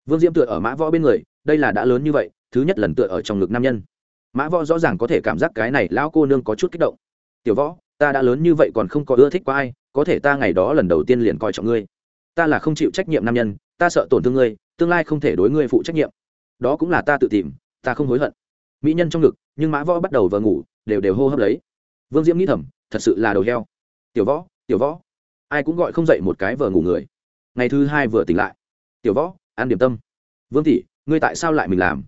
vương diễm tựa ở mã võ bên người, đây là đã lớn như vậy, thứ nhất lần tựa ở trong ngực nam nhân. Mã võ rõ ràng có thể cảm giác cái này lão cô nương có chút kích động. Tiểu võ, ta đã lớn như vậy còn không có ưa thích qua ai, có thể ta ngày đó lần đầu tiên liền coi trọng ngươi. Ta là không chịu trách nhiệm nam nhân, ta sợ tổn thương ngươi, tương lai không thể đối ngươi phụ trách nhiệm. Đó cũng là ta tự tìm, ta không hối hận. Mỹ nhân trong ngực, nhưng mã võ bắt đầu vờ ngủ, đều đều hô hấp lấy. Vương diễm nghĩ thầm, thật sự là đầu heo. Tiểu võ tiểu võ. Ai cũng gọi không dậy một cái vờ ngủ người. Ngày thứ hai vừa tỉnh lại. Tiểu võ ăn điểm tâm. Vương tỷ ngươi tại sao lại mình làm?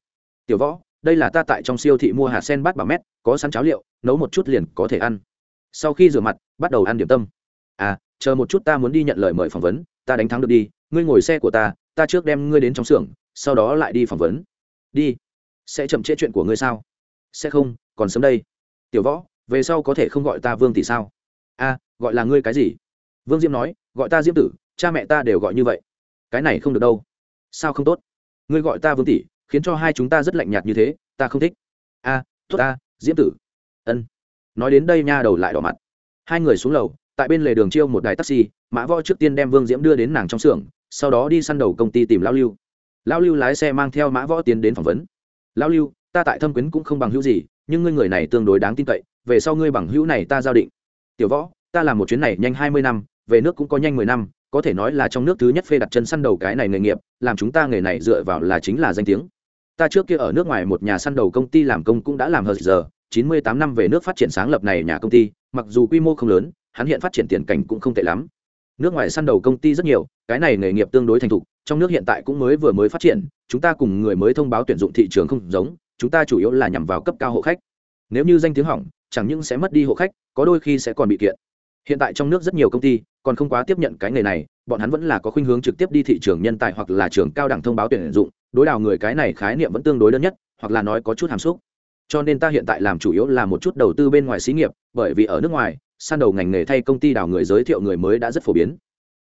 Tiểu võ đây là ta tại trong siêu thị mua hạt sen bát bà mét có sẵn cháo liệu nấu một chút liền có thể ăn. Sau khi rửa mặt bắt đầu ăn điểm tâm. À chờ một chút ta muốn đi nhận lời mời phỏng vấn ta đánh thắng được đi ngươi ngồi xe của ta ta trước đem ngươi đến trong xưởng sau đó lại đi phỏng vấn. Đi. Sẽ chậm trễ chuyện của ngươi sao? Sẽ không còn sớm đây. Tiểu võ về sau có thể không gọi ta vương tỷ sao? A à, gọi là ngươi cái gì? Vương diễm nói gọi ta diễm tử cha mẹ ta đều gọi như vậy. Cái này không được đâu sao không tốt? Ngươi gọi ta vương tỷ, khiến cho hai chúng ta rất lạnh nhạt như thế, ta không thích. A, tốt ta, diễm tử. Ân. Nói đến đây nha đầu lại đỏ mặt. Hai người xuống lầu, tại bên lề đường chiêu một đài taxi, mã võ trước tiên đem vương diễm đưa đến nàng trong xưởng, sau đó đi săn đầu công ty tìm lao lưu. Lao lưu lái xe mang theo mã võ tiến đến phỏng vấn. Lao lưu, ta tại thâm quyến cũng không bằng hữu gì, nhưng ngươi người này tương đối đáng tin cậy, về sau ngươi bằng hữu này ta giao định. Tiểu võ, ta làm một chuyến này nhanh hai mươi năm, về nước cũng có nhanh mười năm có thể nói là trong nước thứ nhất phê đặt chân săn đầu cái này nghề nghiệp, làm chúng ta nghề này dựa vào là chính là danh tiếng. Ta trước kia ở nước ngoài một nhà săn đầu công ty làm công cũng đã làm hờ giờ, chín mươi tám năm về nước phát triển sáng lập này nhà công ty, mặc dù quy mô không lớn, hắn hiện phát triển tiền cảnh cũng không tệ lắm. Nước ngoài săn đầu công ty rất nhiều, cái này nghề nghiệp tương đối thành thục, trong nước hiện tại cũng mới vừa mới phát triển, chúng ta cùng người mới thông báo tuyển dụng thị trường không giống, chúng ta chủ yếu là nhằm vào cấp cao hộ khách. Nếu như danh tiếng hỏng, chẳng những sẽ mất đi hộ khách, có đôi khi sẽ còn bị kiện hiện tại trong nước rất nhiều công ty còn không quá tiếp nhận cái nghề này, bọn hắn vẫn là có khuynh hướng trực tiếp đi thị trường nhân tài hoặc là trường cao đẳng thông báo tuyển dụng, đối đào người cái này khái niệm vẫn tương đối đơn nhất, hoặc là nói có chút hàm xúc. Cho nên ta hiện tại làm chủ yếu là một chút đầu tư bên ngoài xí nghiệp, bởi vì ở nước ngoài, san đầu ngành nghề thay công ty đào người giới thiệu người mới đã rất phổ biến.